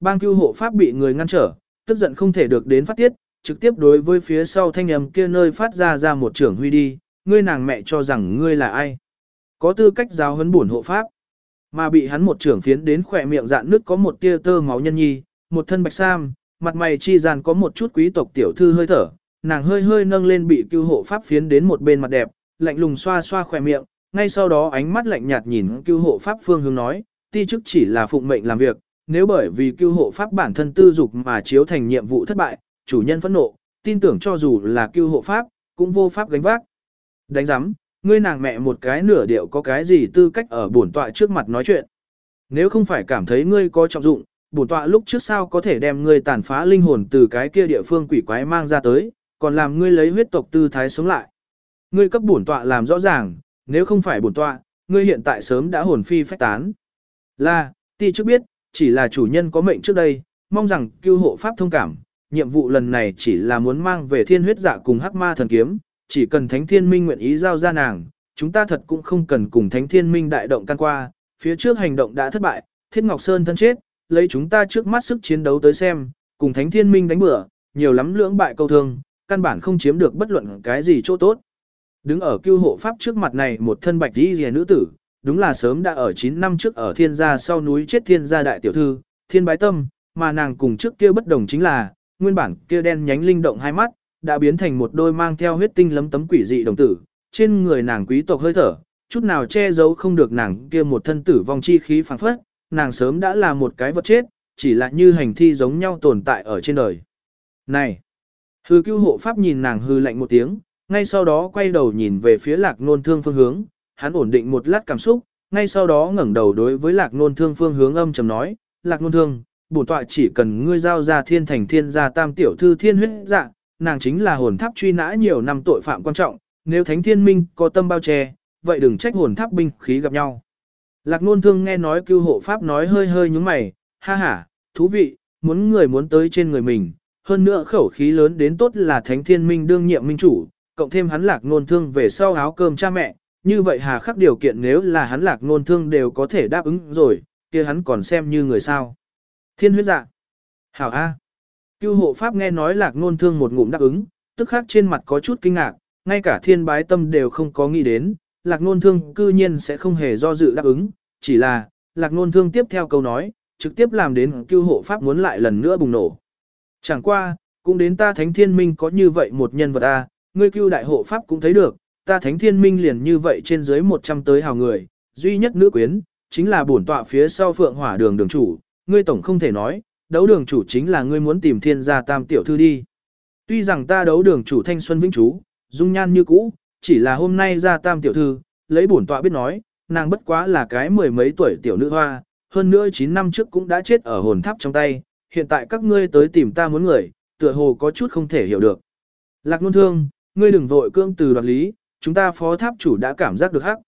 bang cứu hộ pháp bị người ngăn trở, tức giận không thể được đến phát tiết, trực tiếp đối với phía sau thanh âm kia nơi phát ra ra một trưởng huy đi, ngươi nàng mẹ cho rằng ngươi là ai. Có tư cách giáo huấn bổn hộ pháp. Mà bị hắn một trưởng phiến đến khỏe miệng dạn nước có một tia tơ máu nhân nhi, một thân bạch sam, mặt mày chi dàn có một chút quý tộc tiểu thư hơi thở, nàng hơi hơi nâng lên bị cứu hộ pháp phiến đến một bên mặt đẹp, lạnh lùng xoa xoa khỏe miệng, ngay sau đó ánh mắt lạnh nhạt nhìn cứu hộ pháp phương hướng nói, ti chức chỉ là phụng mệnh làm việc, nếu bởi vì cứu hộ pháp bản thân tư dục mà chiếu thành nhiệm vụ thất bại, chủ nhân phẫn nộ, tin tưởng cho dù là cứu hộ pháp, cũng vô pháp gánh vác. Đánh giám, ngươi nàng mẹ một cái nửa điệu có cái gì tư cách ở bổn tọa trước mặt nói chuyện. Nếu không phải cảm thấy ngươi có trọng dụng, bổn tọa lúc trước sao có thể đem ngươi tàn phá linh hồn từ cái kia địa phương quỷ quái mang ra tới, còn làm ngươi lấy huyết tộc tư thái sống lại. Ngươi cấp bổn tọa làm rõ ràng, nếu không phải bổn tọa, ngươi hiện tại sớm đã hồn phi phách tán. Là, ti trước biết, chỉ là chủ nhân có mệnh trước đây, mong rằng cứu hộ pháp thông cảm, nhiệm vụ lần này chỉ là muốn mang về thiên huyết dạ cùng hắc ma thần kiếm, chỉ cần thánh thiên minh nguyện ý giao ra nàng, chúng ta thật cũng không cần cùng thánh thiên minh đại động can qua, phía trước hành động đã thất bại, thiết ngọc sơn thân chết, lấy chúng ta trước mắt sức chiến đấu tới xem, cùng thánh thiên minh đánh bữa, nhiều lắm lưỡng bại câu thương, căn bản không chiếm được bất luận cái gì chỗ tốt. Đứng ở cứu hộ pháp trước mặt này một thân bạch đi rìa nữ tử, đúng là sớm đã ở 9 năm trước ở thiên gia sau núi chết thiên gia đại tiểu thư, thiên bái tâm, mà nàng cùng trước kia bất đồng chính là, nguyên bản kia đen nhánh linh động hai mắt, đã biến thành một đôi mang theo huyết tinh lấm tấm quỷ dị đồng tử, trên người nàng quý tộc hơi thở, chút nào che giấu không được nàng kia một thân tử vong chi khí phảng phất, nàng sớm đã là một cái vật chết, chỉ là như hành thi giống nhau tồn tại ở trên đời. Này! Hư cứu hộ pháp nhìn nàng hư lạnh một tiếng, ngay sau đó quay đầu nhìn về phía lạc nôn thương phương hướng, hắn ổn định một lát cảm xúc, ngay sau đó ngẩng đầu đối với lạc nôn thương phương hướng âm trầm nói, lạc nôn thương, bổn tọa chỉ cần ngươi giao ra thiên thành thiên gia tam tiểu thư thiên huyết dạ, nàng chính là hồn tháp truy nã nhiều năm tội phạm quan trọng, nếu thánh thiên minh có tâm bao che, vậy đừng trách hồn tháp binh khí gặp nhau. Lạc nôn thương nghe nói cứu hộ pháp nói hơi hơi nhúng mày, ha ha, thú vị, muốn người muốn tới trên người mình, hơn nữa khẩu khí lớn đến tốt là thánh thiên minh đương nhiệm minh chủ, cộng thêm hắn lạc nôn thương về sau áo cơm cha mẹ, như vậy hà khắc điều kiện nếu là hắn lạc nôn thương đều có thể đáp ứng rồi, kia hắn còn xem như người sao. Thiên huyết dạ. Hảo A. Cưu hộ pháp nghe nói lạc nôn thương một ngụm đáp ứng, tức khắc trên mặt có chút kinh ngạc, ngay cả thiên bái tâm đều không có nghĩ đến, lạc nôn thương cư nhiên sẽ không hề do dự đáp ứng, chỉ là, lạc nôn thương tiếp theo câu nói, trực tiếp làm đến cưu hộ pháp muốn lại lần nữa bùng nổ. Chẳng qua, cũng đến ta thánh thiên minh có như vậy một nhân vật A, ngươi cưu đại hộ pháp cũng thấy được, ta thánh thiên minh liền như vậy trên dưới 100 tới hào người, duy nhất nữ quyến, chính là bổn tọa phía sau phượng hỏa đường đường chủ, ngươi tổng không thể nói, đấu đường chủ chính là ngươi muốn tìm thiên gia tam tiểu thư đi. Tuy rằng ta đấu đường chủ thanh xuân vĩnh chú, dung nhan như cũ, chỉ là hôm nay ra tam tiểu thư, lấy bổn tọa biết nói, nàng bất quá là cái mười mấy tuổi tiểu nữ hoa, hơn nữa 9 năm trước cũng đã chết ở hồn tháp trong tay, hiện tại các ngươi tới tìm ta muốn người, tựa hồ có chút không thể hiểu được. Lạc nôn thương, ngươi đừng vội cương từ đoạt lý, chúng ta phó tháp chủ đã cảm giác được hắc.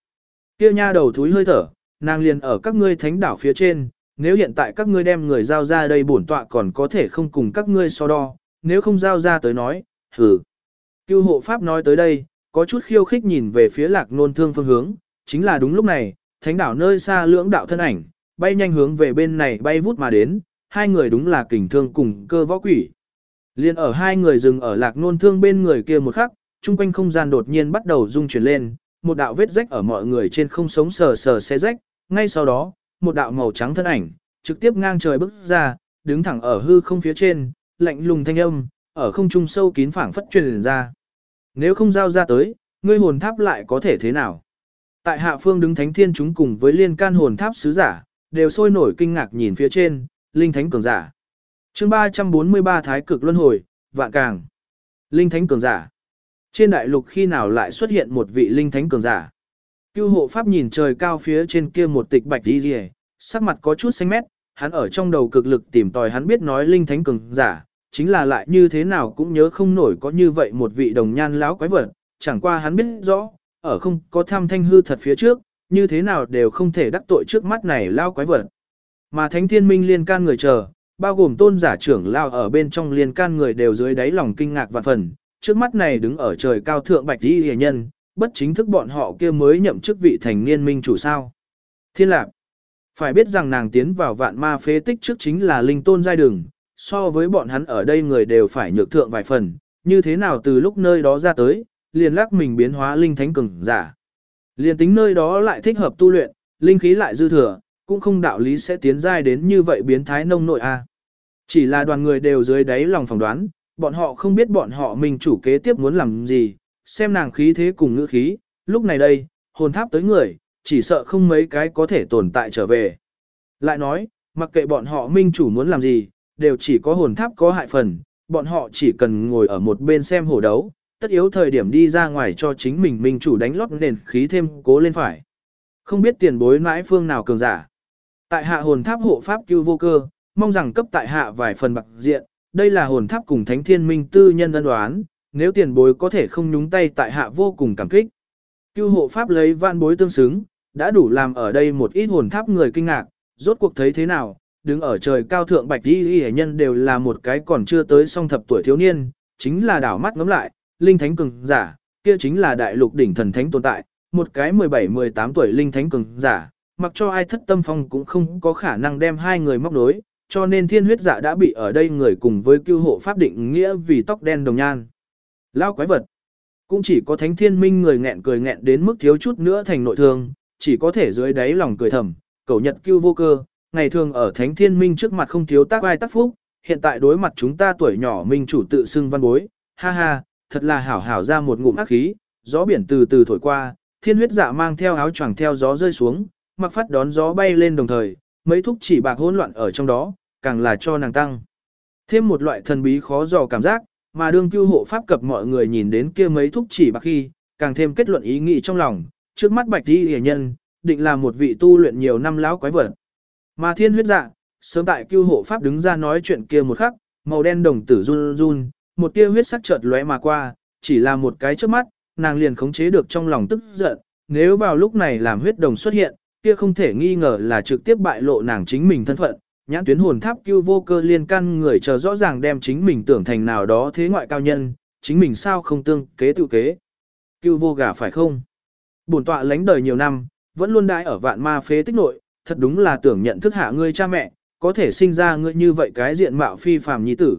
Kia nha đầu thúi hơi thở, nàng liền ở các ngươi thánh đảo phía trên, nếu hiện tại các ngươi đem người giao ra đây bổn tọa còn có thể không cùng các ngươi so đo, nếu không giao ra tới nói, hừ. Cưu hộ pháp nói tới đây, có chút khiêu khích nhìn về phía lạc nôn thương phương hướng, chính là đúng lúc này, thánh đảo nơi xa lưỡng đạo thân ảnh, bay nhanh hướng về bên này bay vút mà đến, hai người đúng là kình thương cùng cơ võ quỷ. Liên ở hai người dừng ở lạc nôn thương bên người kia một khắc, chung quanh không gian đột nhiên bắt đầu rung chuyển lên, một đạo vết rách ở mọi người trên không sống sờ sờ xé rách, ngay sau đó, một đạo màu trắng thân ảnh, trực tiếp ngang trời bước ra, đứng thẳng ở hư không phía trên, lạnh lùng thanh âm, ở không trung sâu kín phảng phất truyền ra. Nếu không giao ra tới, ngươi hồn tháp lại có thể thế nào? Tại hạ phương đứng thánh thiên chúng cùng với liên can hồn tháp sứ giả, đều sôi nổi kinh ngạc nhìn phía trên, linh thánh cường giả. Chương 343 Thái cực luân hồi, vạn càng. Linh thánh cường giả. Trên đại lục khi nào lại xuất hiện một vị linh thánh cường giả? Cưu hộ pháp nhìn trời cao phía trên kia một tịch bạch đi rìa, sắc mặt có chút xanh mét, hắn ở trong đầu cực lực tìm tòi hắn biết nói linh thánh cường giả, chính là lại như thế nào cũng nhớ không nổi có như vậy một vị đồng nhan lão quái vật, chẳng qua hắn biết rõ, ở không có tham thanh hư thật phía trước, như thế nào đều không thể đắc tội trước mắt này lão quái vật. Mà thánh thiên minh liên can người chờ, bao gồm tôn giả trưởng lao ở bên trong liên can người đều dưới đáy lòng kinh ngạc và phần, trước mắt này đứng ở trời cao thượng bạch đi hề nhân, bất chính thức bọn họ kia mới nhậm chức vị thành niên minh chủ sao. Thiên lạc. Phải biết rằng nàng tiến vào vạn ma phế tích trước chính là linh tôn giai đường, so với bọn hắn ở đây người đều phải nhược thượng vài phần, như thế nào từ lúc nơi đó ra tới, liền lắc mình biến hóa linh thánh cường giả. Liền tính nơi đó lại thích hợp tu luyện, linh khí lại dư thừa, cũng không đạo lý sẽ tiến giai đến như vậy biến thái nông nội a. Chỉ là đoàn người đều dưới đáy lòng phỏng đoán, bọn họ không biết bọn họ mình chủ kế tiếp muốn làm gì, xem nàng khí thế cùng ngữ khí, lúc này đây, hồn tháp tới người, chỉ sợ không mấy cái có thể tồn tại trở về. Lại nói, mặc kệ bọn họ minh chủ muốn làm gì, đều chỉ có hồn tháp có hại phần, bọn họ chỉ cần ngồi ở một bên xem hổ đấu, tất yếu thời điểm đi ra ngoài cho chính mình minh chủ đánh lót nền khí thêm cố lên phải. Không biết tiền bối mãi phương nào cường giả. Tại hạ hồn tháp hộ pháp cứu vô cơ, mong rằng cấp tại hạ vài phần bạc diện, đây là hồn tháp cùng thánh thiên minh tư nhân ân đoán, nếu tiền bối có thể không nhúng tay tại hạ vô cùng cảm kích. Cưu hộ pháp lấy vạn bối tương xứng, đã đủ làm ở đây một ít hồn tháp người kinh ngạc, rốt cuộc thấy thế nào, đứng ở trời cao thượng bạch đi y nhân đều là một cái còn chưa tới song thập tuổi thiếu niên, chính là đảo mắt ngắm lại, linh thánh cường giả, kia chính là đại lục đỉnh thần thánh tồn tại, một cái 17-18 tuổi linh thánh cường giả, mặc cho ai thất tâm phong cũng không có khả năng đem hai người móc nối, cho nên thiên huyết dạ đã bị ở đây người cùng với cưu hộ pháp định nghĩa vì tóc đen đồng nhan. Lao quái vật. Cũng chỉ có thánh thiên minh người nghẹn cười nghẹn đến mức thiếu chút nữa thành nội thương, chỉ có thể dưới đáy lòng cười thầm, cầu nhật cưu vô cơ, ngày thường ở thánh thiên minh trước mặt không thiếu tác ai tác phúc, hiện tại đối mặt chúng ta tuổi nhỏ minh chủ tự xưng văn bối, ha ha, thật là hảo hảo ra một ngụm ác khí, gió biển từ từ thổi qua, thiên huyết dạ mang theo áo choàng theo gió rơi xuống, mặc phát đón gió bay lên đồng thời, mấy thúc chỉ bạc hỗn loạn ở trong đó, càng là cho nàng tăng. Thêm một loại thần bí khó dò cảm giác, mà đương cứu hộ pháp cập mọi người nhìn đến kia mấy thúc chỉ bạc khi, càng thêm kết luận ý nghĩ trong lòng, trước mắt bạch đi hề nhân, định là một vị tu luyện nhiều năm lão quái vật. Mà thiên huyết dạ, sớm tại cứu hộ pháp đứng ra nói chuyện kia một khắc, màu đen đồng tử run run, một tia huyết sắc chợt lóe mà qua, chỉ là một cái trước mắt, nàng liền khống chế được trong lòng tức giận, nếu vào lúc này làm huyết đồng xuất hiện, kia không thể nghi ngờ là trực tiếp bại lộ nàng chính mình thân phận. Nhãn tuyến hồn tháp cưu vô cơ liên căn người chờ rõ ràng đem chính mình tưởng thành nào đó thế ngoại cao nhân, chính mình sao không tương kế tự kế. cưu vô gà phải không? Bổn tọa lánh đời nhiều năm, vẫn luôn đãi ở vạn ma phế tích nội, thật đúng là tưởng nhận thức hạ ngươi cha mẹ, có thể sinh ra ngươi như vậy cái diện mạo phi phàm nhi tử.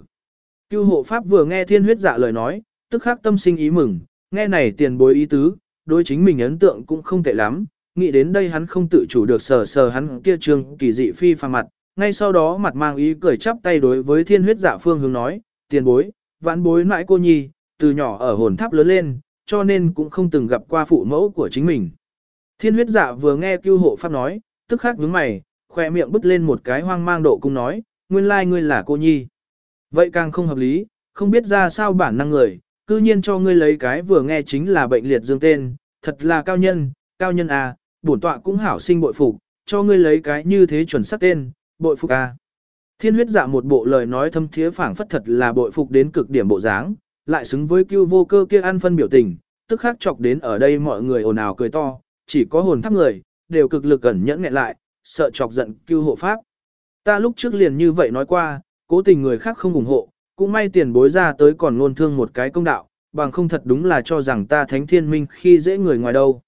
Cưu hộ pháp vừa nghe thiên huyết dạ lời nói, tức khắc tâm sinh ý mừng, nghe này tiền bối ý tứ, đối chính mình ấn tượng cũng không tệ lắm, nghĩ đến đây hắn không tự chủ được sờ sờ hắn kia trường kỳ dị phi phàm mặt, ngay sau đó mặt mang ý cười chắp tay đối với thiên huyết dạ phương hướng nói, tiền bối, vãn bối nãi cô nhi, từ nhỏ ở hồn tháp lớn lên, cho nên cũng không từng gặp qua phụ mẫu của chính mình. Thiên huyết dạ vừa nghe cưu hộ pháp nói, tức khắc nhướng mày, khoe miệng bứt lên một cái hoang mang độ cung nói, nguyên lai ngươi là cô nhi. Vậy càng không hợp lý, không biết ra sao bản năng người, cư nhiên cho ngươi lấy cái vừa nghe chính là bệnh liệt dương tên, thật là cao nhân, cao nhân à, bổn tọa cũng hảo sinh bội phục, cho ngươi lấy cái như thế chuẩn xác tên, bội phục a, Thiên huyết dạ một bộ lời nói thâm thiế phảng phất thật là bội phục đến cực điểm bộ dáng, lại xứng với Cưu vô cơ kia ăn phân biểu tình, tức khắc chọc đến ở đây mọi người ồn ào cười to, chỉ có hồn tháp người, đều cực lực ẩn nhẫn nghẹn lại, sợ chọc giận cưu hộ pháp. Ta lúc trước liền như vậy nói qua, cố tình người khác không ủng hộ, cũng may tiền bối ra tới còn ngôn thương một cái công đạo, bằng không thật đúng là cho rằng ta thánh thiên minh khi dễ người ngoài đâu.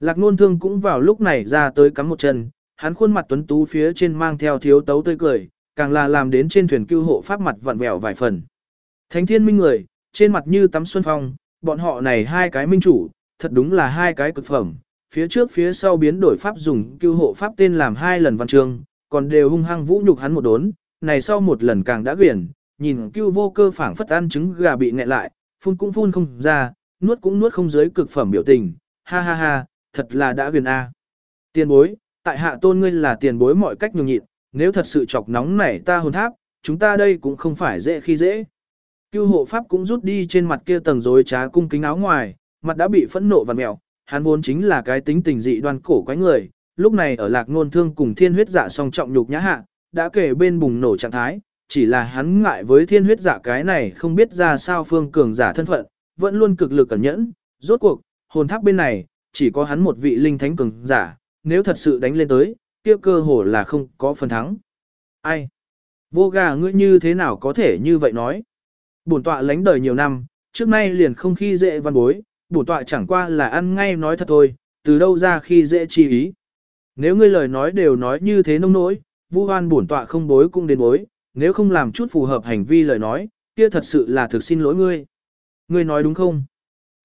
Lạc ngôn thương cũng vào lúc này ra tới cắm một chân, hắn khuôn mặt tuấn tú phía trên mang theo thiếu tấu tươi cười, càng là làm đến trên thuyền cứu hộ pháp mặt vặn vẹo vài phần. Thánh thiên minh người, trên mặt như tắm xuân phong, bọn họ này hai cái minh chủ, thật đúng là hai cái cực phẩm, phía trước phía sau biến đổi pháp dùng cứu hộ pháp tên làm hai lần văn chương, còn đều hung hăng vũ nhục hắn một đốn, này sau một lần càng đã quyển, nhìn cứu vô cơ phảng phất ăn trứng gà bị nghẹn lại, phun cũng phun không ra, nuốt cũng nuốt không dưới cực phẩm biểu tình, ha ha ha, thật là đã quyển a. Tiền bối, tại hạ tôn ngươi là tiền bối mọi cách nhường nhịn, nếu thật sự chọc nóng nảy ta hồn tháp, chúng ta đây cũng không phải dễ khi dễ. Cưu hộ pháp cũng rút đi trên mặt kia tầng rối trá cung kính áo ngoài, mặt đã bị phẫn nộ và mèo, hắn vốn chính là cái tính tình dị đoan cổ quái người, lúc này ở lạc ngôn thương cùng thiên huyết giả song trọng nhục nhã hạ, đã kể bên bùng nổ trạng thái, chỉ là hắn ngại với thiên huyết giả cái này không biết ra sao phương cường giả thân phận, vẫn luôn cực lực cẩn nhẫn, rốt cuộc, hồn tháp bên này, chỉ có hắn một vị linh thánh cường giả, nếu thật sự đánh lên tới, kia cơ hồ là không có phần thắng. Ai? Vô gà ngươi như thế nào có thể như vậy nói? Bổn tọa lánh đời nhiều năm, trước nay liền không khi dễ văn bối, bổn tọa chẳng qua là ăn ngay nói thật thôi, từ đâu ra khi dễ chi ý. Nếu ngươi lời nói đều nói như thế nông nỗi, vu hoan bổn tọa không bối cũng đến bối, nếu không làm chút phù hợp hành vi lời nói, kia thật sự là thực xin lỗi ngươi. Ngươi nói đúng không?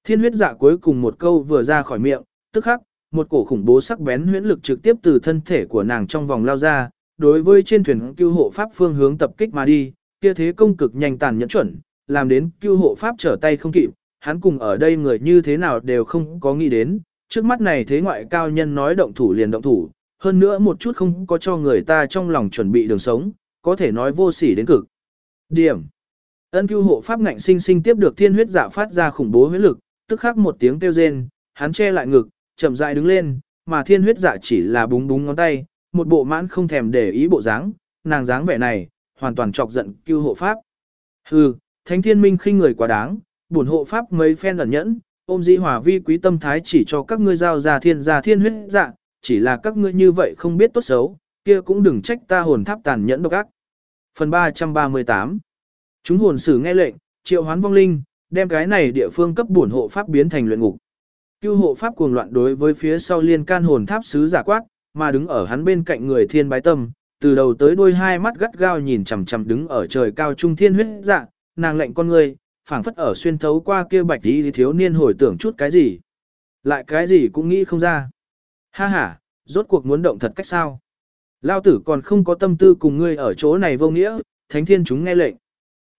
Thiên huyết dạ cuối cùng một câu vừa ra khỏi miệng, tức khắc, một cổ khủng bố sắc bén huyễn lực trực tiếp từ thân thể của nàng trong vòng lao ra, đối với trên thuyền cứu hộ pháp phương hướng tập kích mà đi, kia thế công cực nhanh tàn nhẫn chuẩn, làm đến cứu hộ pháp trở tay không kịp, hắn cùng ở đây người như thế nào đều không có nghĩ đến, trước mắt này thế ngoại cao nhân nói động thủ liền động thủ, hơn nữa một chút không có cho người ta trong lòng chuẩn bị đường sống, có thể nói vô sỉ đến cực. Điểm. Ân cứu hộ pháp ngạnh sinh sinh tiếp được thiên huyết dạ phát ra khủng bố huyết lực, tức khắc một tiếng kêu rên, hắn che lại ngực, chậm rãi đứng lên, mà thiên huyết dạ chỉ là búng búng ngón tay, một bộ mãn không thèm để ý bộ dáng, nàng dáng vẻ này, hoàn toàn chọc giận Cưu hộ pháp. Hừ, thánh thiên minh khinh người quá đáng, bổn hộ pháp mấy phen ẩn nhẫn, ôm dĩ hòa vi quý tâm thái chỉ cho các ngươi giao ra thiên gia thiên huyết dạ, chỉ là các ngươi như vậy không biết tốt xấu, kia cũng đừng trách ta hồn tháp tàn nhẫn độc ác. Phần 338 Chúng hồn sử nghe lệnh, triệu hoán vong linh, đem cái này địa phương cấp bổn hộ pháp biến thành luyện ngục. Cưu hộ pháp cuồng loạn đối với phía sau liên can hồn tháp sứ giả quát, mà đứng ở hắn bên cạnh người thiên bái tâm, từ đầu tới đuôi hai mắt gắt gao nhìn chằm chằm đứng ở trời cao trung thiên huyết dạ, nàng lệnh con người, phảng phất ở xuyên thấu qua kia bạch đi thiếu niên hồi tưởng chút cái gì. Lại cái gì cũng nghĩ không ra. Ha ha, rốt cuộc muốn động thật cách sao? Lao tử còn không có tâm tư cùng ngươi ở chỗ này vô nghĩa, thánh thiên chúng nghe lệnh.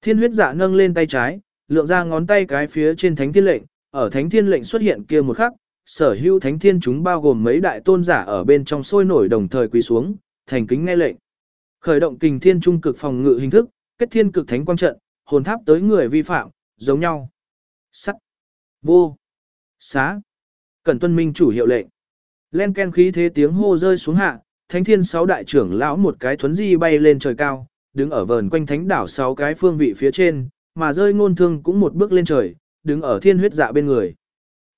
Thiên huyết dạ nâng lên tay trái, lượng ra ngón tay cái phía trên thánh thiên lệnh, ở thánh thiên lệnh xuất hiện kia một khắc, sở hữu thánh thiên chúng bao gồm mấy đại tôn giả ở bên trong sôi nổi đồng thời quỳ xuống, thành kính nghe lệnh. Khởi động kình thiên trung cực phòng ngự hình thức, kết thiên cực thánh quang trận, hồn tháp tới người vi phạm, giống nhau. Sắt. Vô. Xá. Cẩn tuân minh chủ hiệu lệnh. Len ken khí thế tiếng hô rơi xuống hạ, thánh thiên sáu đại trưởng lão một cái thuấn di bay lên trời cao, đứng ở vờn quanh thánh đảo sáu cái phương vị phía trên, mà rơi ngôn thương cũng một bước lên trời, đứng ở thiên huyết dạ bên người.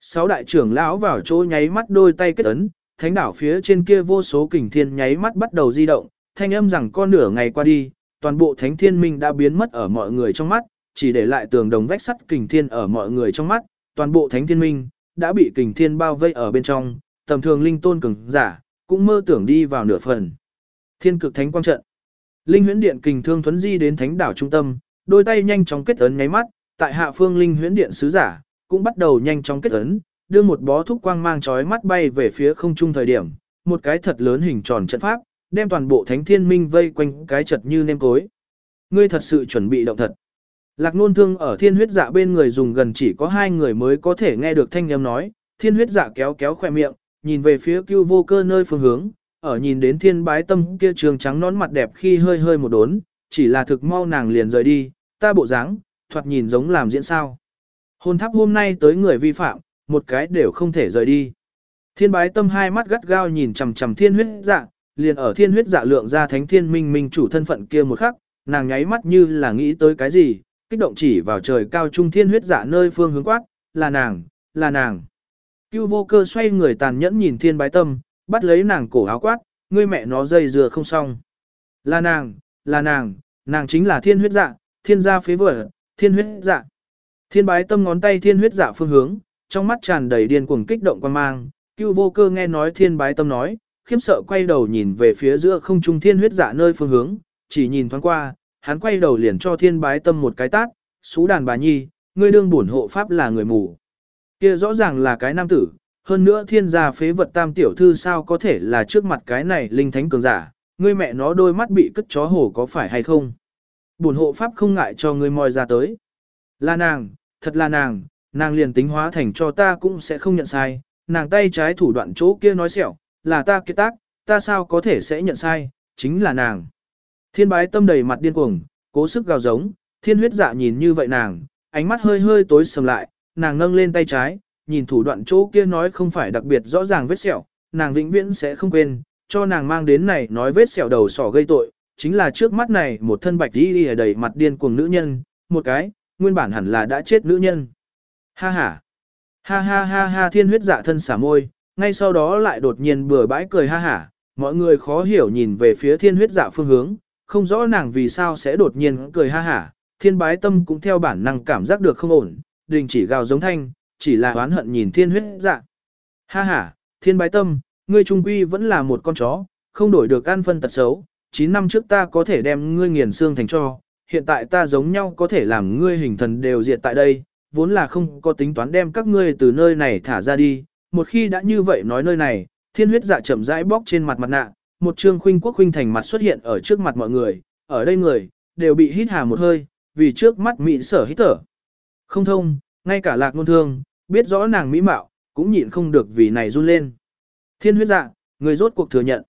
Sáu đại trưởng lão vào chỗ nháy mắt đôi tay kết ấn, thánh đảo phía trên kia vô số kình thiên nháy mắt bắt đầu di động, thanh âm rằng con nửa ngày qua đi, toàn bộ thánh thiên minh đã biến mất ở mọi người trong mắt, chỉ để lại tường đồng vách sắt kình thiên ở mọi người trong mắt, toàn bộ thánh thiên minh đã bị kình thiên bao vây ở bên trong, tầm thường linh tôn cường giả cũng mơ tưởng đi vào nửa phần. Thiên cực thánh quang trận. Linh huyễn điện kình thương thuấn di đến thánh đảo trung tâm, đôi tay nhanh chóng kết ấn nháy mắt, tại hạ phương linh huyễn điện sứ giả cũng bắt đầu nhanh chóng kết ấn, đưa một bó thúc quang mang chói mắt bay về phía không trung thời điểm, một cái thật lớn hình tròn trận pháp, đem toàn bộ thánh thiên minh vây quanh cái chật như nêm cối. Ngươi thật sự chuẩn bị động thật. Lạc nôn thương ở thiên huyết dạ bên người dùng gần chỉ có hai người mới có thể nghe được thanh âm nói, thiên huyết dạ kéo kéo khoe miệng, nhìn về phía cưu vô cơ nơi phương hướng, ở nhìn đến thiên bái tâm kia trường trắng nón mặt đẹp khi hơi hơi một đốn, chỉ là thực mau nàng liền rời đi, ta bộ dáng, thoạt nhìn giống làm diễn sao. Hôn tháp hôm nay tới người vi phạm, một cái đều không thể rời đi. Thiên bái tâm hai mắt gắt gao nhìn chằm chằm thiên huyết dạ, liền ở thiên huyết dạ lượng ra thánh thiên minh minh chủ thân phận kia một khắc, nàng nháy mắt như là nghĩ tới cái gì, kích động chỉ vào trời cao trung thiên huyết dạ nơi phương hướng quát, là nàng, là nàng. Cưu vô cơ xoay người tàn nhẫn nhìn thiên bái tâm, bắt lấy nàng cổ áo quát, ngươi mẹ nó dây dừa không xong. Là nàng, là nàng, nàng chính là thiên huyết dạ, thiên gia phế vở thiên huyết dạ. Thiên bái tâm ngón tay thiên huyết dạ phương hướng, trong mắt tràn đầy điên cuồng kích động quan mang, cưu vô cơ nghe nói thiên bái tâm nói, khiếm sợ quay đầu nhìn về phía giữa không trung thiên huyết dạ nơi phương hướng, chỉ nhìn thoáng qua, hắn quay đầu liền cho thiên bái tâm một cái tát, xú đàn bà nhi, ngươi đương bổn hộ pháp là người mù. kia rõ ràng là cái nam tử, hơn nữa thiên gia phế vật tam tiểu thư sao có thể là trước mặt cái này linh thánh cường giả, ngươi mẹ nó đôi mắt bị cất chó hổ có phải hay không. Bổn hộ pháp không ngại cho ngươi moi ra tới. Là nàng, thật là nàng, nàng liền tính hóa thành cho ta cũng sẽ không nhận sai, nàng tay trái thủ đoạn chỗ kia nói xẻo, là ta kết tác, ta sao có thể sẽ nhận sai, chính là nàng. Thiên bái tâm đầy mặt điên cuồng, cố sức gào giống, thiên huyết dạ nhìn như vậy nàng, ánh mắt hơi hơi tối sầm lại, nàng nâng lên tay trái, nhìn thủ đoạn chỗ kia nói không phải đặc biệt rõ ràng vết sẹo, nàng vĩnh viễn sẽ không quên, cho nàng mang đến này nói vết sẹo đầu sỏ gây tội, chính là trước mắt này một thân bạch đi đầy mặt điên cuồng nữ nhân, một cái, nguyên bản hẳn là đã chết nữ nhân. Ha ha, ha ha ha ha thiên huyết dạ thân xả môi, ngay sau đó lại đột nhiên bừa bãi cười ha ha mọi người khó hiểu nhìn về phía thiên huyết dạ phương hướng, không rõ nàng vì sao sẽ đột nhiên cười ha ha thiên bái tâm cũng theo bản năng cảm giác được không ổn, đình chỉ gào giống thanh, chỉ là oán hận nhìn thiên huyết dạ. Ha ha thiên bái tâm, ngươi trung quy vẫn là một con chó, không đổi được an phân tật xấu, 9 năm trước ta có thể đem ngươi nghiền xương thành cho, hiện tại ta giống nhau có thể làm ngươi hình thần đều diệt tại đây, vốn là không có tính toán đem các ngươi từ nơi này thả ra đi, một khi đã như vậy nói nơi này, thiên huyết dạ chậm rãi bóc trên mặt mặt nạ, một trương khuynh quốc khuynh thành mặt xuất hiện ở trước mặt mọi người, ở đây người, đều bị hít hà một hơi, vì trước mắt mị sở hít thở. Không thông, ngay cả lạc ngôn thương, biết rõ nàng mỹ mạo, cũng nhịn không được vì này run lên. Thiên huyết dạ, người rốt cuộc thừa nhận.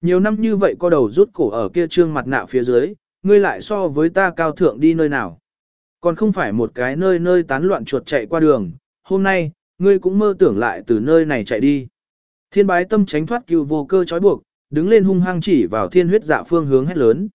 Nhiều năm như vậy có đầu rút cổ ở kia trương mặt nạ phía dưới, ngươi lại so với ta cao thượng đi nơi nào. Còn không phải một cái nơi nơi tán loạn chuột chạy qua đường, hôm nay, ngươi cũng mơ tưởng lại từ nơi này chạy đi. Thiên bái tâm tránh thoát cựu vô cơ trói buộc, đứng lên hung hăng chỉ vào thiên huyết dạ phương hướng hét lớn.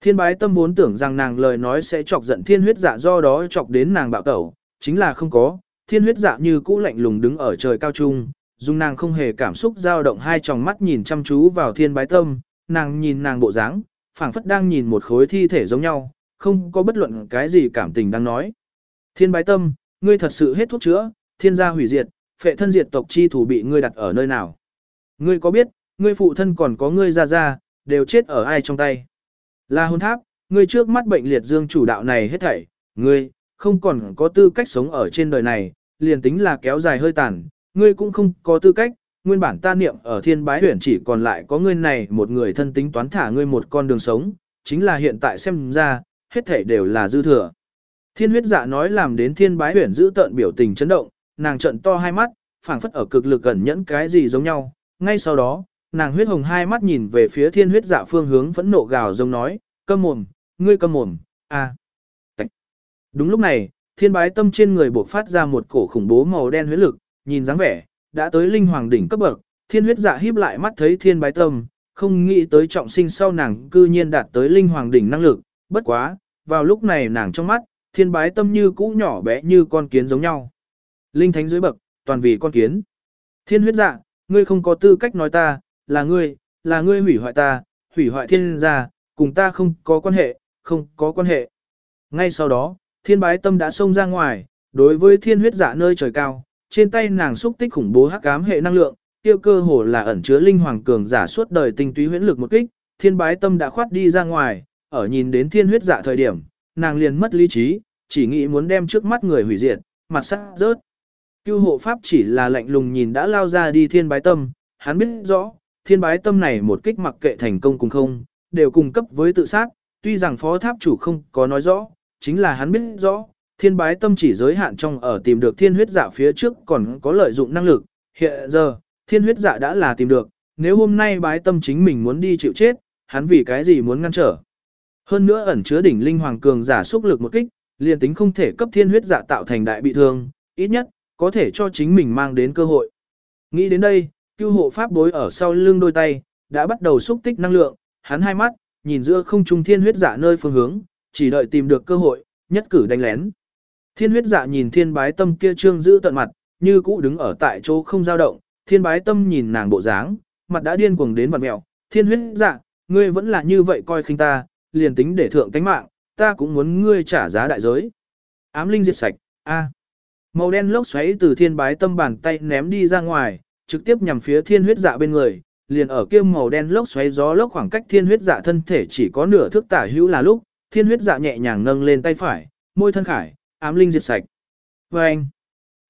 Thiên bái tâm vốn tưởng rằng nàng lời nói sẽ chọc giận thiên huyết dạ do đó chọc đến nàng bạo tẩu, chính là không có, thiên huyết dạ như cũ lạnh lùng đứng ở trời cao trung, dùng nàng không hề cảm xúc dao động hai tròng mắt nhìn chăm chú vào thiên bái tâm, nàng nhìn nàng bộ dáng, phảng phất đang nhìn một khối thi thể giống nhau, không có bất luận cái gì cảm tình đang nói. Thiên bái tâm, ngươi thật sự hết thuốc chữa, thiên gia hủy diệt, phệ thân diệt tộc chi thủ bị ngươi đặt ở nơi nào. Ngươi có biết, ngươi phụ thân còn có ngươi ra ra, đều chết ở ai trong tay. Là hôn tháp, ngươi trước mắt bệnh liệt dương chủ đạo này hết thảy, ngươi, không còn có tư cách sống ở trên đời này, liền tính là kéo dài hơi tàn, ngươi cũng không có tư cách, nguyên bản ta niệm ở thiên bái huyển chỉ còn lại có ngươi này một người thân tính toán thả ngươi một con đường sống, chính là hiện tại xem ra, hết thể đều là dư thừa. Thiên huyết dạ nói làm đến thiên bái huyển giữ tợn biểu tình chấn động, nàng trận to hai mắt, phảng phất ở cực lực gần nhẫn cái gì giống nhau, ngay sau đó, nàng huyết hồng hai mắt nhìn về phía thiên huyết dạ phương hướng phẫn nộ gào giống nói, câm mồm, ngươi câm mồm, a. À. Đúng lúc này, thiên bái tâm trên người buộc phát ra một cổ khủng bố màu đen huyết lực, nhìn dáng vẻ, đã tới linh hoàng đỉnh cấp bậc, thiên huyết dạ híp lại mắt thấy thiên bái tâm, không nghĩ tới trọng sinh sau nàng cư nhiên đạt tới linh hoàng đỉnh năng lực, bất quá, vào lúc này nàng trong mắt, thiên bái tâm như cũ nhỏ bé như con kiến giống nhau. Linh thánh dưới bậc, toàn vì con kiến. Thiên huyết dạ, ngươi không có tư cách nói ta, là ngươi, là ngươi hủy hoại ta, hủy hoại thiên gia, cùng ta không có quan hệ, không có quan hệ. Ngay sau đó, thiên bái tâm đã xông ra ngoài, đối với thiên huyết dạ nơi trời cao, trên tay nàng xúc tích khủng bố hắc ám hệ năng lượng, tiêu cơ hồ là ẩn chứa linh hoàng cường giả suốt đời tinh túy huyễn lực một kích, thiên bái tâm đã khoát đi ra ngoài, ở nhìn đến thiên huyết dạ thời điểm, nàng liền mất lý trí, chỉ nghĩ muốn đem trước mắt người hủy diệt, mặt sắc rớt. Cưu hộ pháp chỉ là lạnh lùng nhìn đã lao ra đi thiên bái tâm, hắn biết rõ, thiên bái tâm này một kích mặc kệ thành công cùng không, đều cùng cấp với tự sát, tuy rằng phó tháp chủ không có nói rõ, chính là hắn biết rõ, thiên bái tâm chỉ giới hạn trong ở tìm được thiên huyết dạ phía trước còn có lợi dụng năng lực, hiện giờ, thiên huyết dạ đã là tìm được, nếu hôm nay bái tâm chính mình muốn đi chịu chết, hắn vì cái gì muốn ngăn trở. Hơn nữa ẩn chứa đỉnh linh hoàng cường giả xúc lực một kích, liền tính không thể cấp thiên huyết dạ tạo thành đại bị thương, ít nhất, có thể cho chính mình mang đến cơ hội. Nghĩ đến đây, cưu hộ pháp bối ở sau lưng đôi tay, đã bắt đầu xúc tích năng lượng, hắn hai mắt, nhìn giữa không trung thiên huyết dạ nơi phương hướng, chỉ đợi tìm được cơ hội, nhất cử đánh lén. Thiên huyết dạ nhìn thiên bái tâm kia trương giữ tận mặt, như cũ đứng ở tại chỗ không dao động, thiên bái tâm nhìn nàng bộ dáng, mặt đã điên cuồng đến vặn mẹo, thiên huyết dạ, ngươi vẫn là như vậy coi khinh ta, liền tính để thượng tánh mạng, ta cũng muốn ngươi trả giá đại giới. Ám linh diệt sạch, a. Màu đen lốc xoáy từ thiên bái tâm bàn tay ném đi ra ngoài, trực tiếp nhằm phía thiên huyết dạ bên người, liền ở kia màu đen lốc xoáy gió lốc khoảng cách thiên huyết dạ thân thể chỉ có nửa thước tả hữu là lúc, thiên huyết dạ nhẹ nhàng nâng lên tay phải, môi thân khải, ám linh diệt sạch. Và anh,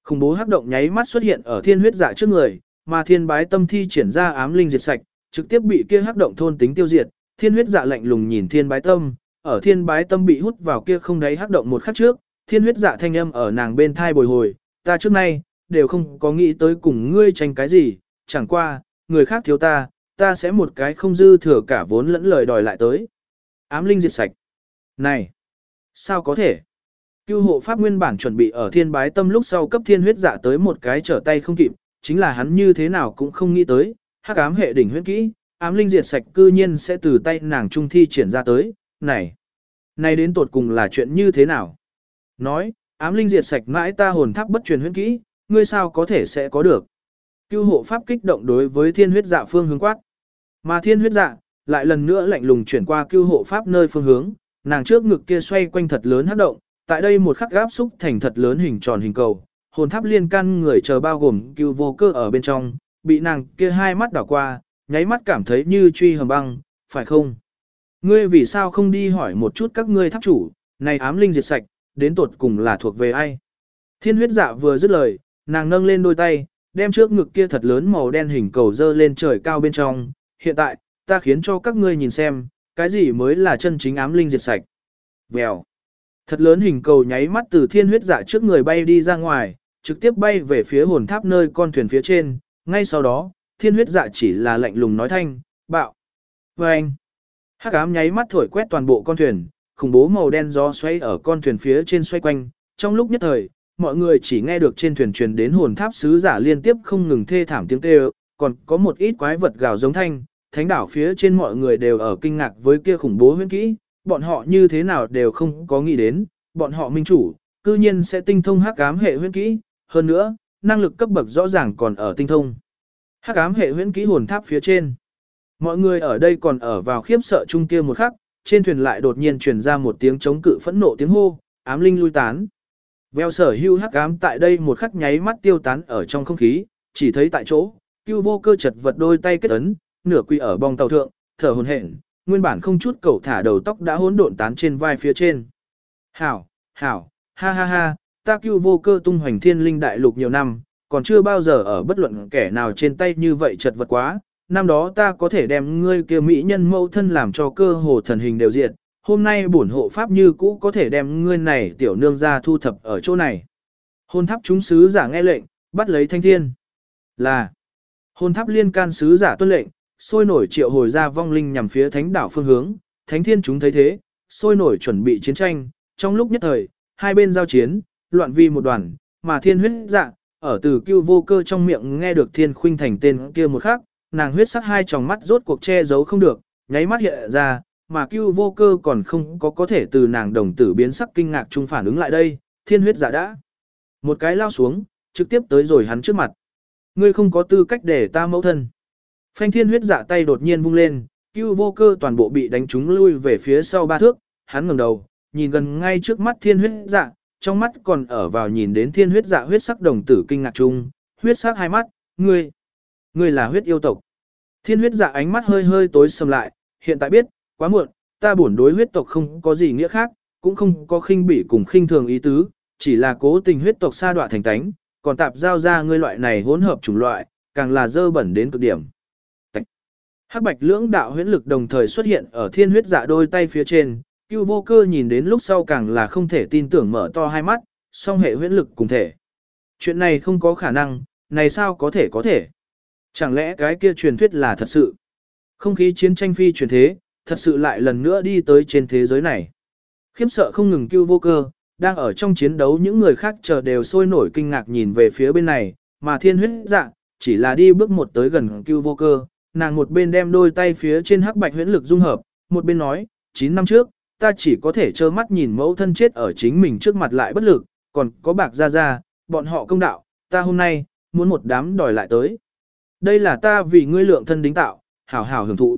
khủng bố hắc động nháy mắt xuất hiện ở thiên huyết dạ trước người, mà thiên bái tâm thi triển ra ám linh diệt sạch, trực tiếp bị kia hắc động thôn tính tiêu diệt, thiên huyết dạ lạnh lùng nhìn thiên bái tâm, ở thiên bái tâm bị hút vào kia không đáy hắc động một khắc trước, thiên huyết dạ thanh âm ở nàng bên thai bồi hồi, ta trước nay, đều không có nghĩ tới cùng ngươi tranh cái gì, chẳng qua, người khác thiếu ta, ta sẽ một cái không dư thừa cả vốn lẫn lời đòi lại tới. Ám linh diệt sạch. Này, sao có thể? Cưu hộ pháp nguyên bản chuẩn bị ở thiên bái tâm lúc sau cấp thiên huyết dạ tới một cái trở tay không kịp, chính là hắn như thế nào cũng không nghĩ tới, hắc ám hệ đỉnh huyết kỹ, ám linh diệt sạch cư nhiên sẽ từ tay nàng trung thi triển ra tới, này, này đến tột cùng là chuyện như thế nào? Nói, ám linh diệt sạch mãi ta hồn tháp bất truyền huyết kỹ, ngươi sao có thể sẽ có được? Cưu hộ pháp kích động đối với thiên huyết dạ phương hướng quát. Mà thiên huyết dạ, lại lần nữa lạnh lùng chuyển qua cưu hộ pháp nơi phương hướng, nàng trước ngực kia xoay quanh thật lớn hấp động, tại đây một khắc gáp xúc thành thật lớn hình tròn hình cầu, hồn tháp liên căn người chờ bao gồm cưu vô cơ ở bên trong, bị nàng kia hai mắt đảo qua, nháy mắt cảm thấy như truy hầm băng, phải không? Ngươi vì sao không đi hỏi một chút các ngươi tháp chủ, này ám linh diệt sạch, đến tột cùng là thuộc về ai? Thiên huyết dạ vừa dứt lời, nàng nâng lên đôi tay, đem trước ngực kia thật lớn màu đen hình cầu dơ lên trời cao bên trong. Hiện tại, ta khiến cho các ngươi nhìn xem, cái gì mới là chân chính ám linh diệt sạch. Vèo. Thật lớn hình cầu nháy mắt từ thiên huyết dạ trước người bay đi ra ngoài, trực tiếp bay về phía hồn tháp nơi con thuyền phía trên. Ngay sau đó, thiên huyết dạ chỉ là lạnh lùng nói thanh, bạo. Và anh. Hắc ám nháy mắt thổi quét toàn bộ con thuyền, khủng bố màu đen gió xoay ở con thuyền phía trên xoay quanh. Trong lúc nhất thời, mọi người chỉ nghe được trên thuyền truyền đến hồn tháp sứ giả liên tiếp không ngừng thê thảm tiếng kêu, còn có một ít quái vật gào giống thanh, thánh đảo phía trên mọi người đều ở kinh ngạc với kia khủng bố huyễn kỹ, bọn họ như thế nào đều không có nghĩ đến, bọn họ minh chủ, cư nhiên sẽ tinh thông hắc ám hệ huyễn kỹ, hơn nữa, năng lực cấp bậc rõ ràng còn ở tinh thông. Hắc ám hệ huyễn kỹ hồn tháp phía trên. Mọi người ở đây còn ở vào khiếp sợ chung kia một khắc, trên thuyền lại đột nhiên truyền ra một tiếng chống cự phẫn nộ tiếng hô, ám linh lui tán. Veo sở hưu hắc ám tại đây một khắc nháy mắt tiêu tán ở trong không khí, chỉ thấy tại chỗ, cưu vô cơ chật vật đôi tay kết ấn, nửa quỳ ở bong tàu thượng, thở hồn hển, nguyên bản không chút cầu thả đầu tóc đã hỗn độn tán trên vai phía trên. Hảo, hảo, ha ha ha, ta cưu vô cơ tung hoành thiên linh đại lục nhiều năm, còn chưa bao giờ ở bất luận kẻ nào trên tay như vậy chật vật quá. Năm đó ta có thể đem ngươi kia mỹ nhân mẫu thân làm cho cơ hồ thần hình đều diệt, hôm nay bổn hộ pháp như cũ có thể đem ngươi này tiểu nương ra thu thập ở chỗ này. Hôn tháp chúng sứ giả nghe lệnh, bắt lấy thanh thiên. Là, hôn tháp liên can sứ giả tuân lệnh, sôi nổi triệu hồi ra vong linh nhằm phía thánh đảo phương hướng, thánh thiên chúng thấy thế, sôi nổi chuẩn bị chiến tranh, trong lúc nhất thời, hai bên giao chiến, loạn vi một đoàn, mà thiên huyết dạ, ở từ cưu vô cơ trong miệng nghe được thiên khuynh thành tên kia một khắc, nàng huyết sắc hai tròng mắt rốt cuộc che giấu không được, nháy mắt hiện ra, mà cưu vô cơ còn không có có thể từ nàng đồng tử biến sắc kinh ngạc chung phản ứng lại đây, thiên huyết giả đã. Một cái lao xuống, trực tiếp tới rồi hắn trước mặt. Ngươi không có tư cách để ta mẫu thân. Phanh thiên huyết Dạ tay đột nhiên vung lên, cưu vô cơ toàn bộ bị đánh trúng lui về phía sau ba thước, hắn ngẩng đầu, nhìn gần ngay trước mắt thiên huyết dạ, trong mắt còn ở vào nhìn đến thiên huyết dạ huyết sắc đồng tử kinh ngạc chung, huyết sắc hai mắt, ngươi, ngươi là huyết yêu tộc. Thiên huyết dạ ánh mắt hơi hơi tối sầm lại, hiện tại biết, quá muộn, ta bổn đối huyết tộc không có gì nghĩa khác, cũng không có khinh bỉ cùng khinh thường ý tứ, chỉ là cố tình huyết tộc sa đọa thành tánh, còn tạp giao ra ngươi loại này hỗn hợp chủng loại, càng là dơ bẩn đến cực điểm. Hắc bạch lưỡng đạo huyễn lực đồng thời xuất hiện ở thiên huyết dạ đôi tay phía trên, cưu vô cơ nhìn đến lúc sau càng là không thể tin tưởng mở to hai mắt, song hệ huyễn lực cùng thể. Chuyện này không có khả năng, này sao có thể có thể. Chẳng lẽ cái kia truyền thuyết là thật sự? Không khí chiến tranh phi truyền thế, thật sự lại lần nữa đi tới trên thế giới này. Khiếp sợ không ngừng cưu vô cơ, đang ở trong chiến đấu những người khác chờ đều sôi nổi kinh ngạc nhìn về phía bên này, mà thiên huyết dạ, chỉ là đi bước một tới gần cưu vô cơ, nàng một bên đem đôi tay phía trên hắc bạch huyễn lực dung hợp, một bên nói, 9 năm trước, ta chỉ có thể trơ mắt nhìn mẫu thân chết ở chính mình trước mặt lại bất lực, còn có bạc ra ra, bọn họ công đạo, ta hôm nay, muốn một đám đòi lại tới. Đây là ta vì ngươi lượng thân đính tạo, hảo hảo hưởng thụ.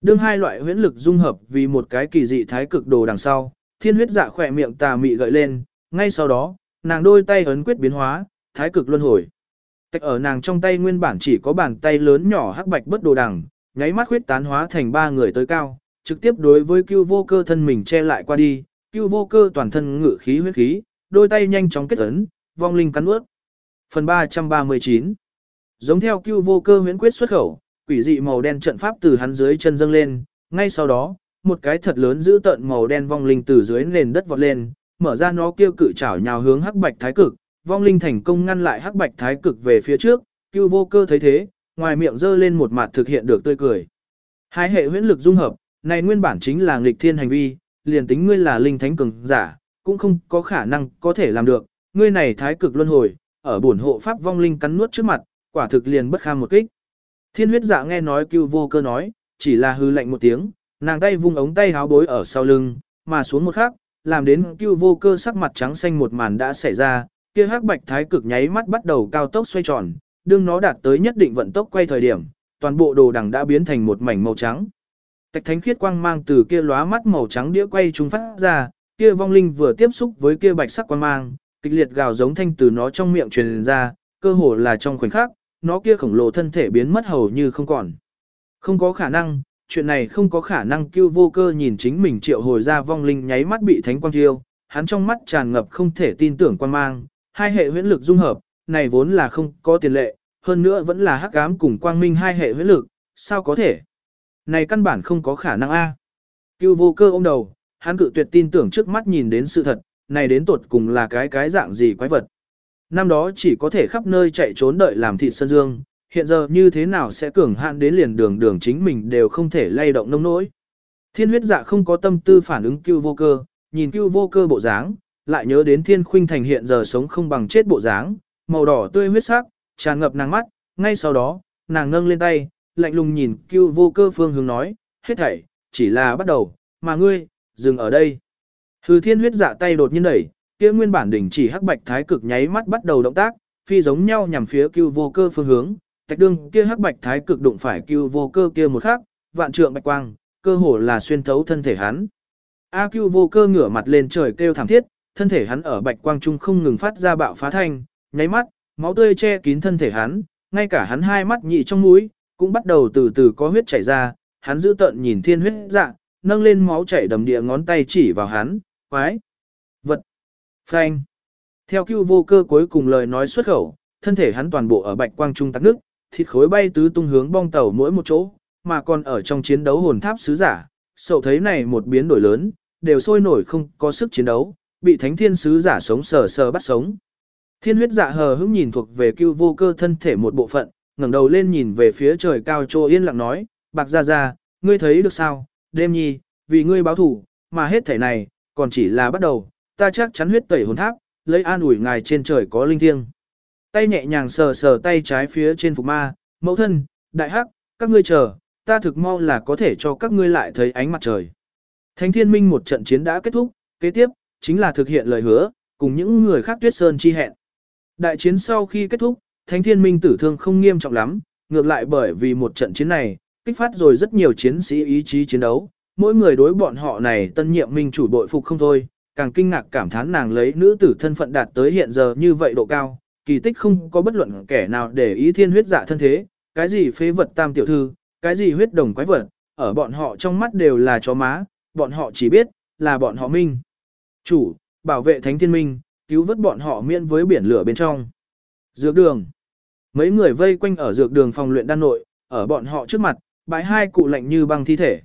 Đương hai loại huyễn lực dung hợp vì một cái kỳ dị thái cực đồ đằng sau, thiên huyết dạ khỏe miệng tà mị gợi lên, ngay sau đó, nàng đôi tay ấn quyết biến hóa, thái cực luân hồi. Tạch ở nàng trong tay nguyên bản chỉ có bàn tay lớn nhỏ hắc bạch bất đồ đằng, nháy mắt huyết tán hóa thành ba người tới cao, trực tiếp đối với cưu vô cơ thân mình che lại qua đi, cưu vô cơ toàn thân ngự khí huyết khí, đôi tay nhanh chóng kết ấn, vong linh cắn ướt. Phần 339 Giống theo cưu vô cơ huyễn quyết xuất khẩu, quỷ dị màu đen trận pháp từ hắn dưới chân dâng lên, ngay sau đó, một cái thật lớn giữ tận màu đen vong linh từ dưới nền đất vọt lên, mở ra nó kêu cự chảo nhào hướng hắc bạch thái cực, vong linh thành công ngăn lại hắc bạch thái cực về phía trước, cưu vô cơ thấy thế, ngoài miệng giơ lên một mặt thực hiện được tươi cười. Hai hệ huyễn lực dung hợp, này nguyên bản chính là nghịch thiên hành vi, liền tính ngươi là linh thánh cường giả, cũng không có khả năng có thể làm được, ngươi này thái cực luân hồi, ở bổn hộ pháp vong linh cắn nuốt trước mặt, quả thực liền bất kham một kích. Thiên huyết dạ nghe nói cưu vô cơ nói, chỉ là hư lạnh một tiếng, nàng tay vung ống tay háo bối ở sau lưng, mà xuống một khắc, làm đến cưu vô cơ sắc mặt trắng xanh một màn đã xảy ra, kia hắc bạch thái cực nháy mắt bắt đầu cao tốc xoay tròn, đương nó đạt tới nhất định vận tốc quay thời điểm, toàn bộ đồ đằng đã biến thành một mảnh màu trắng. Tạch thánh khiết quang mang từ kia lóa mắt màu trắng đĩa quay chúng phát ra, kia vong linh vừa tiếp xúc với kia bạch sắc quang mang, kịch liệt gào giống thanh từ nó trong miệng truyền ra, cơ hồ là trong khoảnh khắc, nó kia khổng lồ thân thể biến mất hầu như không còn. Không có khả năng, chuyện này không có khả năng kêu vô cơ nhìn chính mình triệu hồi ra vong linh nháy mắt bị thánh quang thiêu, hắn trong mắt tràn ngập không thể tin tưởng quan mang, hai hệ huyễn lực dung hợp, này vốn là không có tiền lệ, hơn nữa vẫn là hắc ám cùng quang minh hai hệ huyễn lực, sao có thể? Này căn bản không có khả năng a. Cưu vô cơ ôm đầu, hắn cự tuyệt tin tưởng trước mắt nhìn đến sự thật, này đến tuột cùng là cái cái dạng gì quái vật. Năm đó chỉ có thể khắp nơi chạy trốn đợi làm thịt sơn dương, hiện giờ như thế nào sẽ cường hạn đến liền đường đường chính mình đều không thể lay động nông nỗi. Thiên huyết dạ không có tâm tư phản ứng cưu vô cơ, nhìn cưu vô cơ bộ dáng, lại nhớ đến thiên khuynh thành hiện giờ sống không bằng chết bộ dáng, màu đỏ tươi huyết sắc, tràn ngập nàng mắt, ngay sau đó, nàng nâng lên tay, lạnh lùng nhìn cưu vô cơ phương hướng nói, hết thảy, chỉ là bắt đầu, mà ngươi, dừng ở đây. Hư thiên huyết dạ tay đột nhiên đẩy, kia nguyên bản đỉnh chỉ hắc bạch thái cực nháy mắt bắt đầu động tác, phi giống nhau nhằm phía cưu vô cơ phương hướng, tạch đương kia hắc bạch thái cực đụng phải cưu vô cơ kia một khắc, vạn trượng bạch quang, cơ hồ là xuyên thấu thân thể hắn. A cưu vô cơ ngửa mặt lên trời kêu thảm thiết, thân thể hắn ở bạch quang trung không ngừng phát ra bạo phá thanh, nháy mắt, máu tươi che kín thân thể hắn, ngay cả hắn hai mắt nhị trong mũi, cũng bắt đầu từ từ có huyết chảy ra, hắn giữ tận nhìn thiên huyết dạ, nâng lên máu chảy đầm địa ngón tay chỉ vào hắn, quái, vật, phanh. Theo cưu vô cơ cuối cùng lời nói xuất khẩu, thân thể hắn toàn bộ ở bạch quang trung tắc nước, thịt khối bay tứ tung hướng bong tàu mỗi một chỗ, mà còn ở trong chiến đấu hồn tháp sứ giả, sậu thấy này một biến đổi lớn, đều sôi nổi không có sức chiến đấu, bị thánh thiên sứ giả sống sờ sờ bắt sống. Thiên huyết dạ hờ hững nhìn thuộc về cưu vô cơ thân thể một bộ phận, ngẩng đầu lên nhìn về phía trời cao trô yên lặng nói, bạc ra ra, ngươi thấy được sao, đêm nhi, vì ngươi báo thủ, mà hết thể này, còn chỉ là bắt đầu, ta chắc chắn huyết tẩy hồn tháp, lấy an ủi ngài trên trời có linh thiêng. Tay nhẹ nhàng sờ sờ tay trái phía trên phục ma, mẫu thân, đại hắc, các ngươi chờ, ta thực mau là có thể cho các ngươi lại thấy ánh mặt trời. Thánh thiên minh một trận chiến đã kết thúc, kế tiếp, chính là thực hiện lời hứa, cùng những người khác tuyết sơn chi hẹn. Đại chiến sau khi kết thúc, Thánh Thiên Minh tử thương không nghiêm trọng lắm, ngược lại bởi vì một trận chiến này, kích phát rồi rất nhiều chiến sĩ ý chí chiến đấu, mỗi người đối bọn họ này tân nhiệm minh chủ bội phục không thôi, càng kinh ngạc cảm thán nàng lấy nữ tử thân phận đạt tới hiện giờ như vậy độ cao, kỳ tích không có bất luận kẻ nào để ý thiên huyết giả thân thế, cái gì phế vật tam tiểu thư, cái gì huyết đồng quái vật, ở bọn họ trong mắt đều là chó má, bọn họ chỉ biết, là bọn họ minh. Chủ, bảo vệ thánh thiên minh, cứu vớt bọn họ miễn với biển lửa bên trong. Dược đường. Mấy người vây quanh ở dược đường phòng luyện đan nội, ở bọn họ trước mặt, bãi hai cụ lạnh như băng thi thể.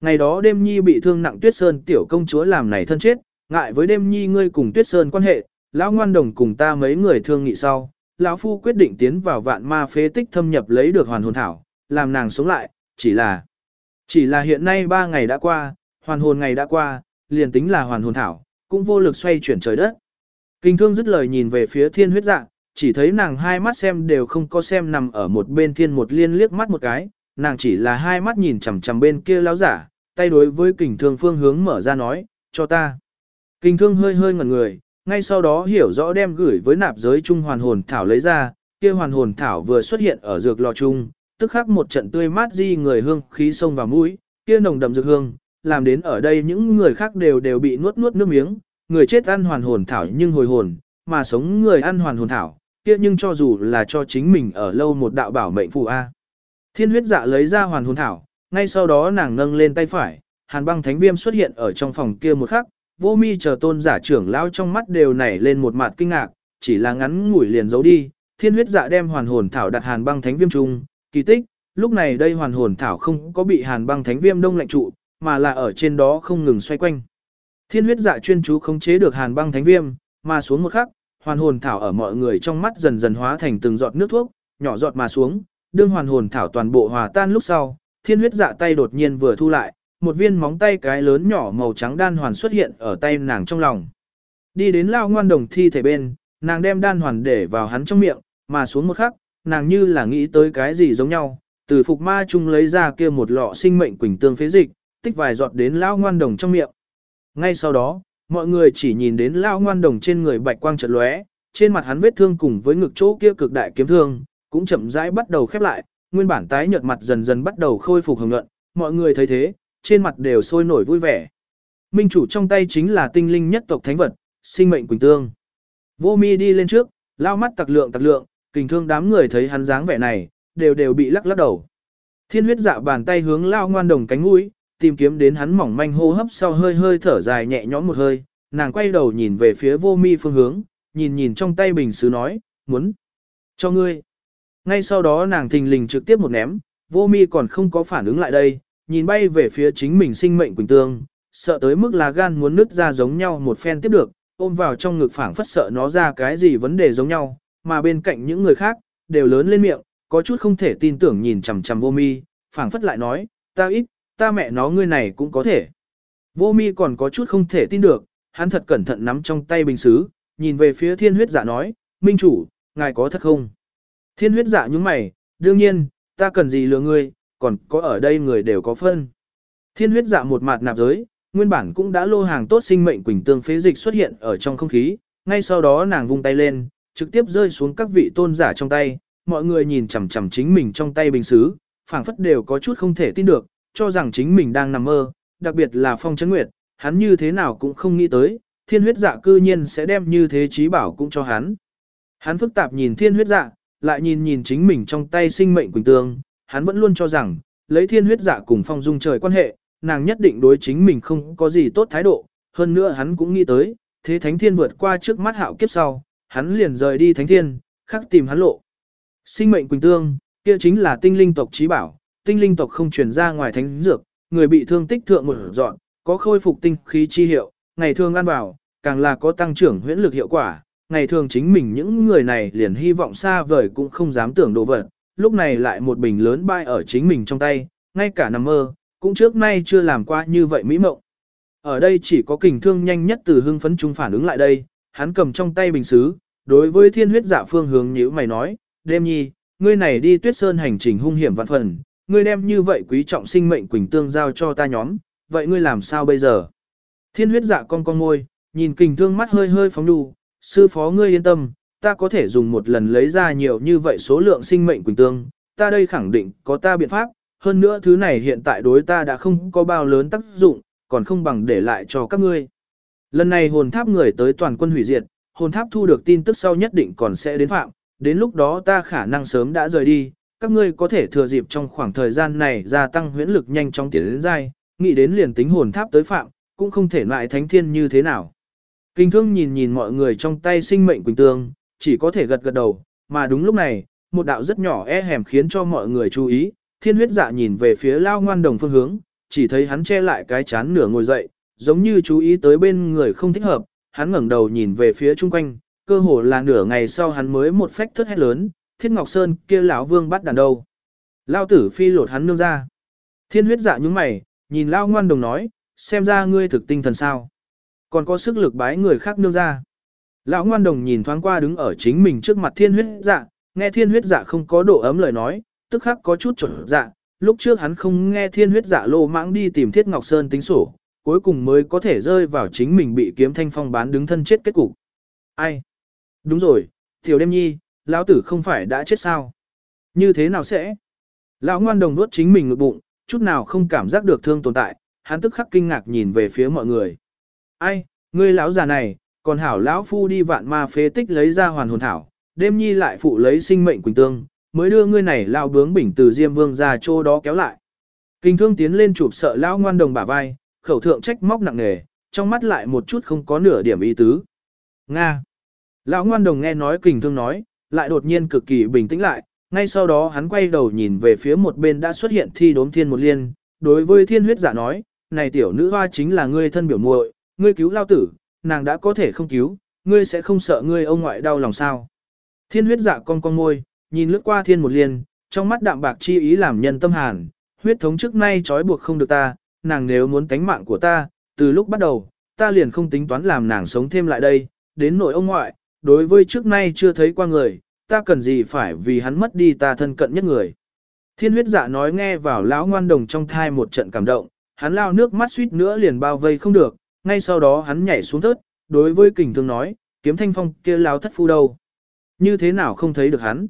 Ngày đó đêm nhi bị thương nặng tuyết sơn tiểu công chúa làm này thân chết, ngại với đêm nhi ngươi cùng tuyết sơn quan hệ, lão ngoan đồng cùng ta mấy người thương nghị sau, lão phu quyết định tiến vào vạn ma phế tích thâm nhập lấy được hoàn hồn thảo, làm nàng sống lại, chỉ là chỉ là hiện nay ba ngày đã qua, hoàn hồn ngày đã qua, liền tính là hoàn hồn thảo, cũng vô lực xoay chuyển trời đất. Kinh thương dứt lời nhìn về phía thiên huyết dạ, chỉ thấy nàng hai mắt xem đều không có xem nằm ở một bên thiên một liên liếc mắt một cái, nàng chỉ là hai mắt nhìn chằm chằm bên kia lão giả, tay đối với kình thương phương hướng mở ra nói, cho ta. Kình thương hơi hơi ngẩn người, ngay sau đó hiểu rõ đem gửi với nạp giới trung hoàn hồn thảo lấy ra, kia hoàn hồn thảo vừa xuất hiện ở dược lò trung, tức khắc một trận tươi mát di người hương khí sông vào mũi, kia nồng đậm dược hương, làm đến ở đây những người khác đều đều bị nuốt nuốt nước miếng, người chết ăn hoàn hồn thảo nhưng hồi hồn, mà sống người ăn hoàn hồn thảo, kia nhưng cho dù là cho chính mình ở lâu một đạo bảo mệnh phù A. Thiên huyết dạ lấy ra hoàn hồn thảo, ngay sau đó nàng nâng lên tay phải, hàn băng thánh viêm xuất hiện ở trong phòng kia một khắc, vô mi chờ tôn giả trưởng lao trong mắt đều nảy lên một mặt kinh ngạc, chỉ là ngắn ngủi liền giấu đi, thiên huyết dạ đem hoàn hồn thảo đặt hàn băng thánh viêm chung, kỳ tích, lúc này đây hoàn hồn thảo không có bị hàn băng thánh viêm đông lạnh trụ, mà là ở trên đó không ngừng xoay quanh. Thiên huyết dạ chuyên chú khống chế được hàn băng thánh viêm, mà xuống một khắc, hoàn hồn thảo ở mọi người trong mắt dần dần hóa thành từng giọt nước thuốc, nhỏ giọt mà xuống, đương hoàn hồn thảo toàn bộ hòa tan lúc sau, thiên huyết dạ tay đột nhiên vừa thu lại, một viên móng tay cái lớn nhỏ màu trắng đan hoàn xuất hiện ở tay nàng trong lòng. Đi đến lao ngoan đồng thi thể bên, nàng đem đan hoàn để vào hắn trong miệng, mà xuống một khắc, nàng như là nghĩ tới cái gì giống nhau, từ phục ma chung lấy ra kia một lọ sinh mệnh quỳnh tương phế dịch, tích vài giọt đến lao ngoan đồng trong miệng. Ngay sau đó, mọi người chỉ nhìn đến lao ngoan đồng trên người bạch quang chợt lóe, trên mặt hắn vết thương cùng với ngực chỗ kia cực đại kiếm thương, cũng chậm rãi bắt đầu khép lại, nguyên bản tái nhợt mặt dần dần bắt đầu khôi phục hồng nhuận, mọi người thấy thế, trên mặt đều sôi nổi vui vẻ. Minh chủ trong tay chính là tinh linh nhất tộc thánh vật, sinh mệnh quỳnh tương. Vô mi đi lên trước, lao mắt tặc lượng tặc lượng, kình thương đám người thấy hắn dáng vẻ này, đều đều bị lắc lắc đầu. Thiên huyết dạ bàn tay hướng lao ngoan đồng cánh mũi, tìm kiếm đến hắn mỏng manh hô hấp sau hơi hơi thở dài nhẹ nhõm một hơi, nàng quay đầu nhìn về phía vô mi phương hướng, nhìn nhìn trong tay bình sứ nói, muốn cho ngươi. Ngay sau đó nàng thình lình trực tiếp một ném, vô mi còn không có phản ứng lại đây, nhìn bay về phía chính mình sinh mệnh quỳnh tương, sợ tới mức là gan muốn nứt ra giống nhau một phen tiếp được, ôm vào trong ngực phảng phất sợ nó ra cái gì vấn đề giống nhau, mà bên cạnh những người khác, đều lớn lên miệng, có chút không thể tin tưởng nhìn chằm chằm vô mi, phảng phất lại nói, ta ít, ta mẹ nó ngươi này cũng có thể. Vô mi còn có chút không thể tin được, hắn thật cẩn thận nắm trong tay bình xứ, nhìn về phía thiên huyết dạ nói, minh chủ, ngài có thật không? Thiên huyết dạ nhúng mày, đương nhiên, ta cần gì lừa ngươi, còn có ở đây người đều có phân. Thiên huyết dạ một mặt nạp giới, nguyên bản cũng đã lô hàng tốt sinh mệnh quỳnh tương phế dịch xuất hiện ở trong không khí, ngay sau đó nàng vung tay lên, trực tiếp rơi xuống các vị tôn giả trong tay, mọi người nhìn chằm chằm chính mình trong tay bình xứ, phảng phất đều có chút không thể tin được, cho rằng chính mình đang nằm mơ, đặc biệt là Phong Chấn Nguyệt, hắn như thế nào cũng không nghĩ tới, thiên huyết dạ cư nhiên sẽ đem như thế trí bảo cũng cho hắn. Hắn phức tạp nhìn thiên huyết dạ, lại nhìn nhìn chính mình trong tay sinh mệnh quỳnh tương, hắn vẫn luôn cho rằng, lấy thiên huyết dạ cùng phong dung trời quan hệ, nàng nhất định đối chính mình không có gì tốt thái độ, hơn nữa hắn cũng nghĩ tới, thế thánh thiên vượt qua trước mắt hạo kiếp sau, hắn liền rời đi thánh thiên, khắc tìm hắn lộ. Sinh mệnh quỳnh tương, kia chính là tinh linh tộc trí bảo, tinh linh tộc không truyền ra ngoài thánh dược, người bị thương tích thượng một dọn, có khôi phục tinh khí chi hiệu, ngày thường ăn vào, càng là có tăng trưởng huyễn lực hiệu quả, ngày thường chính mình những người này liền hy vọng xa vời cũng không dám tưởng đồ vật, lúc này lại một bình lớn bay ở chính mình trong tay, ngay cả nằm mơ, cũng trước nay chưa làm qua như vậy mỹ mộng. Ở đây chỉ có kình thương nhanh nhất từ hưng phấn trung phản ứng lại đây, hắn cầm trong tay bình xứ, đối với thiên huyết dạ phương hướng nhữ mày nói, đêm nhi, ngươi này đi tuyết sơn hành trình hung hiểm vạn phần, ngươi đem như vậy quý trọng sinh mệnh quỳnh tương giao cho ta nhóm, vậy ngươi làm sao bây giờ? Thiên huyết dạ con con môi, nhìn kình thương mắt hơi hơi phóng đu, sư phó ngươi yên tâm, ta có thể dùng một lần lấy ra nhiều như vậy số lượng sinh mệnh quỳnh tương, ta đây khẳng định có ta biện pháp, hơn nữa thứ này hiện tại đối ta đã không có bao lớn tác dụng, còn không bằng để lại cho các ngươi. Lần này hồn tháp người tới toàn quân hủy diệt, hồn tháp thu được tin tức sau nhất định còn sẽ đến phạm, đến lúc đó ta khả năng sớm đã rời đi, các ngươi có thể thừa dịp trong khoảng thời gian này gia tăng huyễn lực nhanh chóng tiến đến dai, nghĩ đến liền tính hồn tháp tới phạm, cũng không thể loại thánh thiên như thế nào. Kinh thương nhìn nhìn mọi người trong tay sinh mệnh quỳnh tương, chỉ có thể gật gật đầu, mà đúng lúc này, một đạo rất nhỏ e hẻm khiến cho mọi người chú ý, thiên huyết dạ nhìn về phía lao ngoan đồng phương hướng, chỉ thấy hắn che lại cái chán nửa ngồi dậy, giống như chú ý tới bên người không thích hợp, hắn ngẩng đầu nhìn về phía chung quanh, cơ hồ là nửa ngày sau hắn mới một phách thất hét lớn, Thiết Ngọc Sơn kia lão vương bắt đàn đâu. Lao tử phi lột hắn nương ra. Thiên huyết dạ những mày, nhìn lao ngoan đồng nói, xem ra ngươi thực tinh thần sao. Còn có sức lực bái người khác nương ra. Lão ngoan đồng nhìn thoáng qua đứng ở chính mình trước mặt thiên huyết dạ, nghe thiên huyết dạ không có độ ấm lời nói, tức khắc có chút chuẩn dạ. Lúc trước hắn không nghe thiên huyết dạ lô mãng đi tìm Thiết Ngọc Sơn tính sổ, cuối cùng mới có thể rơi vào chính mình bị kiếm thanh phong bán đứng thân chết kết cục. Ai? Đúng rồi, tiểu đêm nhi, lão tử không phải đã chết sao? Như thế nào sẽ? Lão ngoan đồng nuốt chính mình ngực bụng, chút nào không cảm giác được thương tồn tại, hắn tức khắc kinh ngạc nhìn về phía mọi người. Ai, ngươi lão già này, còn hảo lão phu đi vạn ma phế tích lấy ra hoàn hồn thảo, đêm nhi lại phụ lấy sinh mệnh quỳnh tương, mới đưa ngươi này lão bướng bỉnh từ Diêm Vương ra chỗ đó kéo lại. Kinh thương tiến lên chụp sợ lão ngoan đồng bả vai, khẩu thượng trách móc nặng nề, trong mắt lại một chút không có nửa điểm ý tứ. Nga. Lão ngoan đồng nghe nói kình thương nói, lại đột nhiên cực kỳ bình tĩnh lại, ngay sau đó hắn quay đầu nhìn về phía một bên đã xuất hiện thi đốm thiên một liên, đối với thiên huyết giả nói, này tiểu nữ hoa chính là ngươi thân biểu muội, ngươi cứu lao tử, nàng đã có thể không cứu, ngươi sẽ không sợ ngươi ông ngoại đau lòng sao. Thiên huyết dạ con con môi, nhìn lướt qua thiên một liên, trong mắt đạm bạc chi ý làm nhân tâm hàn, huyết thống trước nay trói buộc không được ta, nàng nếu muốn tánh mạng của ta, từ lúc bắt đầu, ta liền không tính toán làm nàng sống thêm lại đây, đến nội ông ngoại, đối với trước nay chưa thấy qua người, ta cần gì phải vì hắn mất đi ta thân cận nhất người. Thiên huyết dạ nói nghe vào lão ngoan đồng trong thai một trận cảm động, hắn lao nước mắt suýt nữa liền bao vây không được, ngay sau đó hắn nhảy xuống thớt, đối với kình thương nói, kiếm thanh phong kia lao thất phu đâu. Như thế nào không thấy được hắn.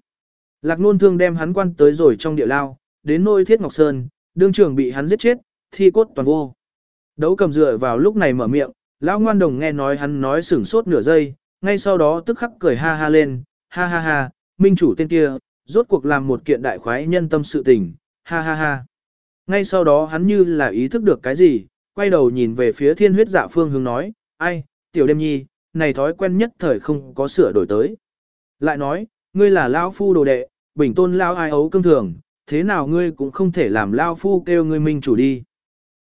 Lạc nôn thương đem hắn quan tới rồi trong địa lao, đến nôi thiết ngọc sơn, đương trường bị hắn giết chết, thi cốt toàn vô. Đấu cầm dựa vào lúc này mở miệng, lão ngoan đồng nghe nói hắn nói sửng sốt nửa giây, ngay sau đó tức khắc cười ha ha lên, ha ha ha, minh chủ tên kia, rốt cuộc làm một kiện đại khoái nhân tâm sự tình, ha ha ha. Ngay sau đó hắn như là ý thức được cái gì, quay đầu nhìn về phía thiên huyết dạ phương hướng nói, ai, tiểu đêm nhi, này thói quen nhất thời không có sửa đổi tới. Lại nói, ngươi là lão phu đồ đệ, bình tôn lao ai ấu cương thường, thế nào ngươi cũng không thể làm lao phu kêu ngươi minh chủ đi.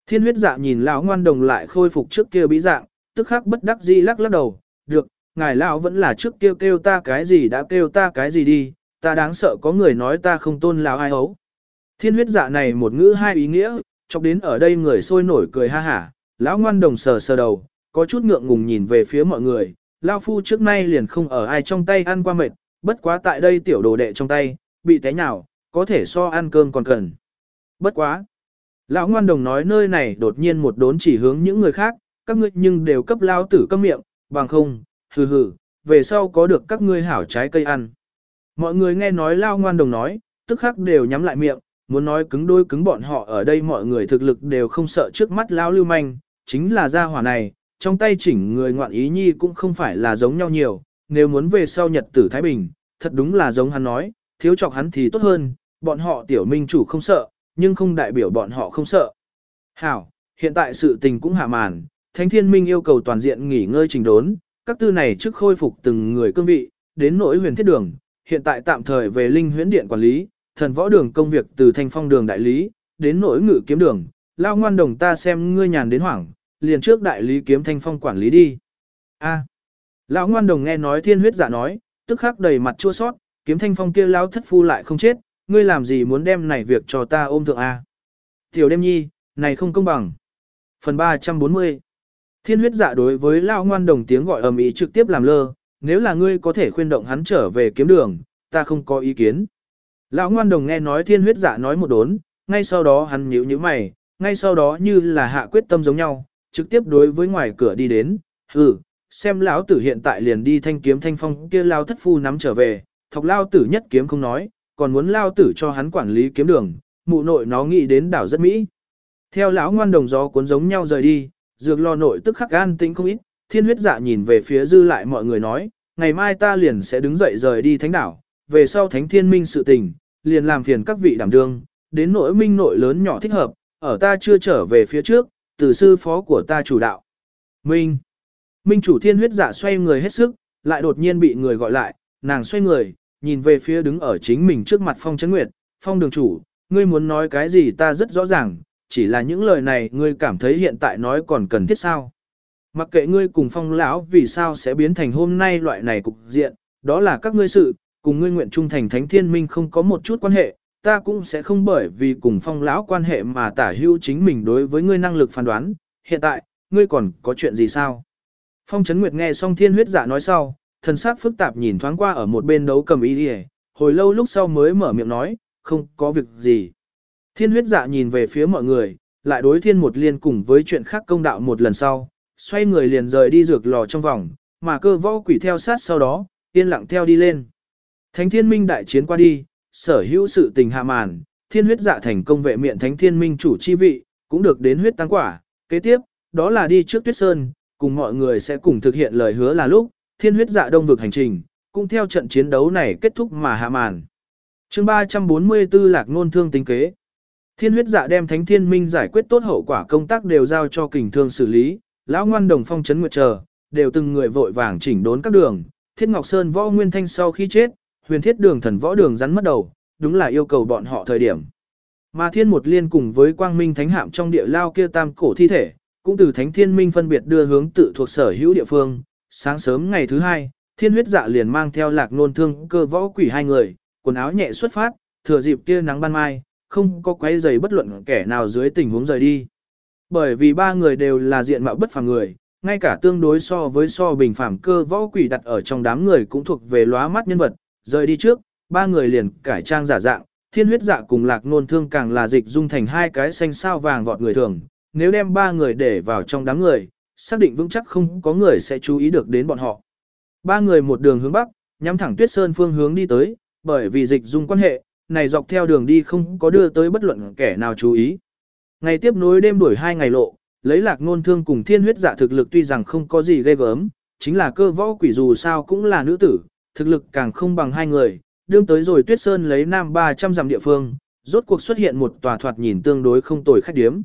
Thiên huyết dạ nhìn lão ngoan đồng lại khôi phục trước kia bí dạng, tức khắc bất đắc dĩ lắc lắc đầu, được, ngài lão vẫn là trước kia kêu, ta cái gì đã kêu ta cái gì đi, ta đáng sợ có người nói ta không tôn lão ai ấu. Thiên huyết dạ này một ngữ hai ý nghĩa, chọc đến ở đây người sôi nổi cười ha hả, lão ngoan đồng sờ sờ đầu, có chút ngượng ngùng nhìn về phía mọi người, lão phu trước nay liền không ở ai trong tay ăn qua mệt, bất quá tại đây tiểu đồ đệ trong tay, bị té nhào, có thể so ăn cơm còn cần. Bất quá. Lão ngoan đồng nói nơi này đột nhiên một đốn chỉ hướng những người khác, các ngươi nhưng đều cấp lao tử câm miệng, bằng không, hừ hừ, về sau có được các ngươi hảo trái cây ăn. Mọi người nghe nói lao ngoan đồng nói, tức khắc đều nhắm lại miệng, muốn nói cứng đôi cứng bọn họ ở đây mọi người thực lực đều không sợ trước mắt lao lưu manh, chính là gia hỏa này, trong tay chỉnh người ngoạn ý nhi cũng không phải là giống nhau nhiều, nếu muốn về sau nhật tử Thái Bình, thật đúng là giống hắn nói, thiếu chọc hắn thì tốt hơn, bọn họ tiểu minh chủ không sợ, nhưng không đại biểu bọn họ không sợ. Hảo, hiện tại sự tình cũng hạ màn, Thánh Thiên Minh yêu cầu toàn diện nghỉ ngơi trình đốn, các tư này trước khôi phục từng người cương vị, đến nỗi huyền thiết đường, hiện tại tạm thời về linh huyễn điện quản lý, thần võ đường công việc từ thanh phong đường đại lý, đến nỗi ngự kiếm đường, lao ngoan đồng ta xem ngươi nhàn đến hoảng, liền trước đại lý kiếm thanh phong quản lý đi. A. Lão ngoan đồng nghe nói thiên huyết giả nói, tức khắc đầy mặt chua sót, kiếm thanh phong kia lao thất phu lại không chết, ngươi làm gì muốn đem này việc cho ta ôm thượng A. Tiểu đêm nhi, này không công bằng. Phần 340 Thiên huyết dạ đối với Lao ngoan đồng tiếng gọi ầm ĩ trực tiếp làm lơ, nếu là ngươi có thể khuyên động hắn trở về kiếm đường, ta không có ý kiến. Lão ngoan đồng nghe nói thiên huyết dạ nói một đốn, ngay sau đó hắn nhíu nhíu mày, ngay sau đó như là hạ quyết tâm giống nhau, trực tiếp đối với ngoài cửa đi đến, hừ, xem lão tử hiện tại liền đi thanh kiếm thanh phong kia lao thất phu nắm trở về, thọc lao tử nhất kiếm không nói, còn muốn lao tử cho hắn quản lý kiếm đường, mụ nội nó nghĩ đến đảo rất mỹ. Theo lão ngoan đồng gió cuốn giống nhau rời đi, dược lo nội tức khắc gan tĩnh không ít, thiên huyết dạ nhìn về phía dư lại mọi người nói, ngày mai ta liền sẽ đứng dậy rời đi thánh đảo, về sau thánh thiên minh sự tình, liền làm phiền các vị đảm đương, đến nội minh nội lớn nhỏ thích hợp, ở ta chưa trở về phía trước, từ sư phó của ta chủ đạo. Minh Minh chủ thiên huyết dạ xoay người hết sức, lại đột nhiên bị người gọi lại, nàng xoay người, nhìn về phía đứng ở chính mình trước mặt phong chấn nguyệt, phong đường chủ, ngươi muốn nói cái gì ta rất rõ ràng, chỉ là những lời này ngươi cảm thấy hiện tại nói còn cần thiết sao. Mặc kệ ngươi cùng phong lão vì sao sẽ biến thành hôm nay loại này cục diện, đó là các ngươi sự, cùng ngươi nguyện trung thành thánh thiên minh không có một chút quan hệ, ta cũng sẽ không bởi vì cùng phong lão quan hệ mà tả hưu chính mình đối với ngươi năng lực phán đoán, hiện tại, ngươi còn có chuyện gì sao? Phong Trấn Nguyệt nghe xong thiên huyết giả nói sau, thần sắc phức tạp nhìn thoáng qua ở một bên đấu cầm ý đi hồi lâu lúc sau mới mở miệng nói, không có việc gì. Thiên huyết dạ nhìn về phía mọi người, lại đối thiên một liên cùng với chuyện khác công đạo một lần sau, xoay người liền rời đi dược lò trong vòng, mà cơ võ quỷ theo sát sau đó, yên lặng theo đi lên. Thánh thiên minh đại chiến qua đi, sở hữu sự tình hạ màn, thiên huyết dạ thành công vệ miệng thánh thiên minh chủ chi vị, cũng được đến huyết tăng quả. Kế tiếp, đó là đi trước tuyết sơn, cùng mọi người sẽ cùng thực hiện lời hứa là lúc, thiên huyết dạ đông vực hành trình, cũng theo trận chiến đấu này kết thúc mà hạ màn. chương 344 lạc ngôn thương tính kế. Thiên huyết dạ đem thánh thiên minh giải quyết tốt hậu quả công tác đều giao cho kình thương xử lý, lão ngoan đồng phong chấn nguyệt chờ, đều từng người vội vàng chỉnh đốn các đường, thiết ngọc sơn võ nguyên thanh sau khi chết, huyền thiết đường thần võ đường rắn mất đầu, đúng là yêu cầu bọn họ thời điểm. Mà thiên một liên cùng với quang minh thánh hạm trong địa lao kia tam cổ thi thể, cũng từ thánh thiên minh phân biệt đưa hướng tự thuộc sở hữu địa phương. Sáng sớm ngày thứ hai, thiên huyết dạ liền mang theo lạc nôn thương cơ võ quỷ hai người, quần áo nhẹ xuất phát, thừa dịp tia nắng ban mai, không có quấy giày bất luận kẻ nào dưới tình huống rời đi. Bởi vì ba người đều là diện mạo bất phàm người, ngay cả tương đối so với so bình phàm cơ võ quỷ đặt ở trong đám người cũng thuộc về lóa mắt nhân vật, rời đi trước, ba người liền cải trang giả dạng, thiên huyết dạ cùng lạc nôn thương càng là dịch dung thành hai cái xanh sao vàng vọt người thường, nếu đem ba người để vào trong đám người, xác định vững chắc không có người sẽ chú ý được đến bọn họ. Ba người một đường hướng bắc, nhắm thẳng tuyết sơn phương hướng đi tới, bởi vì dịch dung quan hệ, này dọc theo đường đi không có đưa tới bất luận kẻ nào chú ý. Ngày tiếp nối đêm đuổi hai ngày lộ, lấy lạc nôn thương cùng thiên huyết dạ thực lực tuy rằng không có gì ghê gớm, chính là cơ võ quỷ dù sao cũng là nữ tử, thực lực càng không bằng hai người, đương tới rồi tuyết sơn lấy nam 300 dặm địa phương, rốt cuộc xuất hiện một tòa thoạt nhìn tương đối không tồi khách điếm.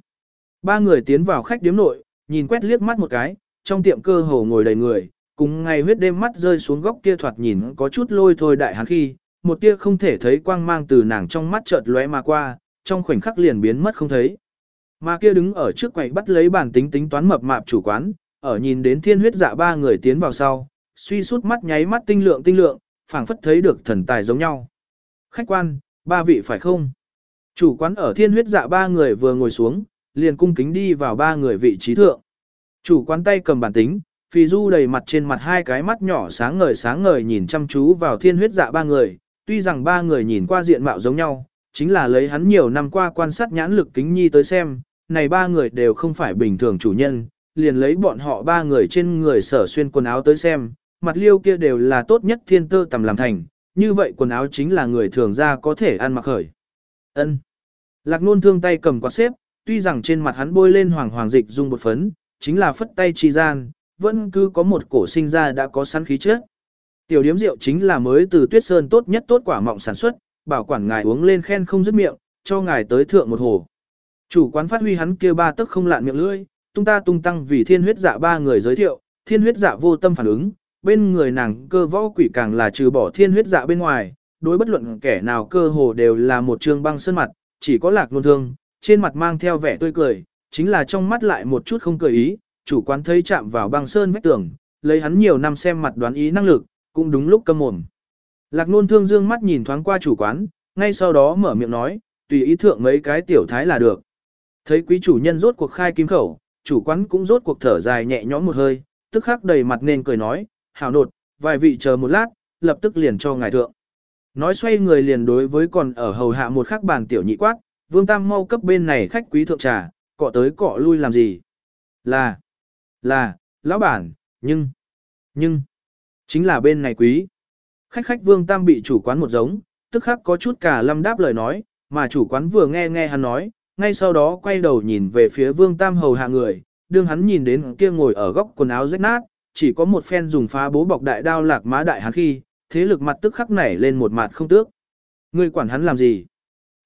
Ba người tiến vào khách điếm nội, nhìn quét liếc mắt một cái, trong tiệm cơ hồ ngồi đầy người, cùng ngày huyết đêm mắt rơi xuống góc kia thoạt nhìn có chút lôi thôi đại hắn khi, một tia không thể thấy quang mang từ nàng trong mắt chợt lóe mà qua, trong khoảnh khắc liền biến mất không thấy. Mà kia đứng ở trước quầy bắt lấy bản tính tính toán mập mạp chủ quán, ở nhìn đến thiên huyết dạ ba người tiến vào sau, suy sút mắt nháy mắt tinh lượng tinh lượng, phảng phất thấy được thần tài giống nhau. Khách quan, ba vị phải không? Chủ quán ở thiên huyết dạ ba người vừa ngồi xuống, liền cung kính đi vào ba người vị trí thượng. Chủ quán tay cầm bản tính, phi du đầy mặt trên mặt hai cái mắt nhỏ sáng ngời sáng ngời nhìn chăm chú vào thiên huyết dạ ba người, tuy rằng ba người nhìn qua diện mạo giống nhau, chính là lấy hắn nhiều năm qua quan sát nhãn lực kính nhi tới xem, này ba người đều không phải bình thường chủ nhân, liền lấy bọn họ ba người trên người sở xuyên quần áo tới xem, mặt liêu kia đều là tốt nhất thiên tơ tầm làm thành, như vậy quần áo chính là người thường ra có thể ăn mặc khởi. Ân. Lạc nôn thương tay cầm quạt xếp, tuy rằng trên mặt hắn bôi lên hoàng hoàng dịch dung bột phấn, chính là phất tay chi gian, vẫn cứ có một cổ sinh ra đã có sẵn khí chất. Tiểu điếm rượu chính là mới từ tuyết sơn tốt nhất tốt quả mọng sản xuất, bảo quản ngài uống lên khen không dứt miệng, cho ngài tới thượng một hồ. Chủ quán phát huy hắn kia ba tức không lạn miệng lưỡi, tung ta tung tăng vì thiên huyết dạ ba người giới thiệu, thiên huyết dạ vô tâm phản ứng, bên người nàng cơ võ quỷ càng là trừ bỏ thiên huyết dạ bên ngoài, đối bất luận kẻ nào cơ hồ đều là một trương băng sơn mặt, chỉ có lạc nôn thương, trên mặt mang theo vẻ tươi cười, chính là trong mắt lại một chút không cười ý, chủ quán thấy chạm vào băng sơn vách tường, lấy hắn nhiều năm xem mặt đoán ý năng lực, cũng đúng lúc câm mồm. Lạc nôn thương dương mắt nhìn thoáng qua chủ quán, ngay sau đó mở miệng nói, tùy ý thượng mấy cái tiểu thái là được. Thấy quý chủ nhân rốt cuộc khai kim khẩu, chủ quán cũng rốt cuộc thở dài nhẹ nhõm một hơi, tức khắc đầy mặt nên cười nói, hảo nột, vài vị chờ một lát, lập tức liền cho ngài thượng. Nói xoay người liền đối với còn ở hầu hạ một khắc bàn tiểu nhị quát, vương tam mau cấp bên này khách quý thượng trà, cọ tới cọ lui làm gì? Là, là, lão bản, nhưng, nhưng, chính là bên này quý. Khách khách vương tam bị chủ quán một giống, tức khắc có chút cả lâm đáp lời nói, mà chủ quán vừa nghe nghe hắn nói, ngay sau đó quay đầu nhìn về phía vương tam hầu hạ người, đương hắn nhìn đến kia ngồi ở góc quần áo rách nát, chỉ có một phen dùng phá bố bọc đại đao lạc má đại hắn khi, thế lực mặt tức khắc nảy lên một mặt không tước. Ngươi quản hắn làm gì?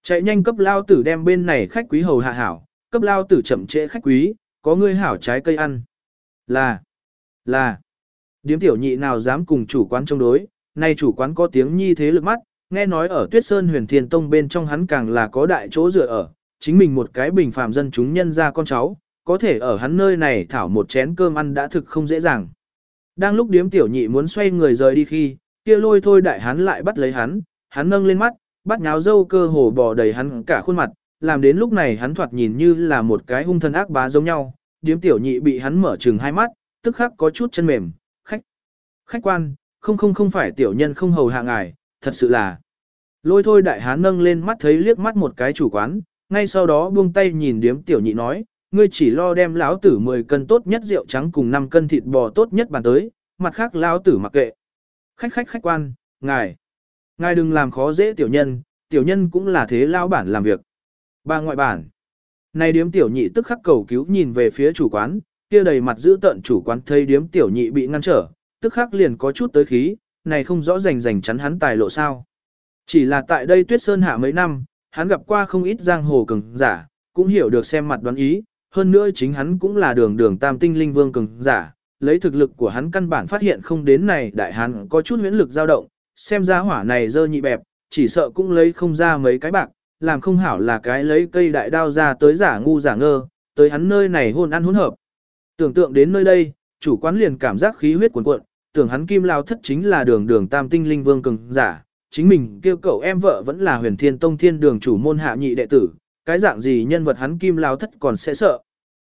Chạy nhanh cấp lao tử đem bên này khách quý hầu hạ hảo, cấp lao tử chậm trễ khách quý, có ngươi hảo trái cây ăn. Là, là, điếm tiểu nhị nào dám cùng chủ quán chống đối, nay chủ quán có tiếng nhi thế lực mắt, nghe nói ở tuyết sơn huyền thiên tông bên trong hắn càng là có đại chỗ dựa ở, chính mình một cái bình phàm dân chúng nhân ra con cháu, có thể ở hắn nơi này thảo một chén cơm ăn đã thực không dễ dàng. Đang lúc điếm tiểu nhị muốn xoay người rời đi khi, kia lôi thôi đại hắn lại bắt lấy hắn, hắn nâng lên mắt, bắt nháo dâu cơ hồ bò đầy hắn cả khuôn mặt, làm đến lúc này hắn thoạt nhìn như là một cái hung thần ác bá giống nhau, điếm tiểu nhị bị hắn mở trừng hai mắt, tức khắc có chút chân mềm, khách, quan, không không không phải tiểu nhân không hầu hạ ngài, thật sự là. Lôi thôi đại hán nâng lên mắt thấy liếc mắt một cái chủ quán, ngay sau đó buông tay nhìn điếm tiểu nhị nói, ngươi chỉ lo đem lão tử 10 cân tốt nhất rượu trắng cùng 5 cân thịt bò tốt nhất bàn tới, mặt khác lão tử mặc kệ. Khách khách khách quan, ngài, ngài đừng làm khó dễ tiểu nhân, tiểu nhân cũng là thế lão bản làm việc. bà ngoại bản. Này điếm tiểu nhị tức khắc cầu cứu nhìn về phía chủ quán, kia đầy mặt giữ tận chủ quán thấy điếm tiểu nhị bị ngăn trở, tức khắc liền có chút tới khí, này không rõ rành rành chắn hắn tài lộ sao. Chỉ là tại đây tuyết sơn hạ mấy năm, hắn gặp qua không ít giang hồ cường giả, cũng hiểu được xem mặt đoán ý, hơn nữa chính hắn cũng là đường đường tam tinh linh vương cường giả, lấy thực lực của hắn căn bản phát hiện không đến này đại hắn có chút huyễn lực dao động, xem ra hỏa này dơ nhị bẹp, chỉ sợ cũng lấy không ra mấy cái bạc, làm không hảo là cái lấy cây đại đao ra tới giả ngu giả ngơ, tới hắn nơi này hôn ăn hỗn hợp. Tưởng tượng đến nơi đây, chủ quán liền cảm giác khí huyết cuồn cuộn, tưởng hắn kim lao thất chính là đường đường tam tinh linh vương cường giả, chính mình kêu cậu em vợ vẫn là huyền thiên tông thiên đường chủ môn hạ nhị đệ tử, cái dạng gì nhân vật hắn kim lao thất còn sẽ sợ.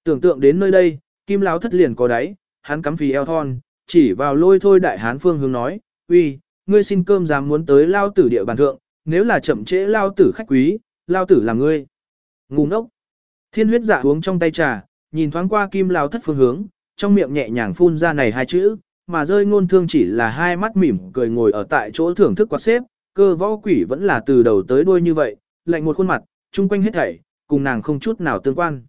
Tưởng tượng đến nơi đây, kim lao thất liền có đáy, hắn cắm phì eo thon, chỉ vào lôi thôi đại hán phương hướng nói, uy, ngươi xin cơm dám muốn tới lao tử địa bàn thượng, nếu là chậm trễ lao tử khách quý, lao tử là ngươi. Ngu ngốc. Thiên huyết dạ uống trong tay trà, nhìn thoáng qua kim lao thất phương hướng, trong miệng nhẹ nhàng phun ra này hai chữ, mà rơi ngôn thương chỉ là hai mắt mỉm cười ngồi ở tại chỗ thưởng thức quạt xếp, cơ võ quỷ vẫn là từ đầu tới đuôi như vậy, lạnh một khuôn mặt, chung quanh hết thảy, cùng nàng không chút nào tương quan.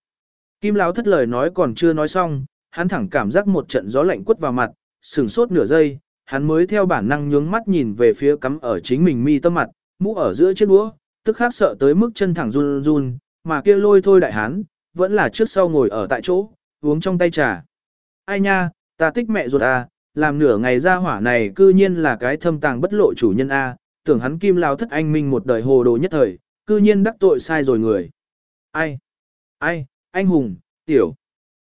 Kim Lão thất lời nói còn chưa nói xong, hắn thẳng cảm giác một trận gió lạnh quất vào mặt, sừng sốt nửa giây, hắn mới theo bản năng nhướng mắt nhìn về phía cắm ở chính mình mi tâm mặt, mũ ở giữa chiếc đũa, tức khắc sợ tới mức chân thẳng run run, mà kia lôi thôi đại hán, vẫn là trước sau ngồi ở tại chỗ, uống trong tay trà. Ai nha, ta tích mẹ ruột à, làm nửa ngày ra hỏa này cư nhiên là cái thâm tàng bất lộ chủ nhân A, tưởng hắn kim lao thất anh minh một đời hồ đồ nhất thời, cư nhiên đắc tội sai rồi người. Ai? Ai? Anh hùng, tiểu.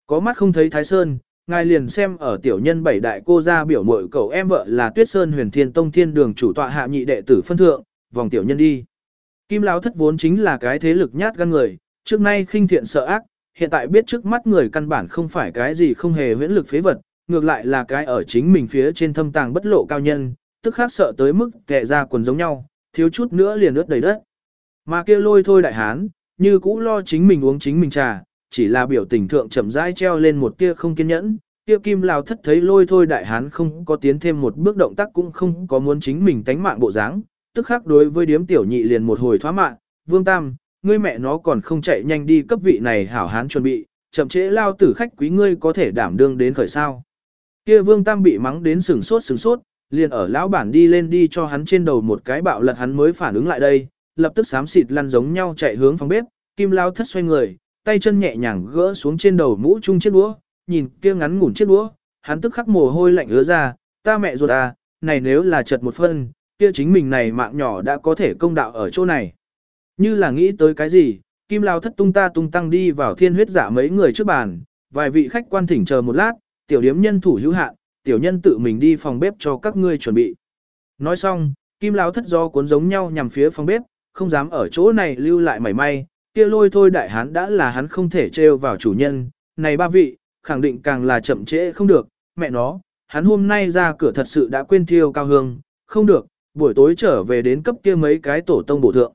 Có mắt không thấy Thái Sơn, ngài liền xem ở tiểu nhân bảy đại cô gia biểu mội cậu em vợ là Tuyết Sơn huyền thiên tông thiên đường chủ tọa hạ nhị đệ tử phân thượng, vòng tiểu nhân đi. Kim Lão thất vốn chính là cái thế lực nhát gan người, trước nay khinh thiện sợ ác, hiện tại biết trước mắt người căn bản không phải cái gì không hề huyễn lực phế vật, ngược lại là cái ở chính mình phía trên thâm tàng bất lộ cao nhân, tức khác sợ tới mức kẻ ra quần giống nhau, thiếu chút nữa liền ướt đầy đất. Mà kia lôi thôi đại hán, như cũ lo chính mình uống chính mình trà, chỉ là biểu tình thượng chậm rãi treo lên một tia không kiên nhẫn, Tiêu kim lao thất thấy lôi thôi đại hán không có tiến thêm một bước động tác cũng không có muốn chính mình tánh mạng bộ dáng, tức khác đối với điếm tiểu nhị liền một hồi thoá mạng, vương tam, ngươi mẹ nó còn không chạy nhanh đi cấp vị này hảo hán chuẩn bị, chậm trễ lao tử khách quý ngươi có thể đảm đương đến khởi sao. Kia vương tam bị mắng đến sừng sốt sừng sốt, liền ở lão bản đi lên đi cho hắn trên đầu một cái bạo lật hắn mới phản ứng lại đây, lập tức xám xịt lăn giống nhau chạy hướng phòng bếp, kim lao thất xoay người, tay chân nhẹ nhàng gỡ xuống trên đầu mũ chung chiếc đũa, nhìn kia ngắn ngủn chiếc đũa, hắn tức khắc mồ hôi lạnh ứa ra, ta mẹ ruột à, này nếu là chật một phân, kia chính mình này mạng nhỏ đã có thể công đạo ở chỗ này. Như là nghĩ tới cái gì, kim lao thất tung ta tung tăng đi vào thiên huyết giả mấy người trước bàn, vài vị khách quan thỉnh chờ một lát, tiểu điếm nhân thủ hữu hạn, tiểu nhân tự mình đi phòng bếp cho các ngươi chuẩn bị. Nói xong, kim lão thất do cuốn giống nhau nhằm phía phòng bếp, không dám ở chỗ này lưu lại mảy may, kia lôi thôi đại hán đã là hắn không thể trêu vào chủ nhân, này ba vị, khẳng định càng là chậm trễ không được, mẹ nó, hắn hôm nay ra cửa thật sự đã quên thiêu cao hương, không được, buổi tối trở về đến cấp kia mấy cái tổ tông bổ thượng.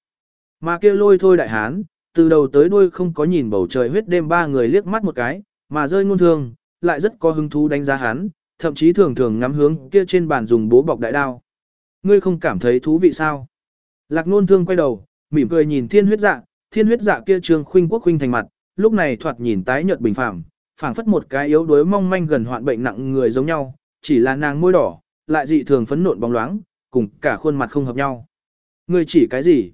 Mà kia lôi thôi đại hán, từ đầu tới đuôi không có nhìn bầu trời huyết đêm ba người liếc mắt một cái, mà rơi ngôn thương, lại rất có hứng thú đánh giá hắn, thậm chí thường thường ngắm hướng kia trên bàn dùng bố bọc đại đao. Ngươi không cảm thấy thú vị sao? Lạc nôn thương quay đầu, mỉm cười nhìn thiên huyết dạ, thiên huyết dạ kia trường khuynh quốc khuynh thành mặt, lúc này thoạt nhìn tái nhợt bình phẳng, phảng phất một cái yếu đuối mong manh gần hoạn bệnh nặng người giống nhau, chỉ là nàng môi đỏ, lại dị thường phấn nộn bóng loáng, cùng cả khuôn mặt không hợp nhau. Ngươi chỉ cái gì?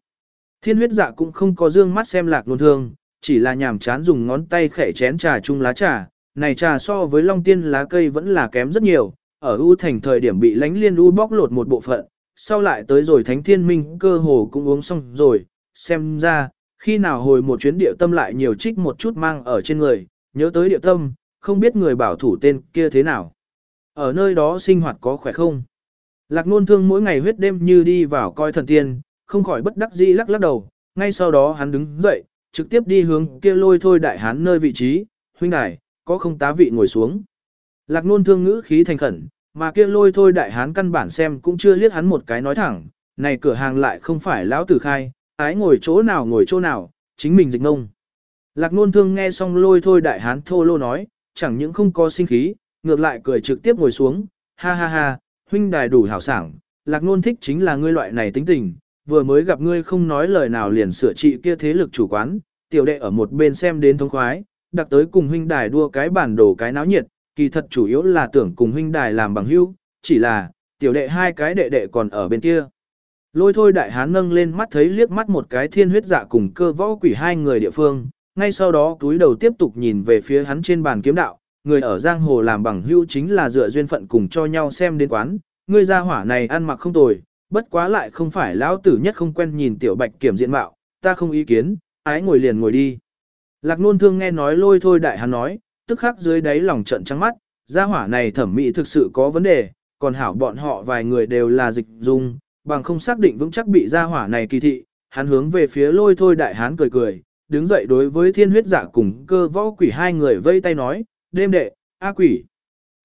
Thiên huyết dạ cũng không có dương mắt xem lạc nôn thương, chỉ là nhàm chán dùng ngón tay khẽ chén trà chung lá trà, này trà so với long tiên lá cây vẫn là kém rất nhiều, ở U thành thời điểm bị lánh liên U bóc lột một bộ phận, sau lại tới rồi thánh thiên minh cơ hồ cũng uống xong rồi, xem ra, khi nào hồi một chuyến địa tâm lại nhiều trích một chút mang ở trên người, nhớ tới địa tâm, không biết người bảo thủ tên kia thế nào. Ở nơi đó sinh hoạt có khỏe không? Lạc nôn thương mỗi ngày huyết đêm như đi vào coi thần tiên, không khỏi bất đắc dĩ lắc lắc đầu, ngay sau đó hắn đứng dậy, trực tiếp đi hướng kia lôi thôi đại hán nơi vị trí, huynh đài, có không tá vị ngồi xuống. Lạc nôn thương ngữ khí thành khẩn, mà kia lôi thôi đại hán căn bản xem cũng chưa liếc hắn một cái nói thẳng, này cửa hàng lại không phải lão tử khai, ái ngồi chỗ nào ngồi chỗ nào, chính mình dịch ngông. Lạc nôn thương nghe xong lôi thôi đại hán thô lô nói, chẳng những không có sinh khí, ngược lại cười trực tiếp ngồi xuống, ha ha ha, huynh đài đủ hảo sảng, lạc nôn thích chính là ngươi loại này tính tình, vừa mới gặp ngươi không nói lời nào liền sửa trị kia thế lực chủ quán, tiểu đệ ở một bên xem đến thông khoái, đặc tới cùng huynh đài đua cái bản đồ cái náo nhiệt, kỳ thật chủ yếu là tưởng cùng huynh đài làm bằng hữu, chỉ là, tiểu đệ hai cái đệ đệ còn ở bên kia. Lôi thôi đại hán nâng lên mắt thấy liếc mắt một cái thiên huyết dạ cùng cơ võ quỷ hai người địa phương, ngay sau đó túi đầu tiếp tục nhìn về phía hắn trên bàn kiếm đạo, người ở giang hồ làm bằng hữu chính là dựa duyên phận cùng cho nhau xem đến quán, người gia hỏa này ăn mặc không tồi, bất quá lại không phải lão tử nhất không quen nhìn tiểu bạch kiểm diện mạo, ta không ý kiến, ái ngồi liền ngồi đi. Lạc nôn thương nghe nói lôi thôi đại hắn nói, tức khắc dưới đáy lòng trận trắng mắt, gia hỏa này thẩm mỹ thực sự có vấn đề, còn hảo bọn họ vài người đều là dịch dung, bằng không xác định vững chắc bị gia hỏa này kỳ thị, hắn hướng về phía lôi thôi đại hán cười cười, đứng dậy đối với thiên huyết dạ cùng cơ võ quỷ hai người vây tay nói, đêm đệ, a quỷ.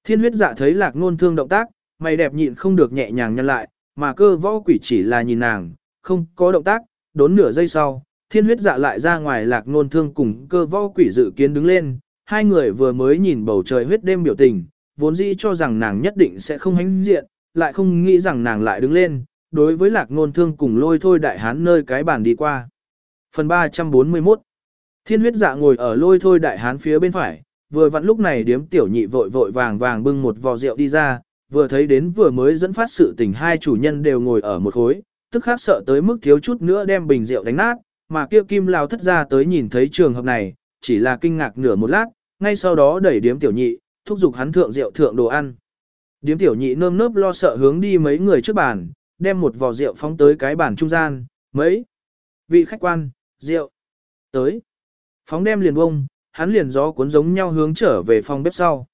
Thiên huyết dạ thấy lạc nôn thương động tác, mày đẹp nhịn không được nhẹ nhàng nhân lại, mà cơ võ quỷ chỉ là nhìn nàng, không có động tác, đốn nửa giây sau, thiên huyết dạ lại ra ngoài lạc nôn thương cùng cơ võ quỷ dự kiến đứng lên, hai người vừa mới nhìn bầu trời huyết đêm biểu tình, vốn dĩ cho rằng nàng nhất định sẽ không hánh diện, lại không nghĩ rằng nàng lại đứng lên, đối với lạc nôn thương cùng lôi thôi đại hán nơi cái bàn đi qua. Phần 341 Thiên huyết dạ ngồi ở lôi thôi đại hán phía bên phải, vừa vặn lúc này điếm tiểu nhị vội vội vàng vàng bưng một vò rượu đi ra, vừa thấy đến vừa mới dẫn phát sự tình hai chủ nhân đều ngồi ở một khối, tức khác sợ tới mức thiếu chút nữa đem bình rượu đánh nát, mà kia kim lao thất ra tới nhìn thấy trường hợp này, chỉ là kinh ngạc nửa một lát, ngay sau đó đẩy điếm tiểu nhị, thúc giục hắn thượng rượu thượng đồ ăn. Điếm tiểu nhị nơm nớp lo sợ hướng đi mấy người trước bàn, đem một vò rượu phóng tới cái bàn trung gian, mấy vị khách quan, rượu, tới. Phóng đem liền bông, hắn liền gió cuốn giống nhau hướng trở về phòng bếp sau.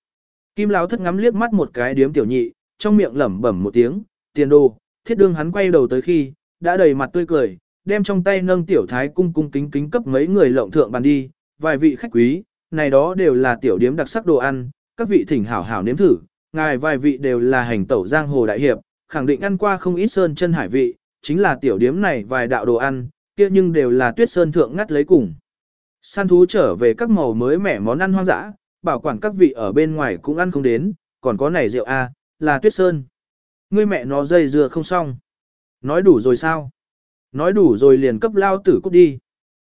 Kim Lão thất ngắm liếc mắt một cái điếm tiểu nhị, trong miệng lẩm bẩm một tiếng, tiền đồ, thiết đương hắn quay đầu tới khi, đã đầy mặt tươi cười, đem trong tay nâng tiểu thái cung cung kính kính cấp mấy người lộng thượng bàn đi, vài vị khách quý, này đó đều là tiểu điếm đặc sắc đồ ăn, các vị thỉnh hảo hảo nếm thử, ngài vài vị đều là hành tẩu giang hồ đại hiệp, khẳng định ăn qua không ít sơn chân hải vị, chính là tiểu điếm này vài đạo đồ ăn, kia nhưng đều là tuyết sơn thượng ngắt lấy cùng. Săn thú trở về các màu mới mẻ món ăn hoang dã, bảo quản các vị ở bên ngoài cũng ăn không đến, còn có này rượu A, là tuyết sơn. Ngươi mẹ nó dây dưa không xong. Nói đủ rồi sao? Nói đủ rồi liền cấp lao tử cút đi.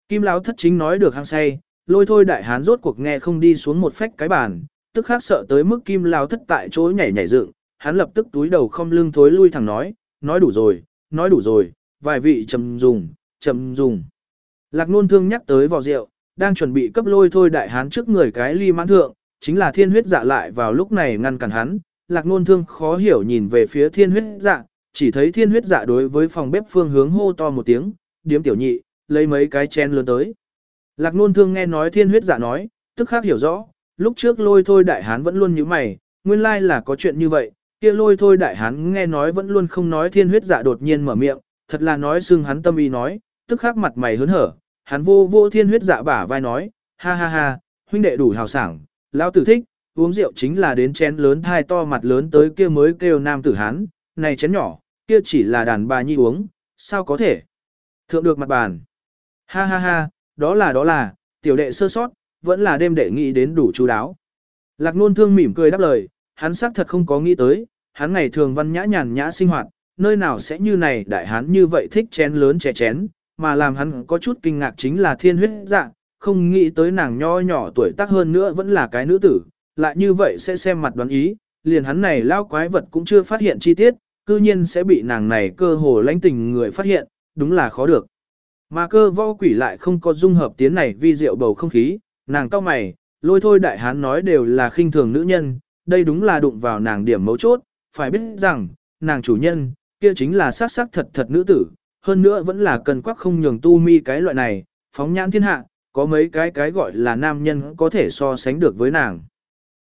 Kim lão thất chính nói được hăng say, lôi thôi đại hán rốt cuộc nghe không đi xuống một phách cái bàn, tức khác sợ tới mức kim lão thất tại chỗ nhảy nhảy dựng, hắn lập tức túi đầu không lưng thối lui thẳng nói, nói đủ rồi, nói đủ rồi, vài vị trầm dùng, trầm dùng. Lạc nôn thương nhắc tới vò rượu, đang chuẩn bị cấp lôi thôi đại hán trước người cái ly mãn thượng, chính là thiên huyết dạ lại vào lúc này ngăn cản hắn, lạc nôn thương khó hiểu nhìn về phía thiên huyết dạ, chỉ thấy thiên huyết dạ đối với phòng bếp phương hướng hô to một tiếng, điếm tiểu nhị, lấy mấy cái chén lớn tới. Lạc nôn thương nghe nói thiên huyết dạ nói, tức khác hiểu rõ, lúc trước lôi thôi đại hán vẫn luôn như mày, nguyên lai là có chuyện như vậy, kia lôi thôi đại hán nghe nói vẫn luôn không nói thiên huyết dạ đột nhiên mở miệng, thật là nói xưng hắn tâm ý nói, tức khắc mặt mày hớn hở, hắn vô vô thiên huyết dạ bả vai nói, ha ha ha, huynh đệ đủ hào sảng, lão tử thích, uống rượu chính là đến chén lớn thai to mặt lớn tới kia mới kêu nam tử hán, này chén nhỏ, kia chỉ là đàn bà nhi uống, sao có thể? Thượng được mặt bàn. Ha ha ha, đó là đó là, tiểu đệ sơ sót, vẫn là đêm đệ nghĩ đến đủ chú đáo. Lạc nôn thương mỉm cười đáp lời, hắn xác thật không có nghĩ tới, hắn ngày thường văn nhã nhàn nhã sinh hoạt, nơi nào sẽ như này đại hắn như vậy thích chén lớn trẻ chén, mà làm hắn có chút kinh ngạc chính là thiên huyết dạng, không nghĩ tới nàng nho nhỏ tuổi tác hơn nữa vẫn là cái nữ tử, lại như vậy sẽ xem mặt đoán ý, liền hắn này lao quái vật cũng chưa phát hiện chi tiết, cư nhiên sẽ bị nàng này cơ hồ lãnh tình người phát hiện, đúng là khó được. Mà cơ võ quỷ lại không có dung hợp tiến này vi diệu bầu không khí, nàng cao mày, lôi thôi đại hán nói đều là khinh thường nữ nhân, đây đúng là đụng vào nàng điểm mấu chốt, phải biết rằng, nàng chủ nhân, kia chính là sát sắc thật thật nữ tử, hơn nữa vẫn là cần quắc không nhường tu mi cái loại này, phóng nhãn thiên hạ, có mấy cái cái gọi là nam nhân có thể so sánh được với nàng.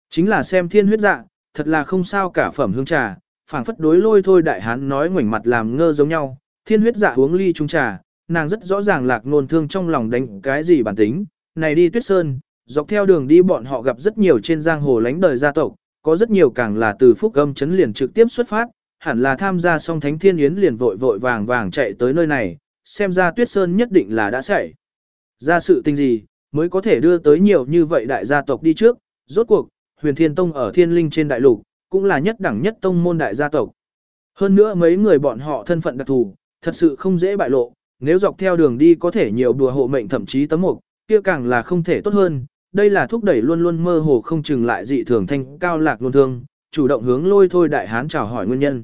Chính là xem thiên huyết dạ, thật là không sao cả phẩm hương trà, phảng phất đối lôi thôi đại hán nói ngoảnh mặt làm ngơ giống nhau, thiên huyết dạ uống ly trung trà, nàng rất rõ ràng lạc nôn thương trong lòng đánh cái gì bản tính, này đi tuyết sơn, dọc theo đường đi bọn họ gặp rất nhiều trên giang hồ lánh đời gia tộc, có rất nhiều càng là từ phúc âm chấn liền trực tiếp xuất phát, hẳn là tham gia song thánh thiên yến liền vội vội vàng vàng chạy tới nơi này, xem ra tuyết sơn nhất định là đã xảy. Ra sự tình gì, mới có thể đưa tới nhiều như vậy đại gia tộc đi trước, rốt cuộc, huyền thiên tông ở thiên linh trên đại lục, cũng là nhất đẳng nhất tông môn đại gia tộc. Hơn nữa mấy người bọn họ thân phận đặc thù, thật sự không dễ bại lộ, nếu dọc theo đường đi có thể nhiều đùa hộ mệnh thậm chí tấm mục, kia càng là không thể tốt hơn. Đây là thúc đẩy luôn luôn mơ hồ không chừng lại dị thường thanh cao lạc luôn thương, chủ động hướng lôi thôi đại hán chào hỏi nguyên nhân.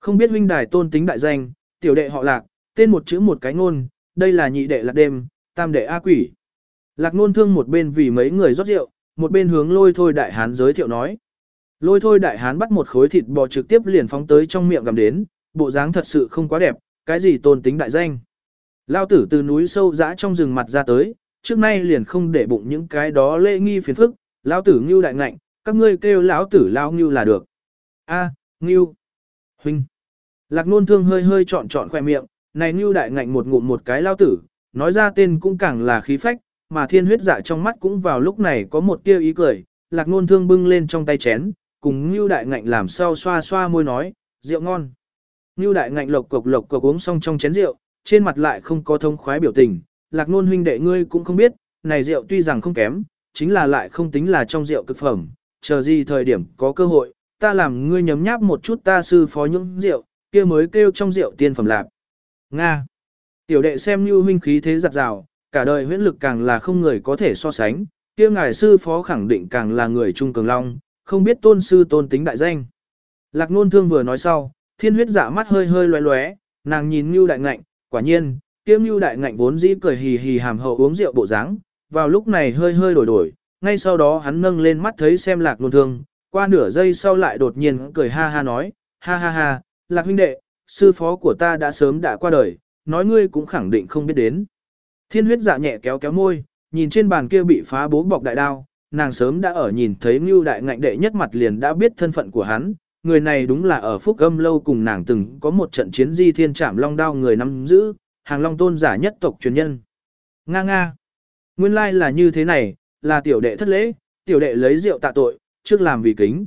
Không biết huynh đài tôn tính đại danh, tiểu đệ họ lạc, tên một chữ một cái ngôn, đây là nhị đệ lạc đêm, tam đệ A quỷ. Lạc ngôn thương một bên vì mấy người rót rượu, một bên hướng lôi thôi đại hán giới thiệu nói. Lôi thôi đại hán bắt một khối thịt bò trực tiếp liền phóng tới trong miệng gầm đến, bộ dáng thật sự không quá đẹp, cái gì tôn tính đại danh. Lao tử từ núi sâu dã trong rừng mặt ra tới, trước nay liền không để bụng những cái đó lễ nghi phiền phức, lão tử ngưu đại ngạnh, các ngươi kêu lão tử lao ngưu là được. A, ngưu. Huynh. Lạc nôn thương hơi hơi chọn chọn khoe miệng, này ngưu đại ngạnh một ngụm một cái lao tử, nói ra tên cũng càng là khí phách, mà thiên huyết dạ trong mắt cũng vào lúc này có một tia ý cười, lạc nôn thương bưng lên trong tay chén, cùng ngưu đại ngạnh làm sao xoa xoa môi nói, rượu ngon. Ngưu đại ngạnh lộc cộc lộc cộc uống xong trong chén rượu, trên mặt lại không có thông khoái biểu tình, lạc nôn huynh đệ ngươi cũng không biết, này rượu tuy rằng không kém, chính là lại không tính là trong rượu cực phẩm, chờ gì thời điểm có cơ hội, ta làm ngươi nhấm nháp một chút ta sư phó những rượu, kia mới kêu trong rượu tiên phẩm lạc. Nga. Tiểu đệ xem như huynh khí thế giặt rào, cả đời huyễn lực càng là không người có thể so sánh, kia ngài sư phó khẳng định càng là người trung cường long, không biết tôn sư tôn tính đại danh. Lạc nôn thương vừa nói sau, thiên huyết dạ mắt hơi hơi loé loé, nàng nhìn Ngưu Đại Ngạnh, quả nhiên, kia Ngưu Đại Ngạnh vốn dĩ cười hì hì hàm hậu uống rượu bộ dáng, vào lúc này hơi hơi đổi đổi, ngay sau đó hắn nâng lên mắt thấy xem Lạc nôn thương, qua nửa giây sau lại đột nhiên cười ha ha nói, ha ha ha, Lạc huynh đệ, sư phó của ta đã sớm đã qua đời, nói ngươi cũng khẳng định không biết đến. Thiên huyết dạ nhẹ kéo kéo môi, nhìn trên bàn kia bị phá bố bọc đại đao, nàng sớm đã ở nhìn thấy Ngưu Đại Ngạnh đệ nhất mặt liền đã biết thân phận của hắn, người này đúng là ở Phúc Âm lâu cùng nàng từng có một trận chiến di thiên trảm long đao người nắm giữ, hàng long tôn giả nhất tộc truyền nhân. Nga nga. Nguyên lai là như thế này, là tiểu đệ thất lễ, tiểu đệ lấy rượu tạ tội, trước làm vì kính.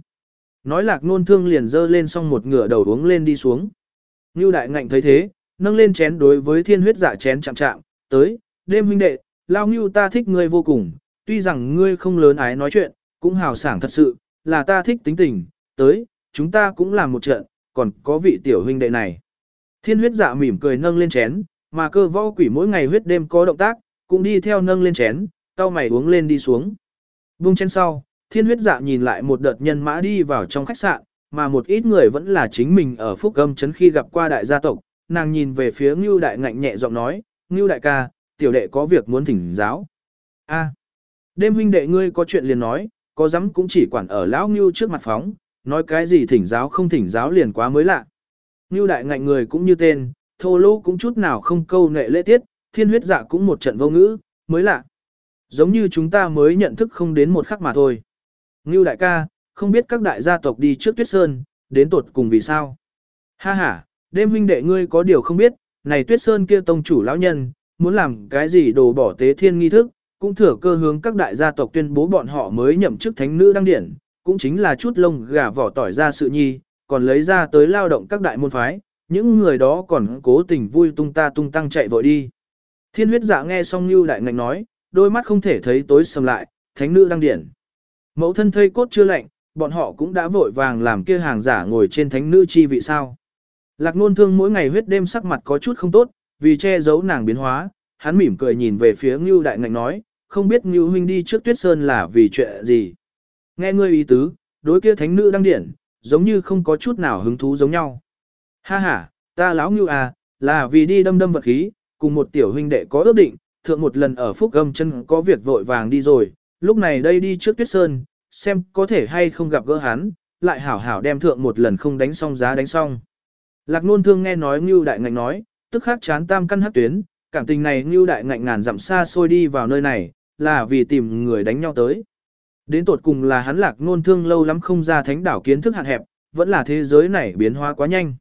Nói lạc nôn thương liền dơ lên xong một ngửa đầu uống lên đi xuống. Ngưu đại ngạnh thấy thế, nâng lên chén đối với thiên huyết giả chén chạm chạm, tới, đêm huynh đệ, lao ngưu ta thích ngươi vô cùng, tuy rằng ngươi không lớn ái nói chuyện, cũng hào sảng thật sự, là ta thích tính tình, tới, chúng ta cũng làm một trận, còn có vị tiểu huynh đệ này. Thiên huyết dạ mỉm cười nâng lên chén, mà cơ võ quỷ mỗi ngày huyết đêm có động tác, cũng đi theo nâng lên chén, tao mày uống lên đi xuống. Bung chén sau, thiên huyết dạ nhìn lại một đợt nhân mã đi vào trong khách sạn, mà một ít người vẫn là chính mình ở phúc âm chấn khi gặp qua đại gia tộc, nàng nhìn về phía Ngưu đại ngạnh nhẹ giọng nói, Ngưu đại ca, tiểu đệ có việc muốn thỉnh giáo. A, đêm huynh đệ ngươi có chuyện liền nói, có dám cũng chỉ quản ở lão Ngưu trước mặt phóng, nói cái gì thỉnh giáo không thỉnh giáo liền quá mới lạ. Ngưu đại ngạnh người cũng như tên, thô lỗ cũng chút nào không câu nệ lễ tiết, thiên huyết dạ cũng một trận vô ngữ, mới lạ. Giống như chúng ta mới nhận thức không đến một khắc mà thôi. Ngưu đại ca, không biết các đại gia tộc đi trước tuyết sơn, đến tột cùng vì sao. Ha ha, đêm huynh đệ ngươi có điều không biết, này tuyết sơn kia tông chủ lão nhân, muốn làm cái gì đồ bỏ tế thiên nghi thức, cũng thừa cơ hướng các đại gia tộc tuyên bố bọn họ mới nhậm chức thánh nữ đăng điển, cũng chính là chút lông gà vỏ tỏi ra sự nhi, còn lấy ra tới lao động các đại môn phái, những người đó còn cố tình vui tung ta tung tăng chạy vội đi. Thiên huyết dạ nghe xong như đại ngạch nói, đôi mắt không thể thấy tối sầm lại, thánh nữ đăng điển. Mẫu thân thây cốt chưa lạnh, bọn họ cũng đã vội vàng làm kia hàng giả ngồi trên thánh nữ chi vị sao. Lạc nôn thương mỗi ngày huyết đêm sắc mặt có chút không tốt, vì che giấu nàng biến hóa, hắn mỉm cười nhìn về phía Ngưu Đại Ngạnh nói, không biết Ngưu huynh đi trước Tuyết Sơn là vì chuyện gì. Nghe ngươi ý tứ, đối kia thánh nữ đăng điển, giống như không có chút nào hứng thú giống nhau. Ha ha, ta lão Ngưu à, là vì đi đâm đâm vật khí, cùng một tiểu huynh đệ có ước định, thượng một lần ở Phúc Gâm chân có việc vội vàng đi rồi, lúc này đây đi trước Tuyết Sơn, xem có thể hay không gặp gỡ hắn, lại hảo hảo đem thượng một lần không đánh xong giá đánh xong. Lạc nôn thương nghe nói Ngưu Đại Ngạnh nói, tức khắc chán tam căn hắc tuyến, cảm tình này Ngưu Đại Ngạnh ngàn dặm xa xôi đi vào nơi này, là vì tìm người đánh nhau tới. Đến tột cùng là hắn lạc nôn thương lâu lắm không ra thánh đảo kiến thức hạn hẹp, vẫn là thế giới này biến hóa quá nhanh.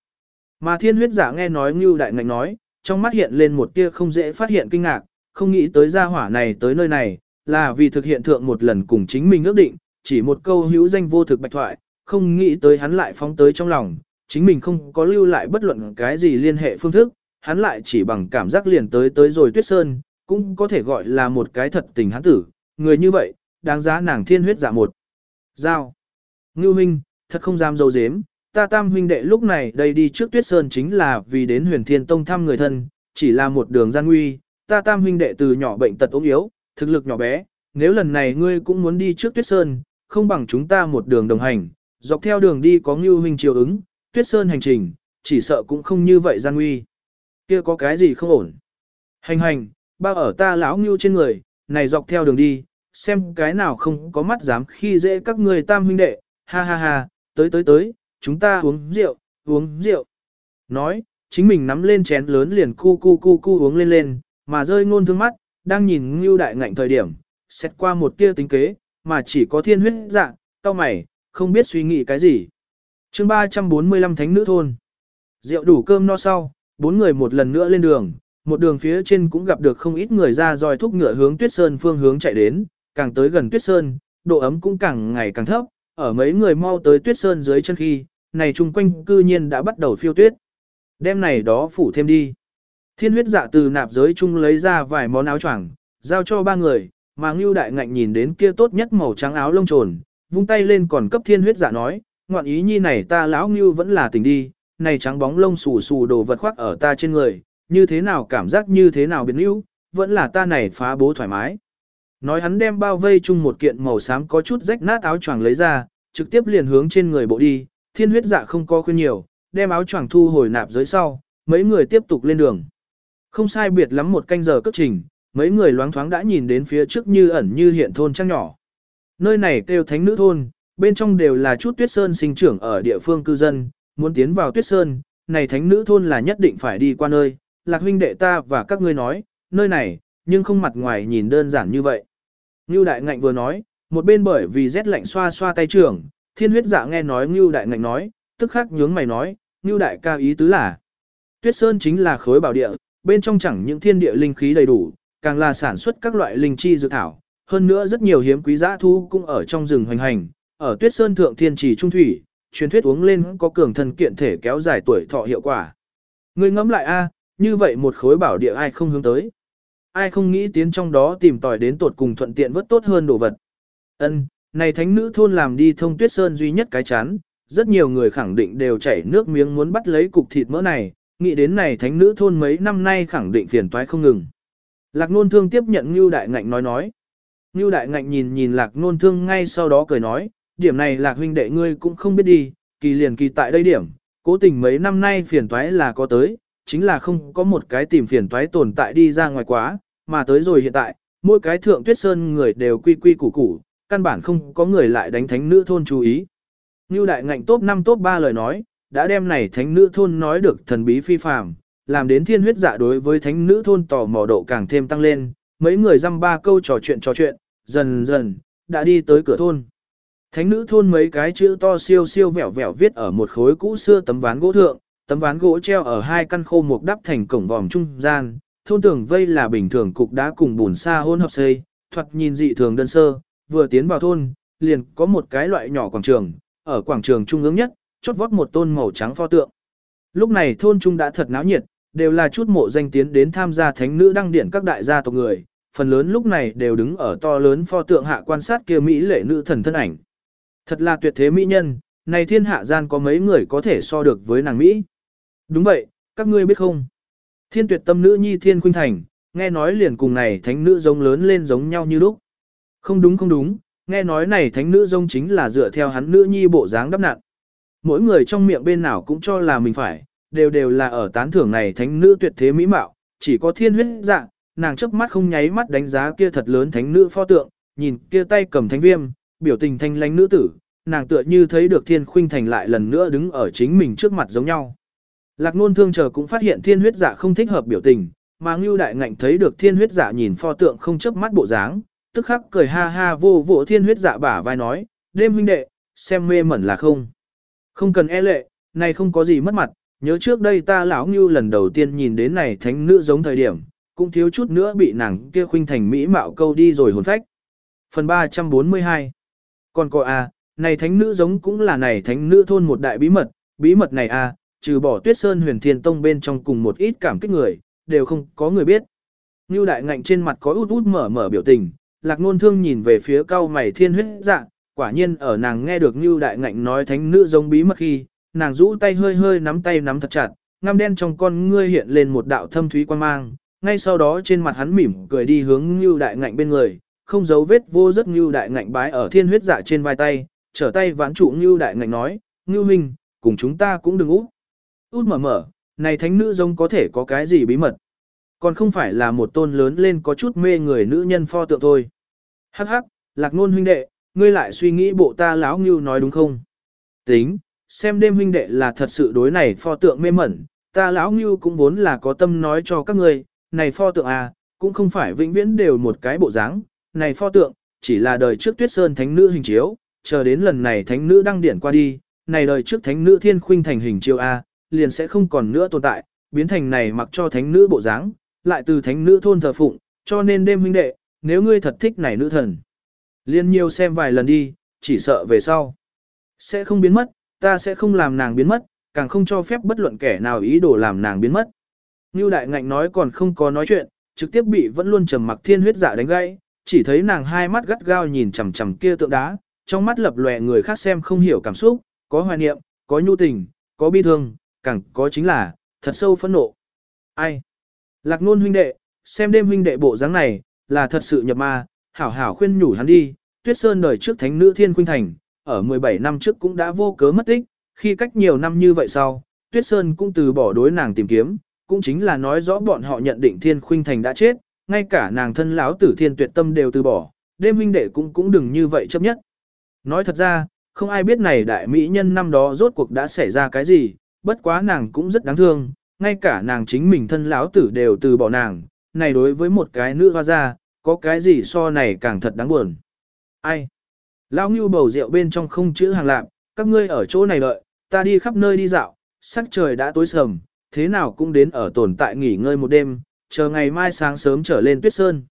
Mà thiên huyết giả nghe nói như Đại Ngạnh nói, trong mắt hiện lên một tia không dễ phát hiện kinh ngạc, không nghĩ tới gia hỏa này tới nơi này, là vì thực hiện thượng một lần cùng chính mình ước định, chỉ một câu hữu danh vô thực bạch thoại, không nghĩ tới hắn lại phóng tới trong lòng, chính mình không có lưu lại bất luận cái gì liên hệ phương thức, hắn lại chỉ bằng cảm giác liền tới tới rồi tuyết sơn, cũng có thể gọi là một cái thật tình hắn tử, người như vậy, đáng giá nàng thiên huyết giả một. Giao. Ngưu Minh, thật không dám dâu dếm, ta tam huynh đệ lúc này đây đi trước tuyết sơn chính là vì đến huyền thiên tông thăm người thân, chỉ là một đường gian nguy, ta tam huynh đệ từ nhỏ bệnh tật ốm yếu, thực lực nhỏ bé, nếu lần này ngươi cũng muốn đi trước tuyết sơn, không bằng chúng ta một đường đồng hành, dọc theo đường đi có Ngưu Minh chiều ứng, tuyết sơn hành trình, chỉ sợ cũng không như vậy gian nguy. Kia có cái gì không ổn? Hành hành, bao ở ta lão Ngưu trên người, này dọc theo đường đi, xem cái nào không có mắt dám khi dễ các người tam huynh đệ, ha ha ha, tới tới tới, chúng ta uống rượu, uống rượu. Nói, chính mình nắm lên chén lớn liền cu cu cu cu uống lên lên, mà rơi ngôn thương mắt, đang nhìn Ngưu đại ngạnh thời điểm, xét qua một tia tính kế, mà chỉ có thiên huyết dạng, tao mày, không biết suy nghĩ cái gì. chương 345 Thánh Nữ Thôn Rượu đủ cơm no sau, bốn người một lần nữa lên đường, một đường phía trên cũng gặp được không ít người ra dòi thúc ngựa hướng tuyết sơn phương hướng chạy đến, càng tới gần tuyết sơn, độ ấm cũng càng ngày càng thấp, ở mấy người mau tới tuyết sơn dưới chân khi, này chung quanh cư nhiên đã bắt đầu phiêu tuyết. Đêm này đó phủ thêm đi. Thiên huyết dạ từ nạp giới chung lấy ra vài món áo choàng, giao cho ba người, mà Ngưu Đại Ngạnh nhìn đến kia tốt nhất màu trắng áo lông trồn, vung tay lên còn cấp thiên huyết dạ nói, ngoạn ý nhi này ta lão Ngưu vẫn là tình đi, này trắng bóng lông xù xù đồ vật khoác ở ta trên người, như thế nào cảm giác như thế nào biến Ngưu, vẫn là ta này phá bố thoải mái. Nói hắn đem bao vây chung một kiện màu xám có chút rách nát áo choàng lấy ra, trực tiếp liền hướng trên người bộ đi, thiên huyết dạ không có khuyên nhiều, đem áo choàng thu hồi nạp dưới sau, mấy người tiếp tục lên đường. Không sai biệt lắm một canh giờ cất trình, mấy người loáng thoáng đã nhìn đến phía trước như ẩn như hiện thôn trăng nhỏ. Nơi này kêu thánh nữ thôn, bên trong đều là chút tuyết sơn sinh trưởng ở địa phương cư dân, muốn tiến vào tuyết sơn, này thánh nữ thôn là nhất định phải đi qua nơi, lạc huynh đệ ta và các ngươi nói, nơi này, nhưng không mặt ngoài nhìn đơn giản như vậy. Ngưu đại ngạnh vừa nói, một bên bởi vì rét lạnh xoa xoa tay trưởng, thiên huyết dạ nghe nói Ngưu đại ngạnh nói, tức khắc nhướng mày nói, Ngưu đại ca ý tứ là, tuyết sơn chính là khối bảo địa, bên trong chẳng những thiên địa linh khí đầy đủ, càng là sản xuất các loại linh chi dược thảo, hơn nữa rất nhiều hiếm quý giá thu cũng ở trong rừng hoành hành, ở tuyết sơn thượng thiên trì trung thủy, truyền thuyết uống lên có cường thân kiện thể kéo dài tuổi thọ hiệu quả. Người ngẫm lại a, như vậy một khối bảo địa ai không hướng tới. Ai không nghĩ tiến trong đó tìm tòi đến tột cùng thuận tiện vớt tốt hơn đồ vật. Ân, này thánh nữ thôn làm đi thông tuyết sơn duy nhất cái chán, rất nhiều người khẳng định đều chảy nước miếng muốn bắt lấy cục thịt mỡ này, nghĩ đến này thánh nữ thôn mấy năm nay khẳng định phiền toái không ngừng. Lạc nôn thương tiếp nhận Ngưu Đại Ngạnh nói nói. Ngưu Đại Ngạnh nhìn nhìn Lạc nôn thương ngay sau đó cười nói, điểm này Lạc huynh đệ ngươi cũng không biết đi, kỳ liền kỳ tại đây điểm, cố tình mấy năm nay phiền toái là có tới, chính là không có một cái tìm phiền toái tồn tại đi ra ngoài quá, mà tới rồi hiện tại, mỗi cái thượng tuyết sơn người đều quy quy củ củ, căn bản không có người lại đánh thánh nữ thôn chú ý. Như Đại Ngạnh top 5 top 3 lời nói, đã đem này thánh nữ thôn nói được thần bí phi phàm, làm đến thiên huyết dạ đối với thánh nữ thôn tò mò độ càng thêm tăng lên, mấy người dăm ba câu trò chuyện trò chuyện, dần dần, đã đi tới cửa thôn. Thánh nữ thôn mấy cái chữ to siêu siêu vẹo vẹo viết ở một khối cũ xưa tấm ván gỗ thượng, tấm ván gỗ treo ở hai căn khô mục đắp thành cổng vòm trung gian, thôn tường vây là bình thường cục đá cùng bùn sa hôn hợp xây, thoạt nhìn dị thường đơn sơ, vừa tiến vào thôn, liền có một cái loại nhỏ quảng trường, ở quảng trường trung ương nhất, chót vót một tôn màu trắng pho tượng. Lúc này thôn trung đã thật náo nhiệt, đều là chút mộ danh tiến đến tham gia thánh nữ đăng điển các đại gia tộc người, phần lớn lúc này đều đứng ở to lớn pho tượng hạ quan sát kia mỹ lệ nữ thần thân ảnh. Thật là tuyệt thế mỹ nhân, này thiên hạ gian có mấy người có thể so được với nàng Mỹ. Đúng vậy, các ngươi biết không? Thiên tuyệt tâm nữ nhi thiên khuynh thành, nghe nói liền cùng này thánh nữ giống lớn lên giống nhau như lúc. Không đúng không đúng, nghe nói này thánh nữ giống chính là dựa theo hắn nữ nhi bộ dáng đắp nặn. Mỗi người trong miệng bên nào cũng cho là mình phải, đều đều là ở tán thưởng này thánh nữ tuyệt thế mỹ mạo, chỉ có thiên huyết dạng, nàng chớp mắt không nháy mắt đánh giá kia thật lớn thánh nữ pho tượng, nhìn kia tay cầm thánh viêm, biểu tình thanh lãnh nữ tử, nàng tựa như thấy được thiên khuynh thành lại lần nữa đứng ở chính mình trước mặt giống nhau. Lạc nôn thương chờ cũng phát hiện thiên huyết dạ không thích hợp biểu tình, mà ngưu đại ngạnh thấy được thiên huyết dạ nhìn pho tượng không chớp mắt bộ dáng, tức khắc cười ha ha vô vỗ thiên huyết dạ bả vai nói, đêm huynh đệ, xem mê mẩn là không. Không cần e lệ, này không có gì mất mặt, nhớ trước đây ta lão ngưu lần đầu tiên nhìn đến này thánh nữ giống thời điểm, cũng thiếu chút nữa bị nàng kia khuynh thành mỹ mạo câu đi rồi hồn phách. Phần 342 Còn cô à, này thánh nữ giống cũng là này thánh nữ thôn một đại bí mật, bí mật này à, trừ bỏ tuyết sơn huyền thiên tông bên trong cùng một ít cảm kích người, đều không có người biết. Như đại ngạnh trên mặt có út út mở mở biểu tình, lạc nôn thương nhìn về phía cao mày thiên huyết dạ, quả nhiên ở nàng nghe được như đại ngạnh nói thánh nữ giống bí mật khi, nàng rũ tay hơi hơi nắm tay nắm thật chặt, ngăm đen trong con ngươi hiện lên một đạo thâm thúy quan mang, ngay sau đó trên mặt hắn mỉm cười đi hướng như đại ngạnh bên người, không giấu vết vô rất như đại ngạnh bái ở thiên huyết dạ trên vai tay, trở tay ván trụ như đại ngạnh nói, như Minh, cùng chúng ta cũng đừng út. Út mở mở, này thánh nữ giống có thể có cái gì bí mật. Còn không phải là một tôn lớn lên có chút mê người nữ nhân pho tượng thôi. Hắc hắc, lạc nôn huynh đệ, ngươi lại suy nghĩ bộ ta láo Ngưu nói đúng không? Tính, xem đêm huynh đệ là thật sự đối này pho tượng mê mẩn, ta lão Ngưu cũng vốn là có tâm nói cho các ngươi, này pho tượng à, cũng không phải vĩnh viễn đều một cái bộ dáng, này pho tượng, chỉ là đời trước tuyết sơn thánh nữ hình chiếu, chờ đến lần này thánh nữ đăng điển qua đi, này đời trước thánh nữ thiên khuynh thành hình chiếu A, liền sẽ không còn nữa tồn tại, biến thành này mặc cho thánh nữ bộ dáng, lại từ thánh nữ thôn thờ phụng, cho nên đêm huynh đệ, nếu ngươi thật thích này nữ thần, liền nhiều xem vài lần đi, chỉ sợ về sau. Sẽ không biến mất, ta sẽ không làm nàng biến mất, càng không cho phép bất luận kẻ nào ý đồ làm nàng biến mất. Như đại ngạnh nói còn không có nói chuyện, trực tiếp bị vẫn luôn trầm mặc thiên huyết dạ đánh gãy, chỉ thấy nàng hai mắt gắt gao nhìn chằm chằm kia tượng đá, trong mắt lập lòe người khác xem không hiểu cảm xúc, có hoài niệm, có nhu tình, có bi thương, càng có chính là, thật sâu phẫn nộ. Ai? Lạc nôn huynh đệ, xem đêm huynh đệ bộ dáng này, là thật sự nhập ma, hảo hảo khuyên nhủ hắn đi, tuyết sơn đời trước thánh nữ thiên khuynh thành, ở 17 năm trước cũng đã vô cớ mất tích, khi cách nhiều năm như vậy sau, Tuyết Sơn cũng từ bỏ đối nàng tìm kiếm, cũng chính là nói rõ bọn họ nhận định Thiên Khuynh Thành đã chết, ngay cả nàng thân lão tử Thiên Tuyệt Tâm đều từ bỏ, đêm huynh đệ cũng cũng đừng như vậy chấp nhất. Nói thật ra, không ai biết này đại mỹ nhân năm đó rốt cuộc đã xảy ra cái gì, bất quá nàng cũng rất đáng thương, ngay cả nàng chính mình thân lão tử đều từ bỏ nàng, này đối với một cái nữ hoa gia, có cái gì so này càng thật đáng buồn. Ai? Lão Ngưu bầu rượu bên trong không chữ hàng lạp, các ngươi ở chỗ này đợi, ta đi khắp nơi đi dạo, sắc trời đã tối sầm, thế nào cũng đến ở tồn tại nghỉ ngơi một đêm, chờ ngày mai sáng sớm trở lên tuyết sơn.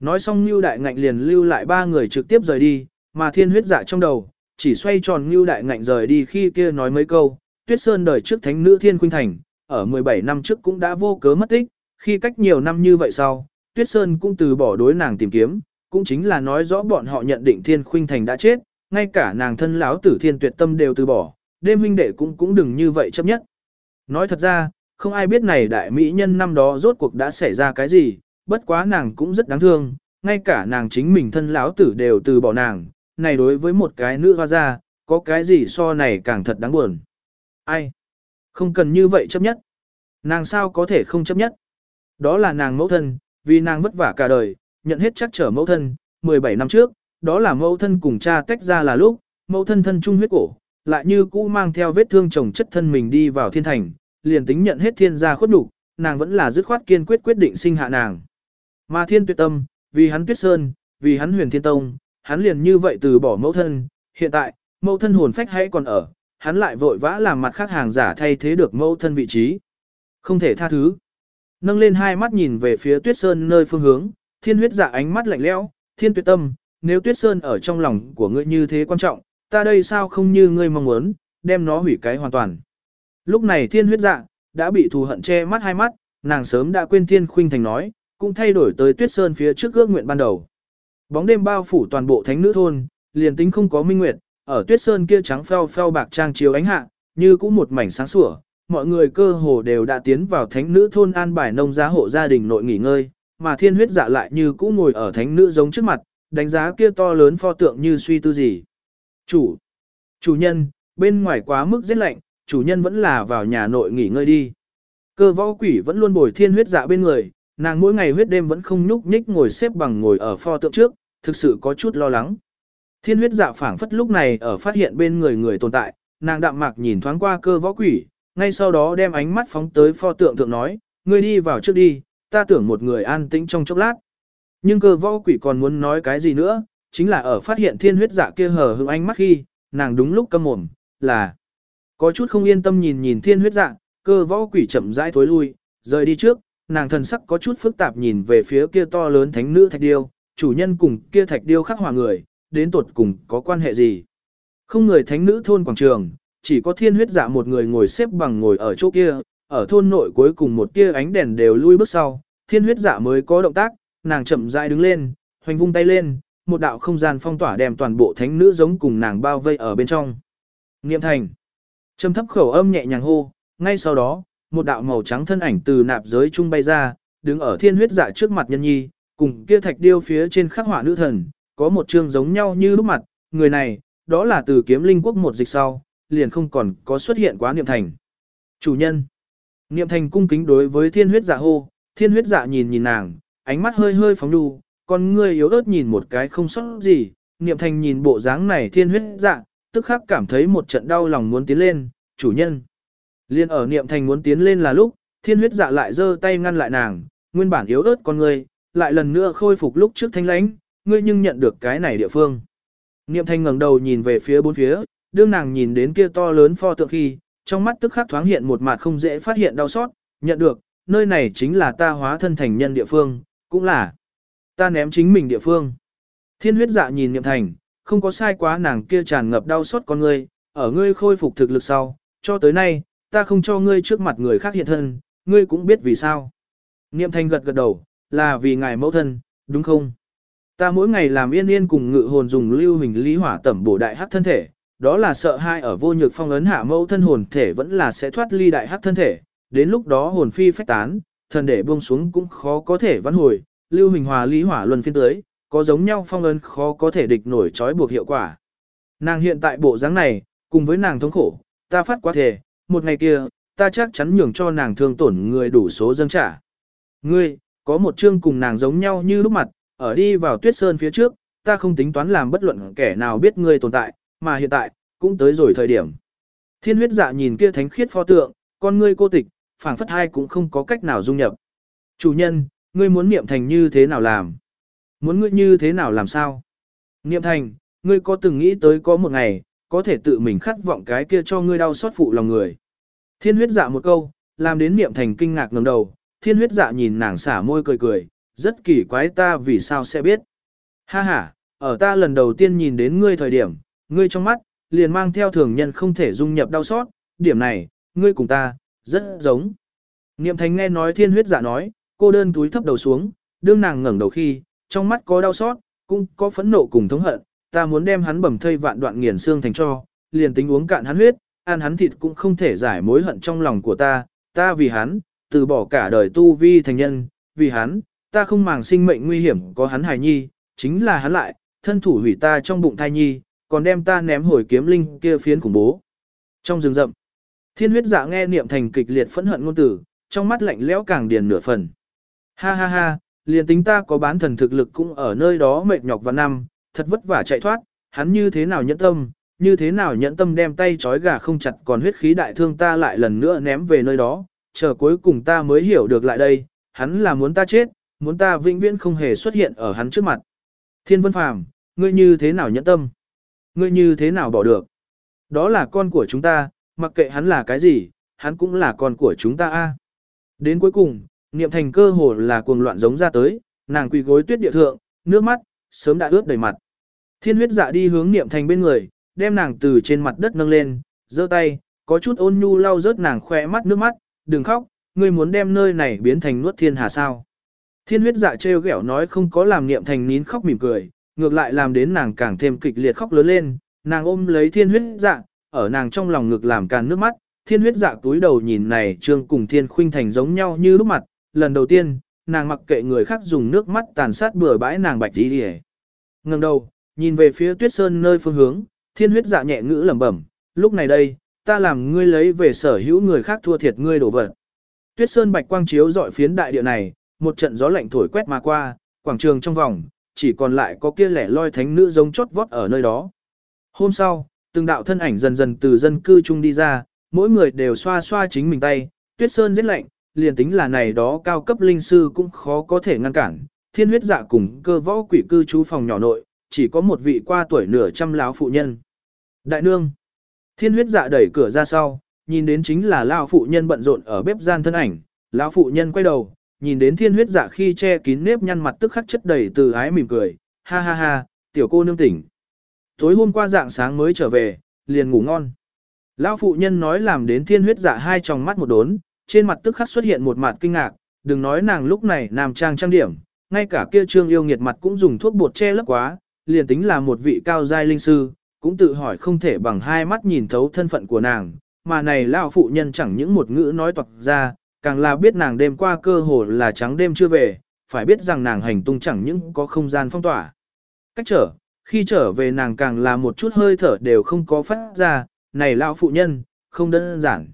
Nói xong Ngưu Đại Ngạnh liền lưu lại ba người trực tiếp rời đi, mà thiên huyết dạ trong đầu, chỉ xoay tròn Ngưu Đại Ngạnh rời đi khi kia nói mấy câu, tuyết sơn đời trước thánh nữ thiên khuynh thành, ở 17 năm trước cũng đã vô cớ mất tích, khi cách nhiều năm như vậy sau, tuyết sơn cũng từ bỏ đối nàng tìm kiếm, cũng chính là nói rõ bọn họ nhận định thiên khuynh thành đã chết, ngay cả nàng thân lão tử thiên tuyệt tâm đều từ bỏ, đêm huynh đệ cũng cũng đừng như vậy chấp nhất. Nói thật ra, không ai biết này đại mỹ nhân năm đó rốt cuộc đã xảy ra cái gì, bất quá nàng cũng rất đáng thương, ngay cả nàng chính mình thân lão tử đều từ bỏ nàng, này đối với một cái nữ hoa gia, có cái gì so này càng thật đáng buồn. Ai? Không cần như vậy chấp nhất. Nàng sao có thể không chấp nhất? Đó là nàng mẫu thân, vì nàng vất vả cả đời, nhận hết chắc trở mẫu thân, 17 năm trước, đó là mẫu thân cùng cha tách ra là lúc, mẫu thân thân trung huyết cổ, lại như cũ mang theo vết thương chồng chất thân mình đi vào thiên thành, liền tính nhận hết thiên gia khuất đủ, nàng vẫn là dứt khoát kiên quyết quyết định sinh hạ nàng. Mà thiên tuyệt tâm, vì hắn tuyết sơn, vì hắn huyền thiên tông, hắn liền như vậy từ bỏ mẫu thân, hiện tại, mẫu thân hồn phách hãy còn ở, hắn lại vội vã làm mặt khác hàng giả thay thế được mẫu thân vị trí. Không thể tha thứ. Nâng lên hai mắt nhìn về phía tuyết sơn nơi phương hướng, thiên huyết giả ánh mắt lạnh lẽo, thiên tuyệt tâm, nếu tuyết sơn ở trong lòng của ngươi như thế quan trọng, ta đây sao không như ngươi mong muốn, đem nó hủy cái hoàn toàn. Lúc này thiên huyết dạ, đã bị thù hận che mắt hai mắt, nàng sớm đã quên thiên khuynh thành nói, cũng thay đổi tới tuyết sơn phía trước ước nguyện ban đầu. Bóng đêm bao phủ toàn bộ thánh nữ thôn, liền tính không có minh nguyệt, ở tuyết sơn kia trắng phao phao bạc trang chiếu ánh hạ, như cũng một mảnh sáng sủa, mọi người cơ hồ đều đã tiến vào thánh nữ thôn an bài nông gia hộ gia đình nội nghỉ ngơi, mà thiên huyết dạ lại như cũ ngồi ở thánh nữ giống trước mặt, đánh giá kia to lớn pho tượng như suy tư gì. Chủ, chủ nhân, bên ngoài quá mức rất lạnh, chủ nhân vẫn là vào nhà nội nghỉ ngơi đi. Cơ võ quỷ vẫn luôn bồi thiên huyết dạ bên người, nàng mỗi ngày huyết đêm vẫn không nhúc nhích ngồi xếp bằng ngồi ở pho tượng trước, thực sự có chút lo lắng. Thiên huyết dạ phảng phất lúc này ở phát hiện bên người người tồn tại, nàng đạm mạc nhìn thoáng qua cơ võ quỷ, ngay sau đó đem ánh mắt phóng tới pho tượng thượng nói, ngươi đi vào trước đi, ta tưởng một người an tĩnh trong chốc lát. Nhưng cơ võ quỷ còn muốn nói cái gì nữa, chính là ở phát hiện thiên huyết dạ kia hờ hững ánh mắt khi, nàng đúng lúc câm mồm, là có chút không yên tâm nhìn nhìn thiên huyết dạ, cơ võ quỷ chậm rãi thối lui, rời đi trước, nàng thần sắc có chút phức tạp nhìn về phía kia to lớn thánh nữ thạch điêu, chủ nhân cùng kia thạch điêu khắc hòa người, đến tuột cùng có quan hệ gì. Không người thánh nữ thôn quảng trường, chỉ có thiên huyết dạ một người ngồi xếp bằng ngồi ở chỗ kia, ở thôn nội cuối cùng một tia ánh đèn đều lui bước sau, thiên huyết dạ mới có động tác, nàng chậm rãi đứng lên, hoành vung tay lên, một đạo không gian phong tỏa đem toàn bộ thánh nữ giống cùng nàng bao vây ở bên trong. Niệm thành. Trầm thấp khẩu âm nhẹ nhàng hô, ngay sau đó, một đạo màu trắng thân ảnh từ nạp giới trung bay ra, đứng ở thiên huyết dạ trước mặt nhân nhi, cùng kia thạch điêu phía trên khắc họa nữ thần, có một chương giống nhau như lúc mặt, người này, đó là từ kiếm linh quốc một dịch sau, liền không còn có xuất hiện quá niệm thành. Chủ nhân. Niệm thành cung kính đối với thiên huyết dạ hô, thiên huyết dạ nhìn nhìn nàng, ánh mắt hơi hơi phóng đu, còn ngươi yếu ớt nhìn một cái không sót gì, niệm thành nhìn bộ dáng này thiên huyết dạ, tức khắc cảm thấy một trận đau lòng muốn tiến lên, chủ nhân. Liên ở niệm thành muốn tiến lên là lúc, thiên huyết dạ lại giơ tay ngăn lại nàng, nguyên bản yếu ớt con ngươi, lại lần nữa khôi phục lúc trước thanh lãnh, ngươi nhưng nhận được cái này địa phương. Niệm Thanh ngẩng đầu nhìn về phía bốn phía, đương nàng nhìn đến kia to lớn pho tượng khi, trong mắt tức khắc thoáng hiện một mặt không dễ phát hiện đau xót, nhận được, nơi này chính là ta hóa thân thành nhân địa phương, cũng là ta ném chính mình địa phương. Thiên huyết dạ nhìn niệm thành, không có sai quá nàng kia tràn ngập đau xót con ngươi, ở ngươi khôi phục thực lực sau, cho tới nay, ta không cho ngươi trước mặt người khác hiện thân, ngươi cũng biết vì sao. Niệm thành gật gật đầu, là vì ngài mẫu thân, đúng không? Ta mỗi ngày làm yên yên cùng ngự hồn dùng lưu hình lý hỏa tẩm bổ đại hắc thân thể, đó là sợ hai ở vô nhược phong ấn hạ mẫu thân hồn thể vẫn là sẽ thoát ly đại hắc thân thể, đến lúc đó hồn phi phách tán, thần để buông xuống cũng khó có thể vãn hồi, lưu hình hòa lý hỏa luân phiên tới, có giống nhau phong ấn khó có thể địch nổi trói buộc hiệu quả. Nàng hiện tại bộ dáng này, cùng với nàng thống khổ, ta phát quá thể, một ngày kia, ta chắc chắn nhường cho nàng thương tổn người đủ số dâng trả. Ngươi, có một chương cùng nàng giống nhau như lúc mặt, ở đi vào tuyết sơn phía trước, ta không tính toán làm bất luận kẻ nào biết ngươi tồn tại, mà hiện tại, cũng tới rồi thời điểm. Thiên huyết dạ nhìn kia thánh khiết pho tượng, con ngươi cô tịch, phảng phất hai cũng không có cách nào dung nhập. Chủ nhân, ngươi muốn niệm thành như thế nào làm? Muốn ngươi như thế nào làm sao? Niệm thành, ngươi có từng nghĩ tới có một ngày, có thể tự mình khát vọng cái kia cho ngươi đau xót phụ lòng người. Thiên huyết dạ một câu, làm đến niệm thành kinh ngạc ngẩng đầu, thiên huyết dạ nhìn nàng xả môi cười cười, rất kỳ quái ta vì sao sẽ biết. Ha ha, ở ta lần đầu tiên nhìn đến ngươi thời điểm, ngươi trong mắt, liền mang theo thường nhân không thể dung nhập đau xót, điểm này, ngươi cùng ta, rất giống. Niệm thánh nghe nói thiên huyết giả nói, cô đơn túi thấp đầu xuống, đương nàng ngẩng đầu khi, trong mắt có đau xót, cũng có phẫn nộ cùng thống hận, ta muốn đem hắn bầm thây vạn đoạn nghiền xương thành cho, liền tính uống cạn hắn huyết, ăn hắn thịt cũng không thể giải mối hận trong lòng của ta, ta vì hắn, từ bỏ cả đời tu vi thành nhân, vì hắn, ta không màng sinh mệnh nguy hiểm có hắn hài nhi, chính là hắn lại, thân thủ hủy ta trong bụng thai nhi, còn đem ta ném hồi kiếm linh kia phiến khủng bố. Trong rừng rậm, thiên huyết dạ nghe niệm thành kịch liệt phẫn hận ngôn tử, trong mắt lạnh lẽo càng điền nửa phần. Ha ha ha, liền tính ta có bán thần thực lực cũng ở nơi đó mệt nhọc và năm, thật vất vả chạy thoát, hắn như thế nào nhẫn tâm, như thế nào nhẫn tâm đem tay trói gà không chặt còn huyết khí đại thương ta lại lần nữa ném về nơi đó, chờ cuối cùng ta mới hiểu được lại đây, hắn là muốn ta chết, muốn ta vĩnh viễn không hề xuất hiện ở hắn trước mặt. Thiên Vân Phàm, ngươi như thế nào nhẫn tâm? Ngươi như thế nào bỏ được? Đó là con của chúng ta, mặc kệ hắn là cái gì, hắn cũng là con của chúng ta a. Đến cuối cùng, niệm thành cơ hồ là cuồng loạn giống ra tới, nàng quỳ gối tuyết địa thượng, nước mắt, sớm đã ướt đầy mặt. Thiên huyết dạ đi hướng niệm thành bên người, đem nàng từ trên mặt đất nâng lên, giơ tay, có chút ôn nhu lau rớt nàng khỏe mắt nước mắt, đừng khóc, ngươi muốn đem nơi này biến thành nuốt thiên hà sao. Thiên huyết dạ trêu ghẹo nói không có làm niệm thành nín khóc mỉm cười, ngược lại làm đến nàng càng thêm kịch liệt khóc lớn lên, nàng ôm lấy thiên huyết dạ, ở nàng trong lòng ngực làm càn nước mắt, thiên huyết dạ túi đầu nhìn này trương cùng thiên khuynh thành giống nhau như lúc mặt, lần đầu tiên, nàng mặc kệ người khác dùng nước mắt tàn sát bừa bãi nàng bạch đi đi Ngừng đầu, nhìn về phía tuyết sơn nơi phương hướng, thiên huyết dạ nhẹ ngữ lẩm bẩm, lúc này đây, ta làm ngươi lấy về sở hữu người khác thua thiệt ngươi đổ vật. Tuyết sơn bạch quang chiếu dọi phiến đại địa này, một trận gió lạnh thổi quét mà qua, quảng trường trong vòng, chỉ còn lại có kia lẻ loi thánh nữ giống chốt vót ở nơi đó. Hôm sau, từng đạo thân ảnh dần dần từ dân cư chung đi ra, mỗi người đều xoa xoa chính mình tay, tuyết sơn rất lạnh, liền tính là này đó cao cấp linh sư cũng khó có thể ngăn cản. Thiên huyết dạ cùng cơ võ quỷ cư trú phòng nhỏ nội, chỉ có một vị qua tuổi nửa trăm lão phụ nhân. Đại nương. Thiên huyết dạ đẩy cửa ra sau, nhìn đến chính là lão phụ nhân bận rộn ở bếp gian thân ảnh, lão phụ nhân quay đầu, nhìn đến thiên huyết dạ khi che kín nếp nhăn mặt tức khắc chất đầy từ ái mỉm cười, ha ha ha, tiểu cô nương tỉnh. Tối hôm qua dạng sáng mới trở về, liền ngủ ngon. Lão phụ nhân nói làm đến thiên huyết dạ hai tròng mắt một đốn, trên mặt tức khắc xuất hiện một mặt kinh ngạc, đừng nói nàng lúc này nam trang trang điểm, ngay cả kia trương yêu nghiệt mặt cũng dùng thuốc bột che lấp quá, liền tính là một vị cao giai linh sư, cũng tự hỏi không thể bằng hai mắt nhìn thấu thân phận của nàng, mà này lão phụ nhân chẳng những một ngữ nói toạc ra, càng là biết nàng đêm qua cơ hồ là trắng đêm chưa về, phải biết rằng nàng hành tung chẳng những có không gian phong tỏa. Cách trở, khi trở về nàng càng là một chút hơi thở đều không có phát ra, này lão phụ nhân, không đơn giản.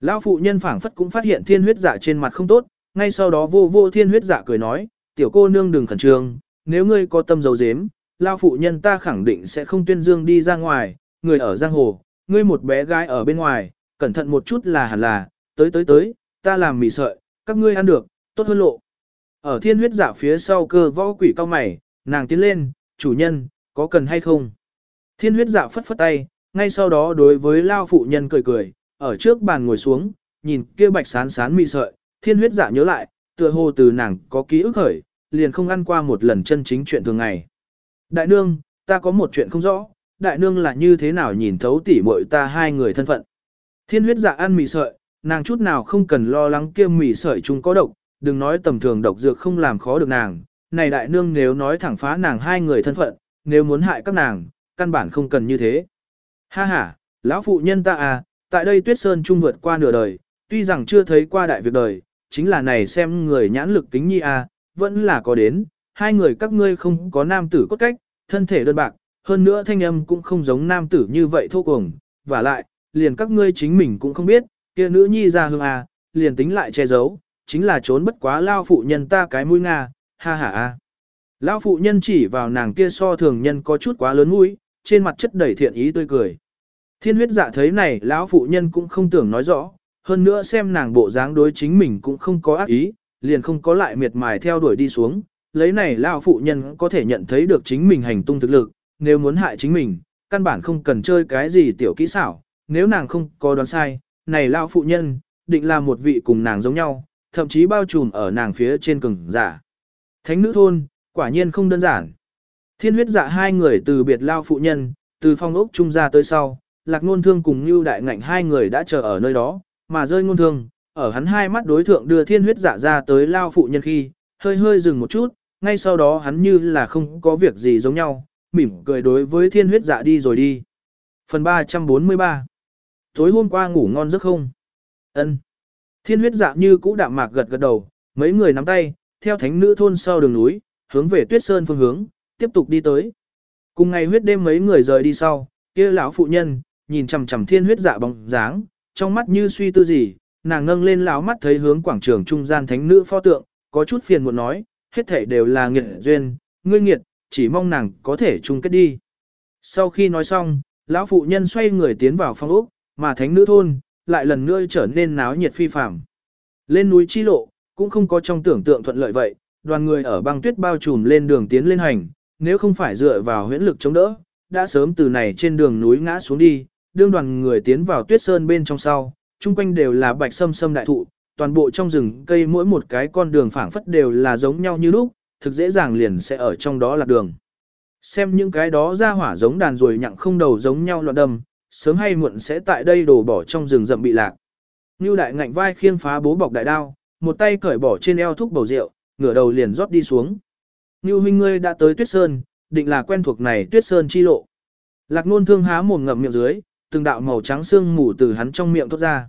Lão phụ nhân phảng phất cũng phát hiện thiên huyết dạ trên mặt không tốt, ngay sau đó vô vô thiên huyết dạ cười nói, tiểu cô nương đừng khẩn trương, nếu ngươi có tâm dấu dếm, lão phụ nhân ta khẳng định sẽ không tuyên dương đi ra ngoài, người ở giang hồ, ngươi một bé gái ở bên ngoài, cẩn thận một chút là hẳn là, tới tới tới, ta làm mì sợi, các ngươi ăn được, tốt hơn lộ. Ở thiên huyết dạ phía sau cơ võ quỷ cao mày, nàng tiến lên, chủ nhân, có cần hay không? Thiên huyết dạ phất phất tay, ngay sau đó đối với lao phụ nhân cười cười, ở trước bàn ngồi xuống, nhìn kia bạch sán sán mì sợi, thiên huyết dạ nhớ lại, tựa hồ từ nàng có ký ức khởi, liền không ăn qua một lần chân chính chuyện thường ngày. Đại nương, ta có một chuyện không rõ, đại nương là như thế nào nhìn thấu tỉ muội ta hai người thân phận. Thiên huyết dạ ăn mì sợi, nàng chút nào không cần lo lắng kia mỉ sợi chúng có độc, đừng nói tầm thường độc dược không làm khó được nàng. Này đại nương nếu nói thẳng phá nàng hai người thân phận, nếu muốn hại các nàng, căn bản không cần như thế. Ha ha, lão phụ nhân ta à, tại đây tuyết sơn trung vượt qua nửa đời, tuy rằng chưa thấy qua đại việc đời, chính là này xem người nhãn lực kính nhi à, vẫn là có đến, hai người các ngươi không có nam tử cốt cách, thân thể đơn bạc, hơn nữa thanh âm cũng không giống nam tử như vậy thô cùng, và lại, liền các ngươi chính mình cũng không biết, kia nữ nhi ra hương à, liền tính lại che giấu, chính là trốn bất quá lao phụ nhân ta cái mũi nga, ha ha a. Lão phụ nhân chỉ vào nàng kia so thường nhân có chút quá lớn mũi, trên mặt chất đầy thiện ý tươi cười. Thiên huyết dạ thấy này lão phụ nhân cũng không tưởng nói rõ, hơn nữa xem nàng bộ dáng đối chính mình cũng không có ác ý, liền không có lại miệt mài theo đuổi đi xuống, lấy này lão phụ nhân có thể nhận thấy được chính mình hành tung thực lực, nếu muốn hại chính mình, căn bản không cần chơi cái gì tiểu kỹ xảo, nếu nàng không có đoán sai, này lao phụ nhân, định là một vị cùng nàng giống nhau, thậm chí bao trùm ở nàng phía trên cường giả. Thánh nữ thôn, quả nhiên không đơn giản. Thiên huyết dạ hai người từ biệt lao phụ nhân, từ phong ốc trung ra tới sau, lạc ngôn thương cùng như đại ngạnh hai người đã chờ ở nơi đó, mà rơi ngôn thương, ở hắn hai mắt đối thượng đưa thiên huyết dạ ra tới lao phụ nhân khi, hơi hơi dừng một chút, ngay sau đó hắn như là không có việc gì giống nhau, mỉm cười đối với thiên huyết dạ đi rồi đi. Phần 343 Tối hôm qua ngủ ngon giấc không? ân Thiên huyết dạ như cũ đạm mạc gật gật đầu, mấy người nắm tay, theo thánh nữ thôn sau đường núi, hướng về tuyết sơn phương hướng, tiếp tục đi tới. Cùng ngày huyết đêm mấy người rời đi sau, kia lão phụ nhân, nhìn chằm chằm thiên huyết dạ bóng dáng, trong mắt như suy tư gì, nàng ngâng lên lão mắt thấy hướng quảng trường trung gian thánh nữ pho tượng, có chút phiền muộn nói, hết thảy đều là nghiệt duyên, ngươi nghiệt, chỉ mong nàng có thể chung kết đi. Sau khi nói xong, lão phụ nhân xoay người tiến vào phòng ốc, mà thánh nữ thôn, lại lần nữa trở nên náo nhiệt phi phàm. Lên núi chi lộ, cũng không có trong tưởng tượng thuận lợi vậy, đoàn người ở băng tuyết bao trùm lên đường tiến lên hành, nếu không phải dựa vào huyễn lực chống đỡ, đã sớm từ này trên đường núi ngã xuống đi, đương đoàn người tiến vào tuyết sơn bên trong sau, chung quanh đều là bạch sâm sâm đại thụ, toàn bộ trong rừng cây mỗi một cái con đường phảng phất đều là giống nhau như lúc, thực dễ dàng liền sẽ ở trong đó là đường. Xem những cái đó ra hỏa giống đàn rồi nhặng không đầu giống nhau loạn đầm, sớm hay muộn sẽ tại đây đổ bỏ trong rừng rậm bị lạc. Như đại ngạnh vai khiêng phá bố bọc đại đao, một tay cởi bỏ trên eo thúc bầu rượu, ngửa đầu liền rót đi xuống. Như huynh ngươi đã tới tuyết sơn, định là quen thuộc này tuyết sơn chi lộ. Lạc nôn thương há mồm ngậm miệng dưới, từng đạo màu trắng xương mù từ hắn trong miệng thoát ra.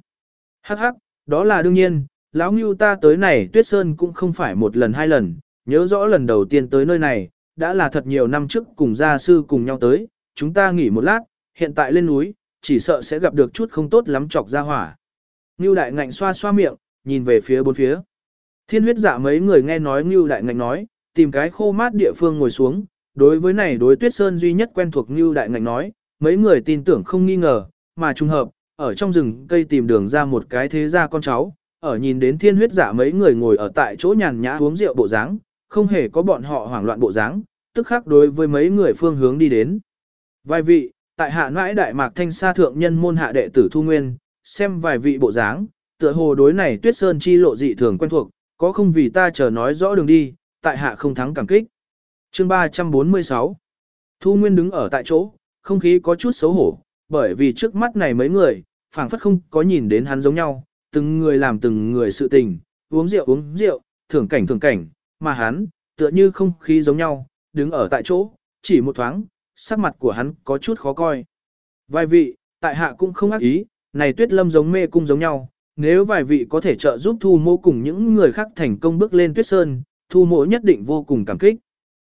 Hắc hắc, đó là đương nhiên, lão Ngưu ta tới này tuyết sơn cũng không phải một lần hai lần, nhớ rõ lần đầu tiên tới nơi này, đã là thật nhiều năm trước cùng gia sư cùng nhau tới, chúng ta nghỉ một lát, hiện tại lên núi, chỉ sợ sẽ gặp được chút không tốt lắm chọc ra hỏa. Ngưu đại ngạnh xoa xoa miệng, nhìn về phía bốn phía. Thiên huyết giả mấy người nghe nói Ngưu đại ngạnh nói, tìm cái khô mát địa phương ngồi xuống, đối với này đối tuyết sơn duy nhất quen thuộc Ngưu đại ngạnh nói, mấy người tin tưởng không nghi ngờ, mà trùng hợp, ở trong rừng cây tìm đường ra một cái thế gia con cháu, ở nhìn đến thiên huyết giả mấy người ngồi ở tại chỗ nhàn nhã uống rượu bộ dáng, không hề có bọn họ hoảng loạn bộ dáng, tức khắc đối với mấy người phương hướng đi đến. Vài vị, tại hạ nãi đại mạc thanh sa thượng nhân môn hạ đệ tử thu nguyên, xem vài vị bộ dáng, tựa hồ đối này tuyết sơn chi lộ dị thường quen thuộc, có không vì ta chờ nói rõ đường đi, tại hạ không thắng cảm kích. Chương 346 Thu Nguyên đứng ở tại chỗ, không khí có chút xấu hổ, bởi vì trước mắt này mấy người, phảng phất không có nhìn đến hắn giống nhau, từng người làm từng người sự tình, uống rượu uống rượu, thưởng cảnh thưởng cảnh, mà hắn, tựa như không khí giống nhau, đứng ở tại chỗ, chỉ một thoáng, sắc mặt của hắn có chút khó coi. Vài vị, tại hạ cũng không ác ý, này tuyết lâm giống mê cung giống nhau, nếu vài vị có thể trợ giúp thu mô cùng những người khác thành công bước lên tuyết sơn, thu mô nhất định vô cùng cảm kích.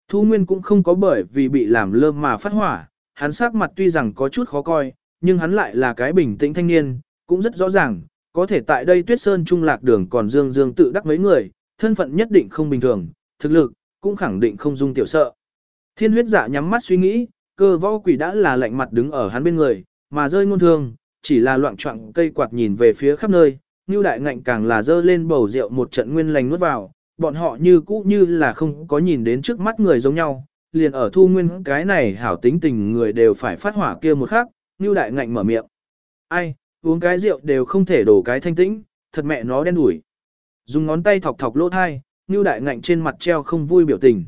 Thu Nguyên cũng không có bởi vì bị làm lơ mà phát hỏa, hắn sắc mặt tuy rằng có chút khó coi, nhưng hắn lại là cái bình tĩnh thanh niên, cũng rất rõ ràng, có thể tại đây tuyết sơn trung lạc đường còn dương dương tự đắc mấy người, thân phận nhất định không bình thường, thực lực, cũng khẳng định không dung tiểu sợ. Thiên huyết dạ nhắm mắt suy nghĩ, cơ võ quỷ đã là lạnh mặt đứng ở hắn bên người, mà rơi ngôn thương, chỉ là loạn trọng cây quạt nhìn về phía khắp nơi, như đại ngạnh càng là dơ lên bầu rượu một trận nguyên lành nuốt vào, bọn họ như cũ như là không có nhìn đến trước mắt người giống nhau, liền ở thu nguyên cái này hảo tính tình người đều phải phát hỏa kia một khắc, như đại ngạnh mở miệng. Ai, uống cái rượu đều không thể đổ cái thanh tĩnh, thật mẹ nó đen đủi. Dùng ngón tay thọc thọc lỗ thai, như đại ngạnh trên mặt treo không vui biểu tình.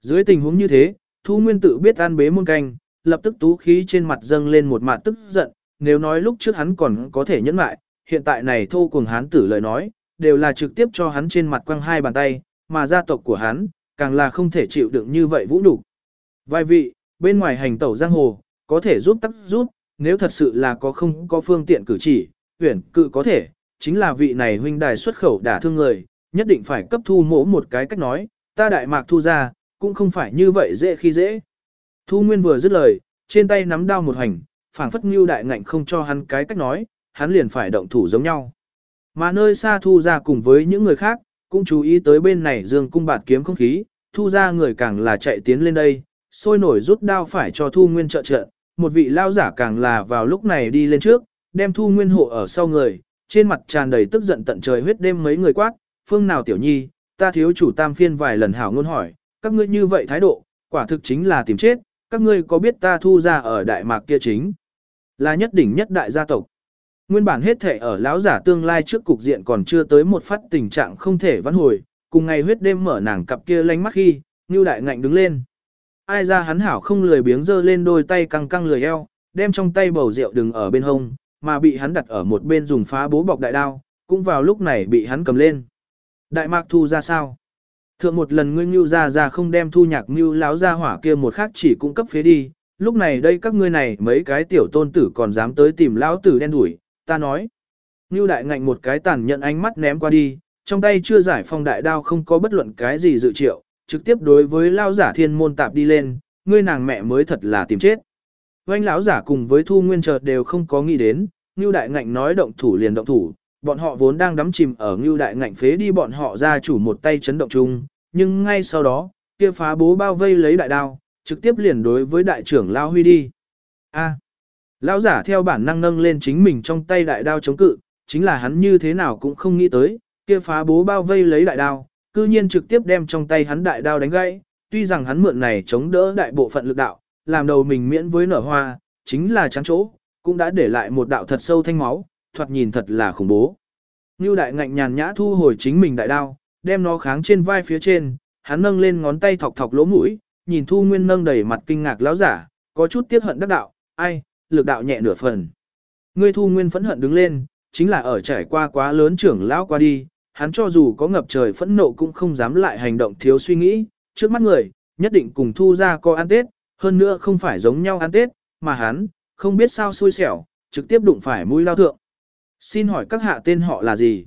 Dưới tình huống như thế, thu nguyên tự biết an bế môn canh, lập tức tú khí trên mặt dâng lên một mặt tức giận, nếu nói lúc trước hắn còn có thể nhẫn lại, hiện tại này thô cùng hắn tử lời nói, đều là trực tiếp cho hắn trên mặt quăng hai bàn tay, mà gia tộc của hắn, càng là không thể chịu đựng như vậy vũ đủ. Vài vị, bên ngoài hành tẩu giang hồ, có thể giúp tắc giúp, nếu thật sự là có không có phương tiện cử chỉ, huyển cự có thể, chính là vị này huynh đài xuất khẩu đả thương người, nhất định phải cấp thu mỗ một cái cách nói, ta đại mạc thu ra, cũng không phải như vậy dễ khi dễ. Thu Nguyên vừa dứt lời, trên tay nắm đao một hành, phảng phất như đại ngạnh không cho hắn cái cách nói, hắn liền phải động thủ giống nhau. Mà nơi xa thu ra cùng với những người khác, cũng chú ý tới bên này dương cung bạt kiếm không khí, thu ra người càng là chạy tiến lên đây, sôi nổi rút đao phải cho thu nguyên trợ trợ, một vị lao giả càng là vào lúc này đi lên trước, đem thu nguyên hộ ở sau người, trên mặt tràn đầy tức giận tận trời huyết đêm mấy người quát, phương nào tiểu nhi, ta thiếu chủ tam phiên vài lần hảo ngôn hỏi, các ngươi như vậy thái độ, quả thực chính là tìm chết, các ngươi có biết ta thu ra ở Đại Mạc kia chính là nhất đỉnh nhất đại gia tộc. Nguyên bản hết thể ở lão giả tương lai trước cục diện còn chưa tới một phát tình trạng không thể vãn hồi, cùng ngày huyết đêm mở nàng cặp kia lánh mắt khi, Ngưu Đại ngạnh đứng lên. Ai ra hắn hảo không lười biếng giơ lên đôi tay căng căng lười eo, đem trong tay bầu rượu đừng ở bên hông, mà bị hắn đặt ở một bên dùng phá bố bọc đại đao, cũng vào lúc này bị hắn cầm lên. Đại mạc thu ra sao? Thượng một lần ngươi Ngưu ra ra không đem thu nhạc Ngưu láo ra hỏa kia một khác chỉ cung cấp phế đi, lúc này đây các ngươi này mấy cái tiểu tôn tử còn dám tới tìm lão tử đen đuổi, ta nói. Ngưu đại ngạnh một cái tàn nhận ánh mắt ném qua đi, trong tay chưa giải phong đại đao không có bất luận cái gì dự triệu, trực tiếp đối với lao giả thiên môn tạp đi lên, ngươi nàng mẹ mới thật là tìm chết. Oanh lão giả cùng với thu nguyên chợt đều không có nghĩ đến, Ngưu đại ngạnh nói động thủ liền động thủ, bọn họ vốn đang đắm chìm ở Ngưu đại ngạnh phế đi bọn họ ra chủ một tay chấn động chung, nhưng ngay sau đó, kia phá bố bao vây lấy đại đao, trực tiếp liền đối với đại trưởng lao huy đi. A. Lão giả theo bản năng nâng lên chính mình trong tay đại đao chống cự, chính là hắn như thế nào cũng không nghĩ tới, kia phá bố bao vây lấy đại đao, cư nhiên trực tiếp đem trong tay hắn đại đao đánh gãy, tuy rằng hắn mượn này chống đỡ đại bộ phận lực đạo, làm đầu mình miễn với nở hoa, chính là chán chỗ, cũng đã để lại một đạo thật sâu thanh máu, thoạt nhìn thật là khủng bố. Nưu đại ngạnh nhàn nhã thu hồi chính mình đại đao, đem nó kháng trên vai phía trên, hắn nâng lên ngón tay thọc thọc lỗ mũi, nhìn Thu Nguyên nâng đầy mặt kinh ngạc lão giả, có chút tiếc hận đắc đạo, ai, lực đạo nhẹ nửa phần. Ngươi Thu Nguyên phẫn hận đứng lên, chính là ở trải qua quá lớn trưởng lão qua đi, hắn cho dù có ngập trời phẫn nộ cũng không dám lại hành động thiếu suy nghĩ, trước mắt người, nhất định cùng Thu ra co ăn Tết, hơn nữa không phải giống nhau ăn Tết, mà hắn, không biết sao xui xẻo, trực tiếp đụng phải mũi lao thượng. Xin hỏi các hạ tên họ là gì?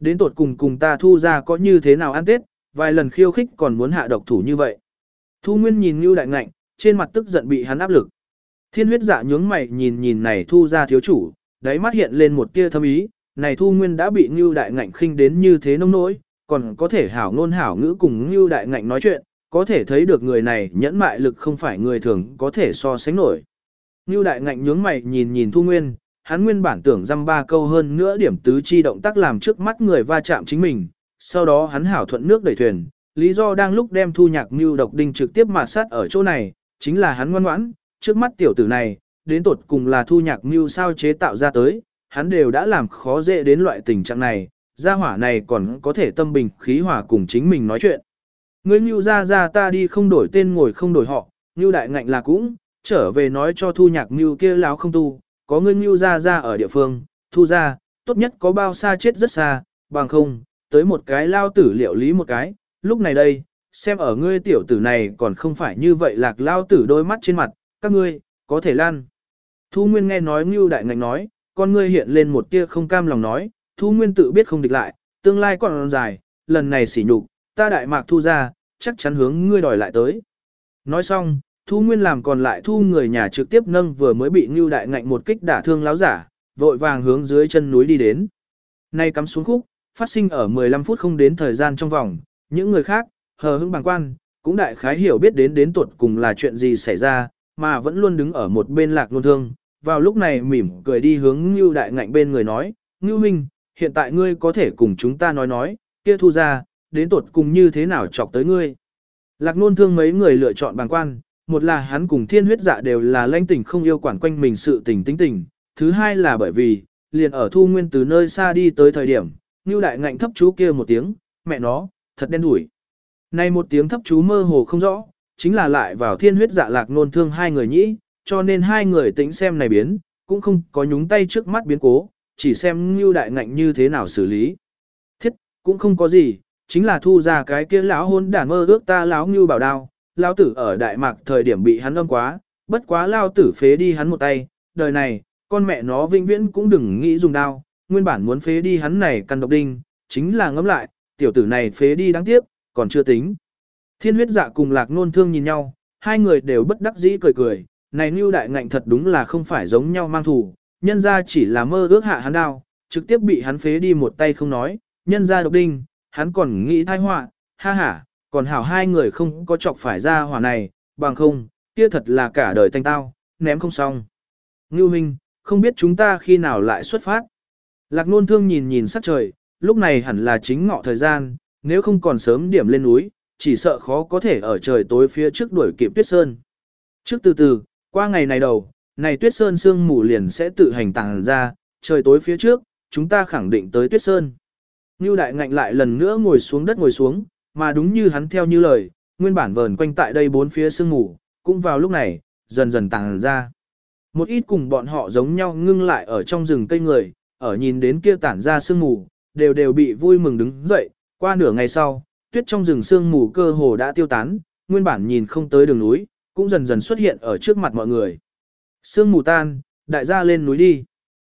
Đến tột cùng cùng ta thu ra có như thế nào ăn Tết, vài lần khiêu khích còn muốn hạ độc thủ như vậy. Thu Nguyên nhìn Ngưu Đại Ngạnh, trên mặt tức giận bị hắn áp lực. Thiên huyết dạ nhướng mày nhìn nhìn này thu ra thiếu chủ, đáy mắt hiện lên một tia thâm ý, này Thu Nguyên đã bị Ngưu Đại Ngạnh khinh đến như thế nông nỗi, còn có thể hảo ngôn hảo ngữ cùng Ngưu Đại Ngạnh nói chuyện, có thể thấy được người này nhẫn mại lực không phải người thường có thể so sánh nổi. Ngưu Đại Ngạnh nhướng mày nhìn nhìn Thu Nguyên, hắn nguyên bản tưởng dăm ba câu hơn nữa điểm tứ chi động tác làm trước mắt người va chạm chính mình, sau đó hắn hảo thuận nước đẩy thuyền, lý do đang lúc đem thu nhạc mưu độc đinh trực tiếp mà sát ở chỗ này, chính là hắn ngoan ngoãn, trước mắt tiểu tử này, đến tột cùng là thu nhạc mưu sao chế tạo ra tới, hắn đều đã làm khó dễ đến loại tình trạng này, gia hỏa này còn có thể tâm bình khí hòa cùng chính mình nói chuyện. Ngươi mưu ra ra ta đi không đổi tên ngồi không đổi họ, mưu đại ngạnh là cũng, trở về nói cho thu nhạc mưu kia láo không tu, có ngươi ngưu ra ra ở địa phương, thu ra, tốt nhất có bao xa chết rất xa, bằng không, tới một cái lao tử liệu lý một cái, lúc này đây, xem ở ngươi tiểu tử này còn không phải như vậy lạc lao tử đôi mắt trên mặt, các ngươi, có thể lan. Thu Nguyên nghe nói Ngưu Đại ngạch nói, con ngươi hiện lên một tia không cam lòng nói, Thu Nguyên tự biết không địch lại, tương lai còn dài, lần này xỉ nhục, ta đại mạc thu ra, chắc chắn hướng ngươi đòi lại tới. Nói xong, Thu Nguyên làm còn lại thu người nhà trực tiếp nâng vừa mới bị Ngưu Đại Ngạnh một kích đả thương láo giả, vội vàng hướng dưới chân núi đi đến. Nay cắm xuống khúc, phát sinh ở 15 phút không đến thời gian trong vòng, những người khác, hờ hững bằng quan, cũng đại khái hiểu biết đến đến tuột cùng là chuyện gì xảy ra, mà vẫn luôn đứng ở một bên lạc nôn thương. Vào lúc này mỉm cười đi hướng Ngưu Đại Ngạnh bên người nói, Ngưu Minh, hiện tại ngươi có thể cùng chúng ta nói nói, kia thu ra, đến tuột cùng như thế nào chọc tới ngươi. Lạc nôn thương mấy người lựa chọn bằng quan, một là hắn cùng thiên huyết dạ đều là lanh tỉnh không yêu quản quanh mình sự tình tính tình, thứ hai là bởi vì, liền ở thu nguyên từ nơi xa đi tới thời điểm, như Đại Ngạnh thấp chú kia một tiếng, mẹ nó, thật đen đủi. Này một tiếng thấp chú mơ hồ không rõ, chính là lại vào thiên huyết dạ lạc nôn thương hai người nhĩ, cho nên hai người tính xem này biến, cũng không có nhúng tay trước mắt biến cố, chỉ xem như đại ngạnh như thế nào xử lý. Thiết, cũng không có gì, chính là thu ra cái kia lão hôn đản mơ ước ta lão như bảo đao, lão tử ở đại mạc thời điểm bị hắn âm quá, bất quá lao tử phế đi hắn một tay, đời này, con mẹ nó vĩnh viễn cũng đừng nghĩ dùng đao, nguyên bản muốn phế đi hắn này căn độc đinh, chính là ngấm lại, tiểu tử này phế đi đáng tiếc, còn chưa tính. Thiên huyết dạ cùng lạc nôn thương nhìn nhau, hai người đều bất đắc dĩ cười cười, này Nưu đại ngạnh thật đúng là không phải giống nhau mang thủ, nhân ra chỉ là mơ ước hạ hắn đao, trực tiếp bị hắn phế đi một tay không nói, nhân ra độc đinh, hắn còn nghĩ thai họa, ha ha, còn hảo hai người không có chọc phải ra hỏa này, bằng không, kia thật là cả đời thanh tao, ném không xong. Ngưu Minh, không biết chúng ta khi nào lại xuất phát. Lạc nôn thương nhìn nhìn sắc trời, lúc này hẳn là chính ngọ thời gian, nếu không còn sớm điểm lên núi, chỉ sợ khó có thể ở trời tối phía trước đuổi kịp tuyết sơn. Trước từ từ, qua ngày này đầu, này tuyết sơn sương mù liền sẽ tự hành tàng ra, trời tối phía trước, chúng ta khẳng định tới tuyết sơn. Ngưu đại ngạnh lại lần nữa ngồi xuống đất ngồi xuống, mà đúng như hắn theo như lời, nguyên bản vờn quanh tại đây bốn phía sương mù, cũng vào lúc này, dần dần tàng ra. Một ít cùng bọn họ giống nhau ngưng lại ở trong rừng cây người, ở nhìn đến kia tản ra sương mù, đều đều bị vui mừng đứng dậy, qua nửa ngày sau, tuyết trong rừng sương mù cơ hồ đã tiêu tán, nguyên bản nhìn không tới đường núi, cũng dần dần xuất hiện ở trước mặt mọi người. Sương mù tan, đại gia lên núi đi.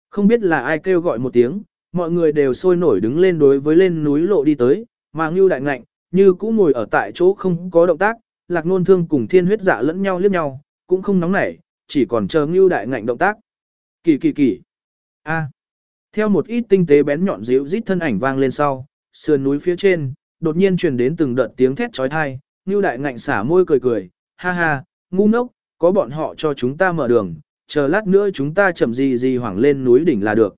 Không biết là ai kêu gọi một tiếng, mọi người đều sôi nổi đứng lên đối với lên núi lộ đi tới, mà Ngưu đại ngạnh, như cũ ngồi ở tại chỗ không có động tác, lạc nôn thương cùng thiên huyết dạ lẫn nhau liếc nhau, cũng không nóng nảy, chỉ còn chờ Ngưu đại ngạnh động tác. Kỳ kỳ kỳ. A. Theo một ít tinh tế bén nhọn dịu rít thân ảnh vang lên sau, sườn núi phía trên, đột nhiên truyền đến từng đợt tiếng thét chói tai, Ngưu đại ngạnh xả môi cười cười, ha ha, ngu ngốc, có bọn họ cho chúng ta mở đường, chờ lát nữa chúng ta chậm gì gì hoảng lên núi đỉnh là được.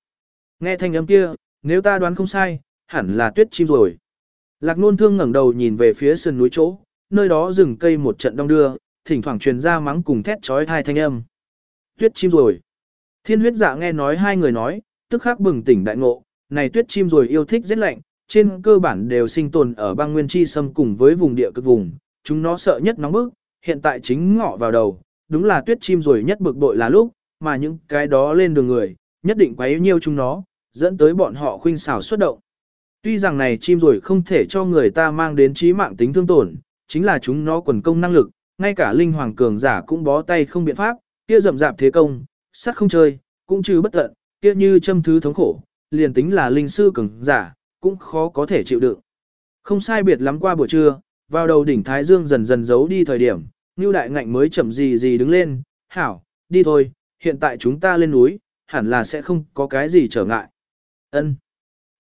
Nghe thanh âm kia, nếu ta đoán không sai, hẳn là tuyết chim rồi. Lạc nôn thương ngẩng đầu nhìn về phía sườn núi chỗ, nơi đó rừng cây một trận đông đưa, thỉnh thoảng truyền ra mắng cùng thét chói tai thanh âm. Tuyết chim rồi. Thiên huyết dạ nghe nói hai người nói, tức khắc bừng tỉnh đại ngộ, này tuyết chim rồi yêu thích rất lạnh, trên cơ bản đều sinh tồn ở băng nguyên chi xâm cùng với vùng địa cực vùng, chúng nó sợ nhất nóng bức, hiện tại chính ngọ vào đầu, đúng là tuyết chim rồi nhất bực bội là lúc, mà những cái đó lên đường người, nhất định quá yêu nhiều chúng nó, dẫn tới bọn họ khuynh xảo xuất động. Tuy rằng này chim rồi không thể cho người ta mang đến trí mạng tính thương tổn, chính là chúng nó quần công năng lực, ngay cả linh hoàng cường giả cũng bó tay không biện pháp, kia rậm rạp thế công, sắt không chơi, cũng trừ bất tận, kia như châm thứ thống khổ, liền tính là linh sư cường giả, cũng khó có thể chịu đựng. Không sai biệt lắm qua buổi trưa, vào đầu đỉnh Thái Dương dần dần giấu đi thời điểm, Ngưu Đại Ngạnh mới chậm gì gì đứng lên, hảo, đi thôi, hiện tại chúng ta lên núi, hẳn là sẽ không có cái gì trở ngại. Ân.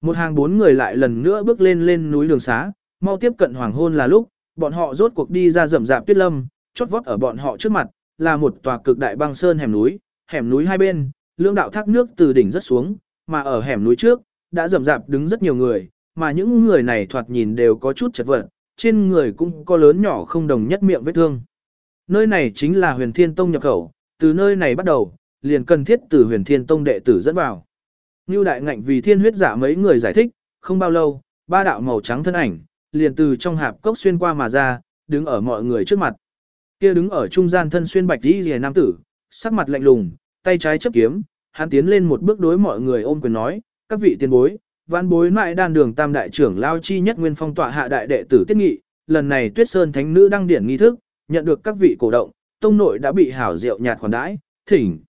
Một hàng bốn người lại lần nữa bước lên lên núi đường xá, mau tiếp cận hoàng hôn là lúc, bọn họ rốt cuộc đi ra rậm rạp tuyết lâm, chót vót ở bọn họ trước mặt, là một tòa cực đại băng sơn hẻm núi, hẻm núi hai bên, lưỡng đạo thác nước từ đỉnh rất xuống, mà ở hẻm núi trước, đã rậm rạp đứng rất nhiều người, mà những người này thoạt nhìn đều có chút chật vật, trên người cũng có lớn nhỏ không đồng nhất miệng vết thương. Nơi này chính là huyền thiên tông nhập khẩu, từ nơi này bắt đầu, liền cần thiết từ huyền thiên tông đệ tử dẫn vào. Như đại ngạnh vì thiên huyết giả mấy người giải thích, không bao lâu, ba đạo màu trắng thân ảnh, liền từ trong hạp cốc xuyên qua mà ra, đứng ở mọi người trước mặt. Kia đứng ở trung gian thân xuyên bạch y rìa nam tử, sắc mặt lạnh lùng, tay trái chấp kiếm, hắn tiến lên một bước đối mọi người ôm quyền nói, các vị tiền bối, văn bối mại đan đường tam đại trưởng lao chi nhất nguyên phong tọa hạ đại đệ tử tiết nghị, lần này tuyết sơn thánh nữ đăng điển nghi thức, nhận được các vị cổ động, tông nội đã bị hảo rượu nhạt khoản đãi, thỉnh.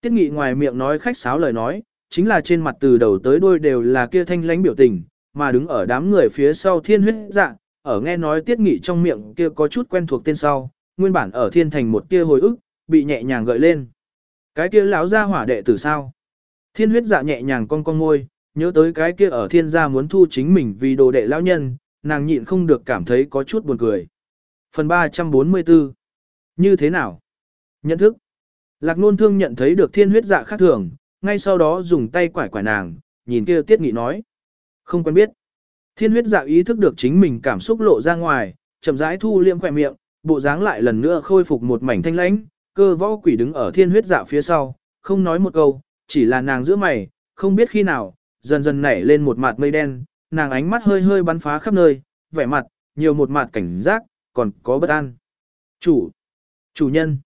Tiết nghị ngoài miệng nói khách sáo lời nói, chính là trên mặt từ đầu tới đuôi đều là kia thanh lãnh biểu tình, mà đứng ở đám người phía sau thiên huyết Dạ ở nghe nói tiết nghị trong miệng kia có chút quen thuộc tên sau, nguyên bản ở thiên thành một kia hồi ức, bị nhẹ nhàng gợi lên. Cái kia lão ra hỏa đệ tử sao? Thiên huyết dạ nhẹ nhàng con con ngôi, nhớ tới cái kia ở thiên gia muốn thu chính mình vì đồ đệ lão nhân, nàng nhịn không được cảm thấy có chút buồn cười. Phần 344 Như thế nào? Nhận thức Lạc nôn thương nhận thấy được thiên huyết dạ khác thường, ngay sau đó dùng tay quải quải nàng, nhìn kia tiết nghị nói. Không quen biết. Thiên huyết dạ ý thức được chính mình cảm xúc lộ ra ngoài, chậm rãi thu liêm khỏe miệng, bộ dáng lại lần nữa khôi phục một mảnh thanh lãnh, cơ võ quỷ đứng ở thiên huyết dạ phía sau, không nói một câu, chỉ là nàng giữa mày, không biết khi nào, dần dần nảy lên một mặt mây đen, nàng ánh mắt hơi hơi bắn phá khắp nơi, vẻ mặt, nhiều một mặt cảnh giác, còn có bất an. Chủ, chủ nhân,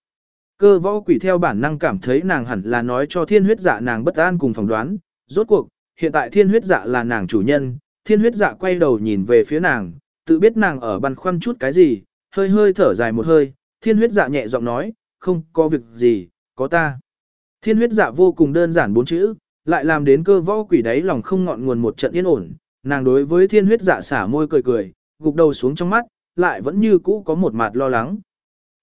cơ võ quỷ theo bản năng cảm thấy nàng hẳn là nói cho thiên huyết dạ nàng bất an cùng phỏng đoán, rốt cuộc, hiện tại thiên huyết dạ là nàng chủ nhân, thiên huyết dạ quay đầu nhìn về phía nàng, tự biết nàng ở băn khoăn chút cái gì, hơi hơi thở dài một hơi, thiên huyết dạ nhẹ giọng nói, không có việc gì, có ta. Thiên huyết dạ vô cùng đơn giản bốn chữ, lại làm đến cơ võ quỷ đáy lòng không ngọn nguồn một trận yên ổn, nàng đối với thiên huyết dạ xả môi cười cười, gục đầu xuống trong mắt, lại vẫn như cũ có một mặt lo lắng.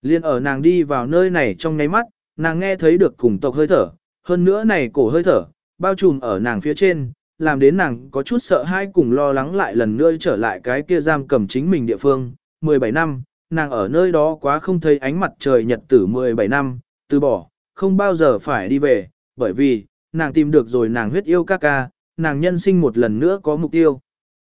Liên ở nàng đi vào nơi này trong nháy mắt, nàng nghe thấy được cùng tộc hơi thở, hơn nữa này cổ hơi thở, bao trùm ở nàng phía trên, làm đến nàng có chút sợ hãi cùng lo lắng lại lần nữa trở lại cái kia giam cầm chính mình địa phương. 17 năm, nàng ở nơi đó quá không thấy ánh mặt trời nhật tử 17 năm, từ bỏ, không bao giờ phải đi về, bởi vì, nàng tìm được rồi nàng huyết yêu ca ca, nàng nhân sinh một lần nữa có mục tiêu.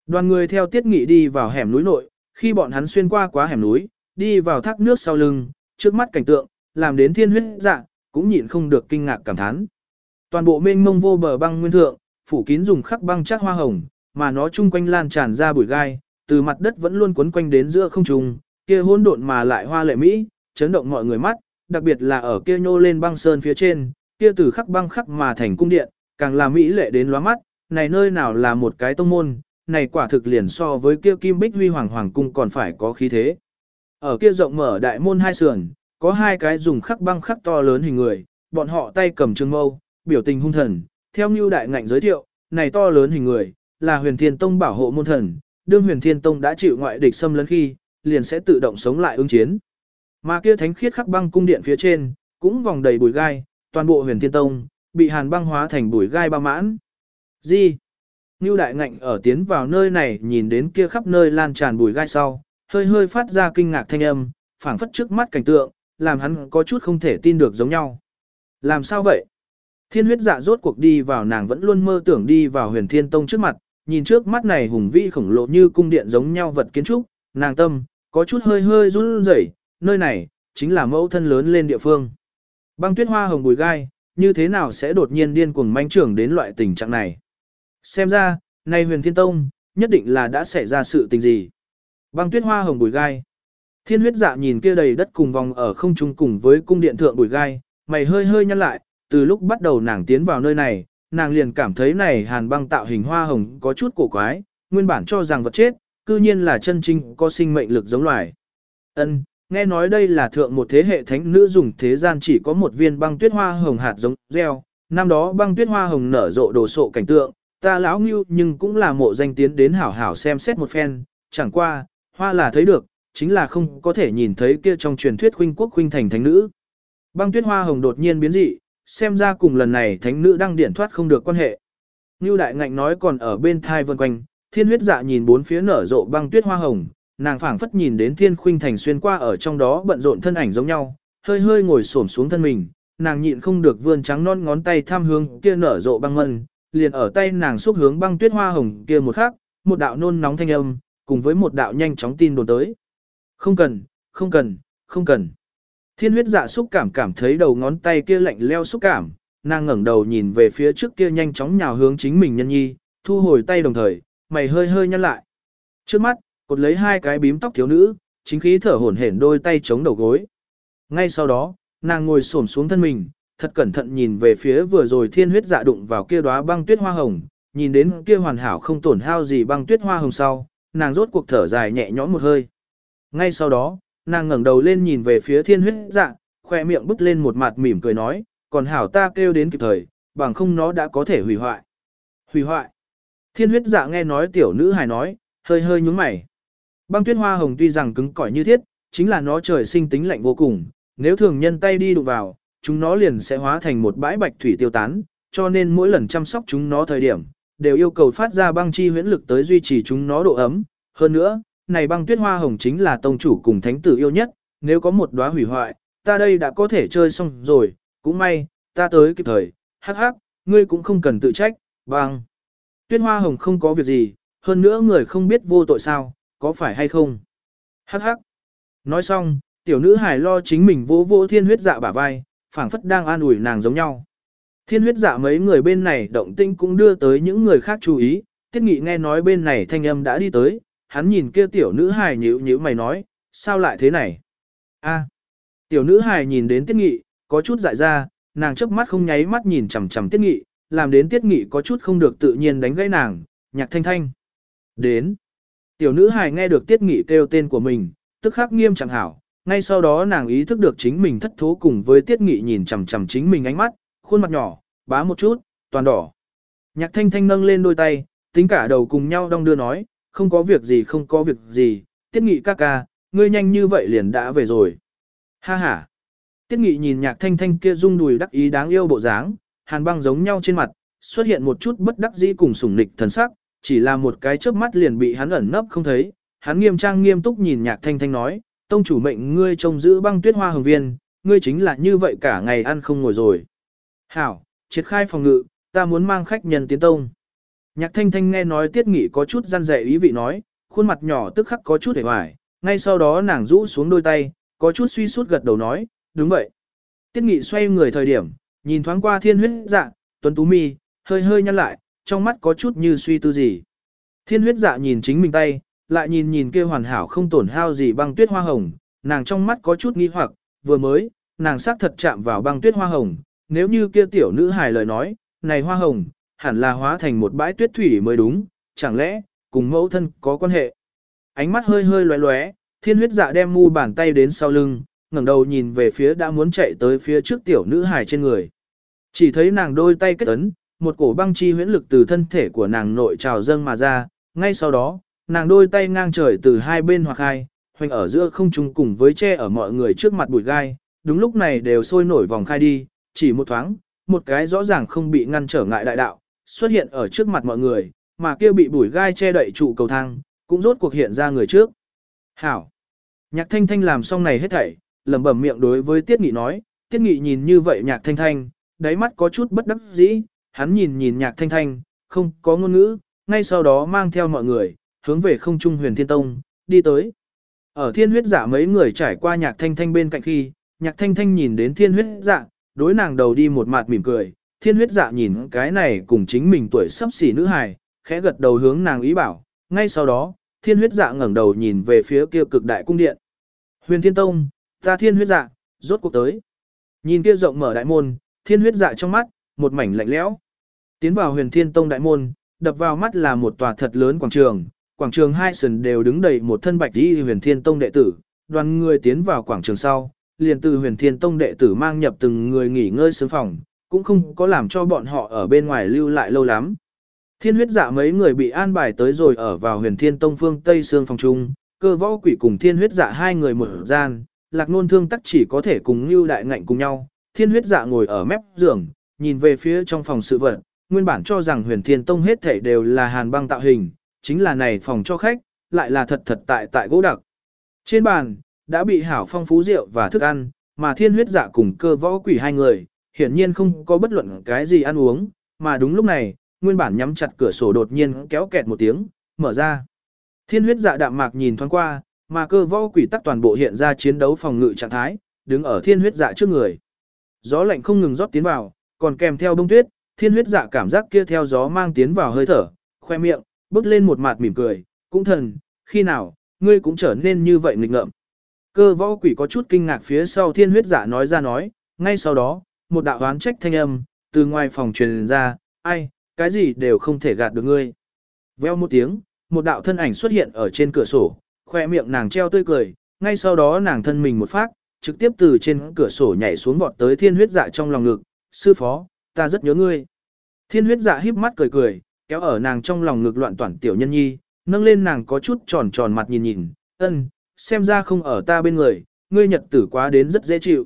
Đoàn người theo tiết nghị đi vào hẻm núi nội, khi bọn hắn xuyên qua quá hẻm núi, đi vào thác nước sau lưng, trước mắt cảnh tượng, làm đến thiên huyết dạ, cũng nhịn không được kinh ngạc cảm thán. Toàn bộ mênh mông vô bờ băng nguyên thượng, phủ kín dùng khắc băng chắc hoa hồng, mà nó chung quanh lan tràn ra bụi gai, từ mặt đất vẫn luôn quấn quanh đến giữa không trung, kia hỗn độn mà lại hoa lệ mỹ, chấn động mọi người mắt, đặc biệt là ở kia nhô lên băng sơn phía trên, kia từ khắc băng khắc mà thành cung điện, càng là mỹ lệ đến lóa mắt, này nơi nào là một cái tông môn, này quả thực liền so với kia kim bích huy hoàng hoàng cung còn phải có khí thế. Ở kia rộng mở đại môn hai sườn, có hai cái dùng khắc băng khắc to lớn hình người, bọn họ tay cầm trường mâu, biểu tình hung thần, theo như đại ngạnh giới thiệu, này to lớn hình người, là huyền thiên tông bảo hộ môn thần, đương huyền thiên tông đã chịu ngoại địch xâm lấn khi, liền sẽ tự động sống lại ứng chiến. Mà kia thánh khiết khắc băng cung điện phía trên, cũng vòng đầy bụi gai, toàn bộ huyền thiên tông, bị hàn băng hóa thành bụi gai bao mãn. Gì? Ngưu đại ngạnh ở tiến vào nơi này nhìn đến kia khắp nơi lan tràn bụi gai sau, hơi hơi phát ra kinh ngạc thanh âm, phảng phất trước mắt cảnh tượng, làm hắn có chút không thể tin được giống nhau. Làm sao vậy? Thiên huyết dạ rốt cuộc đi vào nàng vẫn luôn mơ tưởng đi vào huyền thiên tông trước mặt, nhìn trước mắt này hùng vĩ khổng lồ như cung điện giống nhau vật kiến trúc, nàng tâm, có chút hơi hơi run rẩy, nơi này, chính là mẫu thân lớn lên địa phương. Băng tuyết hoa hồng bùi gai, như thế nào sẽ đột nhiên điên cuồng manh trưởng đến loại tình trạng này? Xem ra, này huyền thiên tông, nhất định là đã xảy ra sự tình gì. Băng tuyết hoa hồng bùi gai. Thiên huyết dạ nhìn kia đầy đất cùng vòng ở không trung cùng với cung điện thượng bùi gai, mày hơi hơi nhăn lại, từ lúc bắt đầu nàng tiến vào nơi này, nàng liền cảm thấy này hàn băng tạo hình hoa hồng có chút cổ quái, nguyên bản cho rằng vật chết, cư nhiên là chân trinh có sinh mệnh lực giống loài. Ân, nghe nói đây là thượng một thế hệ thánh nữ dùng thế gian chỉ có một viên băng tuyết hoa hồng hạt giống gieo, năm đó băng tuyết hoa hồng nở rộ đồ sộ cảnh tượng, ta lão ngưu nhưng cũng là mộ danh tiến đến hảo hảo xem xét một phen, chẳng qua, hoa là thấy được, chính là không có thể nhìn thấy kia trong truyền thuyết khuynh quốc khuynh thành thánh nữ. Băng tuyết hoa hồng đột nhiên biến dị, xem ra cùng lần này thánh nữ đang điện thoát không được quan hệ. Như đại ngạnh nói còn ở bên thai vân quanh, thiên huyết dạ nhìn bốn phía nở rộ băng tuyết hoa hồng, nàng phảng phất nhìn đến thiên khuynh thành xuyên qua ở trong đó bận rộn thân ảnh giống nhau, hơi hơi ngồi xổm xuống thân mình, nàng nhịn không được vươn trắng non ngón tay tham hướng kia nở rộ băng mân, liền ở tay nàng xúc hướng băng tuyết hoa hồng kia một khắc, một đạo nôn nóng thanh âm, cùng với một đạo nhanh chóng tin đồn tới. Không cần, không cần, không cần. Thiên huyết dạ xúc cảm cảm thấy đầu ngón tay kia lạnh leo xúc cảm, nàng ngẩng đầu nhìn về phía trước kia nhanh chóng nhào hướng chính mình nhân nhi, thu hồi tay đồng thời, mày hơi hơi nhăn lại. Trước mắt, cột lấy hai cái bím tóc thiếu nữ, chính khí thở hổn hển đôi tay chống đầu gối. Ngay sau đó, nàng ngồi xổm xuống thân mình, thật cẩn thận nhìn về phía vừa rồi thiên huyết dạ đụng vào kia đóa băng tuyết hoa hồng, nhìn đến kia hoàn hảo không tổn hao gì băng tuyết hoa hồng sau, nàng rốt cuộc thở dài nhẹ nhõm một hơi. Ngay sau đó, nàng ngẩng đầu lên nhìn về phía thiên huyết dạ, khoe miệng bứt lên một mặt mỉm cười nói, còn hảo ta kêu đến kịp thời, bằng không nó đã có thể hủy hoại. Hủy hoại. Thiên huyết dạ nghe nói tiểu nữ hài nói, hơi hơi nhúng mày. Băng tuyết hoa hồng tuy rằng cứng cỏi như thiết, chính là nó trời sinh tính lạnh vô cùng, nếu thường nhân tay đi đụng vào, chúng nó liền sẽ hóa thành một bãi bạch thủy tiêu tán, cho nên mỗi lần chăm sóc chúng nó thời điểm, đều yêu cầu phát ra băng chi huyễn lực tới duy trì chúng nó độ ấm. Hơn nữa, này băng tuyết hoa hồng chính là tông chủ cùng thánh tử yêu nhất, nếu có một đóa hủy hoại, ta đây đã có thể chơi xong rồi, cũng may, ta tới kịp thời, hắc hắc, ngươi cũng không cần tự trách, băng. Tuyết hoa hồng không có việc gì, hơn nữa người không biết vô tội sao, có phải hay không? Hắc hắc. Nói xong, tiểu nữ hài lo chính mình vỗ vỗ thiên huyết dạ bả vai, phảng phất đang an ủi nàng giống nhau. Thiên huyết dạ mấy người bên này động tinh cũng đưa tới những người khác chú ý, tiết nghị nghe nói bên này thanh âm đã đi tới, hắn nhìn kia tiểu nữ hài nhữ nhữ mày nói, sao lại thế này? A. Tiểu nữ hài nhìn đến tiết nghị, có chút dại ra, nàng chớp mắt không nháy mắt nhìn chằm chằm tiết nghị, làm đến tiết nghị có chút không được tự nhiên đánh gãy nàng, nhạc thanh thanh. Đến. Tiểu nữ hài nghe được tiết nghị kêu tên của mình, tức khắc nghiêm chẳng hảo, ngay sau đó nàng ý thức được chính mình thất thố cùng với tiết nghị nhìn chằm chằm chính mình ánh mắt, khuôn mặt nhỏ, bá một chút, toàn đỏ. Nhạc thanh thanh nâng lên đôi tay, tính cả đầu cùng nhau đong đưa nói, không có việc gì không có việc gì, tiết nghị ca ca, ngươi nhanh như vậy liền đã về rồi. Ha ha. Tiết nghị nhìn nhạc thanh thanh kia rung đùi đắc ý đáng yêu bộ dáng, hàn băng giống nhau trên mặt, xuất hiện một chút bất đắc dĩ cùng sủng nịch thần sắc, chỉ là một cái chớp mắt liền bị hắn ẩn nấp không thấy. Hắn nghiêm trang nghiêm túc nhìn nhạc thanh thanh nói, tông chủ mệnh ngươi trông giữ băng tuyết hoa hồng viên, ngươi chính là như vậy cả ngày ăn không ngồi rồi. Hảo, triệt khai phòng ngự, ta muốn mang khách nhân tiến tông. Nhạc thanh thanh nghe nói tiết nghị có chút gian dạy ý vị nói, khuôn mặt nhỏ tức khắc có chút hề hoài, ngay sau đó nàng rũ xuống đôi tay, có chút suy suốt gật đầu nói, đúng vậy. Tiết nghị xoay người thời điểm, nhìn thoáng qua thiên huyết dạ, tuấn tú mi, hơi hơi nhăn lại, trong mắt có chút như suy tư gì. Thiên huyết dạ nhìn chính mình tay, lại nhìn nhìn kia hoàn hảo không tổn hao gì băng tuyết hoa hồng, nàng trong mắt có chút nghi hoặc, vừa mới, nàng xác thật chạm vào băng tuyết hoa hồng, nếu như kia tiểu nữ hài lời nói, này hoa hồng, hẳn là hóa thành một bãi tuyết thủy mới đúng, chẳng lẽ, cùng mẫu thân có quan hệ. Ánh mắt hơi hơi lóe lóe, thiên huyết dạ đem mu bàn tay đến sau lưng, ngẩng đầu nhìn về phía đã muốn chạy tới phía trước tiểu nữ hài trên người. Chỉ thấy nàng đôi tay kết ấn, một cổ băng chi huyễn lực từ thân thể của nàng nội trào dâng mà ra, ngay sau đó, nàng đôi tay ngang trời từ hai bên hoặc hai, hoành ở giữa không trung cùng với che ở mọi người trước mặt bụi gai, đúng lúc này đều sôi nổi vòng khai đi, chỉ một thoáng, một cái rõ ràng không bị ngăn trở ngại đại đạo, xuất hiện ở trước mặt mọi người, mà kia bị bùi gai che đậy trụ cầu thang, cũng rốt cuộc hiện ra người trước. Hảo! Nhạc thanh thanh làm xong này hết thảy, lẩm bẩm miệng đối với Tiết Nghị nói, Tiết Nghị nhìn như vậy nhạc thanh thanh, đáy mắt có chút bất đắc dĩ, hắn nhìn nhìn nhạc thanh thanh, không có ngôn ngữ, ngay sau đó mang theo mọi người, hướng về không trung huyền thiên tông, đi tới. Ở thiên huyết giả mấy người trải qua nhạc thanh thanh bên cạnh khi, nhạc thanh thanh nhìn đến thiên huyết giả đối nàng đầu đi một mặt mỉm cười, thiên huyết dạ nhìn cái này cùng chính mình tuổi sắp xỉ nữ hài, khẽ gật đầu hướng nàng ý bảo, ngay sau đó, thiên huyết dạ ngẩng đầu nhìn về phía kia cực đại cung điện. Huyền thiên tông, ta thiên huyết dạ, rốt cuộc tới. Nhìn kia rộng mở đại môn, thiên huyết dạ trong mắt, một mảnh lạnh lẽo. Tiến vào huyền thiên tông đại môn, đập vào mắt là một tòa thật lớn quảng trường, quảng trường hai sườn đều đứng đầy một thân bạch y huyền thiên tông đệ tử, đoàn người tiến vào quảng trường sau, liền từ huyền thiên tông đệ tử mang nhập từng người nghỉ ngơi sướng phòng, cũng không có làm cho bọn họ ở bên ngoài lưu lại lâu lắm. Thiên huyết dạ mấy người bị an bài tới rồi ở vào huyền thiên tông phương Tây Sương phòng trung, cơ võ quỷ cùng thiên huyết dạ hai người một gian, lạc nôn thương tắc chỉ có thể cùng lưu đại ngạnh cùng nhau, thiên huyết dạ ngồi ở mép giường, nhìn về phía trong phòng sự vật, nguyên bản cho rằng huyền thiên tông hết thể đều là hàn băng tạo hình, chính là này phòng cho khách, lại là thật thật tại tại gỗ đặc. Trên bàn, đã bị hảo phong phú rượu và thức ăn, mà thiên huyết dạ cùng cơ võ quỷ hai người, hiển nhiên không có bất luận cái gì ăn uống, mà đúng lúc này, nguyên bản nhắm chặt cửa sổ đột nhiên kéo kẹt một tiếng, mở ra. Thiên huyết dạ đạm mạc nhìn thoáng qua, mà cơ võ quỷ tắc toàn bộ hiện ra chiến đấu phòng ngự trạng thái, đứng ở thiên huyết dạ trước người. Gió lạnh không ngừng rót tiến vào, còn kèm theo bông tuyết, thiên huyết dạ cảm giác kia theo gió mang tiến vào hơi thở, khoe miệng, bước lên một mặt mỉm cười, cũng thần, khi nào, ngươi cũng trở nên như vậy nghịch ngợm. Cơ võ quỷ có chút kinh ngạc phía sau thiên huyết giả nói ra nói, ngay sau đó, một đạo oán trách thanh âm, từ ngoài phòng truyền ra, ai, cái gì đều không thể gạt được ngươi. Veo một tiếng, một đạo thân ảnh xuất hiện ở trên cửa sổ, khoe miệng nàng treo tươi cười, ngay sau đó nàng thân mình một phát, trực tiếp từ trên cửa sổ nhảy xuống vọt tới thiên huyết dạ trong lòng ngực, sư phó, ta rất nhớ ngươi. Thiên huyết dạ híp mắt cười cười, kéo ở nàng trong lòng ngực loạn toàn tiểu nhân nhi, nâng lên nàng có chút tròn tròn mặt nhìn nhìn, ân, xem ra không ở ta bên người, ngươi nhật tử quá đến rất dễ chịu.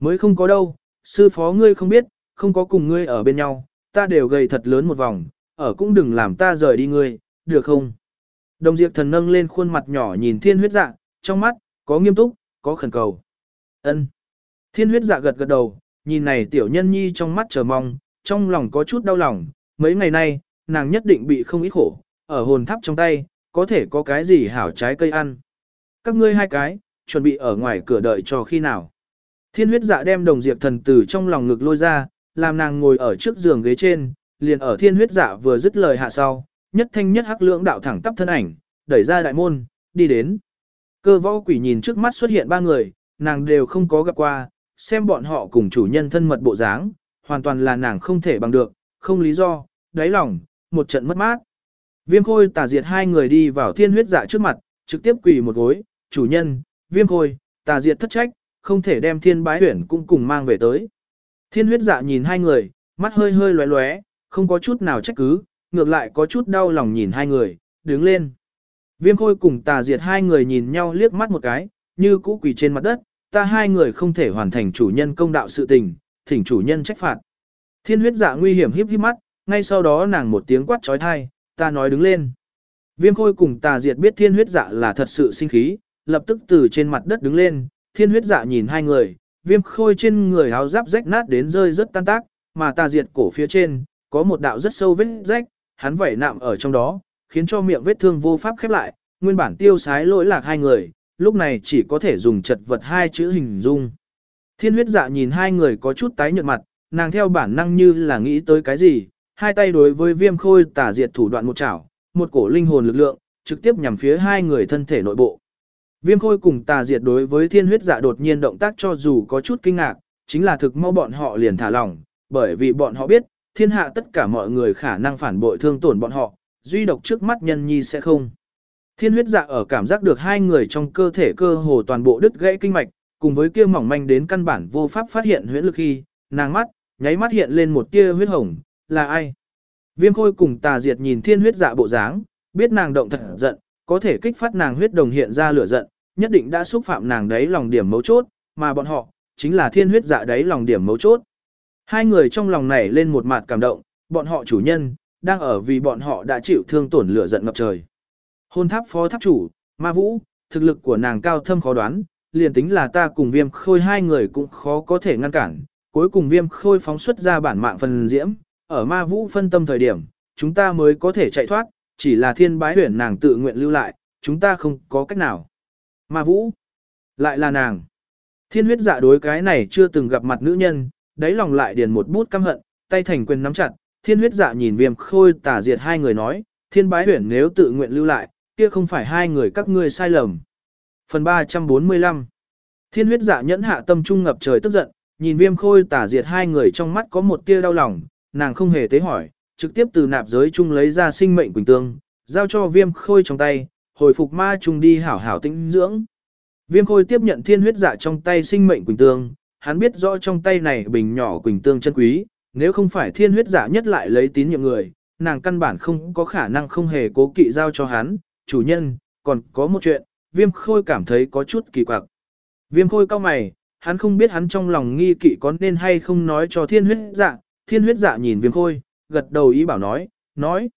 Mới không có đâu, sư phó ngươi không biết, không có cùng ngươi ở bên nhau, ta đều gầy thật lớn một vòng, ở cũng đừng làm ta rời đi ngươi, được không? Đồng diệt thần nâng lên khuôn mặt nhỏ nhìn thiên huyết dạ, trong mắt, có nghiêm túc, có khẩn cầu. ân Thiên huyết dạ gật gật đầu, nhìn này tiểu nhân nhi trong mắt chờ mong, trong lòng có chút đau lòng, mấy ngày nay, nàng nhất định bị không ít khổ, ở hồn tháp trong tay, có thể có cái gì hảo trái cây ăn. Các ngươi hai cái, chuẩn bị ở ngoài cửa đợi cho khi nào. Thiên huyết dạ đem đồng diệt thần từ trong lòng ngực lôi ra, làm nàng ngồi ở trước giường ghế trên, liền ở thiên huyết dạ vừa dứt lời hạ sau, nhất thanh nhất hắc lưỡng đạo thẳng tắp thân ảnh, đẩy ra đại môn, đi đến. Cơ võ quỷ nhìn trước mắt xuất hiện ba người, nàng đều không có gặp qua, xem bọn họ cùng chủ nhân thân mật bộ dáng, hoàn toàn là nàng không thể bằng được, không lý do, đáy lòng, một trận mất mát. Viêm khôi tả diệt hai người đi vào thiên huyết dạ trước mặt, trực tiếp quỳ một gối, chủ nhân, viêm khôi, tà diệt thất trách, không thể đem thiên bái huyển cũng cùng mang về tới. Thiên huyết dạ nhìn hai người, mắt hơi hơi lóe lóe, không có chút nào trách cứ, ngược lại có chút đau lòng nhìn hai người, đứng lên. Viêm khôi cùng tà diệt hai người nhìn nhau liếc mắt một cái, như cũ quỳ trên mặt đất, ta hai người không thể hoàn thành chủ nhân công đạo sự tình, thỉnh chủ nhân trách phạt. Thiên huyết dạ nguy hiểm híp híp mắt, ngay sau đó nàng một tiếng quát trói thai, ta nói đứng lên. Viêm khôi cùng tà diệt biết thiên huyết dạ là thật sự sinh khí, lập tức từ trên mặt đất đứng lên, thiên huyết dạ nhìn hai người, viêm khôi trên người áo giáp rách nát đến rơi rất tan tác, mà tà diệt cổ phía trên, có một đạo rất sâu vết rách, hắn vẩy nạm ở trong đó, khiến cho miệng vết thương vô pháp khép lại, nguyên bản tiêu sái lỗi lạc hai người, lúc này chỉ có thể dùng chật vật hai chữ hình dung. Thiên huyết dạ nhìn hai người có chút tái nhợt mặt, nàng theo bản năng như là nghĩ tới cái gì, hai tay đối với viêm khôi tà diệt thủ đoạn một chảo, một cổ linh hồn lực lượng, trực tiếp nhằm phía hai người thân thể nội bộ. Viêm khôi cùng tà diệt đối với thiên huyết dạ đột nhiên động tác cho dù có chút kinh ngạc, chính là thực mau bọn họ liền thả lỏng, bởi vì bọn họ biết, thiên hạ tất cả mọi người khả năng phản bội thương tổn bọn họ, duy độc trước mắt nhân nhi sẽ không. Thiên huyết dạ ở cảm giác được hai người trong cơ thể cơ hồ toàn bộ đứt gãy kinh mạch, cùng với kia mỏng manh đến căn bản vô pháp phát hiện huyễn lực khi, nàng mắt, nháy mắt hiện lên một tia huyết hồng, là ai? Viêm khôi cùng tà diệt nhìn thiên huyết dạ bộ dáng, biết nàng động thật giận, có thể kích phát nàng huyết đồng hiện ra lửa giận, nhất định đã xúc phạm nàng đấy lòng điểm mấu chốt, mà bọn họ, chính là thiên huyết dạ đấy lòng điểm mấu chốt. Hai người trong lòng này lên một mặt cảm động, bọn họ chủ nhân, đang ở vì bọn họ đã chịu thương tổn lửa giận ngập trời. Hôn tháp phó tháp chủ, ma vũ, thực lực của nàng cao thâm khó đoán, liền tính là ta cùng viêm khôi hai người cũng khó có thể ngăn cản. Cuối cùng viêm khôi phóng xuất ra bản mạng phần diễm, ở ma vũ phân tâm thời điểm, chúng ta mới có thể chạy thoát, chỉ là thiên bái huyển nàng tự nguyện lưu lại, chúng ta không có cách nào. Ma vũ, lại là nàng. Thiên huyết dạ đối cái này chưa từng gặp mặt nữ nhân, đáy lòng lại điền một bút căm hận, tay thành quyền nắm chặt, thiên huyết dạ nhìn viêm khôi tả diệt hai người nói, thiên bái huyển nếu tự nguyện lưu lại, kia không phải hai người các ngươi sai lầm. Phần 345 Thiên huyết dạ nhẫn hạ tâm trung ngập trời tức giận, nhìn viêm khôi tả diệt hai người trong mắt có một tia đau lòng, nàng không hề tế hỏi, trực tiếp từ nạp giới chung lấy ra sinh mệnh quỳnh tương, giao cho viêm khôi trong tay, hồi phục ma trùng đi hảo hảo tĩnh dưỡng. Viêm khôi tiếp nhận thiên huyết dạ trong tay sinh mệnh quỳnh tương, hắn biết rõ trong tay này bình nhỏ quỳnh tương chân quý, nếu không phải thiên huyết dạ nhất lại lấy tín nhiệm người, nàng căn bản không có khả năng không hề cố kỵ giao cho hắn, chủ nhân, còn có một chuyện, viêm khôi cảm thấy có chút kỳ quặc. Viêm khôi cao mày, hắn không biết hắn trong lòng nghi kỵ có nên hay không nói cho thiên huyết dạ, thiên huyết dạ nhìn viêm khôi, gật đầu ý bảo nói, nói.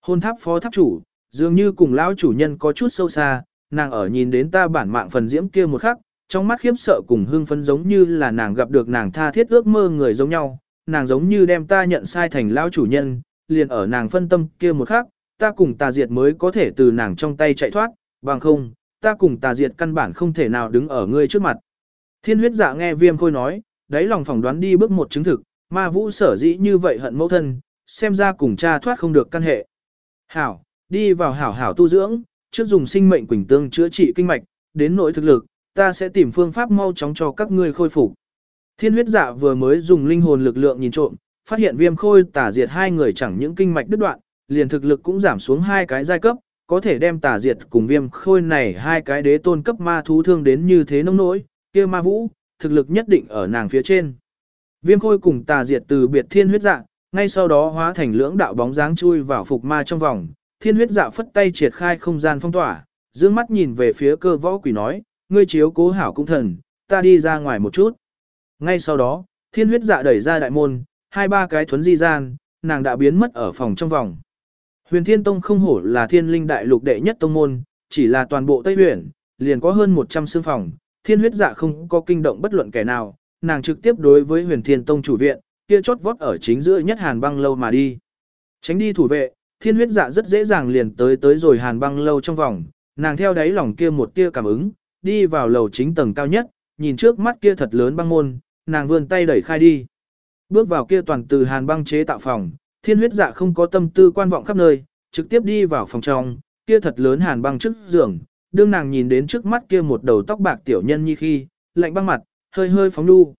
Hôn tháp phó tháp chủ, dường như cùng lão chủ nhân có chút sâu xa, nàng ở nhìn đến ta bản mạng phần diễm kia một khắc, trong mắt khiếp sợ cùng hưng phấn giống như là nàng gặp được nàng tha thiết ước mơ người giống nhau, nàng giống như đem ta nhận sai thành lão chủ nhân, liền ở nàng phân tâm kia một khắc, ta cùng tà diệt mới có thể từ nàng trong tay chạy thoát, bằng không, ta cùng tà diệt căn bản không thể nào đứng ở ngươi trước mặt. Thiên huyết dạ nghe viêm khôi nói, đáy lòng phỏng đoán đi bước một chứng thực, ma vũ sở dĩ như vậy hận mẫu thân, xem ra cùng cha thoát không được căn hệ. Hảo, đi vào hảo hảo tu dưỡng, trước dùng sinh mệnh quỳnh tương chữa trị kinh mạch, đến nỗi thực lực, ta sẽ tìm phương pháp mau chóng cho các ngươi khôi phục. Thiên huyết dạ vừa mới dùng linh hồn lực lượng nhìn trộm, phát hiện viêm khôi tả diệt hai người chẳng những kinh mạch đứt đoạn, liền thực lực cũng giảm xuống hai cái giai cấp, có thể đem tả diệt cùng viêm khôi này hai cái đế tôn cấp ma thú thương đến như thế nông nỗi, kia ma vũ, thực lực nhất định ở nàng phía trên. Viêm khôi cùng tà diệt từ biệt thiên huyết dạ, ngay sau đó hóa thành lưỡng đạo bóng dáng chui vào phục ma trong vòng, thiên huyết dạ phất tay triệt khai không gian phong tỏa, dương mắt nhìn về phía cơ võ quỷ nói, ngươi chiếu cố hảo cung thần, ta đi ra ngoài một chút. Ngay sau đó, thiên huyết dạ đẩy ra đại môn, hai ba cái thuấn di gian, nàng đã biến mất ở phòng trong vòng. Huyền Thiên Tông không hổ là thiên linh đại lục đệ nhất tông môn, chỉ là toàn bộ Tây Huyền, liền có hơn 100 xương phòng, thiên huyết dạ không có kinh động bất luận kẻ nào, nàng trực tiếp đối với huyền thiên tông chủ viện, kia chốt vót ở chính giữa nhất hàn băng lâu mà đi. Tránh đi thủ vệ, thiên huyết dạ rất dễ dàng liền tới tới rồi hàn băng lâu trong vòng, nàng theo đáy lòng kia một tia cảm ứng, đi vào lầu chính tầng cao nhất, nhìn trước mắt kia thật lớn băng môn, nàng vươn tay đẩy khai đi. Bước vào kia toàn từ hàn băng chế tạo phòng, thiên huyết dạ không có tâm tư quan vọng khắp nơi, trực tiếp đi vào phòng trong, kia thật lớn hàn băng trước giường, đương nàng nhìn đến trước mắt kia một đầu tóc bạc tiểu nhân như khi, lạnh băng mặt, hơi hơi phóng đu.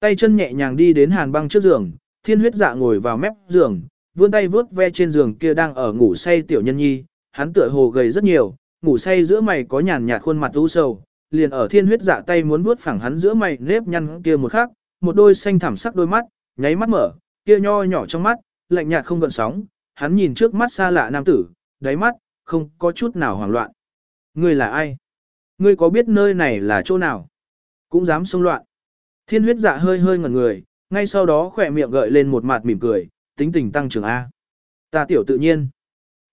Tay chân nhẹ nhàng đi đến hàn băng trước giường, thiên huyết dạ ngồi vào mép giường, vươn tay vướt ve trên giường kia đang ở ngủ say tiểu nhân nhi, hắn tựa hồ gầy rất nhiều, ngủ say giữa mày có nhàn nhạt khuôn mặt u sầu, liền ở thiên huyết dạ tay muốn vớt phẳng hắn giữa mày nếp nhăn kia một khắc, một đôi xanh thẳm sắc đôi mắt, nháy mắt mở, kia nho nhỏ trong mắt, lạnh nhạt không gợn sóng, hắn nhìn trước mắt xa lạ nam tử, đáy mắt, không có chút nào hoảng loạn. Ngươi là ai? Ngươi có biết nơi này là chỗ nào? Cũng dám xông loạn. Thiên huyết dạ hơi hơi ngẩn người, ngay sau đó khỏe miệng gợi lên một mặt mỉm cười, tính tình tăng trưởng A. Ta tiểu tự nhiên.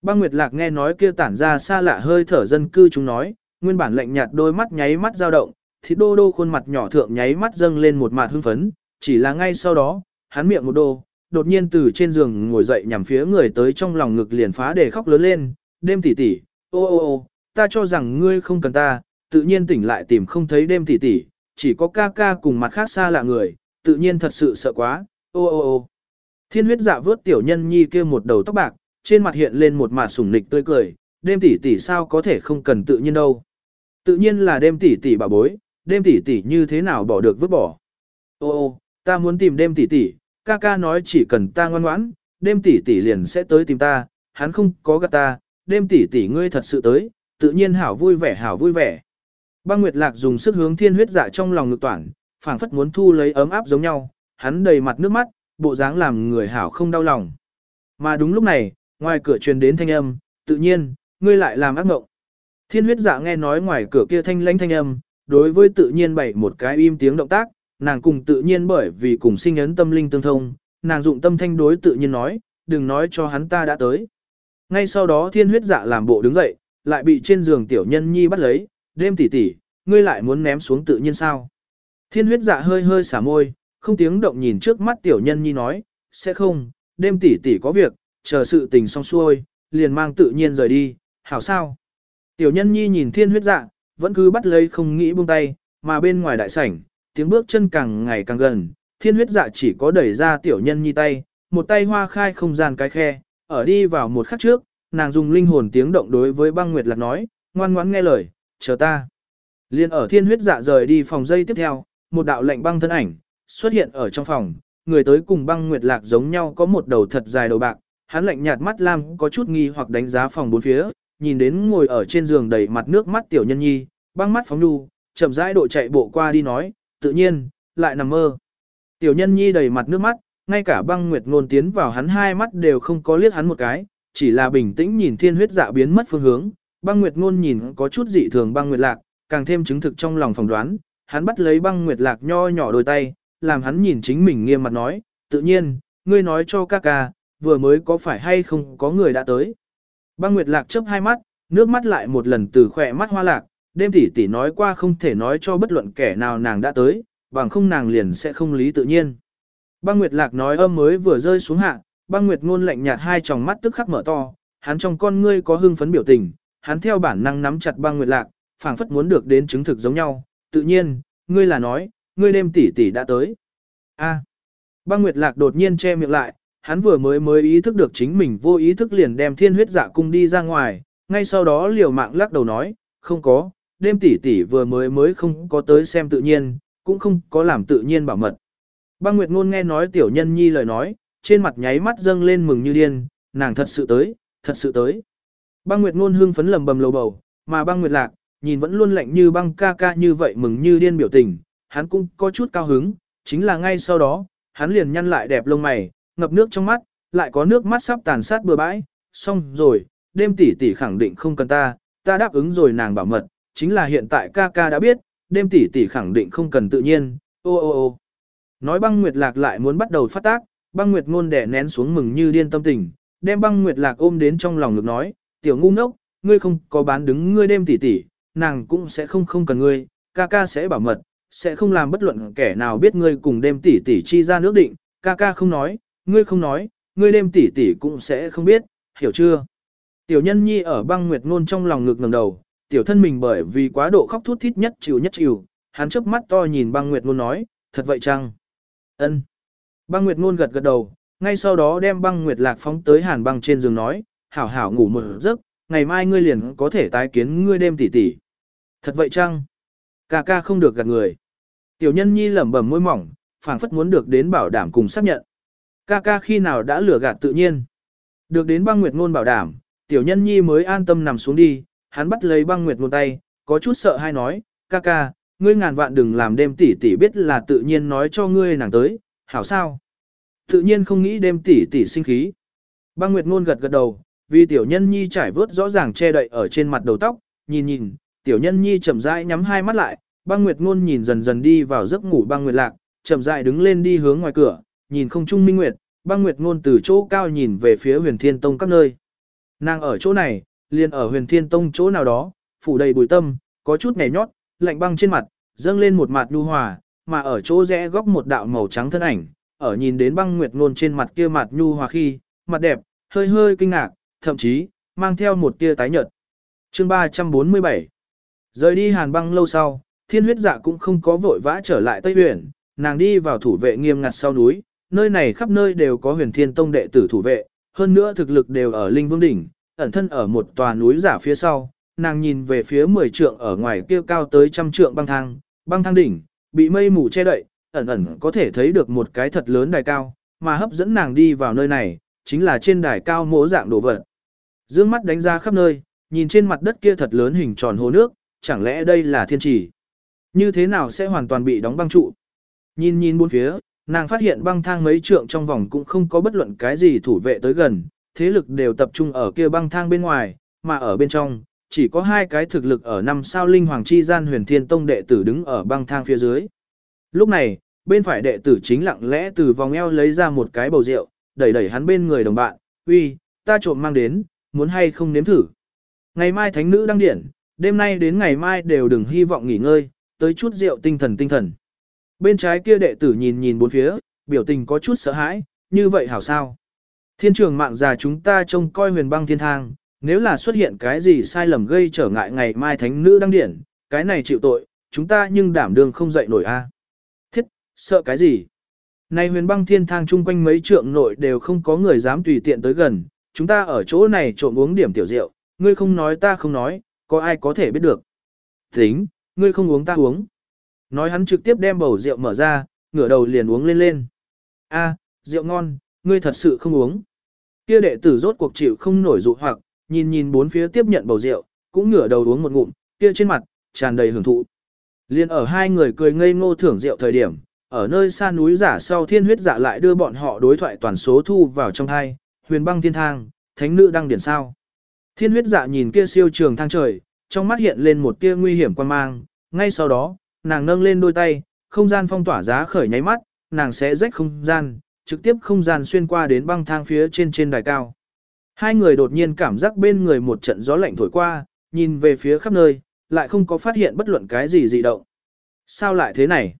Băng Nguyệt Lạc nghe nói kia tản ra xa lạ hơi thở dân cư chúng nói, nguyên bản lạnh nhạt đôi mắt nháy mắt dao động, thịt đô đô khuôn mặt nhỏ thượng nháy mắt dâng lên một mạt hưng phấn, chỉ là ngay sau đó, hắn miệng một đô, đột nhiên từ trên giường ngồi dậy nhằm phía người tới trong lòng ngực liền phá để khóc lớn lên, đêm tỷ tỷ, ô ô ô, ta cho rằng ngươi không cần ta, tự nhiên tỉnh lại tìm không thấy đêm tỷ tỷ, chỉ có ca ca cùng mặt khác xa lạ người, tự nhiên thật sự sợ quá, ô ô ô. Thiên huyết dạ vớt tiểu nhân nhi kia một đầu tóc bạc, trên mặt hiện lên một mặt sủng nịch tươi cười, đêm tỷ tỷ sao có thể không cần tự nhiên đâu. Tự nhiên là đêm tỷ tỷ bà bối, đêm tỷ tỷ như thế nào bỏ được vứt bỏ. Ô ô, ta muốn tìm đêm tỷ tỷ, ca ca nói chỉ cần ta ngoan ngoãn, đêm tỷ tỷ liền sẽ tới tìm ta, hắn không có gạt ta, đêm tỷ tỷ ngươi thật sự tới, tự nhiên hảo vui vẻ hảo vui vẻ. Băng Nguyệt Lạc dùng sức hướng thiên huyết dạ trong lòng ngực toàn, phảng phất muốn thu lấy ấm áp giống nhau, hắn đầy mặt nước mắt, bộ dáng làm người hảo không đau lòng. Mà đúng lúc này, ngoài cửa truyền đến thanh âm, tự nhiên, ngươi lại làm ác mộng. Thiên huyết dạ nghe nói ngoài cửa kia thanh lãnh thanh âm, đối với tự nhiên bày một cái im tiếng động tác, nàng cùng tự nhiên bởi vì cùng sinh ấn tâm linh tương thông, nàng dụng tâm thanh đối tự nhiên nói, đừng nói cho hắn ta đã tới. Ngay sau đó thiên huyết dạ làm bộ đứng dậy, lại bị trên giường tiểu nhân nhi bắt lấy, đêm tỉ tỉ, ngươi lại muốn ném xuống tự nhiên sao. Thiên huyết dạ hơi hơi xả môi, không tiếng động nhìn trước mắt tiểu nhân nhi nói, sẽ không, đêm tỷ tỷ có việc, chờ sự tình xong xuôi, liền mang tự nhiên rời đi, hảo sao. Tiểu nhân nhi nhìn thiên huyết dạ, vẫn cứ bắt lấy không nghĩ buông tay, mà bên ngoài đại sảnh, tiếng bước chân càng ngày càng gần, thiên huyết dạ chỉ có đẩy ra tiểu nhân nhi tay, một tay hoa khai không gian cái khe, ở đi vào một khắc trước, nàng dùng linh hồn tiếng động đối với băng nguyệt lạc nói, ngoan ngoãn nghe lời, chờ ta. Liên ở thiên huyết dạ rời đi phòng dây tiếp theo, một đạo lệnh băng thân ảnh, xuất hiện ở trong phòng, người tới cùng băng nguyệt lạc giống nhau có một đầu thật dài đầu bạc, hắn lạnh nhạt mắt lam có chút nghi hoặc đánh giá phòng bốn phía, nhìn đến ngồi ở trên giường đầy mặt nước mắt tiểu nhân nhi, băng mắt phóng nhu, chậm rãi độ chạy bộ qua đi nói, tự nhiên, lại nằm mơ. Tiểu nhân nhi đầy mặt nước mắt, ngay cả băng nguyệt ngôn tiến vào hắn hai mắt đều không có liếc hắn một cái, chỉ là bình tĩnh nhìn thiên huyết dạ biến mất phương hướng, băng nguyệt ngôn nhìn có chút dị thường băng nguyệt lạc, càng thêm chứng thực trong lòng phỏng đoán, hắn bắt lấy băng nguyệt lạc nho nhỏ đôi tay, làm hắn nhìn chính mình nghiêm mặt nói, tự nhiên, ngươi nói cho ca ca, vừa mới có phải hay không có người đã tới. Băng nguyệt lạc chớp hai mắt, nước mắt lại một lần từ khỏe mắt hoa lạc, đêm tỷ tỷ nói qua không thể nói cho bất luận kẻ nào nàng đã tới, bằng không nàng liền sẽ không lý tự nhiên. Băng Nguyệt Lạc nói âm mới vừa rơi xuống hạ, băng Nguyệt ngôn lạnh nhạt hai tròng mắt tức khắc mở to, hắn trong con ngươi có hưng phấn biểu tình, hắn theo bản năng nắm chặt băng Nguyệt Lạc, phảng phất muốn được đến chứng thực giống nhau, tự nhiên, ngươi là nói, ngươi đêm tỷ tỷ đã tới. A. Băng Nguyệt Lạc đột nhiên che miệng lại, hắn vừa mới mới ý thức được chính mình vô ý thức liền đem thiên huyết dạ cung đi ra ngoài, ngay sau đó liều mạng lắc đầu nói, không có, đêm tỷ tỷ vừa mới mới không có tới xem tự nhiên, cũng không có làm tự nhiên bảo mật. Băng Nguyệt Ngôn nghe nói tiểu nhân nhi lời nói, trên mặt nháy mắt dâng lên mừng như điên, nàng thật sự tới, thật sự tới. Băng Nguyệt Ngôn hưng phấn lầm bầm lầu bầu, mà băng Nguyệt Lạc, nhìn vẫn luôn lạnh như băng ca ca như vậy mừng như điên biểu tình, hắn cũng có chút cao hứng, chính là ngay sau đó, hắn liền nhăn lại đẹp lông mày, ngập nước trong mắt, lại có nước mắt sắp tàn sát bừa bãi, xong rồi, đêm tỷ tỷ khẳng định không cần ta, ta đáp ứng rồi nàng bảo mật, chính là hiện tại ca ca đã biết, đêm tỷ tỷ khẳng định không cần tự nhiên, ô ô ô. Nói băng nguyệt lạc lại muốn bắt đầu phát tác, băng nguyệt ngôn đẻ nén xuống mừng như điên tâm tình, đem băng nguyệt lạc ôm đến trong lòng ngực nói, tiểu ngu ngốc, ngươi không có bán đứng ngươi đêm tỷ tỷ, nàng cũng sẽ không không cần ngươi, ca ca sẽ bảo mật, sẽ không làm bất luận kẻ nào biết ngươi cùng đêm tỷ tỷ chi ra nước định, ca ca không nói, ngươi không nói, ngươi đêm tỷ tỷ cũng sẽ không biết, hiểu chưa? Tiểu nhân nhi ở băng nguyệt ngôn trong lòng ngực ngẩng đầu, tiểu thân mình bởi vì quá độ khóc thút thít nhất chịu nhất chịu, hắn chớp mắt to nhìn băng nguyệt ngôn nói, thật vậy chăng? Ân. Băng nguyệt ngôn gật gật đầu, ngay sau đó đem băng nguyệt lạc phóng tới hàn băng trên giường nói, hảo hảo ngủ một giấc, ngày mai ngươi liền có thể tái kiến ngươi đêm tỷ tỷ. Thật vậy chăng? Ca ca không được gạt người. Tiểu nhân nhi lẩm bẩm môi mỏng, phảng phất muốn được đến bảo đảm cùng xác nhận. Ca ca khi nào đã lừa gạt tự nhiên. Được đến băng nguyệt ngôn bảo đảm, tiểu nhân nhi mới an tâm nằm xuống đi, hắn bắt lấy băng nguyệt ngôn tay, có chút sợ hay nói, ca ca, ngươi ngàn vạn đừng làm đêm tỷ tỷ biết là tự nhiên nói cho ngươi nàng tới, hảo sao? Tự nhiên không nghĩ đêm tỷ tỷ sinh khí. Băng nguyệt ngôn gật gật đầu, vì tiểu nhân nhi trải vớt rõ ràng che đậy ở trên mặt đầu tóc, nhìn nhìn, tiểu nhân nhi chậm rãi nhắm hai mắt lại, băng nguyệt ngôn nhìn dần dần đi vào giấc ngủ băng nguyệt lạc, chậm rãi đứng lên đi hướng ngoài cửa, nhìn không trung minh nguyệt, băng nguyệt ngôn từ chỗ cao nhìn về phía huyền thiên tông các nơi. Nàng ở chỗ này, liền ở huyền thiên tông chỗ nào đó, phủ đầy bùi tâm, có chút nhẹ nhót, lạnh băng trên mặt, dâng lên một mặt nhu hòa, mà ở chỗ rẽ góc một đạo màu trắng thân ảnh, ở nhìn đến băng nguyệt ngôn trên mặt kia mặt nhu hòa khi, mặt đẹp, hơi hơi kinh ngạc, thậm chí, mang theo một tia tái nhợt. Chương 347 Rời đi hàn băng lâu sau, thiên huyết dạ cũng không có vội vã trở lại Tây Huyền, nàng đi vào thủ vệ nghiêm ngặt sau núi, nơi này khắp nơi đều có huyền thiên tông đệ tử thủ vệ, hơn nữa thực lực đều ở linh vương đỉnh, ẩn thân ở một tòa núi giả phía sau, nàng nhìn về phía 10 trượng ở ngoài kia cao tới trăm trượng băng thang, băng thang đỉnh, bị mây mù che đậy, ẩn ẩn có thể thấy được một cái thật lớn đài cao, mà hấp dẫn nàng đi vào nơi này, chính là trên đài cao mỗ dạng đồ vật. Dương mắt đánh ra khắp nơi, nhìn trên mặt đất kia thật lớn hình tròn hồ nước, chẳng lẽ đây là thiên trì? Như thế nào sẽ hoàn toàn bị đóng băng trụ? Nhìn nhìn bốn phía, nàng phát hiện băng thang mấy trượng trong vòng cũng không có bất luận cái gì thủ vệ tới gần, thế lực đều tập trung ở kia băng thang bên ngoài, mà ở bên trong, chỉ có hai cái thực lực ở năm sao linh hoàng chi gian huyền thiên tông đệ tử đứng ở băng thang phía dưới. Lúc này, bên phải đệ tử chính lặng lẽ từ vòng eo lấy ra một cái bầu rượu, đẩy đẩy hắn bên người đồng bạn, uy, ta trộm mang đến, muốn hay không nếm thử. Ngày mai thánh nữ đăng điển, đêm nay đến ngày mai đều đừng hy vọng nghỉ ngơi, tới chút rượu tinh thần tinh thần. Bên trái kia đệ tử nhìn nhìn bốn phía, biểu tình có chút sợ hãi, như vậy hảo sao. Thiên trường mạng già chúng ta trông coi huyền băng thiên thang, nếu là xuất hiện cái gì sai lầm gây trở ngại ngày mai thánh nữ đăng điển, cái này chịu tội, chúng ta nhưng đảm đương không dậy nổi a. À? Thiết, sợ cái gì? Này huyền băng thiên thang chung quanh mấy trượng nội đều không có người dám tùy tiện tới gần, chúng ta ở chỗ này trộm uống điểm tiểu rượu, ngươi không nói ta không nói, có ai có thể biết được. Tính, ngươi không uống ta uống. Nói hắn trực tiếp đem bầu rượu mở ra, ngửa đầu liền uống lên lên. A, rượu ngon, ngươi thật sự không uống. Kia đệ tử rốt cuộc chịu không nổi dụ hoặc, nhìn nhìn bốn phía tiếp nhận bầu rượu, cũng ngửa đầu uống một ngụm, kia trên mặt, tràn đầy hưởng thụ. Liên ở hai người cười ngây ngô thưởng rượu thời điểm, ở nơi xa núi giả sau thiên huyết giả lại đưa bọn họ đối thoại toàn số thu vào trong hai, huyền băng thiên thang, thánh nữ đăng điển sao. Thiên huyết dạ nhìn kia siêu trường thang trời, trong mắt hiện lên một tia nguy hiểm quan mang, ngay sau đó, nàng nâng lên đôi tay, không gian phong tỏa giá khởi nháy mắt, nàng sẽ rách không gian, trực tiếp không gian xuyên qua đến băng thang phía trên trên đài cao. Hai người đột nhiên cảm giác bên người một trận gió lạnh thổi qua, nhìn về phía khắp nơi, lại không có phát hiện bất luận cái gì dị động. Sao lại thế này?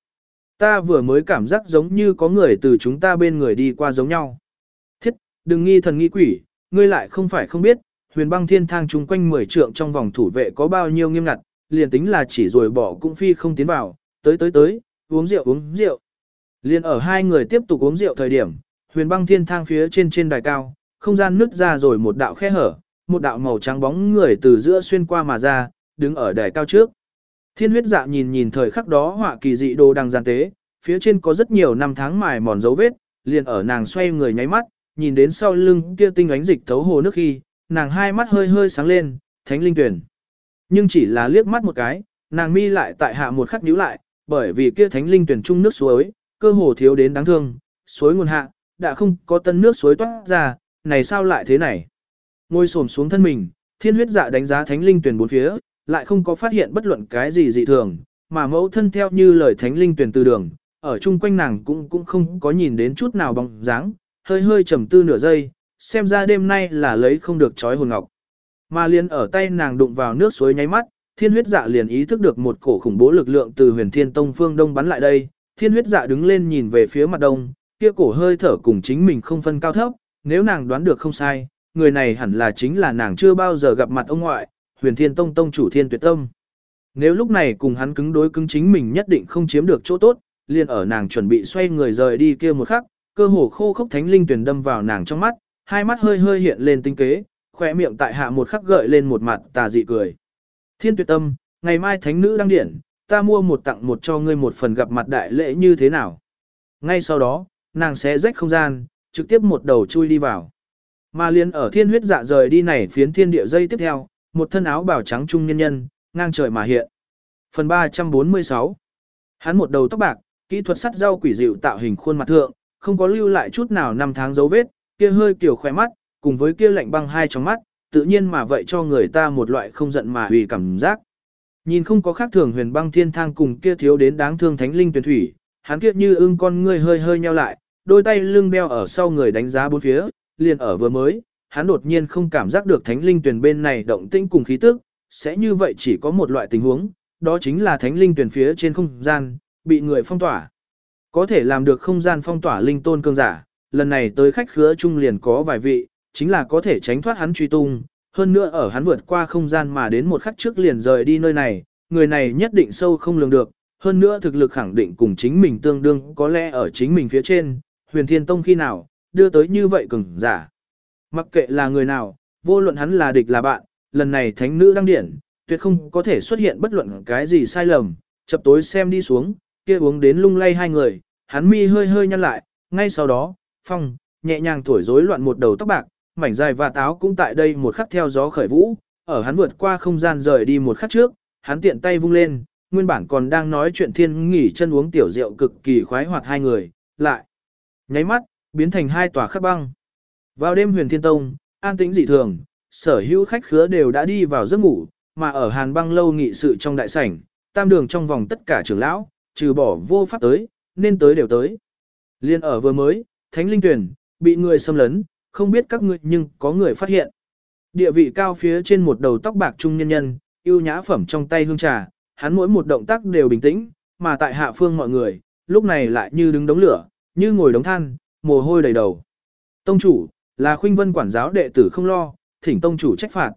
Ta vừa mới cảm giác giống như có người từ chúng ta bên người đi qua giống nhau. Thiết, đừng nghi thần nghi quỷ, ngươi lại không phải không biết, huyền băng thiên thang chung quanh 10 trượng trong vòng thủ vệ có bao nhiêu nghiêm ngặt, liền tính là chỉ rồi bỏ cũng phi không tiến vào, tới tới tới, uống rượu uống rượu. Liền ở hai người tiếp tục uống rượu thời điểm, huyền băng thiên thang phía trên trên đài cao, không gian nứt ra rồi một đạo khe hở, một đạo màu trắng bóng người từ giữa xuyên qua mà ra, đứng ở đài cao trước. Thiên huyết dạ nhìn nhìn thời khắc đó họa kỳ dị đồ đang gian tế, phía trên có rất nhiều năm tháng mài mòn dấu vết, liền ở nàng xoay người nháy mắt, nhìn đến sau lưng kia tinh ánh dịch thấu hồ nước khi, nàng hai mắt hơi hơi sáng lên, thánh linh tuyển. Nhưng chỉ là liếc mắt một cái, nàng mi lại tại hạ một khắc nhíu lại, bởi vì kia thánh linh tuyển trung nước suối, cơ hồ thiếu đến đáng thương, suối nguồn hạ, đã không có tân nước suối toát ra, này sao lại thế này? Ngồi xổm xuống thân mình, thiên huyết dạ đánh giá thánh linh tuyển bốn phía, lại không có phát hiện bất luận cái gì dị thường, mà mẫu thân theo như lời thánh linh tuyển từ đường, ở chung quanh nàng cũng cũng không có nhìn đến chút nào bóng dáng, hơi hơi trầm tư nửa giây, xem ra đêm nay là lấy không được chói hồn ngọc. Mà liền ở tay nàng đụng vào nước suối nháy mắt, thiên huyết dạ liền ý thức được một cổ khủng bố lực lượng từ huyền thiên tông phương đông bắn lại đây, thiên huyết dạ đứng lên nhìn về phía mặt đông, kia cổ hơi thở cùng chính mình không phân cao thấp, nếu nàng đoán được không sai, người này hẳn là chính là nàng chưa bao giờ gặp mặt ông ngoại, huyền thiên tông tông chủ thiên tuyệt tâm. Nếu lúc này cùng hắn cứng đối cứng chính mình nhất định không chiếm được chỗ tốt, liền ở nàng chuẩn bị xoay người rời đi kia một khắc, cơ hồ khô khốc thánh linh tuyển đâm vào nàng trong mắt, hai mắt hơi hơi hiện lên tinh kế, khỏe miệng tại hạ một khắc gợi lên một mặt tà dị cười. Thiên tuyệt tâm, ngày mai thánh nữ đăng điển, ta mua một tặng một cho ngươi một phần gặp mặt đại lễ như thế nào. Ngay sau đó, nàng sẽ rách không gian, trực tiếp một đầu chui đi vào. Mà liền ở thiên huyết dạ rời đi này phiến thiên địa dây tiếp theo, một thân áo bào trắng trung nhân nhân, ngang trời mà hiện. Phần 346 Hắn một đầu tóc bạc, kỹ thuật sắt rau quỷ dịu tạo hình khuôn mặt thượng, không có lưu lại chút nào năm tháng dấu vết, kia hơi kiểu khỏe mắt, cùng với kia lạnh băng hai trong mắt, tự nhiên mà vậy cho người ta một loại không giận mà hủy cảm giác. Nhìn không có khác thường huyền băng thiên thang cùng kia thiếu đến đáng thương thánh linh tuyển thủy, hắn kia như ưng con ngươi hơi hơi nheo lại, đôi tay lưng đeo ở sau người đánh giá bốn phía, liền ở vừa mới, hắn đột nhiên không cảm giác được thánh linh tuyển bên này động tĩnh cùng khí tức, sẽ như vậy chỉ có một loại tình huống, đó chính là thánh linh tuyển phía trên không gian, bị người phong tỏa. Có thể làm được không gian phong tỏa linh tôn cương giả, lần này tới khách khứa trung liền có vài vị, chính là có thể tránh thoát hắn truy tung, hơn nữa ở hắn vượt qua không gian mà đến một khắc trước liền rời đi nơi này, người này nhất định sâu không lường được, hơn nữa thực lực khẳng định cùng chính mình tương đương có lẽ ở chính mình phía trên, huyền thiên tông khi nào, đưa tới như vậy cường giả. Mặc kệ là người nào, vô luận hắn là địch là bạn, lần này thánh nữ đăng điển, tuyệt không có thể xuất hiện bất luận cái gì sai lầm, chập tối xem đi xuống, kia uống đến lung lay hai người, hắn mi hơi hơi nhăn lại, ngay sau đó, phong, nhẹ nhàng thổi rối loạn một đầu tóc bạc, mảnh dài và táo cũng tại đây một khắc theo gió khởi vũ, ở hắn vượt qua không gian rời đi một khắc trước, hắn tiện tay vung lên, nguyên bản còn đang nói chuyện thiên nghỉ chân uống tiểu rượu cực kỳ khoái hoạt hai người, lại nháy mắt, biến thành hai tòa khắc băng. Vào đêm huyền thiên tông, an tĩnh dị thường, sở hữu khách khứa đều đã đi vào giấc ngủ, mà ở hàn băng lâu nghị sự trong đại sảnh, tam đường trong vòng tất cả trưởng lão, trừ bỏ vô pháp tới, nên tới đều tới. Liên ở vừa mới, thánh linh tuyển, bị người xâm lấn, không biết các ngươi nhưng có người phát hiện. Địa vị cao phía trên một đầu tóc bạc trung nhân nhân, yêu nhã phẩm trong tay hương trà, hắn mỗi một động tác đều bình tĩnh, mà tại hạ phương mọi người, lúc này lại như đứng đống lửa, như ngồi đống than, mồ hôi đầy đầu. Tông chủ, là khuynh vân quản giáo đệ tử không lo, thỉnh tông chủ trách phạt.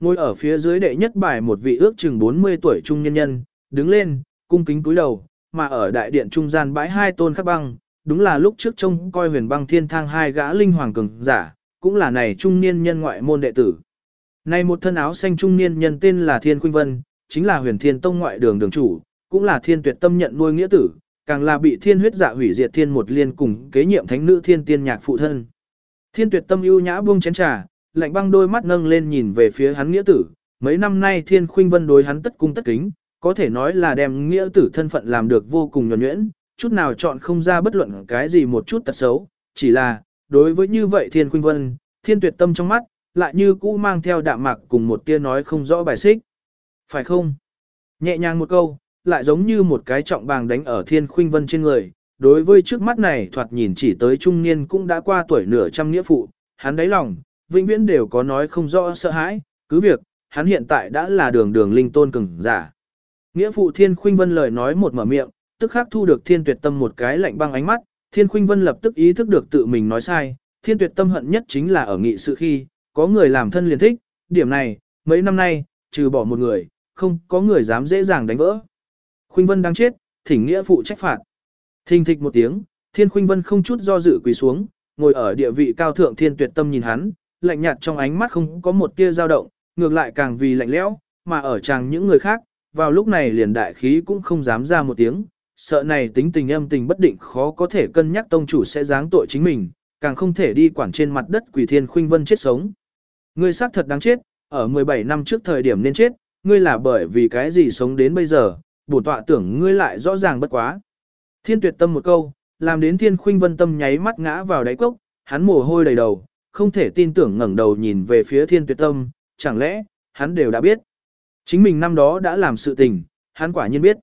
Ngồi ở phía dưới đệ nhất bài một vị ước chừng 40 tuổi trung nhân nhân, đứng lên, cung kính cúi đầu, mà ở đại điện trung gian bãi hai tôn khắc băng, đúng là lúc trước trông coi huyền băng thiên thang hai gã linh hoàng cường giả, cũng là này trung niên nhân ngoại môn đệ tử. Này một thân áo xanh trung niên nhân tên là Thiên Khuynh Vân, chính là huyền thiên tông ngoại đường đường chủ, cũng là thiên tuyệt tâm nhận nuôi nghĩa tử, càng là bị thiên huyết dạ hủy diệt thiên một liên cùng kế nhiệm thánh nữ thiên tiên nhạc phụ thân. Thiên tuyệt tâm ưu nhã buông chén trà, lạnh băng đôi mắt nâng lên nhìn về phía hắn nghĩa tử, mấy năm nay thiên khuynh vân đối hắn tất cung tất kính, có thể nói là đem nghĩa tử thân phận làm được vô cùng nhuần nhuyễn, chút nào chọn không ra bất luận cái gì một chút tật xấu, chỉ là, đối với như vậy thiên khuynh vân, thiên tuyệt tâm trong mắt, lại như cũ mang theo đạm mạc cùng một tia nói không rõ bài xích. Phải không? Nhẹ nhàng một câu, lại giống như một cái trọng bàng đánh ở thiên khuynh vân trên người. Đối với trước mắt này thoạt nhìn chỉ tới trung niên cũng đã qua tuổi nửa trăm nghĩa phụ, hắn đáy lòng, vĩnh viễn đều có nói không rõ sợ hãi, cứ việc, hắn hiện tại đã là đường đường linh tôn cường giả. Nghĩa phụ thiên khuynh vân lời nói một mở miệng, tức khắc thu được thiên tuyệt tâm một cái lạnh băng ánh mắt, thiên khuynh vân lập tức ý thức được tự mình nói sai, thiên tuyệt tâm hận nhất chính là ở nghị sự khi, có người làm thân liền thích, điểm này, mấy năm nay, trừ bỏ một người, không có người dám dễ dàng đánh vỡ. Khuynh Vân đang chết, thỉnh nghĩa phụ trách phạt. Thình thịch một tiếng, Thiên Khuynh Vân không chút do dự quỳ xuống, ngồi ở địa vị cao thượng thiên tuyệt tâm nhìn hắn, lạnh nhạt trong ánh mắt không có một tia dao động, ngược lại càng vì lạnh lẽo, mà ở chàng những người khác, vào lúc này liền đại khí cũng không dám ra một tiếng, sợ này tính tình âm tình bất định khó có thể cân nhắc tông chủ sẽ giáng tội chính mình, càng không thể đi quản trên mặt đất quỷ thiên khuynh vân chết sống. Ngươi xác thật đáng chết, ở 17 năm trước thời điểm nên chết, ngươi là bởi vì cái gì sống đến bây giờ, bổn tọa tưởng ngươi lại rõ ràng bất quá. Thiên tuyệt tâm một câu, làm đến thiên khuynh vân tâm nháy mắt ngã vào đáy cốc, hắn mồ hôi đầy đầu, không thể tin tưởng ngẩng đầu nhìn về phía thiên tuyệt tâm, chẳng lẽ, hắn đều đã biết. Chính mình năm đó đã làm sự tình, hắn quả nhiên biết.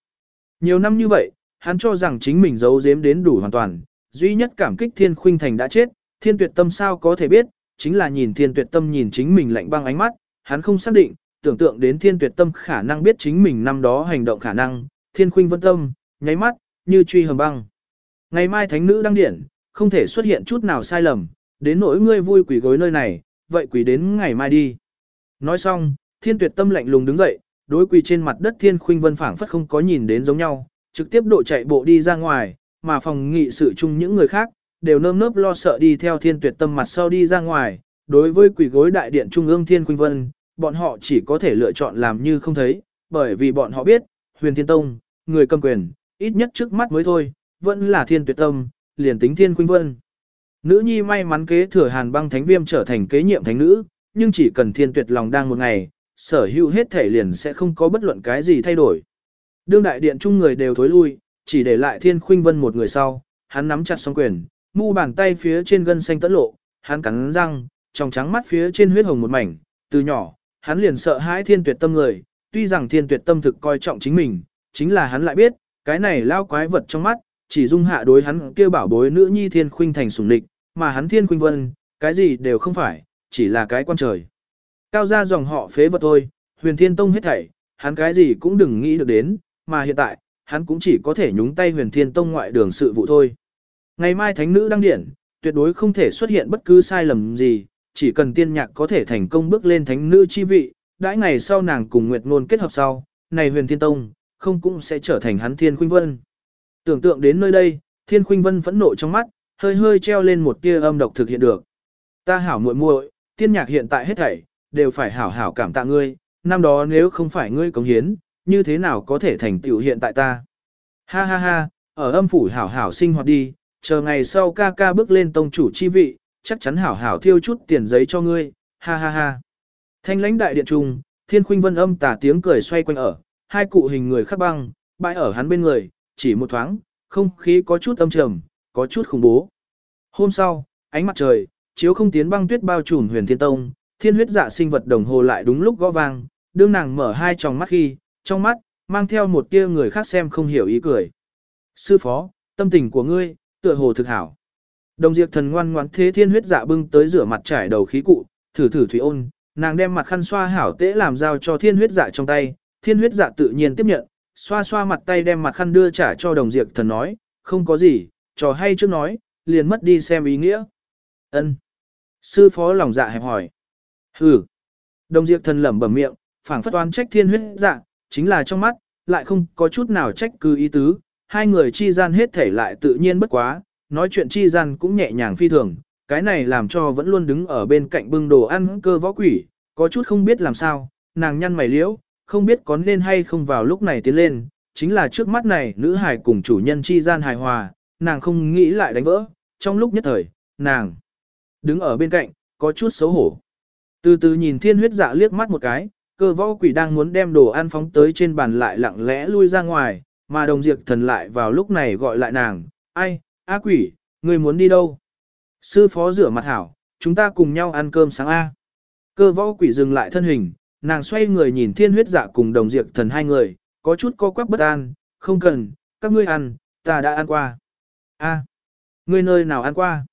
Nhiều năm như vậy, hắn cho rằng chính mình giấu giếm đến đủ hoàn toàn, duy nhất cảm kích thiên khuynh thành đã chết, thiên tuyệt tâm sao có thể biết, chính là nhìn thiên tuyệt tâm nhìn chính mình lạnh băng ánh mắt, hắn không xác định, tưởng tượng đến thiên tuyệt tâm khả năng biết chính mình năm đó hành động khả năng, thiên khuynh vân tâm, nháy mắt, như truy hầm băng. Ngày mai thánh nữ đăng điển, không thể xuất hiện chút nào sai lầm, đến nỗi ngươi vui quỷ gối nơi này, vậy quỷ đến ngày mai đi. Nói xong, thiên tuyệt tâm lạnh lùng đứng dậy, đối quỳ trên mặt đất thiên khuynh vân phảng phất không có nhìn đến giống nhau, trực tiếp độ chạy bộ đi ra ngoài, mà phòng nghị sự chung những người khác, đều nơm nớp lo sợ đi theo thiên tuyệt tâm mặt sau đi ra ngoài, đối với quỷ gối đại điện trung ương thiên khuynh vân, bọn họ chỉ có thể lựa chọn làm như không thấy, bởi vì bọn họ biết, huyền thiên tông, người cầm quyền, ít nhất trước mắt mới thôi, vẫn là thiên tuyệt tâm, liền tính thiên khuynh vân. Nữ nhi may mắn kế thừa hàn băng thánh viêm trở thành kế nhiệm thánh nữ, nhưng chỉ cần thiên tuyệt lòng đang một ngày, sở hữu hết thể liền sẽ không có bất luận cái gì thay đổi. Đương đại điện chung người đều thối lui, chỉ để lại thiên khuynh vân một người sau, hắn nắm chặt song quyền, mu bàn tay phía trên gân xanh tẫn lộ, hắn cắn răng, trong trắng mắt phía trên huyết hồng một mảnh, từ nhỏ, hắn liền sợ hãi thiên tuyệt tâm người, tuy rằng thiên tuyệt tâm thực coi trọng chính mình, chính là hắn lại biết, cái này lao quái vật trong mắt, chỉ dung hạ đối hắn kêu bảo bối nữ nhi thiên khuynh thành sủng địch, mà hắn thiên khuynh vân, cái gì đều không phải, chỉ là cái quan trời. Cao ra dòng họ phế vật thôi, huyền thiên tông hết thảy, hắn cái gì cũng đừng nghĩ được đến, mà hiện tại, hắn cũng chỉ có thể nhúng tay huyền thiên tông ngoại đường sự vụ thôi. Ngày mai thánh nữ đăng điển, tuyệt đối không thể xuất hiện bất cứ sai lầm gì, chỉ cần tiên nhạc có thể thành công bước lên thánh nữ chi vị, đãi ngày sau nàng cùng Nguyệt Ngôn kết hợp sau, này huyền thiên tông, không cũng sẽ trở thành hắn thiên khuynh vân. Tưởng tượng đến nơi đây, thiên khuynh vân phẫn nộ trong mắt, hơi hơi treo lên một tia âm độc thực hiện được. Ta hảo muội muội, tiên nhạc hiện tại hết thảy, đều phải hảo hảo cảm tạ ngươi, năm đó nếu không phải ngươi cống hiến, như thế nào có thể thành tựu hiện tại ta. Ha ha ha, ở âm phủ hảo hảo sinh hoạt đi, chờ ngày sau ca ca bước lên tông chủ chi vị, chắc chắn hảo hảo thiêu chút tiền giấy cho ngươi, ha ha ha. Thanh lãnh đại điện trung, thiên khuynh vân âm tả tiếng cười xoay quanh ở, hai cụ hình người khắc băng, bãi ở hắn bên người, chỉ một thoáng, không khí có chút âm trầm, có chút khủng bố. Hôm sau, ánh mặt trời, chiếu không tiến băng tuyết bao trùm huyền thiên tông, thiên huyết dạ sinh vật đồng hồ lại đúng lúc gõ vang, đương nàng mở hai tròng mắt khi, trong mắt, mang theo một tia người khác xem không hiểu ý cười. Sư phó, tâm tình của ngươi, tựa hồ thực hảo. Đồng diệt thần ngoan ngoãn thế thiên huyết dạ bưng tới rửa mặt trải đầu khí cụ, thử thử thủy ôn, nàng đem mặt khăn xoa hảo tễ làm giao cho thiên huyết dạ trong tay, thiên huyết dạ tự nhiên tiếp nhận, xoa xoa mặt tay đem mặt khăn đưa trả cho đồng diệt thần nói, không có gì, trò hay trước nói, liền mất đi xem ý nghĩa. Ân. Sư phó lòng dạ hẹp hỏi. Hừ. Đồng diệt thần lẩm bẩm miệng, phảng phất oan trách thiên huyết dạ, chính là trong mắt, lại không có chút nào trách cứ ý tứ, hai người chi gian hết thể lại tự nhiên bất quá, nói chuyện chi gian cũng nhẹ nhàng phi thường, cái này làm cho vẫn luôn đứng ở bên cạnh bưng đồ ăn cơ võ quỷ, có chút không biết làm sao, nàng nhăn mày liễu, không biết có nên hay không vào lúc này tiến lên, chính là trước mắt này nữ hài cùng chủ nhân chi gian hài hòa, nàng không nghĩ lại đánh vỡ, trong lúc nhất thời, nàng đứng ở bên cạnh, có chút xấu hổ. Từ từ nhìn thiên huyết dạ liếc mắt một cái, cơ võ quỷ đang muốn đem đồ ăn phóng tới trên bàn lại lặng lẽ lui ra ngoài, mà đồng diệt thần lại vào lúc này gọi lại nàng, ai, á quỷ, người muốn đi đâu? Sư phó rửa mặt hảo, chúng ta cùng nhau ăn cơm sáng A. Cơ võ quỷ dừng lại thân hình, nàng xoay người nhìn thiên huyết dạ cùng đồng diệt thần hai người, có chút co quắp bất an, không cần, các ngươi ăn, ta đã ăn qua. A, ngươi nơi nào ăn qua?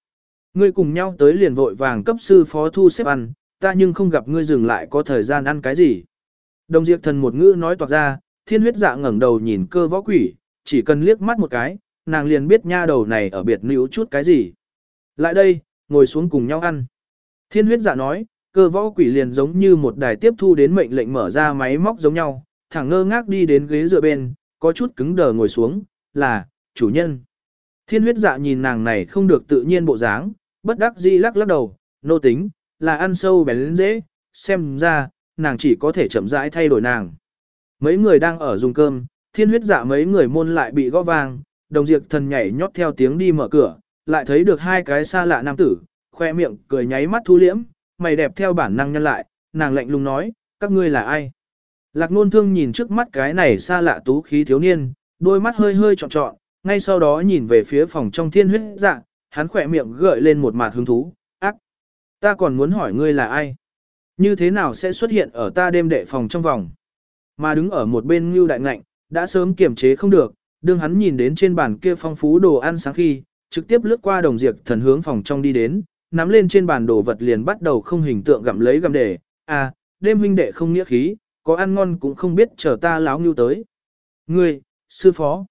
Ngươi cùng nhau tới liền vội vàng cấp sư phó thu xếp ăn, ta nhưng không gặp ngươi dừng lại có thời gian ăn cái gì. Đồng diệt thần một ngữ nói toạc ra, thiên huyết dạ ngẩng đầu nhìn cơ võ quỷ, chỉ cần liếc mắt một cái, nàng liền biết nha đầu này ở biệt nữ chút cái gì. Lại đây, ngồi xuống cùng nhau ăn. Thiên huyết dạ nói, cơ võ quỷ liền giống như một đài tiếp thu đến mệnh lệnh mở ra máy móc giống nhau, thẳng ngơ ngác đi đến ghế dựa bên, có chút cứng đờ ngồi xuống, là, chủ nhân. Thiên huyết dạ nhìn nàng này không được tự nhiên bộ dáng, bất đắc dĩ lắc lắc đầu, nô tính, là ăn sâu bén dễ, xem ra, nàng chỉ có thể chậm rãi thay đổi nàng. Mấy người đang ở dùng cơm, thiên huyết dạ mấy người môn lại bị gõ vang, đồng diệt thần nhảy nhót theo tiếng đi mở cửa, lại thấy được hai cái xa lạ nam tử, khoe miệng cười nháy mắt thu liễm, mày đẹp theo bản năng nhân lại, nàng lạnh lùng nói, các ngươi là ai? Lạc nôn thương nhìn trước mắt cái này xa lạ tú khí thiếu niên, đôi mắt hơi hơi trọn trọn, ngay sau đó nhìn về phía phòng trong thiên huyết dạ, hắn khỏe miệng gợi lên một mạt hứng thú. Ta còn muốn hỏi ngươi là ai? Như thế nào sẽ xuất hiện ở ta đêm đệ phòng trong vòng? Mà đứng ở một bên Ngưu Đại Ngạnh, đã sớm kiềm chế không được, đương hắn nhìn đến trên bàn kia phong phú đồ ăn sáng khi, trực tiếp lướt qua đồng diệt thần hướng phòng trong đi đến, nắm lên trên bàn đồ vật liền bắt đầu không hình tượng gặm lấy gặm để, à, đêm huynh đệ không nghĩa khí, có ăn ngon cũng không biết chờ ta láo Ngưu tới. Ngươi, sư phó.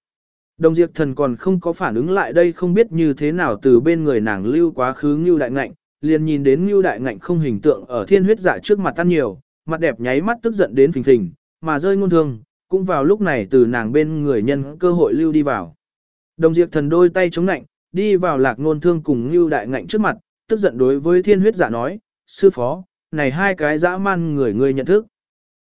Đồng diệt thần còn không có phản ứng lại đây không biết như thế nào từ bên người nàng lưu quá khứ Ngưu Đại Ngạnh, liền nhìn đến Ngưu Đại Ngạnh không hình tượng ở thiên huyết dạ trước mặt tan nhiều, mặt đẹp nháy mắt tức giận đến phình phình, mà rơi ngôn thương, cũng vào lúc này từ nàng bên người nhân cơ hội lưu đi vào. Đồng diệt thần đôi tay chống nạnh, đi vào lạc ngôn thương cùng Ngưu Đại Ngạnh trước mặt, tức giận đối với thiên huyết dạ nói, sư phó, này hai cái dã man người người nhận thức.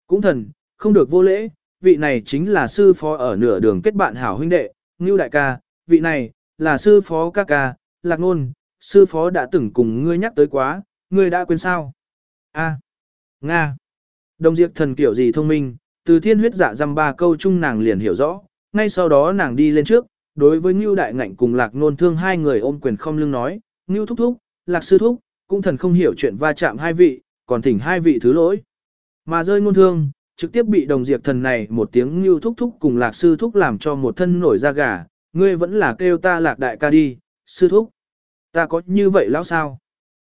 Cũng thần, không được vô lễ, vị này chính là sư phó ở nửa đường kết bạn hảo huynh đệ, Ngưu Đại ca, vị này, là sư phó ca ca, lạc ngôn, sư phó đã từng cùng ngươi nhắc tới quá, ngươi đã quên sao? A. Nga. Đồng diệt thần kiểu gì thông minh, từ thiên huyết dạ dăm ba câu chung nàng liền hiểu rõ, ngay sau đó nàng đi lên trước, đối với Ngưu Đại Ngạnh cùng Lạc Nôn Thương hai người ôm quyền không lưng nói, Ngưu Thúc Thúc, Lạc Sư Thúc, cũng thần không hiểu chuyện va chạm hai vị, còn thỉnh hai vị thứ lỗi. Mà rơi Nôn Thương, trực tiếp bị đồng diệt thần này một tiếng Ngưu thúc thúc cùng lạc sư thúc làm cho một thân nổi da gà, ngươi vẫn là kêu ta lạc đại ca đi, sư thúc. Ta có như vậy lão sao?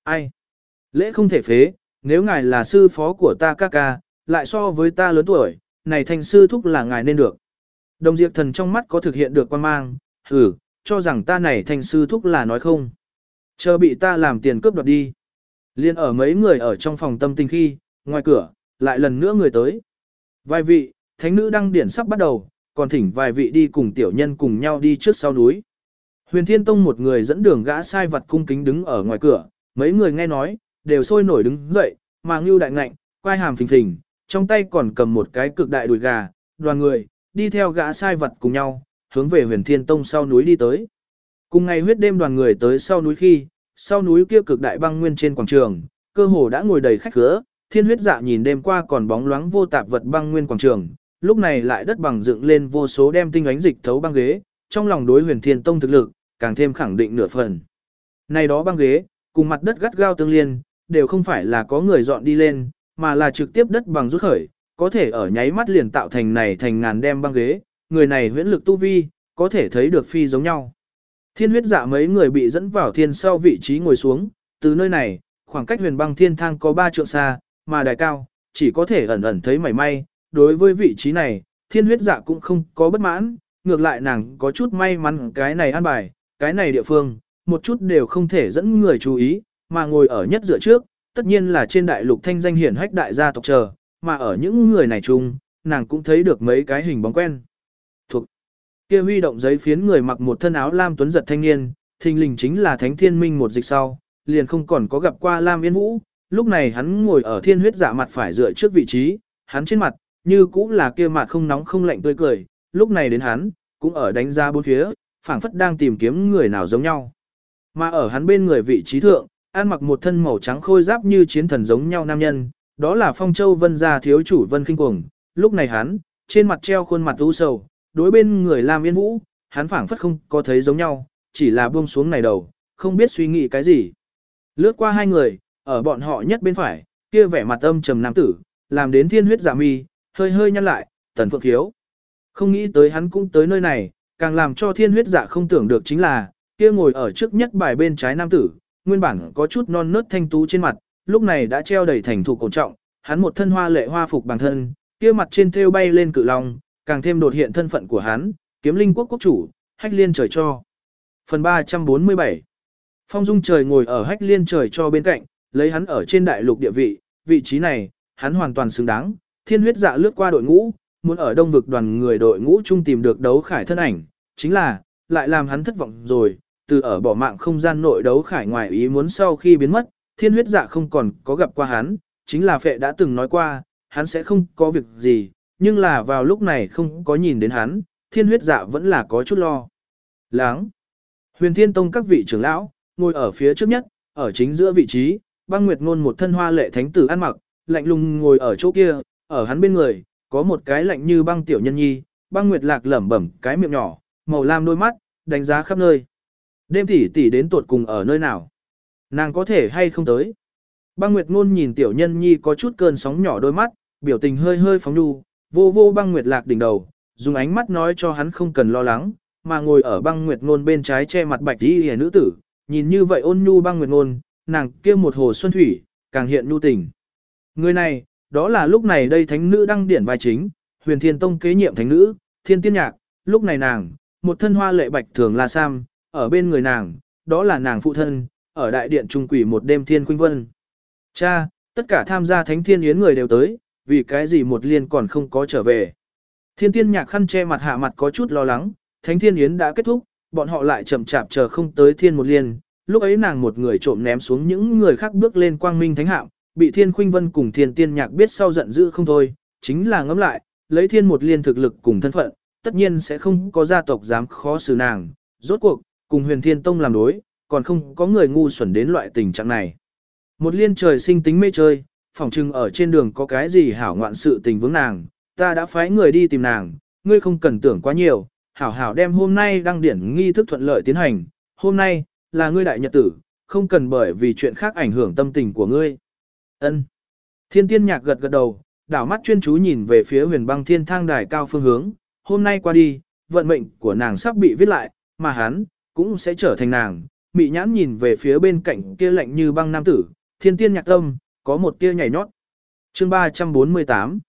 Ai? Lễ không thể phế, nếu ngài là sư phó của ta ca ca, lại so với ta lớn tuổi, này thành sư thúc là ngài nên được. Đồng diệt thần trong mắt có thực hiện được quan mang, hử, cho rằng ta này thành sư thúc là nói không. Chờ bị ta làm tiền cướp đoạt đi. Liên ở mấy người ở trong phòng tâm tình khi, ngoài cửa, lại lần nữa người tới. Vài vị, thánh nữ đăng điển sắp bắt đầu, còn thỉnh vài vị đi cùng tiểu nhân cùng nhau đi trước sau núi. Huyền Thiên Tông một người dẫn đường gã sai vật cung kính đứng ở ngoài cửa, mấy người nghe nói, đều sôi nổi đứng dậy, mà ngưu đại ngạnh, quai hàm phình phình, trong tay còn cầm một cái cực đại đùi gà, đoàn người, đi theo gã sai vật cùng nhau, hướng về huyền thiên tông sau núi đi tới. Cùng ngày huyết đêm đoàn người tới sau núi khi, sau núi kia cực đại băng nguyên trên quảng trường, cơ hồ đã ngồi đầy khách khứa, thiên huyết dạ nhìn đêm qua còn bóng loáng vô tạp vật băng nguyên quảng trường, lúc này lại đất bằng dựng lên vô số đem tinh ánh dịch thấu băng ghế, trong lòng đối huyền thiên tông thực lực, càng thêm khẳng định nửa phần. Này đó băng ghế, cùng mặt đất gắt gao tương liên, đều không phải là có người dọn đi lên, mà là trực tiếp đất bằng rút khởi, có thể ở nháy mắt liền tạo thành này thành ngàn đem băng ghế, người này huyễn lực tu vi, có thể thấy được phi giống nhau. Thiên huyết dạ mấy người bị dẫn vào thiên sau vị trí ngồi xuống, từ nơi này, khoảng cách huyền băng thiên thang có 3 trượng xa, mà đài cao, chỉ có thể ẩn ẩn thấy mảy may, đối với vị trí này, thiên huyết dạ cũng không có bất mãn, ngược lại nàng có chút may mắn cái này an bài, cái này địa phương, một chút đều không thể dẫn người chú ý, mà ngồi ở nhất dựa trước, tất nhiên là trên đại lục thanh danh hiển hách đại gia tộc chờ, mà ở những người này chung, nàng cũng thấy được mấy cái hình bóng quen. Thuộc kia huy động giấy phiến người mặc một thân áo lam tuấn giật thanh niên, thình lình chính là Thánh Thiên Minh một dịch sau, liền không còn có gặp qua Lam Yên Vũ, lúc này hắn ngồi ở thiên huyết giả mặt phải dựa trước vị trí, hắn trên mặt, như cũng là kia mặt không nóng không lạnh tươi cười, lúc này đến hắn, cũng ở đánh ra bốn phía, phảng phất đang tìm kiếm người nào giống nhau. Mà ở hắn bên người vị trí thượng, ăn mặc một thân màu trắng khôi giáp như chiến thần giống nhau nam nhân, đó là Phong Châu Vân gia thiếu chủ Vân Kinh Cuồng. Lúc này hắn, trên mặt treo khuôn mặt u sầu, đối bên người Lam Yên Vũ, hắn phảng phất không có thấy giống nhau, chỉ là buông xuống này đầu, không biết suy nghĩ cái gì. Lướt qua hai người, ở bọn họ nhất bên phải, kia vẻ mặt âm trầm nam tử, làm đến thiên huyết giả mi, hơi hơi nhăn lại, tần phượng hiếu, Không nghĩ tới hắn cũng tới nơi này, càng làm cho thiên huyết dạ không tưởng được chính là, kia ngồi ở trước nhất bài bên trái nam tử, nguyên bản có chút non nớt thanh tú trên mặt, lúc này đã treo đầy thành thủ cổ trọng, hắn một thân hoa lệ hoa phục bằng thân, kia mặt trên thêu bay lên cự long, càng thêm đột hiện thân phận của hắn, kiếm linh quốc quốc chủ, hách liên trời cho. Phần 347 Phong dung trời ngồi ở hách liên trời cho bên cạnh, lấy hắn ở trên đại lục địa vị, vị trí này, hắn hoàn toàn xứng đáng, thiên huyết dạ lướt qua đội ngũ, muốn ở đông vực đoàn người đội ngũ chung tìm được đấu khải thân ảnh, chính là, lại làm hắn thất vọng rồi, từ ở bỏ mạng không gian nội đấu khải ngoài ý muốn sau khi biến mất, thiên huyết dạ không còn có gặp qua hắn, chính là phệ đã từng nói qua, hắn sẽ không có việc gì, nhưng là vào lúc này không có nhìn đến hắn, thiên huyết dạ vẫn là có chút lo. Láng. Huyền thiên tông các vị trưởng lão, ngồi ở phía trước nhất, ở chính giữa vị trí, băng nguyệt ngôn một thân hoa lệ thánh tử ăn mặc, lạnh lùng ngồi ở chỗ kia, ở hắn bên người, có một cái lạnh như băng tiểu nhân nhi, băng nguyệt lạc lẩm bẩm cái miệng nhỏ, màu lam đôi mắt, đánh giá khắp nơi. Đêm tỷ tỷ đến tuột cùng ở nơi nào? Nàng có thể hay không tới? Băng Nguyệt Ngôn nhìn tiểu nhân nhi có chút cơn sóng nhỏ đôi mắt, biểu tình hơi hơi phóng đu, vô vô băng Nguyệt Lạc đỉnh đầu, dùng ánh mắt nói cho hắn không cần lo lắng, mà ngồi ở băng Nguyệt Ngôn bên trái che mặt bạch đi hề nữ tử, nhìn như vậy ôn nhu băng Nguyệt Ngôn, nàng kia một hồ xuân thủy, càng hiện nhu tình. Người này, đó là lúc này đây thánh nữ đăng điển vai chính, huyền thiên tông kế nhiệm thánh nữ, thiên tiên nhạc, lúc này nàng, một thân hoa lệ bạch thường là sam, ở bên người nàng, đó là nàng phụ thân, ở đại điện trung quỷ một đêm thiên khuynh vân. Cha, tất cả tham gia thánh thiên yến người đều tới, vì cái gì một liên còn không có trở về. Thiên tiên nhạc khăn che mặt hạ mặt có chút lo lắng, thánh thiên yến đã kết thúc, bọn họ lại chậm chạp chờ không tới thiên một liên. Lúc ấy nàng một người trộm ném xuống những người khác bước lên quang minh thánh hạm, bị thiên khuynh vân cùng thiên tiên nhạc biết sau giận dữ không thôi, chính là ngẫm lại, lấy thiên một liên thực lực cùng thân phận, tất nhiên sẽ không có gia tộc dám khó xử nàng. Rốt cuộc, cùng huyền thiên tông làm đối, còn không có người ngu xuẩn đến loại tình trạng này. Một liên trời sinh tính mê chơi, phỏng chừng ở trên đường có cái gì hảo ngoạn sự tình vướng nàng, ta đã phái người đi tìm nàng, ngươi không cần tưởng quá nhiều, hảo hảo đem hôm nay đăng điển nghi thức thuận lợi tiến hành, hôm nay, là ngươi đại nhật tử, không cần bởi vì chuyện khác ảnh hưởng tâm tình của ngươi. Ân. Thiên tiên nhạc gật gật đầu, đảo mắt chuyên chú nhìn về phía huyền băng thiên thang đài cao phương hướng, hôm nay qua đi, vận mệnh của nàng sắp bị viết lại, mà hắn, cũng sẽ trở thành nàng. Mị nhãn nhìn về phía bên cạnh kia lạnh như băng nam tử, thiên tiên nhạc tâm, có một tia nhảy nhót. chương 348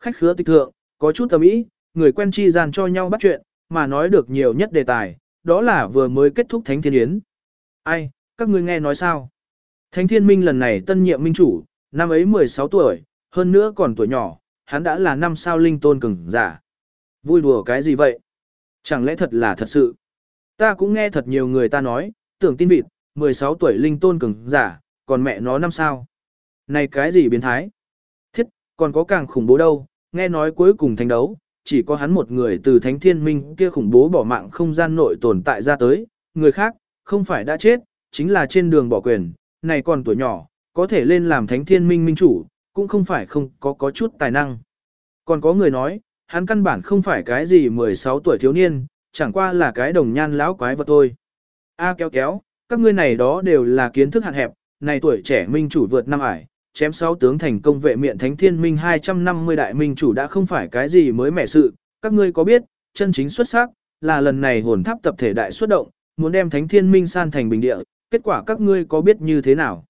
Khách khứa tịch thượng, có chút tầm ý, người quen chi gian cho nhau bắt chuyện, mà nói được nhiều nhất đề tài, đó là vừa mới kết thúc Thánh Thiên Yến. Ai, các ngươi nghe nói sao? Thánh Thiên Minh lần này tân nhiệm minh chủ, năm ấy 16 tuổi, hơn nữa còn tuổi nhỏ, hắn đã là năm sao linh tôn cường giả. Vui đùa cái gì vậy? Chẳng lẽ thật là thật sự? Ta cũng nghe thật nhiều người ta nói, tưởng tin vịt, 16 tuổi linh tôn cường giả, còn mẹ nó năm sao. Này cái gì biến thái? Thiết, còn có càng khủng bố đâu, nghe nói cuối cùng thành đấu, chỉ có hắn một người từ thánh thiên minh kia khủng bố bỏ mạng không gian nội tồn tại ra tới, người khác, không phải đã chết, chính là trên đường bỏ quyền, này còn tuổi nhỏ, có thể lên làm thánh thiên minh minh chủ, cũng không phải không có có chút tài năng. Còn có người nói, hắn căn bản không phải cái gì 16 tuổi thiếu niên, chẳng qua là cái đồng nhan lão quái vật thôi. A à, kéo kéo, các ngươi này đó đều là kiến thức hạn hẹp, này tuổi trẻ minh chủ vượt năm ải, chém sáu tướng thành công vệ miện thánh thiên minh 250 đại minh chủ đã không phải cái gì mới mẻ sự, các ngươi có biết, chân chính xuất sắc, là lần này hồn tháp tập thể đại xuất động, muốn đem thánh thiên minh san thành bình địa, kết quả các ngươi có biết như thế nào?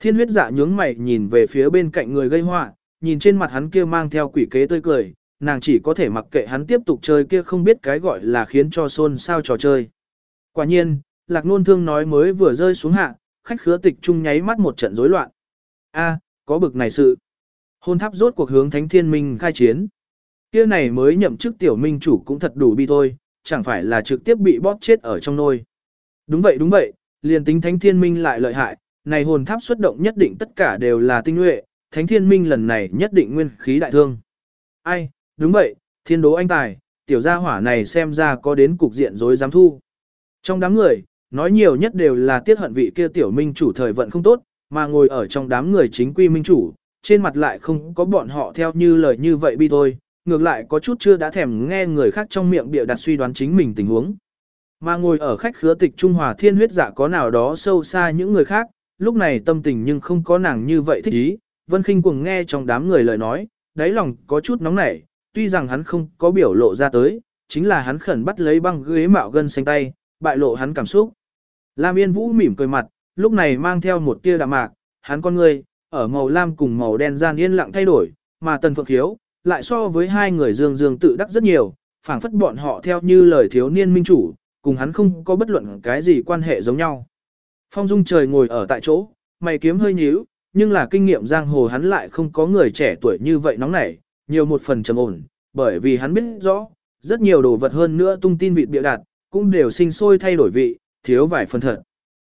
Thiên huyết dạ nhướng mày nhìn về phía bên cạnh người gây họa, nhìn trên mặt hắn kia mang theo quỷ kế tươi cười, nàng chỉ có thể mặc kệ hắn tiếp tục chơi kia không biết cái gọi là khiến cho xôn sao trò chơi. Quả nhiên, lạc nôn thương nói mới vừa rơi xuống hạ, khách khứa tịch trung nháy mắt một trận rối loạn. A, có bực này sự. Hôn tháp rốt cuộc hướng thánh thiên minh khai chiến. Kia này mới nhậm chức tiểu minh chủ cũng thật đủ bi thôi, chẳng phải là trực tiếp bị bóp chết ở trong nôi. Đúng vậy đúng vậy, liền tính thánh thiên minh lại lợi hại, này hồn tháp xuất động nhất định tất cả đều là tinh nhuệ, thánh thiên minh lần này nhất định nguyên khí đại thương. Ai, đúng vậy, thiên đố anh tài, tiểu gia hỏa này xem ra có đến cục diện dối dám thu. Trong đám người, nói nhiều nhất đều là tiết hận vị kia tiểu minh chủ thời vận không tốt, mà ngồi ở trong đám người chính quy minh chủ, trên mặt lại không có bọn họ theo như lời như vậy bi thôi, ngược lại có chút chưa đã thèm nghe người khác trong miệng bịa đặt suy đoán chính mình tình huống. Mà ngồi ở khách khứa tịch Trung Hòa thiên huyết giả có nào đó sâu xa những người khác, lúc này tâm tình nhưng không có nàng như vậy thích ý, Vân khinh cuồng nghe trong đám người lời nói, đáy lòng có chút nóng nảy, tuy rằng hắn không có biểu lộ ra tới, chính là hắn khẩn bắt lấy băng ghế mạo gân xanh tay, bại lộ hắn cảm xúc. Lam Yên Vũ mỉm cười mặt, lúc này mang theo một tia đạm mạc, hắn con người, ở màu lam cùng màu đen gian yên lặng thay đổi, mà Tần Phượng Hiếu, lại so với hai người dương dương tự đắc rất nhiều, phảng phất bọn họ theo như lời thiếu niên minh chủ, cùng hắn không có bất luận cái gì quan hệ giống nhau. Phong Dung trời ngồi ở tại chỗ, mày kiếm hơi nhíu, nhưng là kinh nghiệm giang hồ hắn lại không có người trẻ tuổi như vậy nóng nảy, nhiều một phần trầm ổn, bởi vì hắn biết rõ, rất nhiều đồ vật hơn nữa tung tin vị bịa đặt, cũng đều sinh sôi thay đổi vị, thiếu vài phần thật.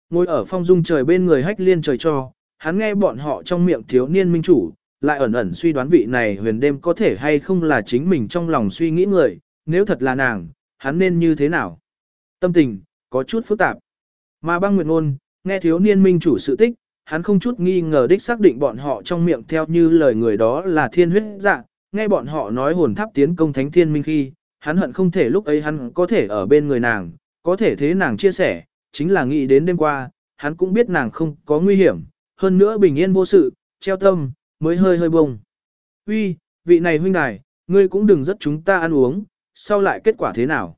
Ngồi ở phong dung trời bên người hách liên trời cho, hắn nghe bọn họ trong miệng thiếu niên minh chủ, lại ẩn ẩn suy đoán vị này huyền đêm có thể hay không là chính mình trong lòng suy nghĩ người, nếu thật là nàng, hắn nên như thế nào? Tâm tình, có chút phức tạp. Mà băng nguyệt ngôn, nghe thiếu niên minh chủ sự tích, hắn không chút nghi ngờ đích xác định bọn họ trong miệng theo như lời người đó là thiên huyết dạ, nghe bọn họ nói hồn tháp tiến công thánh thiên minh khi, hắn hận không thể lúc ấy hắn có thể ở bên người nàng, có thể thế nàng chia sẻ, chính là nghĩ đến đêm qua, hắn cũng biết nàng không có nguy hiểm, hơn nữa bình yên vô sự, treo tâm, mới hơi hơi bông. Uy, vị này huynh đài, ngươi cũng đừng rất chúng ta ăn uống, sau lại kết quả thế nào?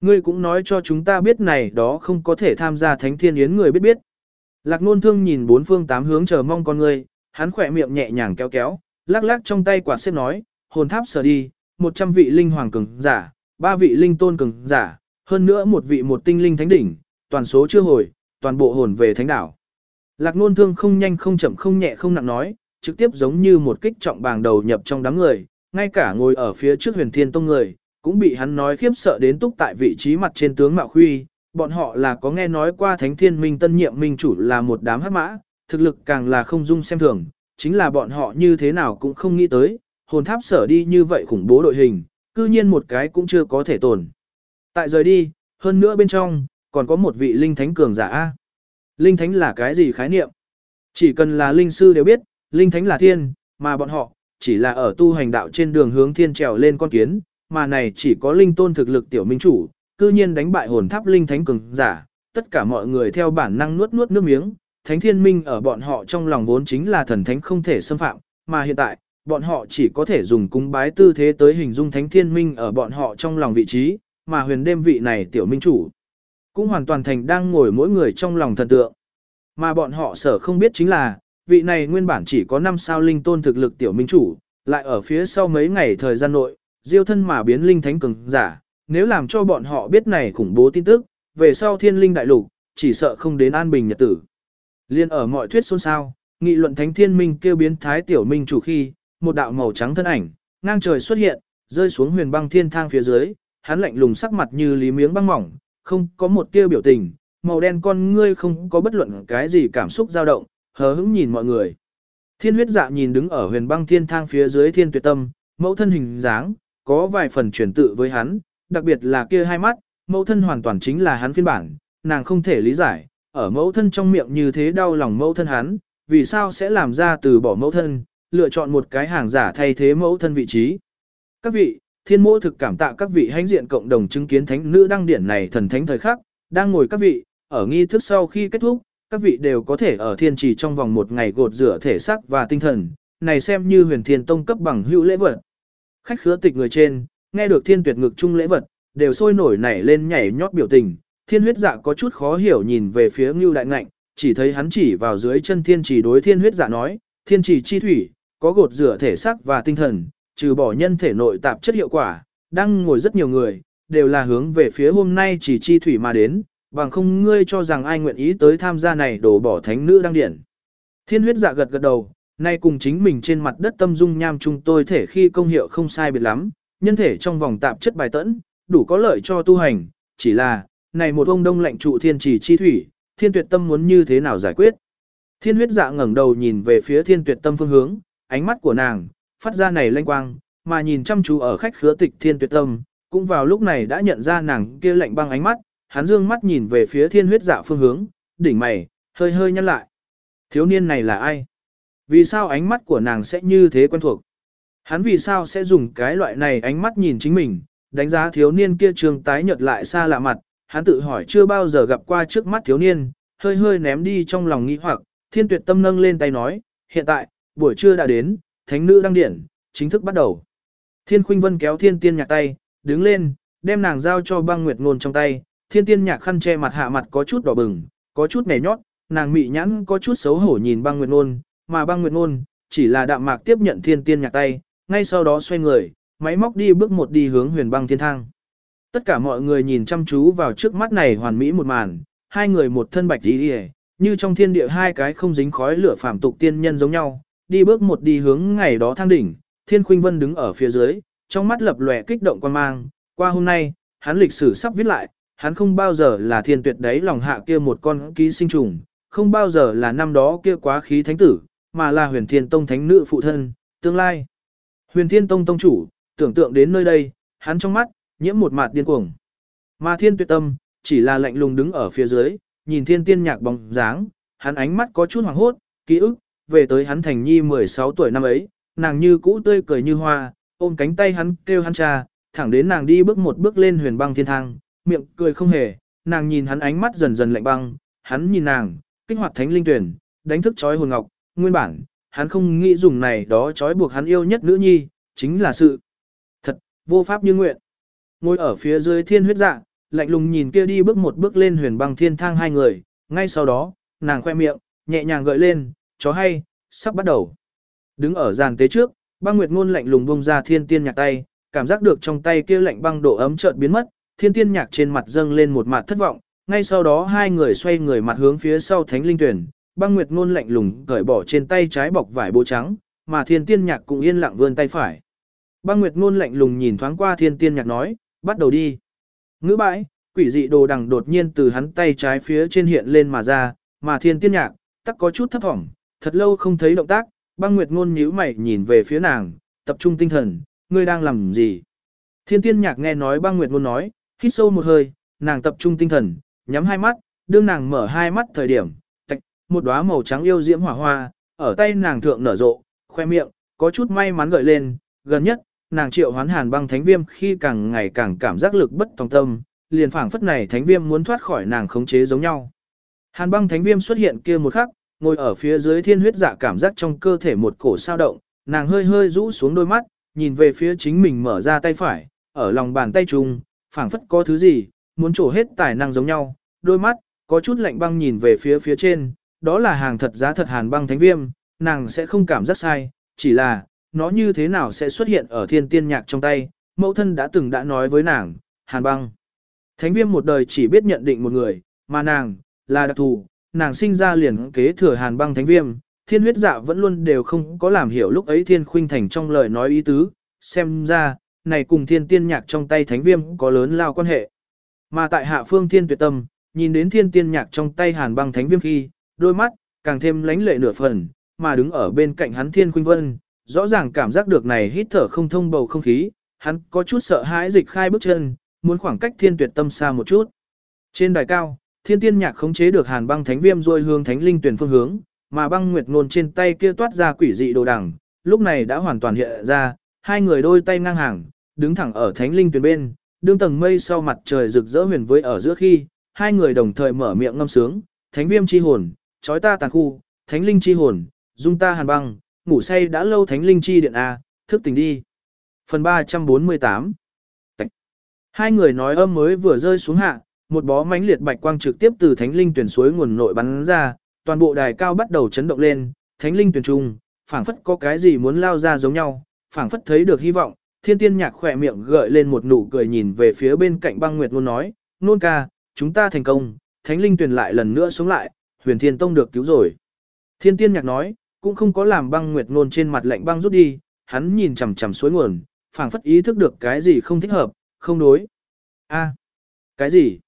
Ngươi cũng nói cho chúng ta biết này đó không có thể tham gia thánh thiên yến người biết biết. Lạc nôn thương nhìn bốn phương tám hướng chờ mong con ngươi, hắn khỏe miệng nhẹ nhàng kéo kéo, lắc lắc trong tay quả xếp nói, hồn tháp sở đi, 100 vị linh hoàng cường giả, ba vị linh tôn cường giả, hơn nữa một vị một tinh linh thánh đỉnh, toàn số chưa hồi, toàn bộ hồn về thánh đảo. Lạc nôn thương không nhanh không chậm không nhẹ không nặng nói, trực tiếp giống như một kích trọng bàng đầu nhập trong đám người, ngay cả ngồi ở phía trước huyền thiên tông người, cũng bị hắn nói khiếp sợ đến túc tại vị trí mặt trên tướng Mạo Khuy, bọn họ là có nghe nói qua Thánh Thiên Minh tân nhiệm minh chủ là một đám hắc mã, thực lực càng là không dung xem thường, chính là bọn họ như thế nào cũng không nghĩ tới, hồn tháp sở đi như vậy khủng bố đội hình, cư nhiên một cái cũng chưa có thể tồn. Tại rời đi, hơn nữa bên trong, còn có một vị linh thánh cường giả. Linh thánh là cái gì khái niệm? Chỉ cần là linh sư đều biết, linh thánh là thiên, mà bọn họ, chỉ là ở tu hành đạo trên đường hướng thiên trèo lên con kiến, mà này chỉ có linh tôn thực lực tiểu minh chủ, cư nhiên đánh bại hồn tháp linh thánh cường giả, tất cả mọi người theo bản năng nuốt nuốt nước miếng, thánh thiên minh ở bọn họ trong lòng vốn chính là thần thánh không thể xâm phạm, mà hiện tại, bọn họ chỉ có thể dùng cúng bái tư thế tới hình dung thánh thiên minh ở bọn họ trong lòng vị trí, mà huyền đêm vị này tiểu minh chủ. Cũng hoàn toàn thành đang ngồi mỗi người trong lòng thần tượng. Mà bọn họ sở không biết chính là, vị này nguyên bản chỉ có 5 sao linh tôn thực lực tiểu minh chủ, lại ở phía sau mấy ngày thời gian nội, diêu thân mà biến linh thánh cường giả, nếu làm cho bọn họ biết này khủng bố tin tức, về sau thiên linh đại lục, chỉ sợ không đến an bình nhật tử. Liên ở mọi thuyết xôn xao, nghị luận thánh thiên minh kêu biến thái tiểu minh chủ khi, một đạo màu trắng thân ảnh, ngang trời xuất hiện, rơi xuống huyền băng thiên thang phía dưới, hắn lạnh lùng sắc mặt như lý miếng băng mỏng, không có một tia biểu tình, màu đen con ngươi không có bất luận cái gì cảm xúc dao động, hờ hững nhìn mọi người. Thiên huyết dạ nhìn đứng ở huyền băng thiên thang phía dưới thiên tuyệt tâm, mẫu thân hình dáng, có vài phần truyền tự với hắn, đặc biệt là kia hai mắt, mẫu thân hoàn toàn chính là hắn phiên bản, nàng không thể lý giải, ở mẫu thân trong miệng như thế đau lòng mẫu thân hắn, vì sao sẽ làm ra từ bỏ mẫu thân, lựa chọn một cái hàng giả thay thế mẫu thân vị trí. Các vị, thiên mô thực cảm tạ các vị hãnh diện cộng đồng chứng kiến thánh nữ đăng điển này thần thánh thời khắc, đang ngồi các vị, ở nghi thức sau khi kết thúc, các vị đều có thể ở thiên trì trong vòng một ngày gột rửa thể xác và tinh thần, này xem như huyền thiên tông cấp bằng hữu lễ vật. Khách khứa tịch người trên, nghe được thiên tuyệt ngực chung lễ vật, đều sôi nổi nảy lên nhảy nhót biểu tình, thiên huyết dạ có chút khó hiểu nhìn về phía ngưu đại ngạnh, chỉ thấy hắn chỉ vào dưới chân thiên trì đối thiên huyết dạ nói, thiên trì chi thủy, có gột rửa thể xác và tinh thần, trừ bỏ nhân thể nội tạp chất hiệu quả, đang ngồi rất nhiều người, đều là hướng về phía hôm nay chỉ chi thủy mà đến, bằng không ngươi cho rằng ai nguyện ý tới tham gia này đổ bỏ thánh nữ đăng điển. Thiên huyết dạ gật gật đầu, nay cùng chính mình trên mặt đất tâm dung nham chúng tôi thể khi công hiệu không sai biệt lắm, nhân thể trong vòng tạp chất bài tẫn, đủ có lợi cho tu hành, chỉ là, này một ông đông lạnh trụ thiên trì chi thủy, thiên tuyệt tâm muốn như thế nào giải quyết. Thiên huyết dạ ngẩng đầu nhìn về phía thiên tuyệt tâm phương hướng, ánh mắt của nàng, phát ra này lanh quang, mà nhìn chăm chú ở khách khứa tịch thiên tuyệt tâm, cũng vào lúc này đã nhận ra nàng kia lạnh băng ánh mắt, hắn dương mắt nhìn về phía thiên huyết dạ phương hướng, đỉnh mày, hơi hơi nhăn lại. Thiếu niên này là ai? Vì sao ánh mắt của nàng sẽ như thế quen thuộc? Hắn vì sao sẽ dùng cái loại này ánh mắt nhìn chính mình, đánh giá thiếu niên kia trường tái nhợt lại xa lạ mặt, hắn tự hỏi chưa bao giờ gặp qua trước mắt thiếu niên, hơi hơi ném đi trong lòng nghĩ hoặc, thiên tuyệt tâm nâng lên tay nói, hiện tại, buổi trưa đã đến, thánh nữ đăng điển, chính thức bắt đầu. Thiên khuynh vân kéo thiên tiên nhạc tay, đứng lên, đem nàng giao cho băng nguyệt ngôn trong tay, thiên tiên nhạc khăn che mặt hạ mặt có chút đỏ bừng, có chút mẻ nhót, nàng mị nhãn có chút xấu hổ nhìn băng nguyệt ngôn, mà băng nguyệt ngôn, chỉ là đạm mạc tiếp nhận thiên tiên nhạc tay, ngay sau đó xoay người, máy móc đi bước một đi hướng huyền băng thiên thang. Tất cả mọi người nhìn chăm chú vào trước mắt này hoàn mỹ một màn, hai người một thân bạch đi đi như trong thiên địa hai cái không dính khói lửa phạm tục tiên nhân giống nhau, đi bước một đi hướng ngày đó thang đỉnh, thiên khuynh vân đứng ở phía dưới, trong mắt lập lòe kích động quan mang, qua hôm nay, hắn lịch sử sắp viết lại, hắn không bao giờ là thiên tuyệt đấy lòng hạ kia một con ký sinh trùng, không bao giờ là năm đó kia quá khí thánh tử, mà là huyền thiên tông thánh nữ phụ thân, tương lai. Huyền thiên tông tông chủ, tưởng tượng đến nơi đây, hắn trong mắt, nhiễm một mạt điên cuồng. Mà thiên tuyệt tâm, chỉ là lạnh lùng đứng ở phía dưới, nhìn thiên tiên nhạc bóng dáng, hắn ánh mắt có chút hoảng hốt, ký ức, về tới hắn thành nhi 16 tuổi năm ấy, nàng như cũ tươi cười như hoa, ôm cánh tay hắn kêu hắn cha, thẳng đến nàng đi bước một bước lên huyền băng thiên thang, miệng cười không hề, nàng nhìn hắn ánh mắt dần dần lạnh băng, hắn nhìn nàng, kích hoạt thánh linh tuyển, đánh thức chói hồn ngọc, nguyên bản, hắn không nghĩ dùng này đó chói buộc hắn yêu nhất nữ nhi, chính là sự thật, vô pháp như nguyện. Ngồi ở phía dưới thiên huyết dạ, lạnh lùng nhìn kia đi bước một bước lên huyền băng thiên thang hai người, ngay sau đó, nàng khoe miệng, nhẹ nhàng gợi lên, chó hay, sắp bắt đầu. Đứng ở giàn tế trước, băng nguyệt ngôn lạnh lùng bông ra thiên tiên nhạc tay, cảm giác được trong tay kia lạnh băng độ ấm chợt biến mất, thiên tiên nhạc trên mặt dâng lên một mặt thất vọng, ngay sau đó hai người xoay người mặt hướng phía sau thánh linh tuyển, băng nguyệt ngôn lạnh lùng cởi bỏ trên tay trái bọc vải bố trắng, mà thiên tiên nhạc cũng yên lặng vươn tay phải. Băng nguyệt ngôn lạnh lùng nhìn thoáng qua thiên tiên nhạc nói, bắt đầu đi. Ngữ bãi, quỷ dị đồ đằng đột nhiên từ hắn tay trái phía trên hiện lên mà ra, mà thiên tiên nhạc, tắc có chút thấp thỏm, thật lâu không thấy động tác, băng nguyệt ngôn nhíu mày nhìn về phía nàng, tập trung tinh thần, ngươi đang làm gì? Thiên tiên nhạc nghe nói băng nguyệt ngôn nói, hít sâu một hơi, nàng tập trung tinh thần, nhắm hai mắt, đương nàng mở hai mắt thời điểm, tạch, một đóa màu trắng yêu diễm hỏa hoa, ở tay nàng thượng nở rộ, khoe miệng, có chút may mắn gợi lên, gần nhất, nàng triệu hoán hàn băng thánh viêm khi càng ngày càng cảm giác lực bất tòng tâm, liền phảng phất này thánh viêm muốn thoát khỏi nàng khống chế giống nhau. Hàn băng thánh viêm xuất hiện kia một khắc, ngồi ở phía dưới thiên huyết dạ cảm giác trong cơ thể một cổ sao động, nàng hơi hơi rũ xuống đôi mắt, nhìn về phía chính mình mở ra tay phải, ở lòng bàn tay trùng, phảng phất có thứ gì, muốn trổ hết tài năng giống nhau, đôi mắt, có chút lạnh băng nhìn về phía phía trên, đó là hàng thật giá thật hàn băng thánh viêm, nàng sẽ không cảm giác sai, chỉ là, nó như thế nào sẽ xuất hiện ở thiên tiên nhạc trong tay, mẫu thân đã từng đã nói với nàng, hàn băng. Thánh viêm một đời chỉ biết nhận định một người, mà nàng, là đặc thù, nàng sinh ra liền kế thừa hàn băng thánh viêm, thiên huyết dạ vẫn luôn đều không có làm hiểu lúc ấy thiên khuynh thành trong lời nói ý tứ, xem ra, này cùng thiên tiên nhạc trong tay thánh viêm có lớn lao quan hệ. Mà tại hạ phương thiên tuyệt tâm, nhìn đến thiên tiên nhạc trong tay hàn băng thánh viêm khi, đôi mắt, càng thêm lánh lệ nửa phần, mà đứng ở bên cạnh hắn thiên khuynh vân, rõ ràng cảm giác được này hít thở không thông bầu không khí, hắn có chút sợ hãi dịch khai bước chân, muốn khoảng cách thiên tuyệt tâm xa một chút. Trên đài cao, thiên tiên nhạc khống chế được hàn băng thánh viêm rồi hướng thánh linh tuyển phương hướng, mà băng nguyệt ngôn trên tay kia toát ra quỷ dị đồ đằng, lúc này đã hoàn toàn hiện ra, hai người đôi tay ngang hàng, đứng thẳng ở thánh linh tuyển bên, đương tầng mây sau mặt trời rực rỡ huyền với ở giữa khi, hai người đồng thời mở miệng ngâm sướng, thánh viêm chi hồn, chói ta tàn khu, thánh linh chi hồn, dung ta hàn băng, ngủ say đã lâu thánh linh chi điện A, thức tỉnh đi. Phần 348 Tạch. Hai người nói âm mới vừa rơi xuống hạ, một bó mánh liệt bạch quang trực tiếp từ thánh linh tuyển suối nguồn nội bắn ra, toàn bộ đài cao bắt đầu chấn động lên, thánh linh tuyển trung, phảng phất có cái gì muốn lao ra giống nhau, phảng phất thấy được hy vọng, thiên tiên nhạc khỏe miệng gợi lên một nụ cười nhìn về phía bên cạnh băng nguyệt luôn nói, nôn ca, chúng ta thành công, thánh linh tuyển lại lần nữa sống lại, huyền thiên tông được cứu rồi. Thiên tiên nhạc nói, cũng không có làm băng nguyệt nôn trên mặt lạnh băng rút đi, hắn nhìn chằm chằm suối nguồn, phảng phất ý thức được cái gì không thích hợp, không đối. a cái gì?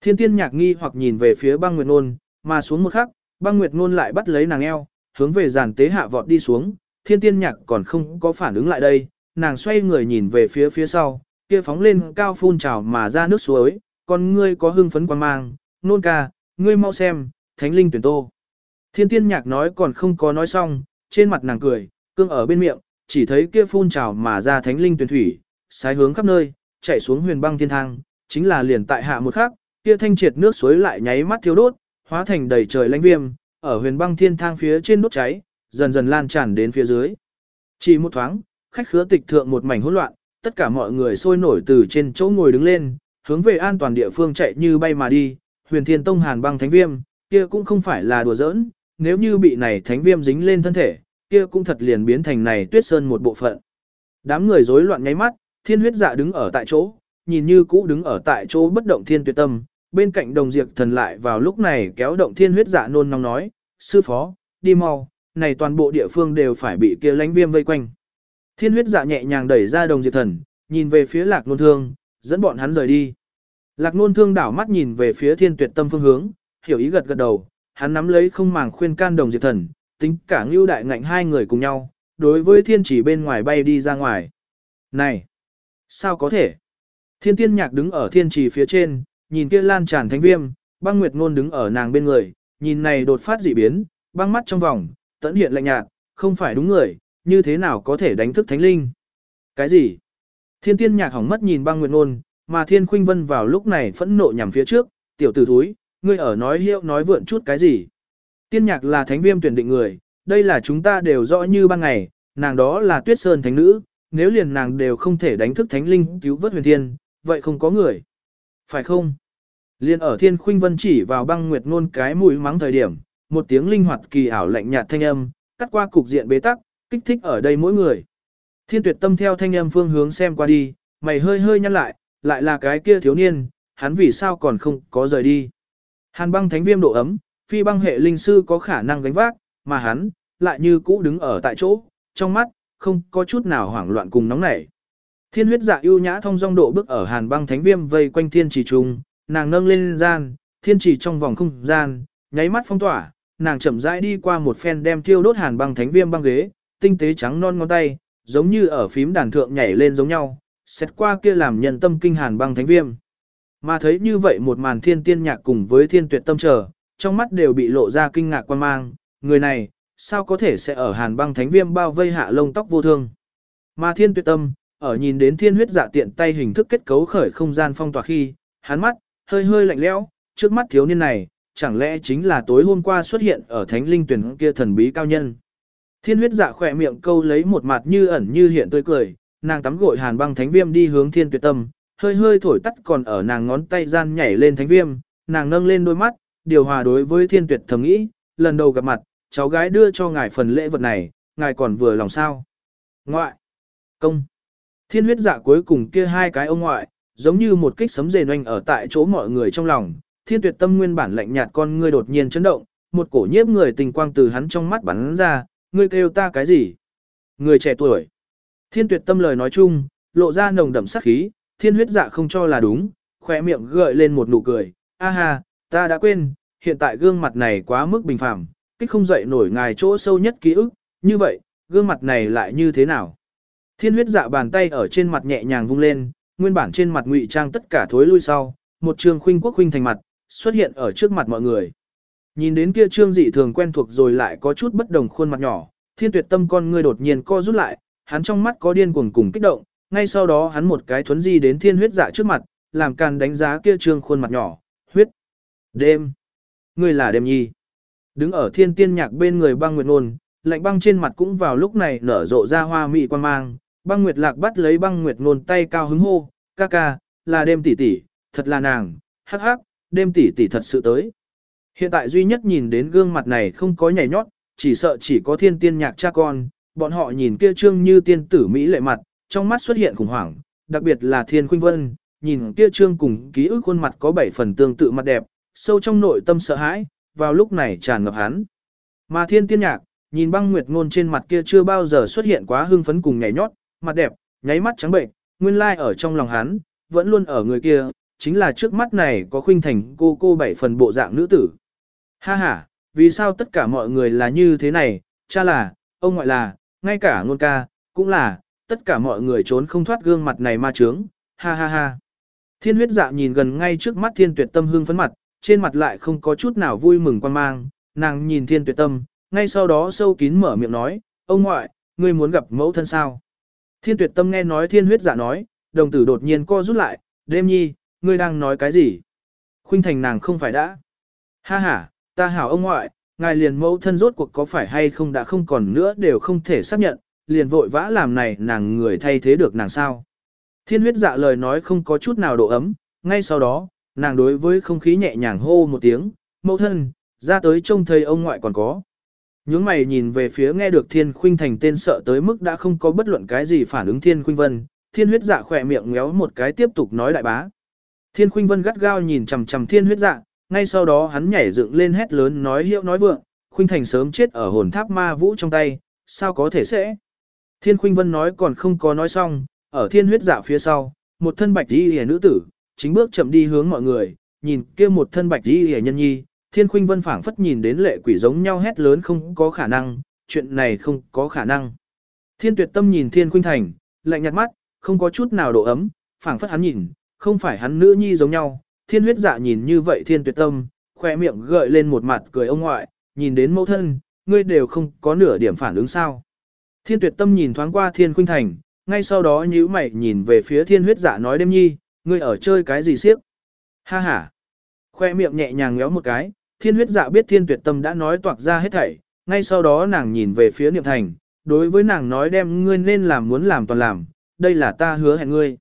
Thiên tiên nhạc nghi hoặc nhìn về phía băng nguyệt nôn, mà xuống một khắc, băng nguyệt nôn lại bắt lấy nàng eo, hướng về giàn tế hạ vọt đi xuống, thiên tiên nhạc còn không có phản ứng lại đây, nàng xoay người nhìn về phía phía sau, kia phóng lên cao phun trào mà ra nước suối, còn ngươi có hưng phấn quan mang, nôn ca, ngươi mau xem, thánh linh tuyển tô. Thiên tiên nhạc nói còn không có nói xong, trên mặt nàng cười, cương ở bên miệng, chỉ thấy kia phun trào mà ra thánh linh tuyển thủy, sái hướng khắp nơi, chạy xuống huyền băng thiên thang, chính là liền tại hạ một khắc, kia thanh triệt nước suối lại nháy mắt thiếu đốt, hóa thành đầy trời lãnh viêm, ở huyền băng thiên thang phía trên đốt cháy, dần dần lan tràn đến phía dưới. Chỉ một thoáng, khách khứa tịch thượng một mảnh hỗn loạn, tất cả mọi người sôi nổi từ trên chỗ ngồi đứng lên, hướng về an toàn địa phương chạy như bay mà đi, huyền thiên tông hàn băng thánh viêm, kia cũng không phải là đùa giỡn, nếu như bị này thánh viêm dính lên thân thể, kia cũng thật liền biến thành này tuyết sơn một bộ phận. Đám người rối loạn nháy mắt, thiên huyết dạ đứng ở tại chỗ, nhìn như cũ đứng ở tại chỗ bất động thiên tuyệt tâm, bên cạnh đồng diệt thần lại vào lúc này kéo động thiên huyết dạ nôn nóng nói, sư phó, đi mau, này toàn bộ địa phương đều phải bị kia lánh viêm vây quanh. Thiên huyết dạ nhẹ nhàng đẩy ra đồng diệt thần, nhìn về phía lạc nôn thương, dẫn bọn hắn rời đi. Lạc nôn thương đảo mắt nhìn về phía thiên tuyệt tâm phương hướng, hiểu ý gật gật đầu, hắn nắm lấy không màng khuyên can đồng diệt thần, tính cả ngưu đại ngạnh hai người cùng nhau, đối với thiên chỉ bên ngoài bay đi ra ngoài. Này! Sao có thể? Thiên tiên nhạc đứng ở thiên trì phía trên, nhìn kia lan tràn thánh viêm, băng nguyệt ngôn đứng ở nàng bên người, nhìn này đột phát dị biến, băng mắt trong vòng, tẫn hiện lạnh nhạt, không phải đúng người, như thế nào có thể đánh thức thánh linh? Cái gì? Thiên tiên nhạc hỏng mất nhìn băng nguyệt ngôn, mà thiên khuynh vân vào lúc này phẫn nộ nhằm phía trước, tiểu tử thúi, ngươi ở nói hiệu nói vượn chút cái gì? Tiên nhạc là thánh viêm tuyển định người, đây là chúng ta đều rõ như ban ngày, nàng đó là tuyết sơn thánh nữ, nếu liền nàng đều không thể đánh thức thánh linh cứu vớt huyền thiên, vậy không có người. Phải không? Liên ở thiên khuynh vân chỉ vào băng nguyệt ngôn cái mũi mắng thời điểm, một tiếng linh hoạt kỳ ảo lạnh nhạt thanh âm, cắt qua cục diện bế tắc, kích thích ở đây mỗi người. Thiên tuyệt tâm theo thanh âm phương hướng xem qua đi, mày hơi hơi nhăn lại, lại là cái kia thiếu niên, hắn vì sao còn không có rời đi. Hàn băng thánh viêm độ ấm, phi băng hệ linh sư có khả năng gánh vác, mà hắn, lại như cũ đứng ở tại chỗ, trong mắt, không có chút nào hoảng loạn cùng nóng nảy. Thiên huyết dạ ưu nhã thông dong độ bước ở hàn băng thánh viêm vây quanh thiên trì trung, nàng nâng lên gian, thiên trì trong vòng không gian, nháy mắt phong tỏa, nàng chậm rãi đi qua một phen đem thiêu đốt hàn băng thánh viêm băng ghế, tinh tế trắng non ngón tay, giống như ở phím đàn thượng nhảy lên giống nhau, xét qua kia làm nhân tâm kinh hàn băng thánh viêm. Mà thấy như vậy một màn thiên tiên nhạc cùng với thiên tuyệt tâm trở, trong mắt đều bị lộ ra kinh ngạc quan mang, người này, sao có thể sẽ ở hàn băng thánh viêm bao vây hạ lông tóc vô thương. Mà thiên tuyệt tâm, ở nhìn đến thiên huyết dạ tiện tay hình thức kết cấu khởi không gian phong tỏa khi, hắn mắt, hơi hơi lạnh lẽo, trước mắt thiếu niên này, chẳng lẽ chính là tối hôm qua xuất hiện ở thánh linh tuyển kia thần bí cao nhân. Thiên huyết dạ khỏe miệng câu lấy một mặt như ẩn như hiện tươi cười, nàng tắm gội hàn băng thánh viêm đi hướng thiên tuyệt tâm, hơi hơi thổi tắt còn ở nàng ngón tay gian nhảy lên thánh viêm, nàng nâng lên đôi mắt, điều hòa đối với thiên tuyệt thầm nghĩ, lần đầu gặp mặt, cháu gái đưa cho ngài phần lễ vật này, ngài còn vừa lòng sao. Ngoại, công, thiên huyết dạ cuối cùng kia hai cái ông ngoại, giống như một kích sấm rền oanh ở tại chỗ mọi người trong lòng, thiên tuyệt tâm nguyên bản lạnh nhạt con ngươi đột nhiên chấn động, một cổ nhiếp người tình quang từ hắn trong mắt bắn ra, ngươi kêu ta cái gì? Người trẻ tuổi. Thiên tuyệt tâm lời nói chung, lộ ra nồng đậm sắc khí, thiên huyết dạ không cho là đúng, khỏe miệng gợi lên một nụ cười, a ha, ta đã quên, hiện tại gương mặt này quá mức bình phẳng, kích không dậy nổi ngài chỗ sâu nhất ký ức, như vậy, gương mặt này lại như thế nào? Thiên huyết dạ bàn tay ở trên mặt nhẹ nhàng vung lên, nguyên bản trên mặt ngụy trang tất cả thối lui sau, một trường khuynh quốc khuynh thành mặt, xuất hiện ở trước mặt mọi người. Nhìn đến kia trương dị thường quen thuộc rồi lại có chút bất đồng khuôn mặt nhỏ, thiên tuyệt tâm con ngươi đột nhiên co rút lại, hắn trong mắt có điên cuồng cùng kích động, ngay sau đó hắn một cái thuấn di đến thiên huyết dạ trước mặt, làm càn đánh giá kia trương khuôn mặt nhỏ, huyết. Đêm. Ngươi là đêm nhi. Đứng ở thiên tiên nhạc bên người băng nguyệt nôn, lạnh băng trên mặt cũng vào lúc này nở rộ ra hoa mị quan mang, băng nguyệt lạc bắt lấy băng nguyệt nôn tay cao hứng hô, ca ca, là đêm tỷ tỷ, thật là nàng, hắc hắc, đêm tỷ tỷ thật sự tới. Hiện tại duy nhất nhìn đến gương mặt này không có nhảy nhót, chỉ sợ chỉ có thiên tiên nhạc cha con, bọn họ nhìn kia trương như tiên tử Mỹ lệ mặt, trong mắt xuất hiện khủng hoảng, đặc biệt là thiên khuynh vân, nhìn kia trương cùng ký ức khuôn mặt có bảy phần tương tự mặt đẹp, sâu trong nội tâm sợ hãi, vào lúc này tràn ngập hắn. Mà thiên tiên nhạc, nhìn băng nguyệt ngôn trên mặt kia chưa bao giờ xuất hiện quá hưng phấn cùng nhảy nhót, mặt đẹp, nháy mắt trắng bệnh, nguyên lai ở trong lòng hắn, vẫn luôn ở người kia, chính là trước mắt này có khuynh thành cô cô bảy phần bộ dạng nữ tử. Ha ha, vì sao tất cả mọi người là như thế này, cha là, ông ngoại là, ngay cả ngôn ca, cũng là, tất cả mọi người trốn không thoát gương mặt này ma trướng, ha ha ha. Thiên huyết dạ nhìn gần ngay trước mắt thiên tuyệt tâm hương phấn mặt, trên mặt lại không có chút nào vui mừng quan mang, nàng nhìn thiên tuyệt tâm, ngay sau đó sâu kín mở miệng nói, ông ngoại, ngươi muốn gặp mẫu thân sao? Thiên tuyệt tâm nghe nói thiên huyết dạ nói, đồng tử đột nhiên co rút lại, đêm nhi, ngươi đang nói cái gì? Khuynh thành nàng không phải đã. Ha ha, ta hảo ông ngoại, ngài liền mẫu thân rốt cuộc có phải hay không đã không còn nữa đều không thể xác nhận, liền vội vã làm này nàng người thay thế được nàng sao. Thiên huyết dạ lời nói không có chút nào độ ấm, ngay sau đó, nàng đối với không khí nhẹ nhàng hô một tiếng, mẫu thân, ra tới trông thấy ông ngoại còn có. Nhướng mày nhìn về phía nghe được thiên khuynh thành tên sợ tới mức đã không có bất luận cái gì phản ứng thiên khuynh vân, thiên huyết dạ khỏe miệng ngéo một cái tiếp tục nói đại bá. Thiên khuynh vân gắt gao nhìn chằm chằm thiên huyết dạ, ngay sau đó hắn nhảy dựng lên hét lớn nói hiệu nói vượng, khuynh thành sớm chết ở hồn tháp ma vũ trong tay, sao có thể sẽ. Thiên khuynh vân nói còn không có nói xong, ở thiên huyết dạ phía sau, một thân bạch y hề nữ tử, chính bước chậm đi hướng mọi người, nhìn kia một thân bạch y hề nhân nhi, thiên khuynh vân phảng phất nhìn đến lệ quỷ giống nhau hét lớn không có khả năng, chuyện này không có khả năng. Thiên tuyệt tâm nhìn thiên khuynh thành, lạnh nhạt mắt, không có chút nào độ ấm, phảng phất hắn nhìn, không phải hắn nữ nhi giống nhau, thiên huyết dạ nhìn như vậy thiên tuyệt tâm, khoe miệng gợi lên một mặt cười ông ngoại, nhìn đến mẫu thân, ngươi đều không có nửa điểm phản ứng sao. Thiên tuyệt tâm nhìn thoáng qua thiên khuynh thành, ngay sau đó nhíu mày nhìn về phía thiên huyết dạ nói đêm nhi, ngươi ở chơi cái gì siếc? Ha ha. Khoe miệng nhẹ nhàng ngéo một cái, thiên huyết dạ biết thiên tuyệt tâm đã nói toạc ra hết thảy, ngay sau đó nàng nhìn về phía niệm thành, đối với nàng nói đem ngươi nên làm muốn làm toàn làm, đây là ta hứa hẹn ngươi.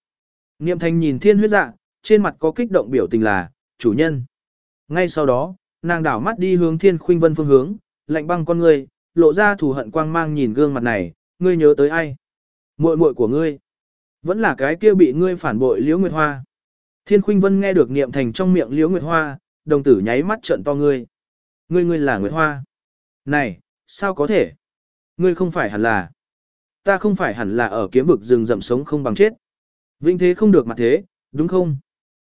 Niệm thành nhìn thiên huyết dạ, trên mặt có kích động biểu tình là, chủ nhân. Ngay sau đó, nàng đảo mắt đi hướng thiên khuynh vân phương hướng, lạnh băng con ngươi, lộ ra thù hận quang mang nhìn gương mặt này, ngươi nhớ tới ai? Muội muội của ngươi. Vẫn là cái kia bị ngươi phản bội Liễu Nguyệt Hoa. Thiên Khuynh Vân nghe được niệm thành trong miệng Liễu Nguyệt Hoa, đồng tử nháy mắt trợn to ngươi. Ngươi ngươi là Nguyệt Hoa. Này, sao có thể? Ngươi không phải hẳn là. Ta không phải hẳn là ở kiếm vực rừng rậm sống không bằng chết. Vinh thế không được mặt thế, đúng không?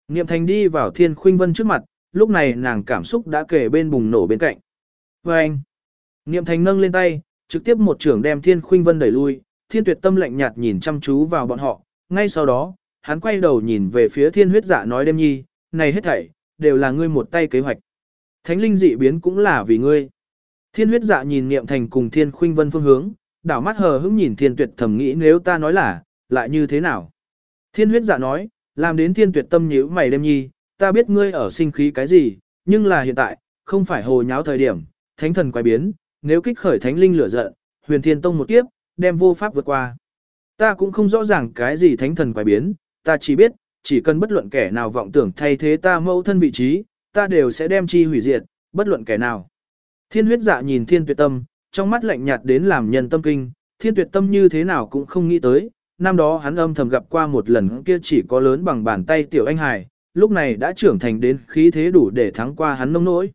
Niệm thành đi vào Thiên Khuynh Vân trước mặt, lúc này nàng cảm xúc đã kể bên bùng nổ bên cạnh. Và anh, Niệm thành nâng lên tay, trực tiếp một trưởng đem Thiên Khuynh Vân đẩy lui, Thiên Tuyệt Tâm lạnh nhạt nhìn chăm chú vào bọn họ, ngay sau đó, hắn quay đầu nhìn về phía Thiên Huyết Dạ nói đêm nhi, này hết thảy, đều là ngươi một tay kế hoạch. Thánh linh dị biến cũng là vì ngươi. Thiên Huyết Dạ nhìn Niệm Thành cùng Thiên Khuynh Vân phương hướng, đảo mắt hờ hững nhìn Thiên Tuyệt thầm nghĩ nếu ta nói là, lại như thế nào? Thiên Huyết Dạ nói, làm đến Thiên Tuyệt tâm nhíu mày đêm nhi, ta biết ngươi ở sinh khí cái gì, nhưng là hiện tại, không phải hồ nháo thời điểm, thánh thần quay biến, nếu kích khởi thánh linh lửa giận, huyền thiên tông một kiếp, đem vô pháp vượt qua. Ta cũng không rõ ràng cái gì thánh thần quái biến, ta chỉ biết, chỉ cần bất luận kẻ nào vọng tưởng thay thế ta mẫu thân vị trí, ta đều sẽ đem chi hủy diệt, bất luận kẻ nào. Thiên huyết dạ nhìn thiên tuyệt tâm, trong mắt lạnh nhạt đến làm nhân tâm kinh, thiên tuyệt tâm như thế nào cũng không nghĩ tới, năm đó hắn âm thầm gặp qua một lần kia chỉ có lớn bằng bàn tay tiểu anh hải, lúc này đã trưởng thành đến khí thế đủ để thắng qua hắn nông nỗi.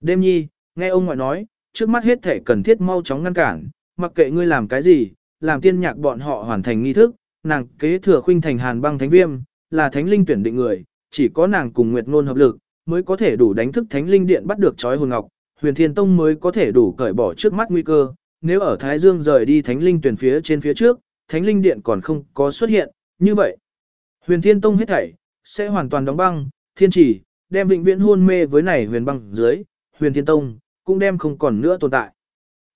Đêm nhi, nghe ông ngoại nói, trước mắt hết thể cần thiết mau chóng ngăn cản, mặc kệ ngươi làm cái gì, làm tiên nhạc bọn họ hoàn thành nghi thức, nàng kế thừa khuynh thành hàn băng thánh viêm, là thánh linh tuyển định người, chỉ có nàng cùng Nguyệt Ngôn hợp lực, mới có thể đủ đánh thức thánh linh điện bắt được chói hồn ngọc, huyền thiên tông mới có thể đủ cởi bỏ trước mắt nguy cơ, nếu ở Thái Dương rời đi thánh linh tuyển phía trên phía trước, thánh linh điện còn không có xuất hiện, như vậy. Huyền thiên tông hết thảy, sẽ hoàn toàn đóng băng, thiên chỉ, đem vĩnh viễn hôn mê với này huyền băng dưới, huyền thiên tông, cũng đem không còn nữa tồn tại.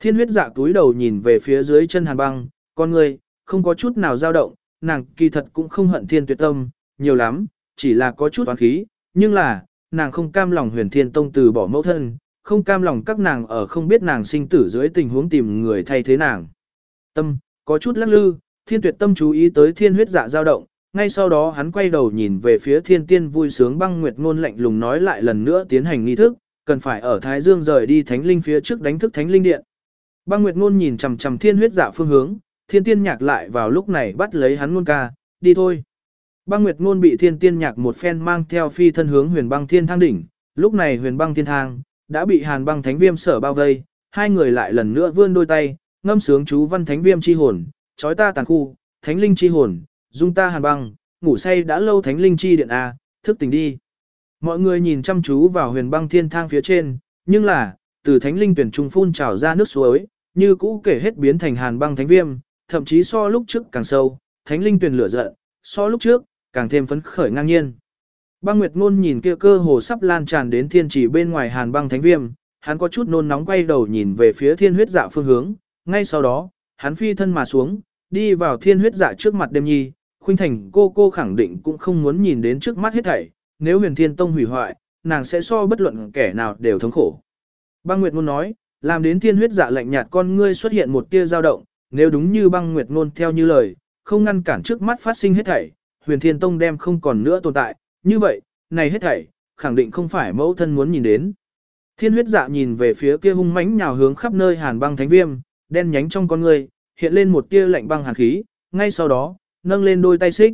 Thiên huyết dạ túi đầu nhìn về phía dưới chân hàn băng, con người, không có chút nào dao động, nàng kỳ thật cũng không hận thiên tuyệt tâm, nhiều lắm, chỉ là có chút oán khí, nhưng là, nàng không cam lòng huyền thiên tông từ bỏ mẫu thân, không cam lòng các nàng ở không biết nàng sinh tử dưới tình huống tìm người thay thế nàng. Tâm, có chút lắc lư, thiên tuyệt tâm chú ý tới thiên huyết dạ dao động, ngay sau đó hắn quay đầu nhìn về phía thiên tiên vui sướng băng nguyệt ngôn lạnh lùng nói lại lần nữa tiến hành nghi thức, cần phải ở Thái Dương rời đi thánh linh phía trước đánh thức thánh linh điện. Băng nguyệt ngôn nhìn chằm chằm thiên huyết dạ phương hướng, thiên tiên nhạc lại vào lúc này bắt lấy hắn ngôn ca, đi thôi. Băng nguyệt ngôn bị thiên tiên nhạc một phen mang theo phi thân hướng huyền băng thiên thang đỉnh, lúc này huyền băng thiên thang, đã bị hàn băng thánh viêm sở bao vây, hai người lại lần nữa vươn đôi tay, ngâm sướng chú văn thánh viêm chi hồn, chói ta tàn khu, thánh linh chi hồn, dung ta hàn băng, ngủ say đã lâu thánh linh chi điện A, thức tỉnh đi. Mọi người nhìn chăm chú vào huyền băng thiên thang phía trên, nhưng là, từ thánh linh tuyển trung phun trào ra nước suối, như cũ kể hết biến thành hàn băng thánh viêm, thậm chí so lúc trước càng sâu, thánh linh tuyển lửa giận, so lúc trước, càng thêm phấn khởi ngang nhiên. Băng Nguyệt Ngôn nhìn kia cơ hồ sắp lan tràn đến thiên chỉ bên ngoài hàn băng thánh viêm, hắn có chút nôn nóng quay đầu nhìn về phía thiên huyết dạ phương hướng, ngay sau đó, hắn phi thân mà xuống, đi vào thiên huyết dạ trước mặt đêm nhi, khuynh thành cô cô khẳng định cũng không muốn nhìn đến trước mắt hết thảy, nếu huyền thiên tông hủy hoại, nàng sẽ so bất luận kẻ nào đều thống khổ. Băng Nguyệt Ngôn nói, làm đến thiên huyết dạ lạnh nhạt con ngươi xuất hiện một tia dao động, nếu đúng như băng Nguyệt Ngôn theo như lời, không ngăn cản trước mắt phát sinh hết thảy, huyền thiên tông đem không còn nữa tồn tại, như vậy, này hết thảy, khẳng định không phải mẫu thân muốn nhìn đến. Thiên huyết dạ nhìn về phía kia hung mãnh nhào hướng khắp nơi hàn băng thánh viêm, đen nhánh trong con người, hiện lên một tia lạnh băng hàn khí, ngay sau đó, nâng lên đôi tay xích.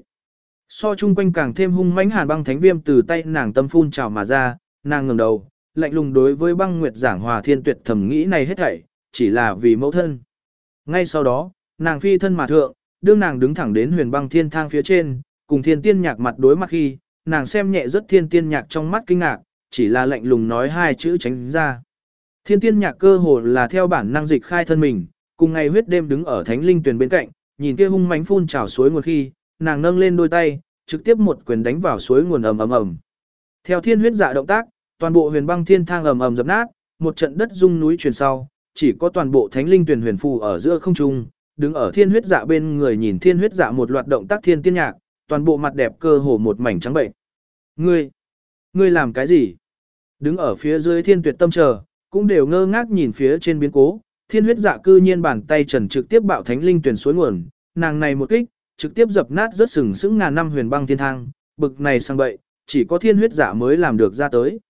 So chung quanh càng thêm hung mãnh hàn băng thánh viêm từ tay nàng tâm phun trào mà ra, nàng ngẩng đầu, lạnh lùng đối với băng nguyệt giảng hòa thiên tuyệt thầm nghĩ này hết thảy, chỉ là vì mẫu thân. Ngay sau đó, nàng phi thân mà thượng, đương nàng đứng thẳng đến huyền băng thiên thang phía trên, cùng thiên tiên nhạc mặt đối mặt khi, nàng xem nhẹ rất thiên tiên nhạc trong mắt kinh ngạc, chỉ là lạnh lùng nói hai chữ tránh ra. Thiên tiên nhạc cơ hồ là theo bản năng dịch khai thân mình, cùng ngày huyết đêm đứng ở thánh linh tuyển bên cạnh, nhìn kia hung mãnh phun trào suối nguồn khi, nàng nâng lên đôi tay, trực tiếp một quyền đánh vào suối nguồn ầm ầm ầm. Theo thiên huyết dạ động tác, toàn bộ huyền băng thiên thang ầm ầm dập nát, một trận đất rung núi truyền sau, chỉ có toàn bộ thánh linh tuyển huyền phù ở giữa không trung, đứng ở thiên huyết dạ bên người nhìn thiên huyết dạ một loạt động tác thiên tiên nhạc, toàn bộ mặt đẹp cơ hồ một mảnh trắng bệnh. Ngươi, ngươi làm cái gì? Đứng ở phía dưới thiên tuyệt tâm chờ, cũng đều ngơ ngác nhìn phía trên biến cố, thiên huyết dạ cư nhiên bàn tay trần trực tiếp bạo thánh linh tuyển suối nguồn, nàng này một kích, trực tiếp dập nát rất sừng sững ngàn năm huyền băng thiên thang, bực này sang bậy, chỉ có thiên huyết dạ mới làm được ra tới.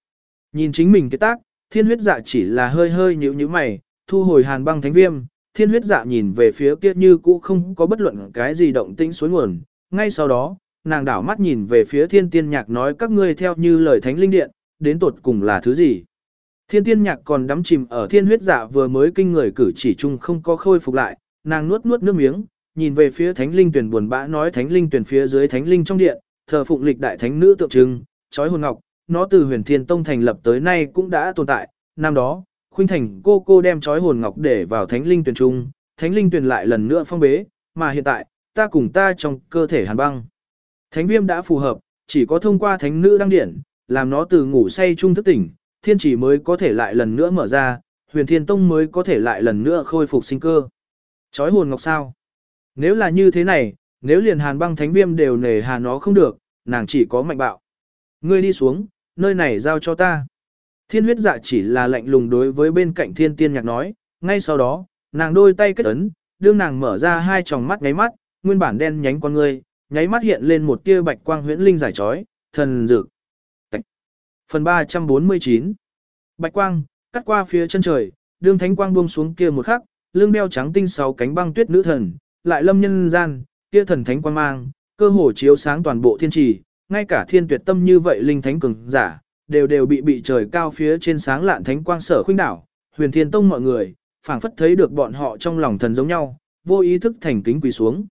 Nhìn chính mình cái tác, thiên huyết dạ chỉ là hơi hơi nhíu nhíu mày, thu hồi hàn băng thánh viêm, thiên huyết dạ nhìn về phía kia như cũ không có bất luận cái gì động tĩnh suối nguồn, ngay sau đó, nàng đảo mắt nhìn về phía thiên tiên nhạc nói các ngươi theo như lời thánh linh điện, đến tột cùng là thứ gì. Thiên tiên nhạc còn đắm chìm ở thiên huyết dạ vừa mới kinh người cử chỉ chung không có khôi phục lại, nàng nuốt nuốt nước miếng, nhìn về phía thánh linh tuyển buồn bã nói thánh linh tuyển phía dưới thánh linh trong điện, thờ phụng lịch đại thánh nữ tượng trưng, chói hồn ngọc, nó từ huyền thiên tông thành lập tới nay cũng đã tồn tại, năm đó, khuynh thành cô cô đem chói hồn ngọc để vào thánh linh tuyển trung, thánh linh tuyển lại lần nữa phong bế, mà hiện tại, ta cùng ta trong cơ thể hàn băng. Thánh viêm đã phù hợp, chỉ có thông qua thánh nữ đăng điển, làm nó từ ngủ say trung thức tỉnh, thiên chỉ mới có thể lại lần nữa mở ra, huyền thiên tông mới có thể lại lần nữa khôi phục sinh cơ. Chói hồn ngọc sao? Nếu là như thế này, nếu liền hàn băng thánh viêm đều nề hà nó không được, nàng chỉ có mạnh bạo. Ngươi đi xuống, nơi này giao cho ta. Thiên huyết dạ chỉ là lạnh lùng đối với bên cạnh thiên tiên nhạc nói, ngay sau đó, Nàng đôi tay kết ấn, đương nàng mở ra hai tròng mắt nháy mắt, nguyên bản đen nhánh con ngươi, nháy mắt hiện lên một tia bạch quang huyễn linh giải trói, thần dược. Phần 349 Bạch quang, cắt qua phía chân trời, đương thánh quang buông xuống kia một khắc, lưng đeo trắng tinh sáu cánh băng tuyết nữ thần, lại lâm nhân gian, kia thần thánh quang mang, cơ hồ chiếu sáng toàn bộ thiên trì, ngay cả thiên tuyệt tâm như vậy linh thánh cường giả, đều đều bị bị trời cao phía trên sáng lạn thánh quang sở khuynh đảo, huyền thiên tông mọi người, phảng phất thấy được bọn họ trong lòng thần giống nhau, vô ý thức thành kính quỳ xuống.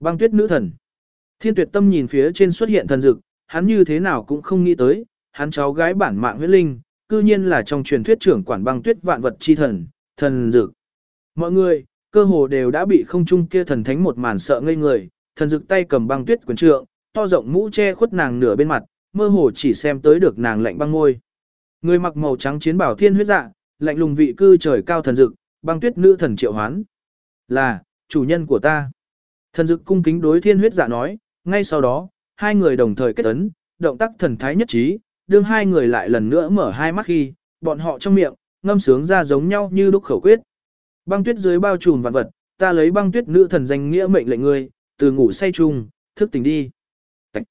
Băng tuyết nữ thần. Thiên tuyệt tâm nhìn phía trên xuất hiện thần dực, hắn như thế nào cũng không nghĩ tới, hắn cháu gái bản mạng huyết linh, cư nhiên là trong truyền thuyết trưởng quản băng tuyết vạn vật chi thần, thần dực. Mọi người, cơ hồ đều đã bị không trung kia thần thánh một màn sợ ngây người, thần dực tay cầm băng tuyết quyền trượng, to rộng mũ che khuất nàng nửa bên mặt, mơ hồ chỉ xem tới được nàng lạnh băng ngôi. Người mặc màu trắng chiến bảo thiên huyết dạ, lạnh lùng vị cư trời cao thần dực, băng tuyết nữ thần triệu hoán. Là, chủ nhân của ta. Thần dực cung kính đối thiên huyết dạ nói, ngay sau đó, hai người đồng thời kết ấn, động tác thần thái nhất trí, đương hai người lại lần nữa mở hai mắt khi, bọn họ trong miệng, ngâm sướng ra giống nhau như đúc khẩu quyết. Băng tuyết dưới bao trùm vạn vật, ta lấy băng tuyết nữ thần danh nghĩa mệnh lệnh ngươi, từ ngủ say chung, thức tỉnh đi. Tạch.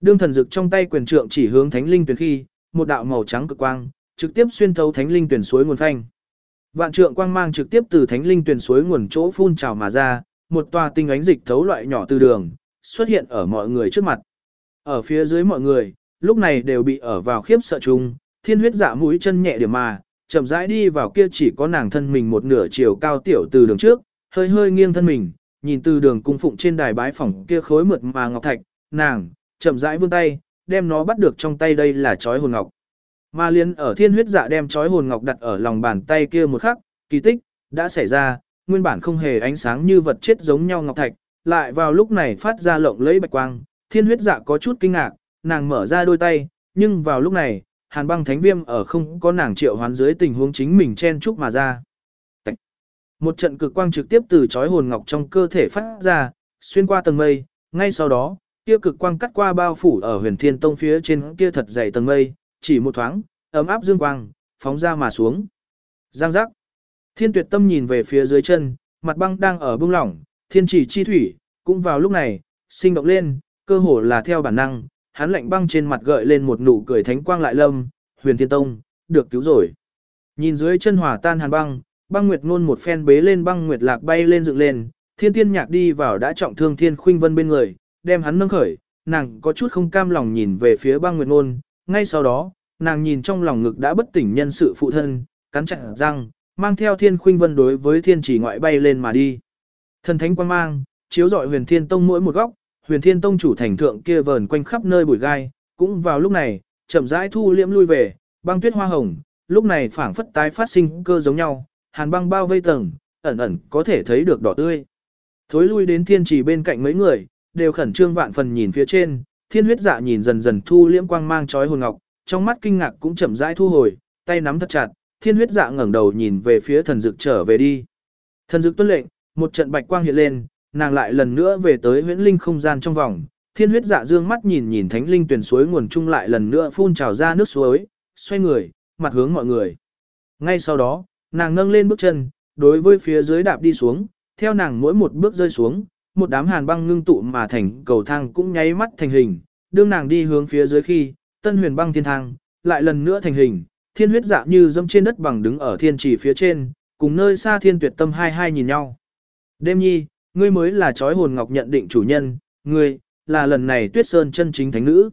Đương thần dực trong tay quyền trượng chỉ hướng thánh linh tuyển khi, một đạo màu trắng cực quang, trực tiếp xuyên thấu thánh linh tuyển suối nguồn phanh. Vạn trượng quang mang trực tiếp từ thánh linh tuyển suối nguồn chỗ phun trào mà ra, một tòa tinh ánh dịch thấu loại nhỏ từ đường, xuất hiện ở mọi người trước mặt. Ở phía dưới mọi người, lúc này đều bị ở vào khiếp sợ chung, thiên huyết dạ mũi chân nhẹ điểm mà, chậm rãi đi vào kia chỉ có nàng thân mình một nửa chiều cao tiểu từ đường trước, hơi hơi nghiêng thân mình, nhìn từ đường cung phụng trên đài bái phòng kia khối mượt mà ngọc thạch, nàng, chậm rãi vươn tay, đem nó bắt được trong tay đây là chói hồn ngọc. Mà liên ở thiên huyết dạ đem chói hồn ngọc đặt ở lòng bàn tay kia một khắc, kỳ tích, đã xảy ra, nguyên bản không hề ánh sáng như vật chết giống nhau ngọc thạch, lại vào lúc này phát ra lộng lẫy bạch quang, thiên huyết dạ có chút kinh ngạc, nàng mở ra đôi tay, nhưng vào lúc này, hàn băng thánh viêm ở không có nàng triệu hoán dưới tình huống chính mình chen chúc mà ra. Tạch. Một trận cực quang trực tiếp từ chói hồn ngọc trong cơ thể phát ra, xuyên qua tầng mây, ngay sau đó, kia cực quang cắt qua bao phủ ở huyền thiên tông phía trên kia thật dày tầng mây, chỉ một thoáng, ấm áp dương quang, phóng ra mà xuống. Giang giác. Thiên tuyệt tâm nhìn về phía dưới chân, mặt băng đang ở bung lỏng, thiên chỉ chi thủy, cũng vào lúc này, sinh động lên, cơ hồ là theo bản năng, hắn lạnh băng trên mặt gợi lên một nụ cười thánh quang lại lâm, huyền thiên tông, được cứu rồi. Nhìn dưới chân hỏa tan hàn băng, băng nguyệt ngôn một phen bế lên băng nguyệt lạc bay lên dựng lên, thiên tiên nhạc đi vào đã trọng thương thiên khuynh vân bên người, đem hắn nâng khởi, nàng có chút không cam lòng nhìn về phía băng nguyệt ngôn, ngay sau đó, nàng nhìn trong lòng ngực đã bất tỉnh nhân sự phụ thân, cắn chặt răng, mang theo thiên khuynh vân đối với thiên chỉ ngoại bay lên mà đi. Thần thánh quang mang, chiếu rọi huyền thiên tông mỗi một góc, huyền thiên tông chủ thành thượng kia vờn quanh khắp nơi bụi gai, cũng vào lúc này, chậm rãi thu liễm lui về, băng tuyết hoa hồng, lúc này phảng phất tái phát sinh cơ giống nhau, hàn băng bao vây tầng, ẩn ẩn có thể thấy được đỏ tươi. Thối lui đến thiên trì bên cạnh mấy người, đều khẩn trương vạn phần nhìn phía trên, thiên huyết dạ nhìn dần dần thu liễm quang mang chói hồn ngọc, trong mắt kinh ngạc cũng chậm rãi thu hồi, tay nắm thật chặt, thiên huyết dạ ngẩng đầu nhìn về phía thần dực trở về đi. Thần dực tuân lệnh, một trận bạch quang hiện lên, nàng lại lần nữa về tới huyễn linh không gian trong vòng, thiên huyết dạ dương mắt nhìn nhìn thánh linh tuyển suối nguồn chung lại lần nữa phun trào ra nước suối, xoay người, mặt hướng mọi người. Ngay sau đó, nàng nâng lên bước chân, đối với phía dưới đạp đi xuống, theo nàng mỗi một bước rơi xuống, một đám hàn băng ngưng tụ mà thành cầu thang cũng nháy mắt thành hình, đương nàng đi hướng phía dưới khi, tân huyền băng thiên thang, lại lần nữa thành hình, thiên huyết dạ như dâm trên đất bằng đứng ở thiên trì phía trên, cùng nơi xa thiên tuyệt tâm hai hai nhìn nhau. Đêm nhi, ngươi mới là chói hồn ngọc nhận định chủ nhân, ngươi, là lần này tuyết sơn chân chính thánh nữ.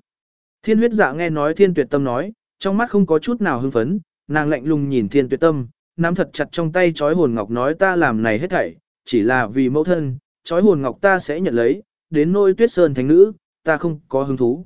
Thiên huyết dạ nghe nói thiên tuyệt tâm nói, trong mắt không có chút nào hưng phấn, nàng lạnh lùng nhìn thiên tuyệt tâm, nắm thật chặt trong tay chói hồn ngọc nói ta làm này hết thảy, chỉ là vì mẫu thân, chói hồn ngọc ta sẽ nhận lấy, đến nôi tuyết sơn thánh nữ, ta không có hứng thú.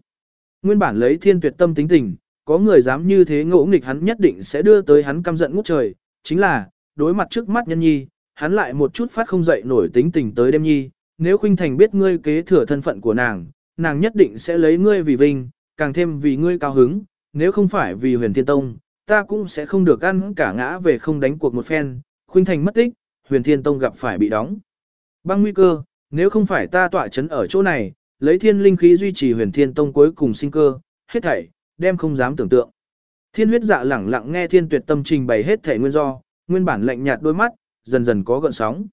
Nguyên bản lấy thiên tuyệt tâm tính tình, có người dám như thế ngỗ nghịch hắn nhất định sẽ đưa tới hắn căm giận ngút trời, chính là, đối mặt trước mắt nhân nhi, hắn lại một chút phát không dậy nổi tính tình tới đêm nhi, nếu khuynh thành biết ngươi kế thừa thân phận của nàng, nàng nhất định sẽ lấy ngươi vì vinh, càng thêm vì ngươi cao hứng, nếu không phải vì huyền thiên tông, ta cũng sẽ không được ăn cả ngã về không đánh cuộc một phen, khuynh thành mất tích, huyền thiên tông gặp phải bị đóng. Băng nguy cơ, nếu không phải ta tỏa chấn ở chỗ này, lấy thiên linh khí duy trì huyền thiên tông cuối cùng sinh cơ, hết thảy, đem không dám tưởng tượng. Thiên huyết dạ lẳng lặng nghe thiên tuyệt tâm trình bày hết thảy nguyên do, nguyên bản lạnh nhạt đôi mắt, dần dần có gợn sóng.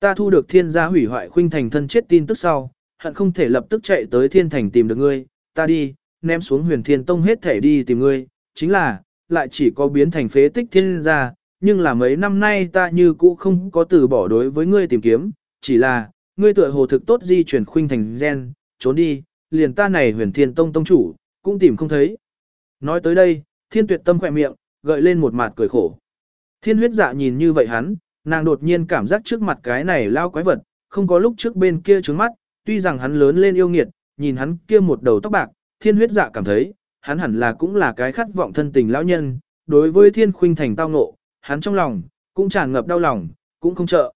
Ta thu được thiên gia hủy hoại khuynh thành thân chết tin tức sau, hận không thể lập tức chạy tới thiên thành tìm được ngươi, ta đi, ném xuống huyền thiên tông hết thể đi tìm ngươi, chính là, lại chỉ có biến thành phế tích thiên gia, nhưng là mấy năm nay ta như cũ không có từ bỏ đối với ngươi tìm kiếm, chỉ là, ngươi tựa hồ thực tốt di chuyển khuynh thành gen, trốn đi, liền ta này huyền thiên tông tông chủ, cũng tìm không thấy. Nói tới đây, thiên tuyệt tâm khỏe miệng, gợi lên một mặt cười khổ. Thiên huyết dạ nhìn như vậy hắn, nàng đột nhiên cảm giác trước mặt cái này lao quái vật, không có lúc trước bên kia trướng mắt, tuy rằng hắn lớn lên yêu nghiệt, nhìn hắn kia một đầu tóc bạc, thiên huyết dạ cảm thấy, hắn hẳn là cũng là cái khát vọng thân tình lão nhân, đối với thiên khuynh thành tao ngộ, hắn trong lòng, cũng tràn ngập đau lòng, cũng không trợ.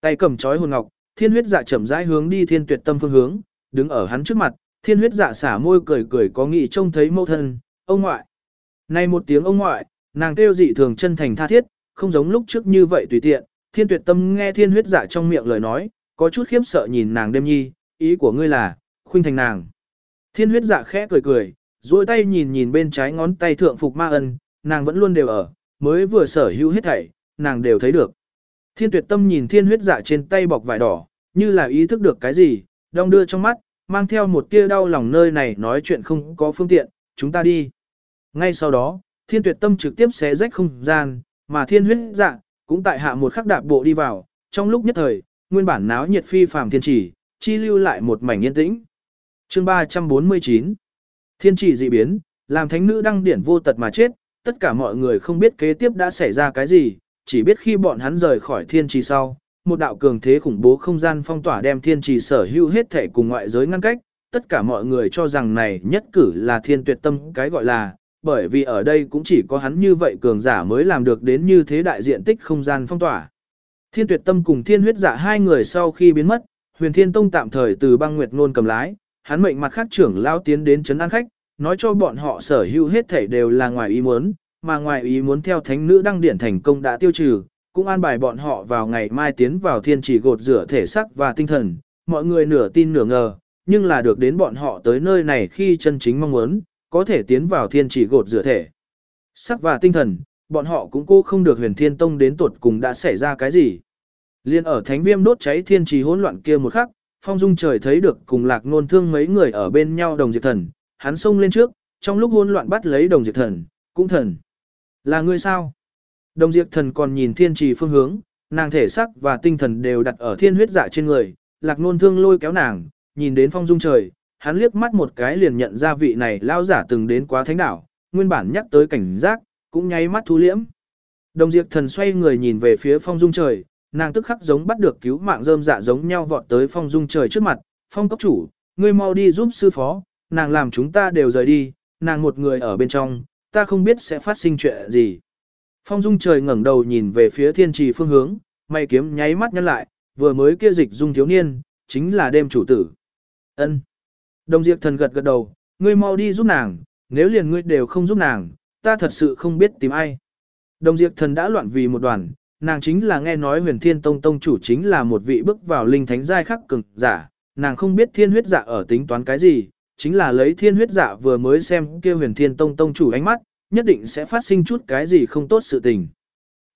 Tay cầm chói hồn ngọc, thiên huyết dạ chậm rãi hướng đi thiên tuyệt tâm phương hướng, đứng ở hắn trước mặt, thiên huyết dạ xả môi cười cười có nghị trông thấy mâu thân, ông ngoại. Này một tiếng ông ngoại, nàng kêu dị thường chân thành tha thiết, không giống lúc trước như vậy tùy tiện, thiên tuyệt tâm nghe thiên huyết dạ trong miệng lời nói, có chút khiếp sợ nhìn nàng đêm nhi, ý của ngươi là, khuynh thành nàng. Thiên huyết dạ khẽ cười cười, duỗi tay nhìn nhìn bên trái ngón tay thượng phục ma ân, nàng vẫn luôn đều ở, mới vừa sở hữu hết thảy, nàng đều thấy được. Thiên tuyệt tâm nhìn thiên huyết dạ trên tay bọc vải đỏ, như là ý thức được cái gì, đong đưa trong mắt, mang theo một tia đau lòng nơi này nói chuyện không có phương tiện, chúng ta đi. Ngay sau đó, thiên tuyệt tâm trực tiếp xé rách không gian, mà thiên huyết dạ, cũng tại hạ một khắc đạp bộ đi vào, trong lúc nhất thời, nguyên bản náo nhiệt phi phàm thiên chỉ, chi lưu lại một mảnh yên tĩnh. Chương 349 Thiên chỉ dị biến, làm thánh nữ đăng điển vô tật mà chết, tất cả mọi người không biết kế tiếp đã xảy ra cái gì, chỉ biết khi bọn hắn rời khỏi thiên trì sau, một đạo cường thế khủng bố không gian phong tỏa đem thiên trì sở hữu hết thể cùng ngoại giới ngăn cách, tất cả mọi người cho rằng này nhất cử là thiên tuyệt tâm cái gọi là, bởi vì ở đây cũng chỉ có hắn như vậy cường giả mới làm được đến như thế đại diện tích không gian phong tỏa. Thiên tuyệt tâm cùng thiên huyết giả hai người sau khi biến mất, huyền thiên tông tạm thời từ băng nguyệt ngôn cầm lái, hắn mệnh mặt khác trưởng lao tiến đến chấn an khách, nói cho bọn họ sở hữu hết thảy đều là ngoài ý muốn, mà ngoài ý muốn theo thánh nữ đăng điển thành công đã tiêu trừ, cũng an bài bọn họ vào ngày mai tiến vào thiên chỉ gột rửa thể xác và tinh thần, mọi người nửa tin nửa ngờ, nhưng là được đến bọn họ tới nơi này khi chân chính mong muốn, có thể tiến vào thiên chỉ gột rửa thể. Sắc và tinh thần, bọn họ cũng cố không được huyền thiên tông đến tuột cùng đã xảy ra cái gì. Liên ở thánh viêm đốt cháy thiên trì hỗn loạn kia một khắc, phong dung trời thấy được cùng lạc nôn thương mấy người ở bên nhau đồng diệt thần, hắn xông lên trước, trong lúc hỗn loạn bắt lấy đồng diệt thần, cũng thần. Là ngươi sao? Đồng diệt thần còn nhìn thiên trì phương hướng, nàng thể sắc và tinh thần đều đặt ở thiên huyết dạ trên người, lạc nôn thương lôi kéo nàng, nhìn đến phong dung trời, hắn liếc mắt một cái liền nhận ra vị này lao giả từng đến quá thánh đảo, nguyên bản nhắc tới cảnh giác, cũng nháy mắt thu liễm. Đồng diệt thần xoay người nhìn về phía phong dung trời, nàng tức khắc giống bắt được cứu mạng rơm dạ giống nhau vọt tới phong dung trời trước mặt, phong cấp chủ, ngươi mau đi giúp sư phó, nàng làm chúng ta đều rời đi, nàng một người ở bên trong, ta không biết sẽ phát sinh chuyện gì. Phong dung trời ngẩng đầu nhìn về phía thiên trì phương hướng, mày kiếm nháy mắt nhăn lại, vừa mới kia dịch dung thiếu niên, chính là đêm chủ tử. ân Đồng diệt thần gật gật đầu, ngươi mau đi giúp nàng, nếu liền ngươi đều không giúp nàng, ta thật sự không biết tìm ai. Đồng diệt thần đã loạn vì một đoàn, nàng chính là nghe nói huyền thiên tông tông chủ chính là một vị bước vào linh thánh giai khắc cực giả, nàng không biết thiên huyết dạ ở tính toán cái gì, chính là lấy thiên huyết dạ vừa mới xem kia huyền thiên tông tông chủ ánh mắt, nhất định sẽ phát sinh chút cái gì không tốt sự tình.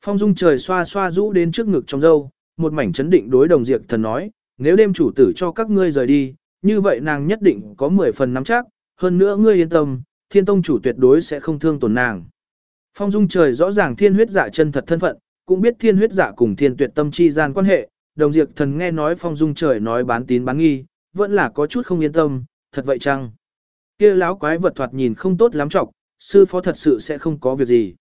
Phong dung trời xoa xoa rũ đến trước ngực trong dâu, một mảnh chấn định đối đồng diệt thần nói, nếu đêm chủ tử cho các ngươi rời đi, như vậy nàng nhất định có 10 phần nắm chắc, hơn nữa ngươi yên tâm, thiên tông chủ tuyệt đối sẽ không thương tổn nàng. Phong dung trời rõ ràng thiên huyết giả chân thật thân phận, cũng biết thiên huyết giả cùng thiên tuyệt tâm chi gian quan hệ, đồng diệt thần nghe nói phong dung trời nói bán tín bán nghi, vẫn là có chút không yên tâm, thật vậy chăng? Kia láo quái vật thoạt nhìn không tốt lắm trọc, sư phó thật sự sẽ không có việc gì.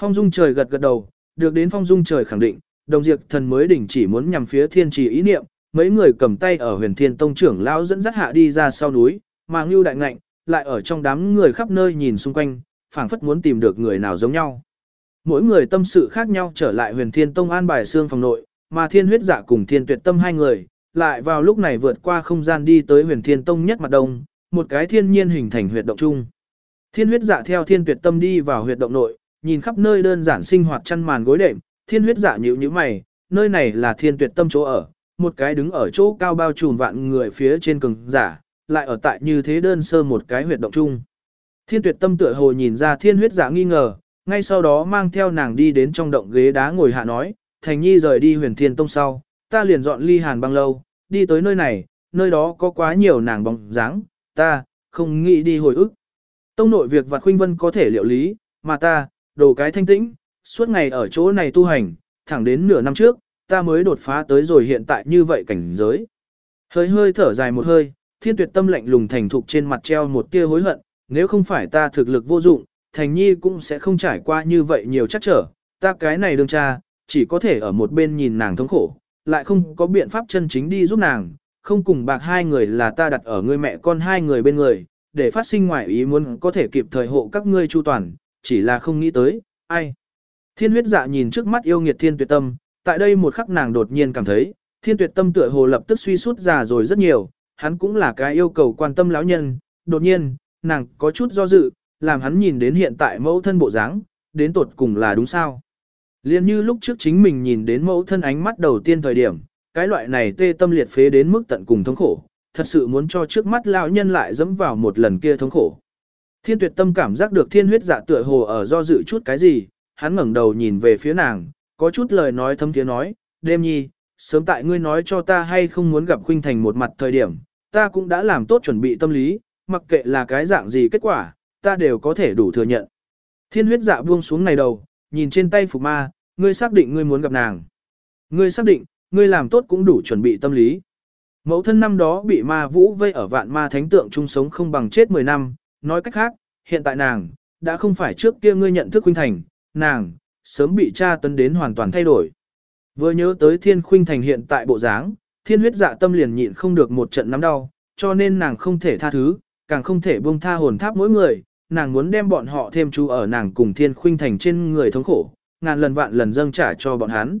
Phong dung trời gật gật đầu, được đến phong dung trời khẳng định, đồng diệt thần mới đỉnh chỉ muốn nhằm phía thiên trì ý niệm, mấy người cầm tay ở huyền thiên tông trưởng lão dẫn dắt hạ đi ra sau núi, mà ngưu đại ngạnh, lại ở trong đám người khắp nơi nhìn xung quanh, phảng phất muốn tìm được người nào giống nhau. Mỗi người tâm sự khác nhau trở lại huyền thiên tông an bài xương phòng nội, mà thiên huyết giả cùng thiên tuyệt tâm hai người, lại vào lúc này vượt qua không gian đi tới huyền thiên tông nhất mặt đông, một cái thiên nhiên hình thành huyệt động chung. Thiên huyết dạ theo thiên tuyệt tâm đi vào huyệt động nội, nhìn khắp nơi đơn giản sinh hoạt chăn màn gối đệm, thiên huyết dạ nhíu nhíu mày, nơi này là thiên tuyệt tâm chỗ ở, một cái đứng ở chỗ cao bao trùm vạn người phía trên cường giả, lại ở tại như thế đơn sơ một cái huyệt động chung. Thiên tuyệt tâm tựa hồ nhìn ra thiên huyết giả nghi ngờ, ngay sau đó mang theo nàng đi đến trong động ghế đá ngồi hạ nói, Thành Nhi rời đi huyền thiên tông sau, ta liền dọn ly hàn băng lâu, đi tới nơi này, nơi đó có quá nhiều nàng bóng dáng, ta, không nghĩ đi hồi ức. Tông nội việc vặt khuynh vân có thể liệu lý, mà ta, đồ cái thanh tĩnh, suốt ngày ở chỗ này tu hành, thẳng đến nửa năm trước, ta mới đột phá tới rồi hiện tại như vậy cảnh giới. Hơi hơi thở dài một hơi, thiên tuyệt tâm lạnh lùng thành thục trên mặt treo một tia hối hận, nếu không phải ta thực lực vô dụng, thành nhi cũng sẽ không trải qua như vậy nhiều chắc trở, ta cái này đương cha, chỉ có thể ở một bên nhìn nàng thống khổ, lại không có biện pháp chân chính đi giúp nàng, không cùng bạc hai người là ta đặt ở người mẹ con hai người bên người, để phát sinh ngoại ý muốn có thể kịp thời hộ các ngươi chu toàn, chỉ là không nghĩ tới, ai. Thiên huyết dạ nhìn trước mắt yêu nghiệt thiên tuyệt tâm, tại đây một khắc nàng đột nhiên cảm thấy, thiên tuyệt tâm tựa hồ lập tức suy sút già rồi rất nhiều, hắn cũng là cái yêu cầu quan tâm lão nhân, đột nhiên, nàng có chút do dự, làm hắn nhìn đến hiện tại mẫu thân bộ dáng, đến tột cùng là đúng sao. Liên như lúc trước chính mình nhìn đến mẫu thân ánh mắt đầu tiên thời điểm, cái loại này tê tâm liệt phế đến mức tận cùng thống khổ, thật sự muốn cho trước mắt lão nhân lại dẫm vào một lần kia thống khổ. Thiên tuyệt tâm cảm giác được thiên huyết dạ tựa hồ ở do dự chút cái gì, hắn ngẩng đầu nhìn về phía nàng, có chút lời nói thâm tiếng nói, đêm nhi, sớm tại ngươi nói cho ta hay không muốn gặp Khuynh Thành một mặt thời điểm, ta cũng đã làm tốt chuẩn bị tâm lý, mặc kệ là cái dạng gì kết quả, ta đều có thể đủ thừa nhận. Thiên huyết dạ buông xuống này đầu, nhìn trên tay Phục Ma, ngươi xác định ngươi muốn gặp nàng. Ngươi xác định, ngươi làm tốt cũng đủ chuẩn bị tâm lý. Mẫu thân năm đó bị ma vũ vây ở vạn ma thánh tượng chung sống không bằng chết 10 năm, nói cách khác, hiện tại nàng, đã không phải trước kia ngươi nhận thức huynh Thành, nàng, sớm bị cha tấn đến hoàn toàn thay đổi. Vừa nhớ tới thiên khuynh thành hiện tại bộ dáng, thiên huyết dạ tâm liền nhịn không được một trận nắm đau, cho nên nàng không thể tha thứ, càng không thể buông tha hồn tháp mỗi người, nàng muốn đem bọn họ thêm chú ở nàng cùng thiên khuynh thành trên người thống khổ, ngàn lần vạn lần dâng trả cho bọn hắn.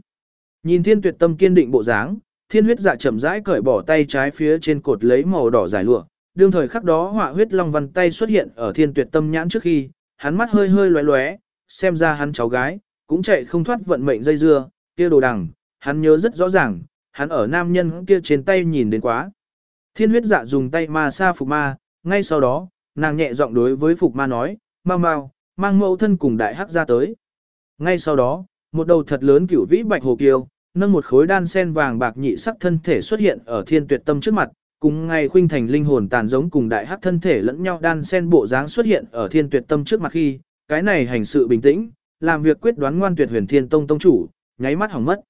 Nhìn thiên tuyệt tâm kiên định bộ dáng, thiên huyết dạ chậm rãi cởi bỏ tay trái phía trên cột lấy màu đỏ giải lụa, đương thời khắc đó họa huyết long văn tay xuất hiện ở thiên tuyệt tâm nhãn trước khi, hắn mắt hơi hơi lóe lóe, xem ra hắn cháu gái, cũng chạy không thoát vận mệnh dây dưa, kia đồ đằng, hắn nhớ rất rõ ràng, hắn ở nam nhân kia trên tay nhìn đến quá. Thiên huyết dạ dùng tay ma sa phục ma, ngay sau đó, nàng nhẹ giọng đối với phục ma nói, mau mau, mang mẫu thân cùng đại hắc ra tới. Ngay sau đó, một đầu thật lớn cửu vĩ bạch hồ kiều nâng một khối đan sen vàng bạc nhị sắc thân thể xuất hiện ở thiên tuyệt tâm trước mặt, cùng ngay khuynh thành linh hồn tàn giống cùng đại hắc thân thể lẫn nhau đan sen bộ dáng xuất hiện ở thiên tuyệt tâm trước mặt khi, cái này hành sự bình tĩnh, làm việc quyết đoán ngoan tuyệt huyền thiên tông tông chủ, nháy mắt hỏng mất.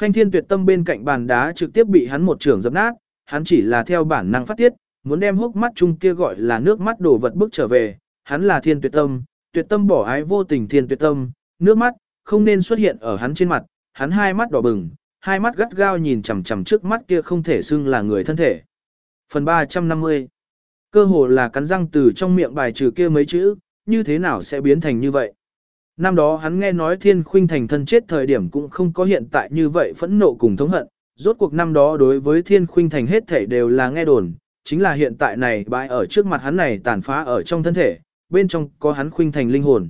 Phanh thiên tuyệt tâm bên cạnh bàn đá trực tiếp bị hắn một trường dập nát, hắn chỉ là theo bản năng phát tiết, muốn đem hốc mắt chung kia gọi là nước mắt đổ vật bước trở về, hắn là thiên tuyệt tâm, tuyệt tâm bỏ ái vô tình thiên tuyệt tâm, nước mắt, không nên xuất hiện ở hắn trên mặt, hắn hai mắt đỏ bừng, hai mắt gắt gao nhìn chằm chằm trước mắt kia không thể xưng là người thân thể. Phần 350 Cơ hồ là cắn răng từ trong miệng bài trừ kia mấy chữ, như thế nào sẽ biến thành như vậy? Năm đó hắn nghe nói thiên khuynh thành thân chết thời điểm cũng không có hiện tại như vậy phẫn nộ cùng thống hận, rốt cuộc năm đó đối với thiên khuynh thành hết thể đều là nghe đồn, chính là hiện tại này bại ở trước mặt hắn này tàn phá ở trong thân thể, bên trong có hắn khuynh thành linh hồn.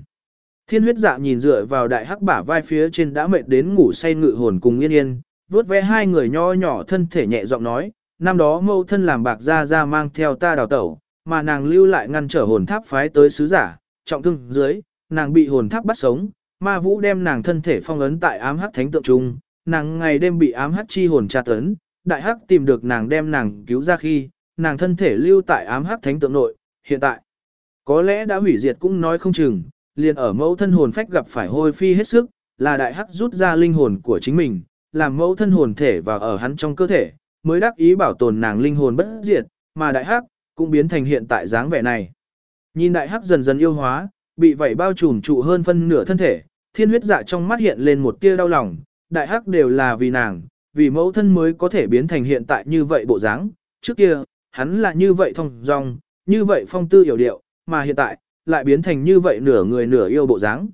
Thiên huyết dạ nhìn dựa vào đại hắc bả vai phía trên đã mệt đến ngủ say ngự hồn cùng yên yên, vuốt ve hai người nho nhỏ thân thể nhẹ giọng nói, năm đó mâu thân làm bạc ra ra mang theo ta đào tẩu, mà nàng lưu lại ngăn trở hồn tháp phái tới sứ giả, trọng thương dưới, nàng bị hồn tháp bắt sống, ma vũ đem nàng thân thể phong ấn tại ám hắc thánh tượng trung, nàng ngày đêm bị ám hắc chi hồn tra tấn, đại hắc tìm được nàng đem nàng cứu ra khi, nàng thân thể lưu tại ám hắc thánh tượng nội, hiện tại, có lẽ đã hủy diệt cũng nói không chừng, liền ở mẫu thân hồn phách gặp phải hôi phi hết sức, là đại hắc rút ra linh hồn của chính mình, làm mẫu thân hồn thể và ở hắn trong cơ thể, mới đắc ý bảo tồn nàng linh hồn bất diệt, mà đại hắc cũng biến thành hiện tại dáng vẻ này. Nhìn đại hắc dần dần yêu hóa, bị vảy bao trùm trụ hơn phân nửa thân thể, thiên huyết dạ trong mắt hiện lên một tia đau lòng, đại hắc đều là vì nàng, vì mẫu thân mới có thể biến thành hiện tại như vậy bộ dáng. trước kia, hắn là như vậy thông dong, như vậy phong tư hiểu điệu, mà hiện tại, lại biến thành như vậy nửa người nửa yêu bộ dáng.